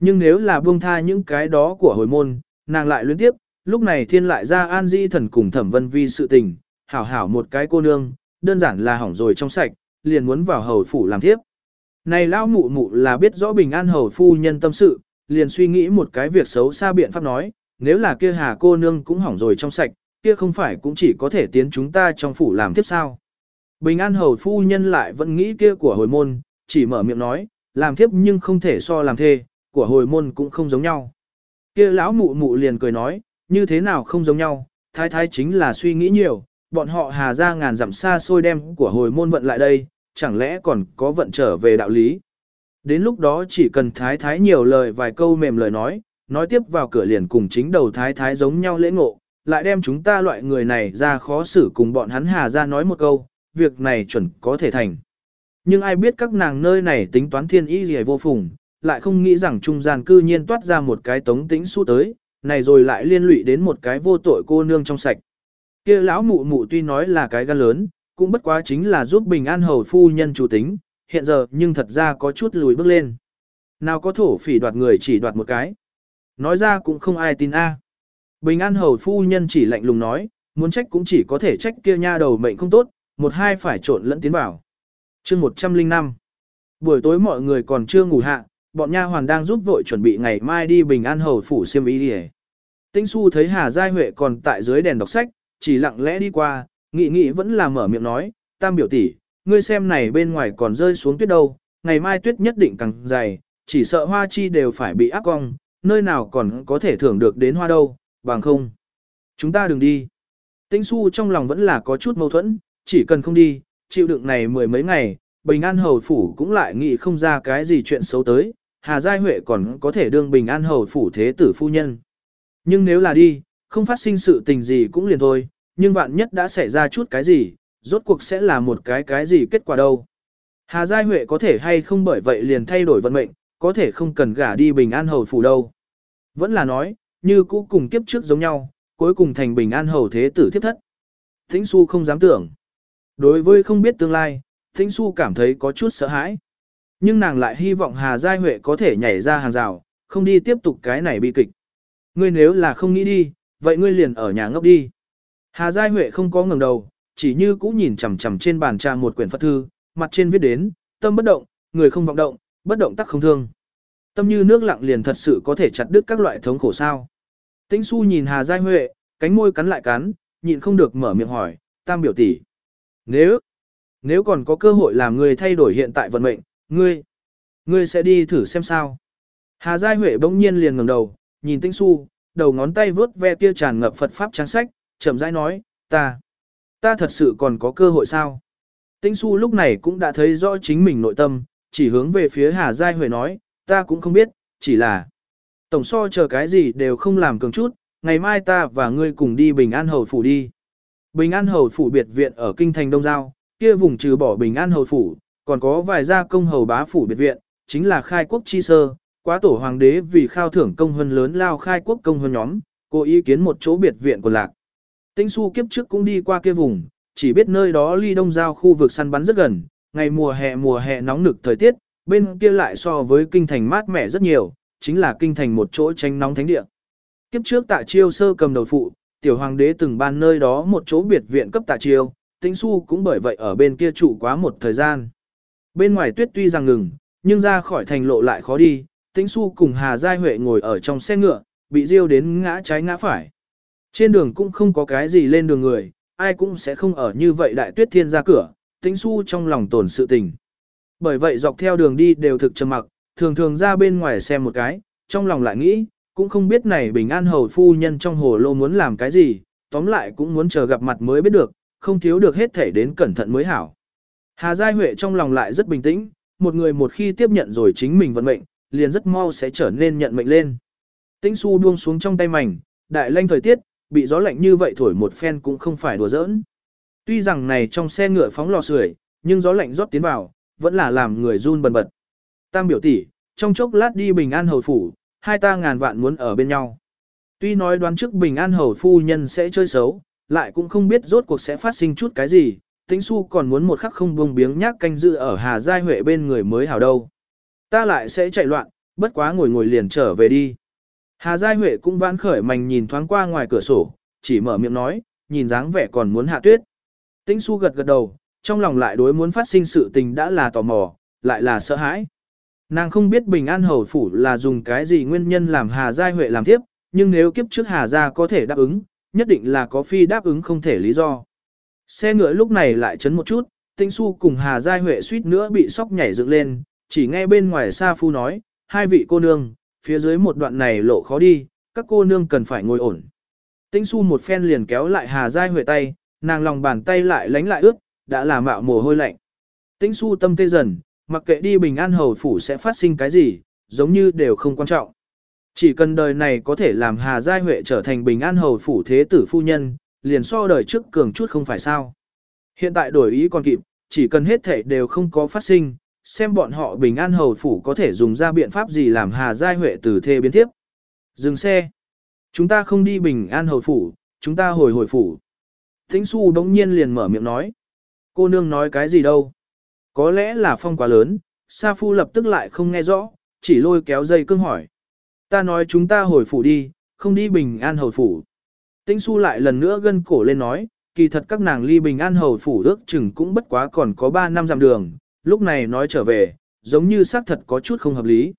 Nhưng nếu là buông tha những cái đó của hồi môn, nàng lại luyến tiếp, lúc này thiên lại ra an di thần cùng thẩm vân vi sự tình, hảo hảo một cái cô nương, đơn giản là hỏng rồi trong sạch, liền muốn vào hầu phủ làm thiếp. Này lão mụ mụ là biết rõ bình an hầu phu nhân tâm sự, liền suy nghĩ một cái việc xấu xa biện pháp nói, nếu là kia hà cô nương cũng hỏng rồi trong sạch, kia không phải cũng chỉ có thể tiến chúng ta trong phủ làm tiếp sao. Bình an hầu phu nhân lại vẫn nghĩ kia của hồi môn, chỉ mở miệng nói, làm tiếp nhưng không thể so làm thê, của hồi môn cũng không giống nhau. Kia lão mụ mụ liền cười nói, như thế nào không giống nhau, thái thái chính là suy nghĩ nhiều, bọn họ hà ra ngàn dặm xa xôi đem của hồi môn vận lại đây, chẳng lẽ còn có vận trở về đạo lý. Đến lúc đó chỉ cần thái thái nhiều lời vài câu mềm lời nói, nói tiếp vào cửa liền cùng chính đầu thái thái giống nhau lễ ngộ, lại đem chúng ta loại người này ra khó xử cùng bọn hắn hà ra nói một câu, việc này chuẩn có thể thành. Nhưng ai biết các nàng nơi này tính toán thiên ý gì vô phùng, lại không nghĩ rằng trung gian cư nhiên toát ra một cái tống tĩnh su tới, này rồi lại liên lụy đến một cái vô tội cô nương trong sạch. kia lão mụ mụ tuy nói là cái gan lớn, cũng bất quá chính là giúp bình an hầu phu nhân chủ tính, hiện giờ nhưng thật ra có chút lùi bước lên. Nào có thổ phỉ đoạt người chỉ đoạt một cái. Nói ra cũng không ai tin a. Bình an hầu phu nhân chỉ lạnh lùng nói, muốn trách cũng chỉ có thể trách kia nha đầu mệnh không tốt, một hai phải trộn lẫn tiến vào. chương 105 Buổi tối mọi người còn chưa ngủ hạ, bọn nha hoàn đang giúp vội chuẩn bị ngày mai đi bình an hầu phủ xiêm ý đi Tinh su thấy Hà Giai Huệ còn tại dưới đèn đọc sách, chỉ lặng lẽ đi qua, nghĩ nghĩ vẫn là mở miệng nói, tam biểu tỷ, ngươi xem này bên ngoài còn rơi xuống tuyết đâu, ngày mai tuyết nhất định càng dày, chỉ sợ hoa chi đều phải bị áp cong, nơi nào còn có thể thưởng được đến hoa đâu, bằng không. Chúng ta đừng đi. Tĩnh su trong lòng vẫn là có chút mâu thuẫn, chỉ cần không đi, chịu đựng này mười mấy ngày, Bình An Hầu Phủ cũng lại nghĩ không ra cái gì chuyện xấu tới, Hà Giai Huệ còn có thể đương Bình An Hầu Phủ thế tử phu nhân. Nhưng nếu là đi, không phát sinh sự tình gì cũng liền thôi, nhưng vạn nhất đã xảy ra chút cái gì, rốt cuộc sẽ là một cái cái gì kết quả đâu. Hà Giai Huệ có thể hay không bởi vậy liền thay đổi vận mệnh, có thể không cần gả đi Bình An Hầu Phủ đâu. Vẫn là nói, như cũ cùng kiếp trước giống nhau, cuối cùng thành Bình An Hầu thế tử thiếp thất. Tĩnh Xu không dám tưởng. Đối với không biết tương lai, Tĩnh Xu cảm thấy có chút sợ hãi. Nhưng nàng lại hy vọng Hà Giai Huệ có thể nhảy ra hàng rào, không đi tiếp tục cái này bi kịch. Ngươi nếu là không nghĩ đi, vậy ngươi liền ở nhà ngốc đi. Hà Giai Huệ không có ngẩng đầu, chỉ như cũ nhìn chằm chằm trên bàn trà một quyển Phật thư, mặt trên viết đến, tâm bất động, người không vọng động, bất động tắc không thương. Tâm như nước lặng liền thật sự có thể chặt đứt các loại thống khổ sao. Tĩnh Xu nhìn Hà Giai Huệ, cánh môi cắn lại cắn, nhịn không được mở miệng hỏi, tam biểu tỷ. Nếu, nếu còn có cơ hội làm người thay đổi hiện tại vận mệnh, ngươi, ngươi sẽ đi thử xem sao. Hà Giai Huệ bỗng nhiên liền ngẩng đầu, nhìn Tĩnh Xu, đầu ngón tay vướt ve kia tràn ngập Phật Pháp trang sách, chậm rãi nói, ta, ta thật sự còn có cơ hội sao? Tĩnh Xu lúc này cũng đã thấy rõ chính mình nội tâm, chỉ hướng về phía Hà Giai Huệ nói, ta cũng không biết, chỉ là tổng so chờ cái gì đều không làm cường chút, ngày mai ta và ngươi cùng đi Bình An Hầu Phủ đi. Bình An Hầu Phủ biệt viện ở Kinh Thành Đông Giao, kia vùng trừ bỏ Bình An Hầu Phủ, còn có vài gia công hầu bá phủ biệt viện, chính là khai quốc chi sơ, quá tổ hoàng đế vì khao thưởng công hơn lớn lao khai quốc công hơn nhóm, cố ý kiến một chỗ biệt viện của lạc. Tinh su kiếp trước cũng đi qua kia vùng, chỉ biết nơi đó ly đông giao khu vực săn bắn rất gần, ngày mùa hè mùa hè nóng nực thời tiết, bên kia lại so với kinh thành mát mẻ rất nhiều, chính là kinh thành một chỗ tranh nóng thánh địa. Kiếp trước tạ chiêu sơ cầm đầu phụ, tiểu hoàng đế từng ban nơi đó một chỗ biệt viện cấp tạ chiêu, tĩnh su cũng bởi vậy ở bên kia trụ quá một thời gian. Bên ngoài tuyết tuy rằng ngừng, nhưng ra khỏi thành lộ lại khó đi, tĩnh su cùng Hà Giai Huệ ngồi ở trong xe ngựa, bị riêu đến ngã trái ngã phải. Trên đường cũng không có cái gì lên đường người, ai cũng sẽ không ở như vậy đại tuyết thiên ra cửa, tĩnh su trong lòng tổn sự tình. Bởi vậy dọc theo đường đi đều thực trầm mặc, thường thường ra bên ngoài xem một cái, trong lòng lại nghĩ, cũng không biết này bình an hầu phu nhân trong hồ lô muốn làm cái gì, tóm lại cũng muốn chờ gặp mặt mới biết được, không thiếu được hết thể đến cẩn thận mới hảo. Hà Giai Huệ trong lòng lại rất bình tĩnh, một người một khi tiếp nhận rồi chính mình vận mệnh, liền rất mau sẽ trở nên nhận mệnh lên. Tĩnh su buông xuống trong tay mảnh, đại lanh thời tiết, bị gió lạnh như vậy thổi một phen cũng không phải đùa giỡn. Tuy rằng này trong xe ngựa phóng lò sưởi, nhưng gió lạnh rót tiến vào, vẫn là làm người run bần bật. Tam biểu tỷ, trong chốc lát đi bình an hầu phủ, hai ta ngàn vạn muốn ở bên nhau. Tuy nói đoán trước bình an hầu phu nhân sẽ chơi xấu, lại cũng không biết rốt cuộc sẽ phát sinh chút cái gì, tĩnh su còn muốn một khắc không buông biếng nhác canh dự ở Hà Giai Huệ bên người mới hảo đâu. Ta lại sẽ chạy loạn, bất quá ngồi ngồi liền trở về đi. Hà Giai Huệ cũng vãn khởi mành nhìn thoáng qua ngoài cửa sổ, chỉ mở miệng nói, nhìn dáng vẻ còn muốn hạ tuyết. Tĩnh su gật gật đầu, trong lòng lại đối muốn phát sinh sự tình đã là tò mò, lại là sợ hãi. Nàng không biết Bình An Hầu Phủ là dùng cái gì nguyên nhân làm Hà Giai Huệ làm tiếp, nhưng nếu kiếp trước Hà Gia có thể đáp ứng, nhất định là có phi đáp ứng không thể lý do. Xe ngựa lúc này lại chấn một chút, Tĩnh Xu cùng Hà Giai Huệ suýt nữa bị sóc nhảy dựng lên, chỉ nghe bên ngoài xa phu nói, hai vị cô nương, phía dưới một đoạn này lộ khó đi, các cô nương cần phải ngồi ổn. Tĩnh Xu một phen liền kéo lại Hà Giai Huệ tay, nàng lòng bàn tay lại lánh lại ướt, đã là mạo mồ hôi lạnh. Tĩnh Xu tâm tê dần, mặc kệ đi bình an hầu phủ sẽ phát sinh cái gì, giống như đều không quan trọng. Chỉ cần đời này có thể làm Hà Giai Huệ trở thành bình an hầu phủ thế tử phu nhân, liền so đời trước cường chút không phải sao. Hiện tại đổi ý còn kịp, chỉ cần hết thể đều không có phát sinh, xem bọn họ bình an hầu phủ có thể dùng ra biện pháp gì làm Hà Giai Huệ từ thê biến tiếp. Dừng xe. Chúng ta không đi bình an hầu phủ, chúng ta hồi hồi phủ. Thính su đống nhiên liền mở miệng nói. Cô nương nói cái gì đâu? Có lẽ là phong quá lớn, Sa Phu lập tức lại không nghe rõ, chỉ lôi kéo dây cương hỏi. Ta nói chúng ta hồi phủ đi, không đi bình an hầu phủ. Tĩnh su lại lần nữa gân cổ lên nói, kỳ thật các nàng ly bình an hầu phủ ước chừng cũng bất quá còn có 3 năm dặm đường, lúc này nói trở về, giống như xác thật có chút không hợp lý.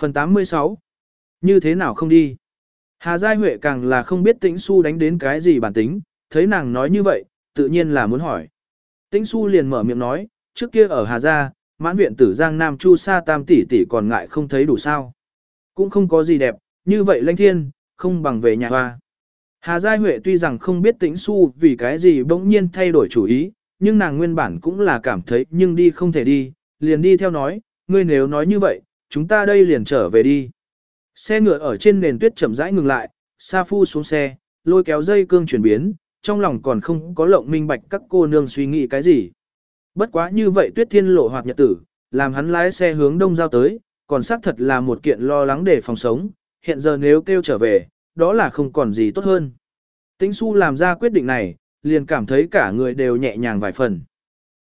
Phần 86 Như thế nào không đi? Hà Giai Huệ càng là không biết tĩnh su đánh đến cái gì bản tính, thấy nàng nói như vậy, tự nhiên là muốn hỏi. Tĩnh su liền mở miệng nói, trước kia ở Hà Gia, mãn viện tử Giang Nam Chu Sa Tam tỷ tỷ còn ngại không thấy đủ sao. Cũng không có gì đẹp, như vậy lãnh thiên, không bằng về nhà hoa. Hà Giai Huệ tuy rằng không biết tĩnh su vì cái gì bỗng nhiên thay đổi chủ ý, nhưng nàng nguyên bản cũng là cảm thấy nhưng đi không thể đi, liền đi theo nói, ngươi nếu nói như vậy, chúng ta đây liền trở về đi. Xe ngựa ở trên nền tuyết chậm rãi ngừng lại, Sa Phu xuống xe, lôi kéo dây cương chuyển biến, trong lòng còn không có lộng minh bạch các cô nương suy nghĩ cái gì. Bất quá như vậy tuyết thiên lộ hoạt nhật tử, làm hắn lái xe hướng đông giao tới, còn xác thật là một kiện lo lắng để phòng sống, hiện giờ nếu kêu trở về, đó là không còn gì tốt hơn. Tĩnh su làm ra quyết định này, liền cảm thấy cả người đều nhẹ nhàng vài phần.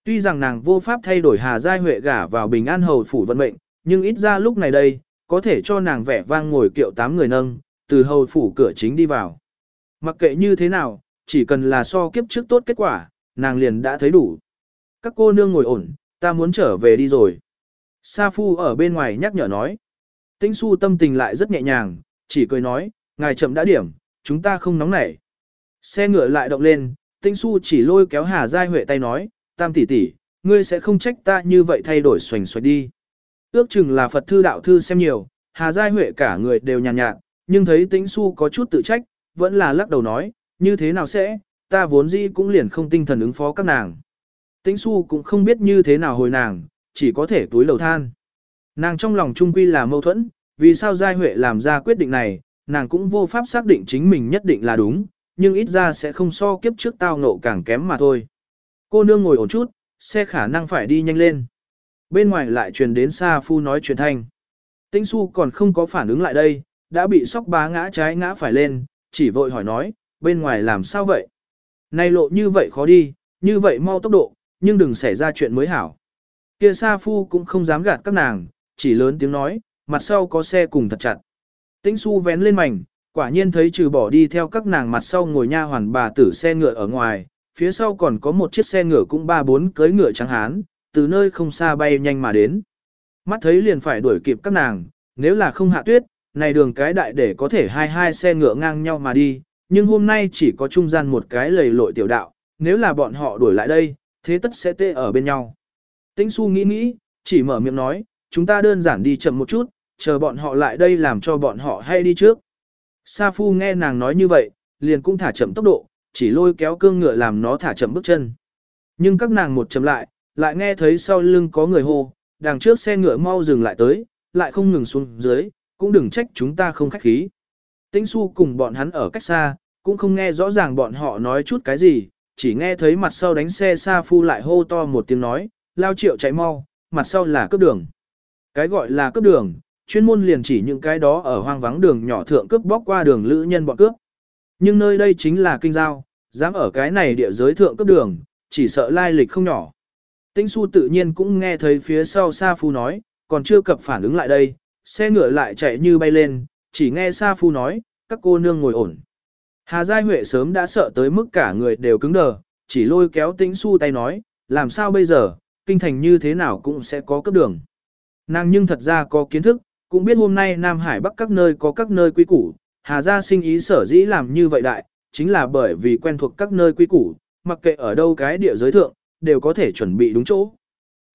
Tuy rằng nàng vô pháp thay đổi Hà Giai Huệ gả vào bình an hầu phủ vận mệnh, nhưng ít ra lúc này đây, có thể cho nàng vẻ vang ngồi kiệu tám người nâng, từ hầu phủ cửa chính đi vào. Mặc kệ như thế nào, chỉ cần là so kiếp trước tốt kết quả, nàng liền đã thấy đủ. Các cô nương ngồi ổn, ta muốn trở về đi rồi. Sa Phu ở bên ngoài nhắc nhở nói. Tĩnh su tâm tình lại rất nhẹ nhàng, chỉ cười nói, ngài chậm đã điểm, chúng ta không nóng nảy. Xe ngựa lại động lên, Tĩnh su chỉ lôi kéo Hà Giai Huệ tay nói, tam tỷ tỷ, ngươi sẽ không trách ta như vậy thay đổi xoành xoạch đi. Ước chừng là Phật thư đạo thư xem nhiều, Hà Giai Huệ cả người đều nhàn nhạt, nhạt, nhưng thấy Tĩnh su có chút tự trách, vẫn là lắc đầu nói, như thế nào sẽ, ta vốn dĩ cũng liền không tinh thần ứng phó các nàng. Tĩnh su cũng không biết như thế nào hồi nàng, chỉ có thể túi lầu than. Nàng trong lòng trung quy là mâu thuẫn, vì sao Giai Huệ làm ra quyết định này, nàng cũng vô pháp xác định chính mình nhất định là đúng, nhưng ít ra sẽ không so kiếp trước tao ngộ càng kém mà thôi. Cô nương ngồi ổn chút, xe khả năng phải đi nhanh lên. Bên ngoài lại truyền đến xa phu nói truyền thanh. Tĩnh su còn không có phản ứng lại đây, đã bị sóc bá ngã trái ngã phải lên, chỉ vội hỏi nói, bên ngoài làm sao vậy? Này lộ như vậy khó đi, như vậy mau tốc độ, nhưng đừng xảy ra chuyện mới hảo. Kia Sa Phu cũng không dám gạt các nàng, chỉ lớn tiếng nói, mặt sau có xe cùng thật chặt. Tĩnh Xu vén lên mảnh, quả nhiên thấy trừ bỏ đi theo các nàng mặt sau ngồi nha hoàn bà tử xe ngựa ở ngoài, phía sau còn có một chiếc xe ngựa cũng ba bốn cưới ngựa trắng hán, từ nơi không xa bay nhanh mà đến. Mắt thấy liền phải đuổi kịp các nàng, nếu là không hạ tuyết, này đường cái đại để có thể hai hai xe ngựa ngang nhau mà đi, nhưng hôm nay chỉ có trung gian một cái lầy lội tiểu đạo, nếu là bọn họ đuổi lại đây, thế tất sẽ tê ở bên nhau. Tĩnh su nghĩ nghĩ, chỉ mở miệng nói, chúng ta đơn giản đi chậm một chút, chờ bọn họ lại đây làm cho bọn họ hay đi trước. Sa phu nghe nàng nói như vậy, liền cũng thả chậm tốc độ, chỉ lôi kéo cương ngựa làm nó thả chậm bước chân. Nhưng các nàng một chậm lại, lại nghe thấy sau lưng có người hô, đằng trước xe ngựa mau dừng lại tới, lại không ngừng xuống dưới, cũng đừng trách chúng ta không khách khí. Tĩnh su cùng bọn hắn ở cách xa, cũng không nghe rõ ràng bọn họ nói chút cái gì, chỉ nghe thấy mặt sau đánh xe xa phu lại hô to một tiếng nói, lao triệu chạy mau, mặt sau là cướp đường. Cái gọi là cướp đường, chuyên môn liền chỉ những cái đó ở hoang vắng đường nhỏ thượng cướp bóc qua đường lữ nhân bọn cướp. Nhưng nơi đây chính là kinh giao, dám ở cái này địa giới thượng cướp đường, chỉ sợ lai lịch không nhỏ. Tĩnh su tự nhiên cũng nghe thấy phía sau Sa Phu nói, còn chưa cập phản ứng lại đây, xe ngựa lại chạy như bay lên, chỉ nghe Sa Phu nói, các cô nương ngồi ổn. Hà Giai Huệ sớm đã sợ tới mức cả người đều cứng đờ, chỉ lôi kéo tĩnh su tay nói, làm sao bây giờ, kinh thành như thế nào cũng sẽ có cấp đường. Nàng nhưng thật ra có kiến thức, cũng biết hôm nay Nam Hải Bắc các nơi có các nơi quy củ, Hà gia sinh ý sở dĩ làm như vậy đại, chính là bởi vì quen thuộc các nơi quy củ, mặc kệ ở đâu cái địa giới thượng, đều có thể chuẩn bị đúng chỗ.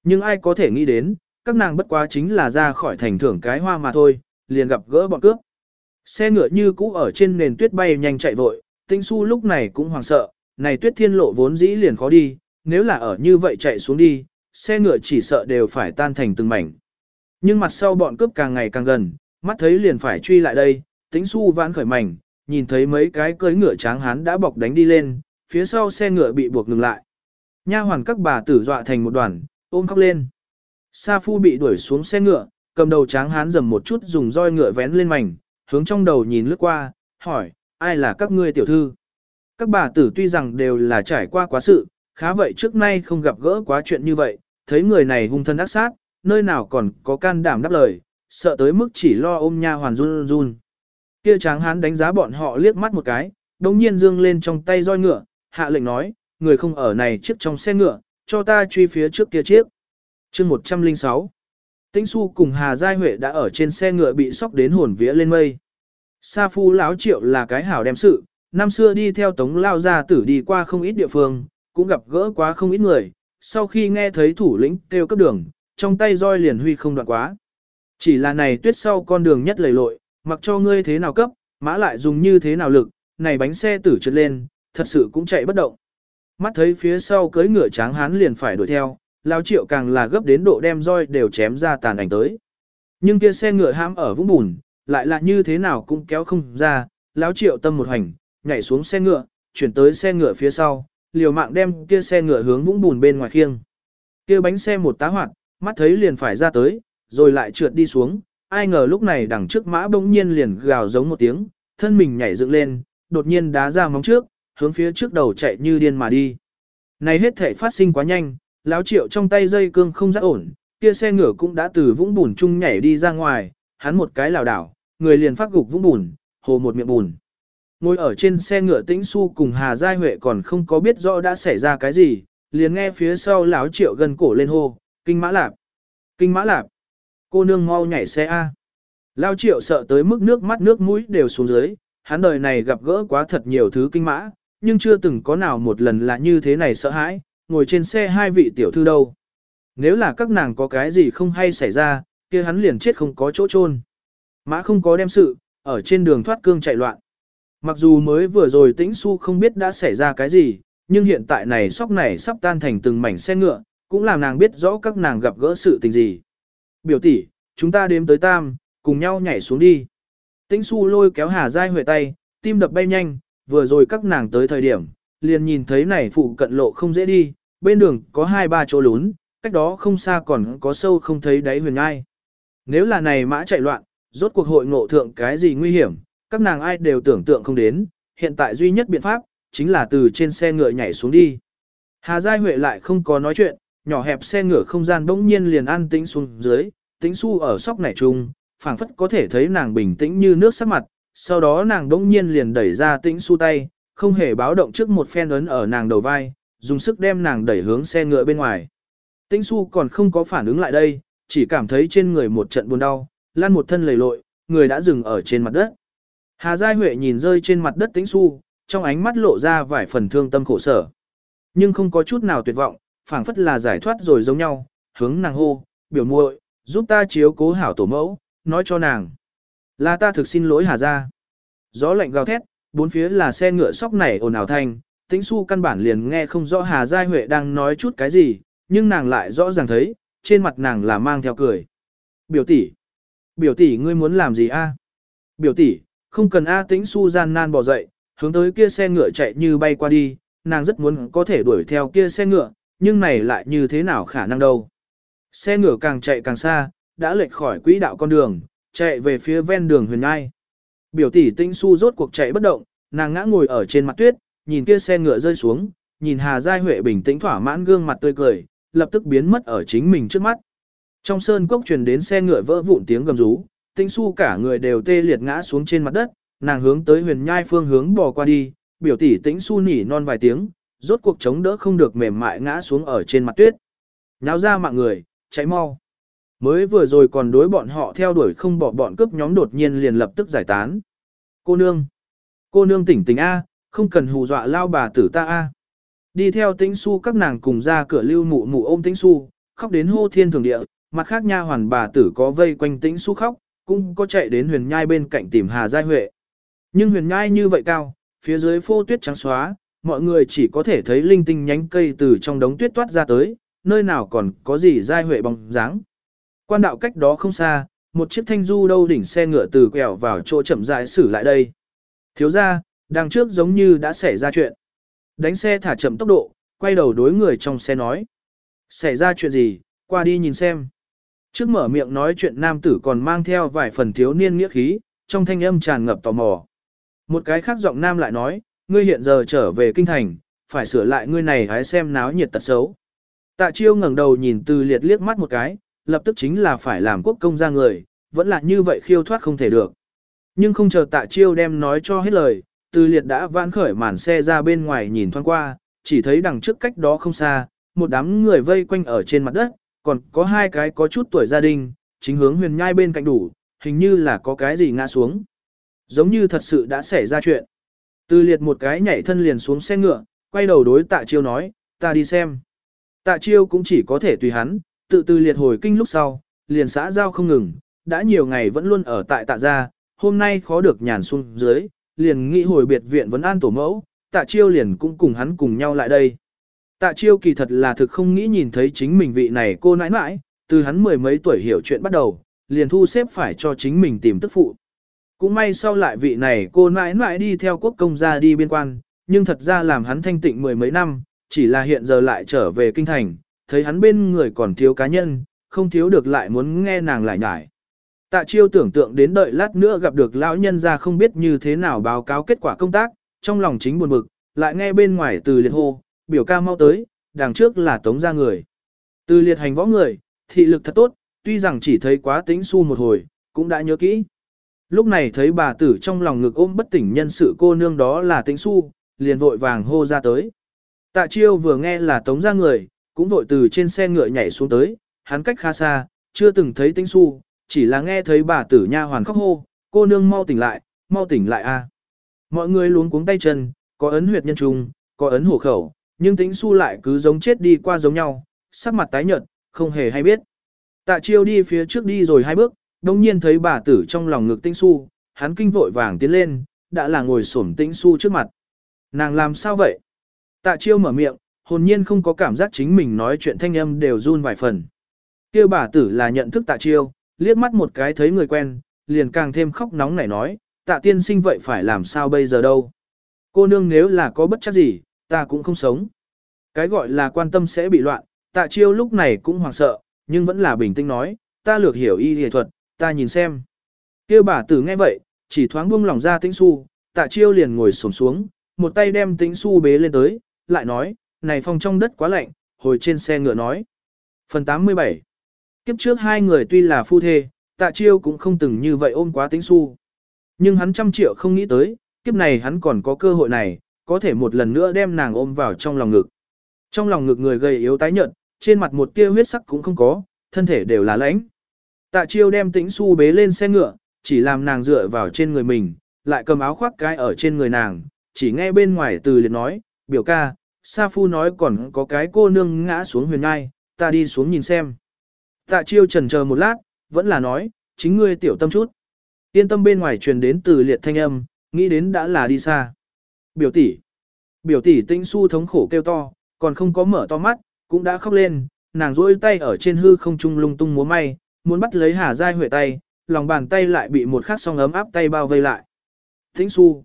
Nhưng ai có thể nghĩ đến, các nàng bất quá chính là ra khỏi thành thưởng cái hoa mà thôi, liền gặp gỡ bọn cướp. Xe ngựa như cũ ở trên nền tuyết bay nhanh chạy vội, tinh su lúc này cũng hoảng sợ, này tuyết thiên lộ vốn dĩ liền khó đi, nếu là ở như vậy chạy xuống đi, xe ngựa chỉ sợ đều phải tan thành từng mảnh. Nhưng mặt sau bọn cướp càng ngày càng gần, mắt thấy liền phải truy lại đây, tính su vãn khởi mảnh, nhìn thấy mấy cái cưỡi ngựa tráng hán đã bọc đánh đi lên, phía sau xe ngựa bị buộc ngừng lại. Nha hoàn các bà tử dọa thành một đoàn, ôm khóc lên. Sa phu bị đuổi xuống xe ngựa, cầm đầu tráng hán dầm một chút dùng roi ngựa vén lên mảnh, hướng trong đầu nhìn lướt qua, hỏi, ai là các ngươi tiểu thư? Các bà tử tuy rằng đều là trải qua quá sự, khá vậy trước nay không gặp gỡ quá chuyện như vậy, thấy người này hung thân ác sát, nơi nào còn có can đảm đáp lời, sợ tới mức chỉ lo ôm nha hoàn run run. Kia tráng hán đánh giá bọn họ liếc mắt một cái, đồng nhiên dương lên trong tay roi ngựa, hạ lệnh nói, người không ở này chiếc trong xe ngựa, cho ta truy phía trước kia chiếc. chương 106 Tĩnh su cùng Hà Giai Huệ đã ở trên xe ngựa bị sóc đến hồn vía lên mây. Sa phu Lão triệu là cái hảo đem sự, năm xưa đi theo tống lao gia tử đi qua không ít địa phương, cũng gặp gỡ quá không ít người, sau khi nghe thấy thủ lĩnh kêu cấp đường, trong tay roi liền huy không đoạn quá. Chỉ là này tuyết sau con đường nhất lầy lội, mặc cho ngươi thế nào cấp, mã lại dùng như thế nào lực, này bánh xe tử trượt lên, thật sự cũng chạy bất động. mắt thấy phía sau cưỡi ngựa tráng hán liền phải đuổi theo, lao triệu càng là gấp đến độ đem roi đều chém ra tàn ảnh tới. Nhưng kia xe ngựa hãm ở vũng bùn, lại là như thế nào cũng kéo không ra, lão triệu tâm một hành, nhảy xuống xe ngựa, chuyển tới xe ngựa phía sau, liều mạng đem kia xe ngựa hướng vũng bùn bên ngoài khiêng. Kia bánh xe một tá hoạt, mắt thấy liền phải ra tới, rồi lại trượt đi xuống, ai ngờ lúc này đằng trước mã bỗng nhiên liền gào giống một tiếng, thân mình nhảy dựng lên, đột nhiên đá ra móng trước, hướng phía trước đầu chạy như điên mà đi. Này hết thể phát sinh quá nhanh, lão triệu trong tay dây cương không rất ổn, kia xe ngựa cũng đã từ vũng bùn chung nhảy đi ra ngoài, hắn một cái lảo đảo, người liền phát gục vũng bùn, hồ một miệng bùn. Ngồi ở trên xe ngựa tĩnh su cùng Hà Giai Huệ còn không có biết rõ đã xảy ra cái gì, liền nghe phía sau lão triệu gần cổ lên hô, kinh mã lạp, kinh mã lạp, cô nương mau nhảy xe A. Lão triệu sợ tới mức nước mắt nước mũi đều xuống dưới, hắn đời này gặp gỡ quá thật nhiều thứ kinh mã, nhưng chưa từng có nào một lần là như thế này sợ hãi, ngồi trên xe hai vị tiểu thư đâu. Nếu là các nàng có cái gì không hay xảy ra, kia hắn liền chết không có chỗ chôn. Mã không có đem sự, ở trên đường thoát cương chạy loạn. Mặc dù mới vừa rồi tĩnh su không biết đã xảy ra cái gì, nhưng hiện tại này sóc này sắp tan thành từng mảnh xe ngựa, cũng làm nàng biết rõ các nàng gặp gỡ sự tình gì. Biểu tỷ, chúng ta đếm tới tam, cùng nhau nhảy xuống đi. Tĩnh su lôi kéo Hà Giai Huệ tay, tim đập bay nhanh, vừa rồi các nàng tới thời điểm, liền nhìn thấy này phụ cận lộ không dễ đi, bên đường có hai ba chỗ lún, cách đó không xa còn có sâu không thấy đáy huyền ngai. Nếu là này mã chạy loạn, rốt cuộc hội ngộ thượng cái gì nguy hiểm, các nàng ai đều tưởng tượng không đến, hiện tại duy nhất biện pháp, chính là từ trên xe ngựa nhảy xuống đi. Hà Giai Huệ lại không có nói chuyện, nhỏ hẹp xe ngựa không gian bỗng nhiên liền an tĩnh xuống dưới, tĩnh su ở sóc nảy chung, phảng phất có thể thấy nàng bình tĩnh như nước sắc mặt, sau đó nàng bỗng nhiên liền đẩy ra tĩnh su tay, không hề báo động trước một phen ấn ở nàng đầu vai, dùng sức đem nàng đẩy hướng xe ngựa bên ngoài. Tĩnh su còn không có phản ứng lại đây, chỉ cảm thấy trên người một trận buồn đau, lan một thân lầy lội, người đã dừng ở trên mặt đất. Hà Giai Huệ nhìn rơi trên mặt đất tĩnh su, trong ánh mắt lộ ra vài phần thương tâm khổ sở. Nhưng không có chút nào tuyệt vọng, phảng phất là giải thoát rồi giống nhau, hướng nàng hô, biểu muội, giúp ta chiếu cố hảo tổ mẫu, nói cho nàng. Là ta thực xin lỗi Hà Gia. Gió lạnh gào thét, bốn phía là xe ngựa sóc nảy ồn ào thanh, tĩnh su căn bản liền nghe không rõ Hà Giai Huệ đang nói chút cái gì, nhưng nàng lại rõ ràng thấy, trên mặt nàng là mang theo cười. Biểu tỷ, biểu tỷ ngươi muốn làm gì a? À? Biểu tỷ, không cần A tĩnh su gian nan bỏ dậy, hướng tới kia xe ngựa chạy như bay qua đi, nàng rất muốn có thể đuổi theo kia xe ngựa, nhưng này lại như thế nào khả năng đâu. Xe ngựa càng chạy càng xa, đã lệch khỏi quỹ đạo con đường, chạy về phía ven đường huyền ngai. Biểu tỷ tĩnh su rốt cuộc chạy bất động, nàng ngã ngồi ở trên mặt tuyết, nhìn kia xe ngựa rơi xuống, nhìn Hà Giai Huệ bình tĩnh thỏa mãn gương mặt tươi cười, lập tức biến mất ở chính mình trước mắt. Trong sơn cốc truyền đến xe ngựa vỡ vụn tiếng gầm rú, Tĩnh su cả người đều tê liệt ngã xuống trên mặt đất, nàng hướng tới huyền nhai phương hướng bò qua đi, biểu tỷ tĩnh su nỉ non vài tiếng, rốt cuộc chống đỡ không được mềm mại ngã xuống ở trên mặt tuyết. Nháo ra mạng người, cháy mau. Mới vừa rồi còn đối bọn họ theo đuổi không bỏ bọn cướp nhóm đột nhiên liền lập tức giải tán. Cô nương, cô nương tỉnh tỉnh A, không cần hù dọa lao bà tử ta A. Đi theo tĩnh su các nàng cùng ra cửa lưu mụ mụ ôm tĩnh su, khóc đến hô thiên thường địa, mặt khác nha hoàn bà tử có vây quanh tĩnh su khóc, cũng có chạy đến huyền nhai bên cạnh tìm Hà Giai Huệ. Nhưng huyền nhai như vậy cao, phía dưới phô tuyết trắng xóa, mọi người chỉ có thể thấy linh tinh nhánh cây từ trong đống tuyết toát ra tới, nơi nào còn có gì Giai Huệ bóng dáng. Quan đạo cách đó không xa, một chiếc thanh du đâu đỉnh xe ngựa từ quẹo vào chỗ chậm rãi xử lại đây. Thiếu ra, đằng trước giống như đã xảy ra chuyện. Đánh xe thả chậm tốc độ, quay đầu đối người trong xe nói. Xảy ra chuyện gì, qua đi nhìn xem. Trước mở miệng nói chuyện nam tử còn mang theo vài phần thiếu niên nghĩa khí, trong thanh âm tràn ngập tò mò. Một cái khác giọng nam lại nói, ngươi hiện giờ trở về kinh thành, phải sửa lại ngươi này hãy xem náo nhiệt tật xấu. Tạ chiêu ngẩng đầu nhìn từ liệt liếc mắt một cái, lập tức chính là phải làm quốc công ra người, vẫn là như vậy khiêu thoát không thể được. Nhưng không chờ tạ chiêu đem nói cho hết lời, từ liệt đã vãn khởi màn xe ra bên ngoài nhìn thoáng qua, chỉ thấy đằng trước cách đó không xa, một đám người vây quanh ở trên mặt đất, còn có hai cái có chút tuổi gia đình, chính hướng huyền nhai bên cạnh đủ, hình như là có cái gì ngã xuống. Giống như thật sự đã xảy ra chuyện. Từ liệt một cái nhảy thân liền xuống xe ngựa, quay đầu đối tạ chiêu nói, ta đi xem. Tạ chiêu cũng chỉ có thể tùy hắn, tự từ liệt hồi kinh lúc sau, liền xã giao không ngừng, đã nhiều ngày vẫn luôn ở tại tạ gia, hôm nay khó được nhàn xuống dưới, liền nghĩ hồi biệt viện vấn an tổ mẫu, tạ chiêu liền cũng cùng hắn cùng nhau lại đây. Tạ chiêu kỳ thật là thực không nghĩ nhìn thấy chính mình vị này cô nãi nãi, từ hắn mười mấy tuổi hiểu chuyện bắt đầu, liền thu xếp phải cho chính mình tìm tức phụ. Cũng may sau lại vị này cô nãi nãi đi theo quốc công gia đi biên quan, nhưng thật ra làm hắn thanh tịnh mười mấy năm, chỉ là hiện giờ lại trở về kinh thành, thấy hắn bên người còn thiếu cá nhân, không thiếu được lại muốn nghe nàng lại nhải. Tạ chiêu tưởng tượng đến đợi lát nữa gặp được lão nhân ra không biết như thế nào báo cáo kết quả công tác, trong lòng chính buồn bực, lại nghe bên ngoài từ liệt hô, biểu ca mau tới, đằng trước là tống ra người. Từ liệt hành võ người, thị lực thật tốt, tuy rằng chỉ thấy quá tính su một hồi, cũng đã nhớ kỹ. Lúc này thấy bà tử trong lòng ngực ôm bất tỉnh nhân sự cô nương đó là tính su, liền vội vàng hô ra tới. Tạ chiêu vừa nghe là tống ra người, cũng vội từ trên xe ngựa nhảy xuống tới, hắn cách khá xa, chưa từng thấy tính su, chỉ là nghe thấy bà tử nha hoàn khóc hô, cô nương mau tỉnh lại, mau tỉnh lại a. Mọi người luống cuống tay chân, có ấn huyệt nhân trung, có ấn hổ khẩu, nhưng tính su lại cứ giống chết đi qua giống nhau, sắc mặt tái nhợt, không hề hay biết. Tạ chiêu đi phía trước đi rồi hai bước, đồng nhiên thấy bà tử trong lòng ngực tĩnh su, hắn kinh vội vàng tiến lên, đã là ngồi xổm tĩnh su trước mặt. Nàng làm sao vậy? Tạ chiêu mở miệng, hồn nhiên không có cảm giác chính mình nói chuyện thanh âm đều run vài phần. Kêu bà tử là nhận thức tạ chiêu, liếc mắt một cái thấy người quen, liền càng thêm khóc nóng nảy nói, tạ tiên sinh vậy phải làm sao bây giờ đâu. Cô nương nếu là có bất chắc gì, ta cũng không sống. Cái gọi là quan tâm sẽ bị loạn, tạ chiêu lúc này cũng hoảng sợ, nhưng vẫn là bình tĩnh nói, ta lược hiểu y y thuật, ta nhìn xem. Kêu bà tử nghe vậy, chỉ thoáng buông lòng ra tĩnh su, tạ chiêu liền ngồi xổm xuống, một tay đem tĩnh su bế lên tới, lại nói, này phòng trong đất quá lạnh, hồi trên xe ngựa nói. Phần 87 Kiếp trước hai người tuy là phu thê, tạ chiêu cũng không từng như vậy ôm quá tĩnh su. Nhưng hắn trăm triệu không nghĩ tới, kiếp này hắn còn có cơ hội này, có thể một lần nữa đem nàng ôm vào trong lòng ngực. Trong lòng ngực người gầy yếu tái nhợt, trên mặt một tia huyết sắc cũng không có, thân thể đều là lãnh. Tạ chiêu đem tĩnh su bế lên xe ngựa, chỉ làm nàng dựa vào trên người mình, lại cầm áo khoác cái ở trên người nàng, chỉ nghe bên ngoài từ liệt nói, biểu ca, Sa Phu nói còn có cái cô nương ngã xuống huyền ngai, ta đi xuống nhìn xem. Tạ chiêu trần chờ một lát, vẫn là nói, chính ngươi tiểu tâm chút. Yên tâm bên ngoài truyền đến từ liệt thanh âm, nghĩ đến đã là đi xa. Biểu tỷ, biểu tỷ tĩnh su thống khổ kêu to, còn không có mở to mắt, cũng đã khóc lên, nàng rỗi tay ở trên hư không trung lung tung múa may, muốn bắt lấy Hà Giai Huệ tay, lòng bàn tay lại bị một khắc song ấm áp tay bao vây lại. Tĩnh su,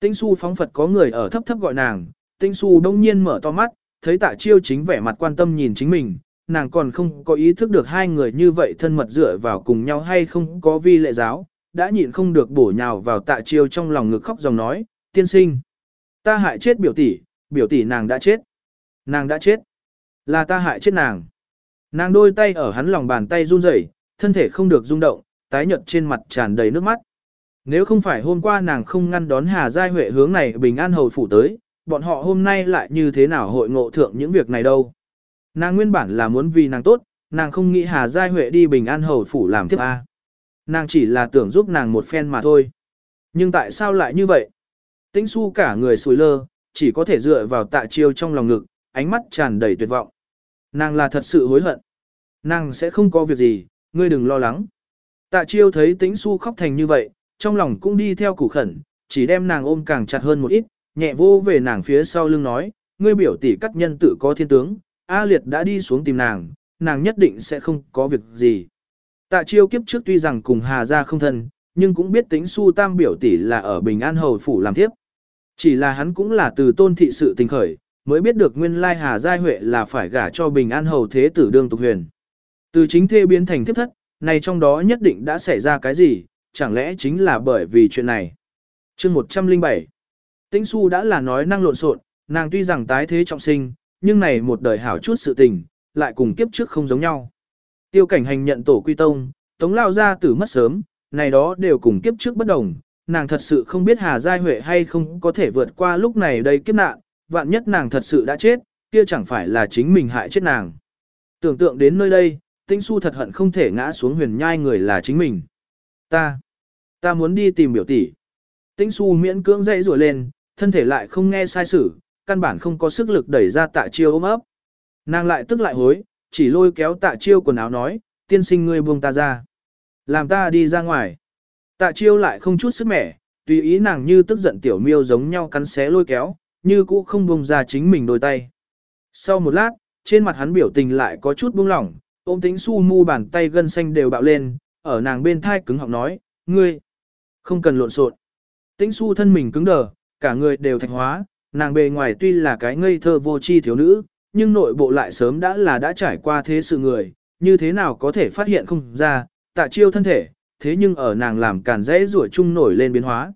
tĩnh su phóng Phật có người ở thấp thấp gọi nàng, tĩnh su đông nhiên mở to mắt, thấy tạ chiêu chính vẻ mặt quan tâm nhìn chính mình, nàng còn không có ý thức được hai người như vậy thân mật dựa vào cùng nhau hay không có vi lệ giáo, đã nhịn không được bổ nhào vào tạ chiêu trong lòng ngực khóc dòng nói, tiên sinh. Ta hại chết biểu tỷ, biểu tỷ nàng đã chết. Nàng đã chết. Là ta hại chết nàng. Nàng đôi tay ở hắn lòng bàn tay run rẩy, thân thể không được rung động, tái nhợt trên mặt tràn đầy nước mắt. Nếu không phải hôm qua nàng không ngăn đón Hà Giai Huệ hướng này bình an hầu phủ tới, bọn họ hôm nay lại như thế nào hội ngộ thượng những việc này đâu. Nàng nguyên bản là muốn vì nàng tốt, nàng không nghĩ Hà Giai Huệ đi bình an hầu phủ làm tiếp A. Nàng chỉ là tưởng giúp nàng một phen mà thôi. Nhưng tại sao lại như vậy? Tĩnh su cả người sùi lơ, chỉ có thể dựa vào tạ chiêu trong lòng ngực, ánh mắt tràn đầy tuyệt vọng. Nàng là thật sự hối hận. Nàng sẽ không có việc gì, ngươi đừng lo lắng. Tạ chiêu thấy tĩnh su khóc thành như vậy, trong lòng cũng đi theo củ khẩn, chỉ đem nàng ôm càng chặt hơn một ít, nhẹ vô về nàng phía sau lưng nói, ngươi biểu tỷ cắt nhân tự có thiên tướng, A Liệt đã đi xuống tìm nàng, nàng nhất định sẽ không có việc gì. Tạ chiêu kiếp trước tuy rằng cùng Hà gia không thân, nhưng cũng biết tính su tam biểu tỷ là ở Bình An Hầu Phủ làm thiếp. Chỉ là hắn cũng là từ tôn thị sự tình khởi, mới biết được nguyên lai Hà Giai Huệ là phải gả cho Bình An Hầu Thế tử đương tục huyền. Từ chính thê biến thành tiếp thất, này trong đó nhất định đã xảy ra cái gì, chẳng lẽ chính là bởi vì chuyện này. chương 107 Tĩnh su đã là nói năng lộn xộn, nàng tuy rằng tái thế trọng sinh, nhưng này một đời hảo chút sự tình, lại cùng kiếp trước không giống nhau. Tiêu cảnh hành nhận tổ quy tông, tống lao ra tử mất sớm, này đó đều cùng kiếp trước bất đồng, nàng thật sự không biết Hà Giai Huệ hay không có thể vượt qua lúc này đây kiếp nạn, vạn nhất nàng thật sự đã chết, kia chẳng phải là chính mình hại chết nàng. Tưởng tượng đến nơi đây, tinh su thật hận không thể ngã xuống huyền nhai người là chính mình. Ta, ta muốn đi tìm biểu tỷ. Tinh su miễn cưỡng dậy rủa lên, thân thể lại không nghe sai sử, căn bản không có sức lực đẩy ra tạ chiêu ôm ấp. Nàng lại tức lại hối, chỉ lôi kéo tạ chiêu quần áo nói, tiên sinh ngươi buông ta ra. Làm ta đi ra ngoài. Tạ chiêu lại không chút sức mẻ, tùy ý nàng như tức giận tiểu miêu giống nhau cắn xé lôi kéo, như cũ không buông ra chính mình đôi tay. Sau một lát, trên mặt hắn biểu tình lại có chút buông lỏng, ôm tính su mu bàn tay gân xanh đều bạo lên, ở nàng bên thai cứng họng nói, ngươi, không cần lộn xộn. Tĩnh su thân mình cứng đờ, cả người đều thạch hóa, nàng bề ngoài tuy là cái ngây thơ vô tri thiếu nữ, nhưng nội bộ lại sớm đã là đã trải qua thế sự người, như thế nào có thể phát hiện không ra, tạ chiêu thân thể, thế nhưng ở nàng làm càn rẽ rủa chung nổi lên biến hóa.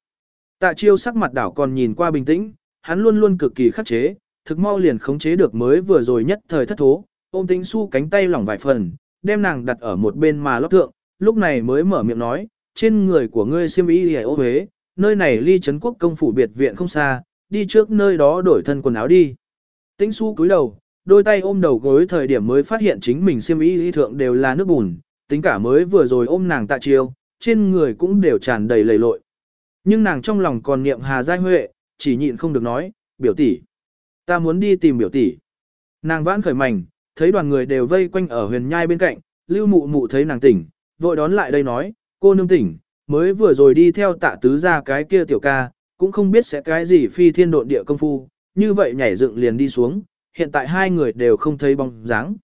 Tạ chiêu sắc mặt đảo còn nhìn qua bình tĩnh, hắn luôn luôn cực kỳ khắc chế, thực mau liền khống chế được mới vừa rồi nhất thời thất thố, ôm tính su cánh tay lỏng vài phần, đem nàng đặt ở một bên mà lót thượng, lúc này mới mở miệng nói, trên người của ngươi siêm y hề ô huế, nơi này ly trấn quốc công phủ biệt viện không xa, đi trước nơi đó đổi thân quần áo đi. Tĩnh su cúi đầu, đôi tay ôm đầu gối thời điểm mới phát hiện chính mình xiêm y thượng đều là nước bùn, tính cả mới vừa rồi ôm nàng tạ chiêu, trên người cũng đều tràn đầy lầy lội. Nhưng nàng trong lòng còn niệm Hà Giai Huệ, chỉ nhịn không được nói, biểu tỷ, ta muốn đi tìm biểu tỷ. Nàng vãn khởi mảnh, thấy đoàn người đều vây quanh ở huyền nhai bên cạnh, lưu mụ mụ thấy nàng tỉnh, vội đón lại đây nói, cô nương tỉnh, mới vừa rồi đi theo tạ tứ ra cái kia tiểu ca, cũng không biết sẽ cái gì phi thiên độn địa công phu, như vậy nhảy dựng liền đi xuống, hiện tại hai người đều không thấy bóng dáng.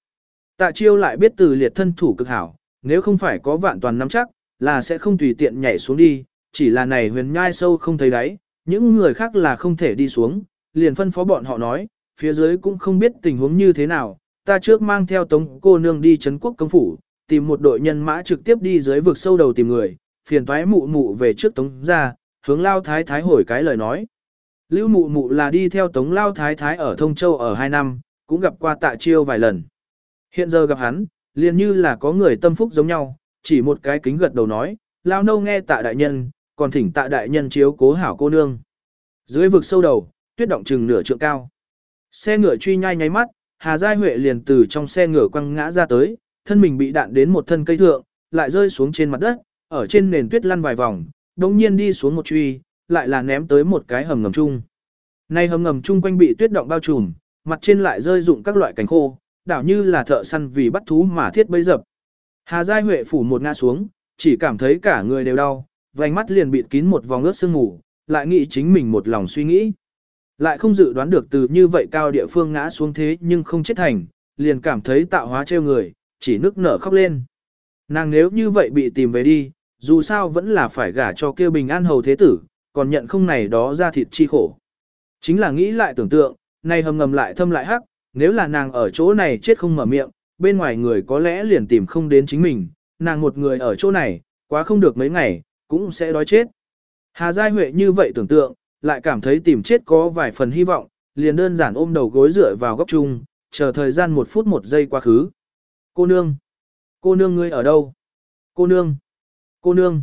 Tạ chiêu lại biết từ liệt thân thủ cực hảo, nếu không phải có vạn toàn nắm chắc, là sẽ không tùy tiện nhảy xuống đi, chỉ là này huyền nhai sâu không thấy đáy, những người khác là không thể đi xuống, liền phân phó bọn họ nói, phía dưới cũng không biết tình huống như thế nào, ta trước mang theo tống cô nương đi Trấn quốc công phủ, tìm một đội nhân mã trực tiếp đi dưới vực sâu đầu tìm người, phiền toái mụ mụ về trước tống ra, hướng lao thái thái hồi cái lời nói. Lưu mụ mụ là đi theo tống lao thái thái ở Thông Châu ở 2 năm, cũng gặp qua tạ chiêu vài lần. Hiện giờ gặp hắn, liền như là có người tâm phúc giống nhau, chỉ một cái kính gật đầu nói, lao nâu nghe tạ đại nhân, còn thỉnh tạ đại nhân chiếu cố hảo cô nương. Dưới vực sâu đầu, tuyết động chừng nửa trượng cao. Xe ngựa truy nhai nháy mắt, Hà Giai Huệ liền từ trong xe ngựa quăng ngã ra tới, thân mình bị đạn đến một thân cây thượng, lại rơi xuống trên mặt đất, ở trên nền tuyết lăn vài vòng, đồng nhiên đi xuống một truy, lại là ném tới một cái hầm ngầm chung. Nay hầm ngầm chung quanh bị tuyết động bao trùm, mặt trên lại rơi dụng các loại cánh khô, đảo như là thợ săn vì bắt thú mà thiết bấy dập. Hà Giai Huệ phủ một ngã xuống, chỉ cảm thấy cả người đều đau, vành mắt liền bịt kín một vòng ướt sương ngủ, lại nghĩ chính mình một lòng suy nghĩ. Lại không dự đoán được từ như vậy cao địa phương ngã xuống thế nhưng không chết thành, liền cảm thấy tạo hóa trêu người, chỉ nước nở khóc lên. Nàng nếu như vậy bị tìm về đi, dù sao vẫn là phải gả cho kêu bình an hầu thế tử, còn nhận không này đó ra thịt chi khổ. Chính là nghĩ lại tưởng tượng, này hầm ngầm lại thâm lại hắc, nếu là nàng ở chỗ này chết không mở miệng, bên ngoài người có lẽ liền tìm không đến chính mình, nàng một người ở chỗ này, quá không được mấy ngày, cũng sẽ đói chết. Hà Giai Huệ như vậy tưởng tượng, lại cảm thấy tìm chết có vài phần hy vọng, liền đơn giản ôm đầu gối dựa vào góc chung, chờ thời gian một phút một giây quá khứ. Cô nương! Cô nương ngươi ở đâu? Cô nương! Cô nương!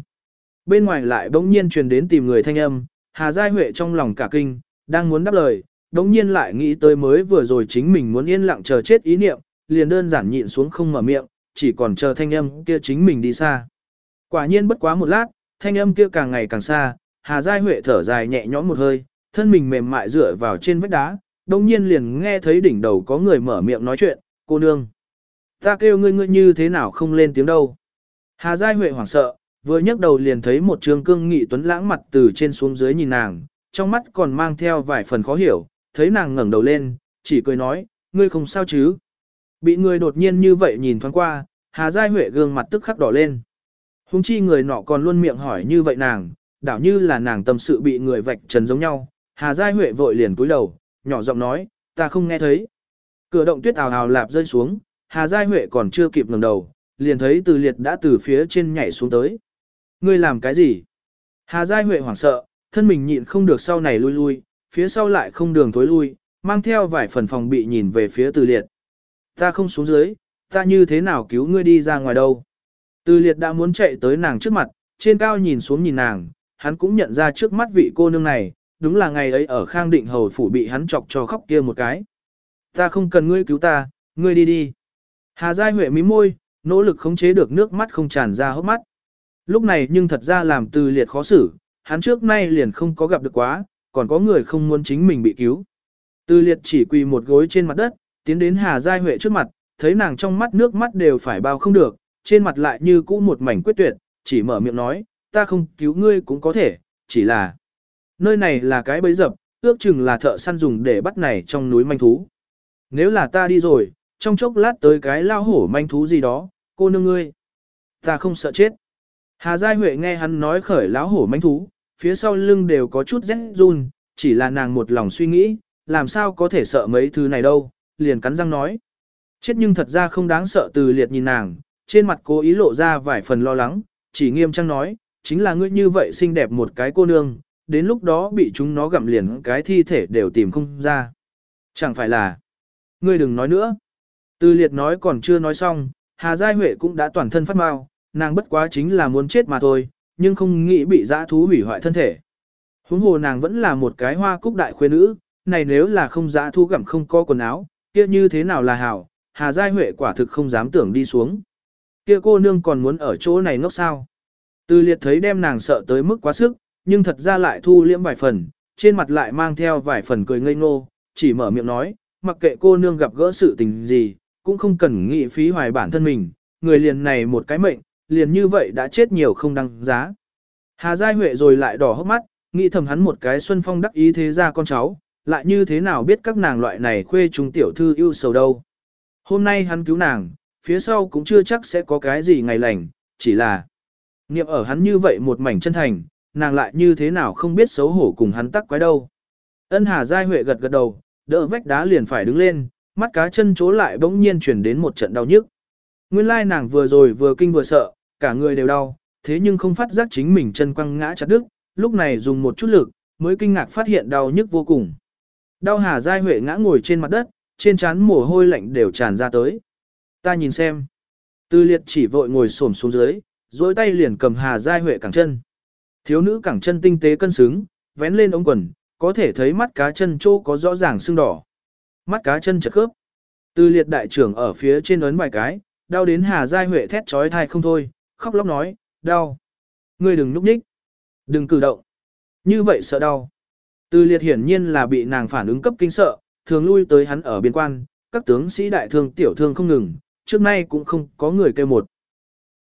Bên ngoài lại bỗng nhiên truyền đến tìm người thanh âm, Hà Giai Huệ trong lòng cả kinh, đang muốn đáp lời, bỗng nhiên lại nghĩ tới mới vừa rồi chính mình muốn yên lặng chờ chết ý niệm, liền đơn giản nhịn xuống không mở miệng, chỉ còn chờ thanh âm kia chính mình đi xa. Quả nhiên bất quá một lát, thanh âm kia càng ngày càng xa, Hà Giai Huệ thở dài nhẹ nhõm một hơi, thân mình mềm mại dựa vào trên vách đá, đồng nhiên liền nghe thấy đỉnh đầu có người mở miệng nói chuyện, cô nương. Ta kêu ngươi ngươi như thế nào không lên tiếng đâu. Hà Giai Huệ hoảng sợ, vừa nhấc đầu liền thấy một trường cương nghị tuấn lãng mặt từ trên xuống dưới nhìn nàng, trong mắt còn mang theo vài phần khó hiểu, thấy nàng ngẩng đầu lên, chỉ cười nói, ngươi không sao chứ. Bị người đột nhiên như vậy nhìn thoáng qua, Hà Giai Huệ gương mặt tức khắc đỏ lên. Hùng chi người nọ còn luôn miệng hỏi như vậy nàng, đảo như là nàng tâm sự bị người vạch trần giống nhau. Hà Giai Huệ vội liền cúi đầu, nhỏ giọng nói, ta không nghe thấy. Cửa động tuyết ào ào lạp rơi xuống, Hà Giai Huệ còn chưa kịp ngẩng đầu, liền thấy từ liệt đã từ phía trên nhảy xuống tới. Ngươi làm cái gì? Hà Giai Huệ hoảng sợ, thân mình nhịn không được sau này lui lui, phía sau lại không đường thối lui, mang theo vài phần phòng bị nhìn về phía từ liệt. Ta không xuống dưới, ta như thế nào cứu ngươi đi ra ngoài đâu? Từ liệt đã muốn chạy tới nàng trước mặt, trên cao nhìn xuống nhìn nàng, hắn cũng nhận ra trước mắt vị cô nương này, đúng là ngày ấy ở khang định hầu phủ bị hắn chọc cho khóc kia một cái. Ta không cần ngươi cứu ta, ngươi đi đi. Hà Giai Huệ mí môi, nỗ lực khống chế được nước mắt không tràn ra hốc mắt. Lúc này nhưng thật ra làm từ liệt khó xử, hắn trước nay liền không có gặp được quá, còn có người không muốn chính mình bị cứu. Từ liệt chỉ quỳ một gối trên mặt đất, tiến đến Hà Giai Huệ trước mặt, thấy nàng trong mắt nước mắt đều phải bao không được, trên mặt lại như cũ một mảnh quyết tuyệt, chỉ mở miệng nói, ta không cứu ngươi cũng có thể, chỉ là nơi này là cái bẫy dập, ước chừng là thợ săn dùng để bắt này trong núi manh thú. nếu là ta đi rồi, trong chốc lát tới cái lao hổ manh thú gì đó, cô nương ngươi. Ta không sợ chết. Hà Giai Huệ nghe hắn nói khởi lão hổ manh thú, phía sau lưng đều có chút rét run, chỉ là nàng một lòng suy nghĩ, làm sao có thể sợ mấy thứ này đâu, liền cắn răng nói. Chết nhưng thật ra không đáng sợ từ liệt nhìn nàng, trên mặt cố ý lộ ra vài phần lo lắng, chỉ nghiêm trang nói, chính là ngươi như vậy xinh đẹp một cái cô nương, đến lúc đó bị chúng nó gặm liền cái thi thể đều tìm không ra. Chẳng phải là, ngươi đừng nói nữa. Từ liệt nói còn chưa nói xong, Hà Giai Huệ cũng đã toàn thân phát mau, nàng bất quá chính là muốn chết mà thôi, nhưng không nghĩ bị dã thú hủy hoại thân thể. Huống hồ nàng vẫn là một cái hoa cúc đại khuê nữ, này nếu là không dã thú gặm không có quần áo, kia như thế nào là hảo, Hà Giai Huệ quả thực không dám tưởng đi xuống. Kia cô nương còn muốn ở chỗ này ngốc sao. Từ liệt thấy đem nàng sợ tới mức quá sức, nhưng thật ra lại thu liễm vài phần, trên mặt lại mang theo vài phần cười ngây ngô, chỉ mở miệng nói, mặc kệ cô nương gặp gỡ sự tình gì, cũng không cần nghĩ phí hoài bản thân mình, người liền này một cái mệnh, liền như vậy đã chết nhiều không đăng giá. Hà Giai Huệ rồi lại đỏ hốc mắt, nghĩ thầm hắn một cái xuân phong đắc ý thế ra con cháu, lại như thế nào biết các nàng loại này khuê trung tiểu thư yêu sầu đâu. Hôm nay hắn cứu nàng, phía sau cũng chưa chắc sẽ có cái gì ngày lành, chỉ là niệm ở hắn như vậy một mảnh chân thành, nàng lại như thế nào không biết xấu hổ cùng hắn tắc quái đâu. Ân Hà Giai Huệ gật gật đầu, đỡ vách đá liền phải đứng lên, mắt cá chân chỗ lại bỗng nhiên chuyển đến một trận đau nhức. Nguyên lai nàng vừa rồi vừa kinh vừa sợ, cả người đều đau, thế nhưng không phát giác chính mình chân quăng ngã chặt đứt, lúc này dùng một chút lực, mới kinh ngạc phát hiện đau nhức vô cùng. Đau Hà Giai Huệ ngã ngồi trên mặt đất, trên trán mồ hôi lạnh đều tràn ra tới. Ta nhìn xem. Tư liệt chỉ vội ngồi xổm xuống dưới, dối tay liền cầm Hà Giai Huệ cẳng chân. Thiếu nữ cẳng chân tinh tế cân xứng, vén lên ống quần, có thể thấy mắt cá chân chỗ có rõ ràng sưng đỏ. Mắt cá chân chật khớp. Tư liệt đại trưởng ở phía trên ấn vài cái, đau đến Hà Giai Huệ thét trói thai không thôi, khóc lóc nói, đau. Ngươi đừng núp nhích. Đừng cử động. Như vậy sợ đau. từ liệt hiển nhiên là bị nàng phản ứng cấp kinh sợ, thường lui tới hắn ở biên quan, các tướng sĩ đại thương tiểu thương không ngừng, trước nay cũng không có người kêu một.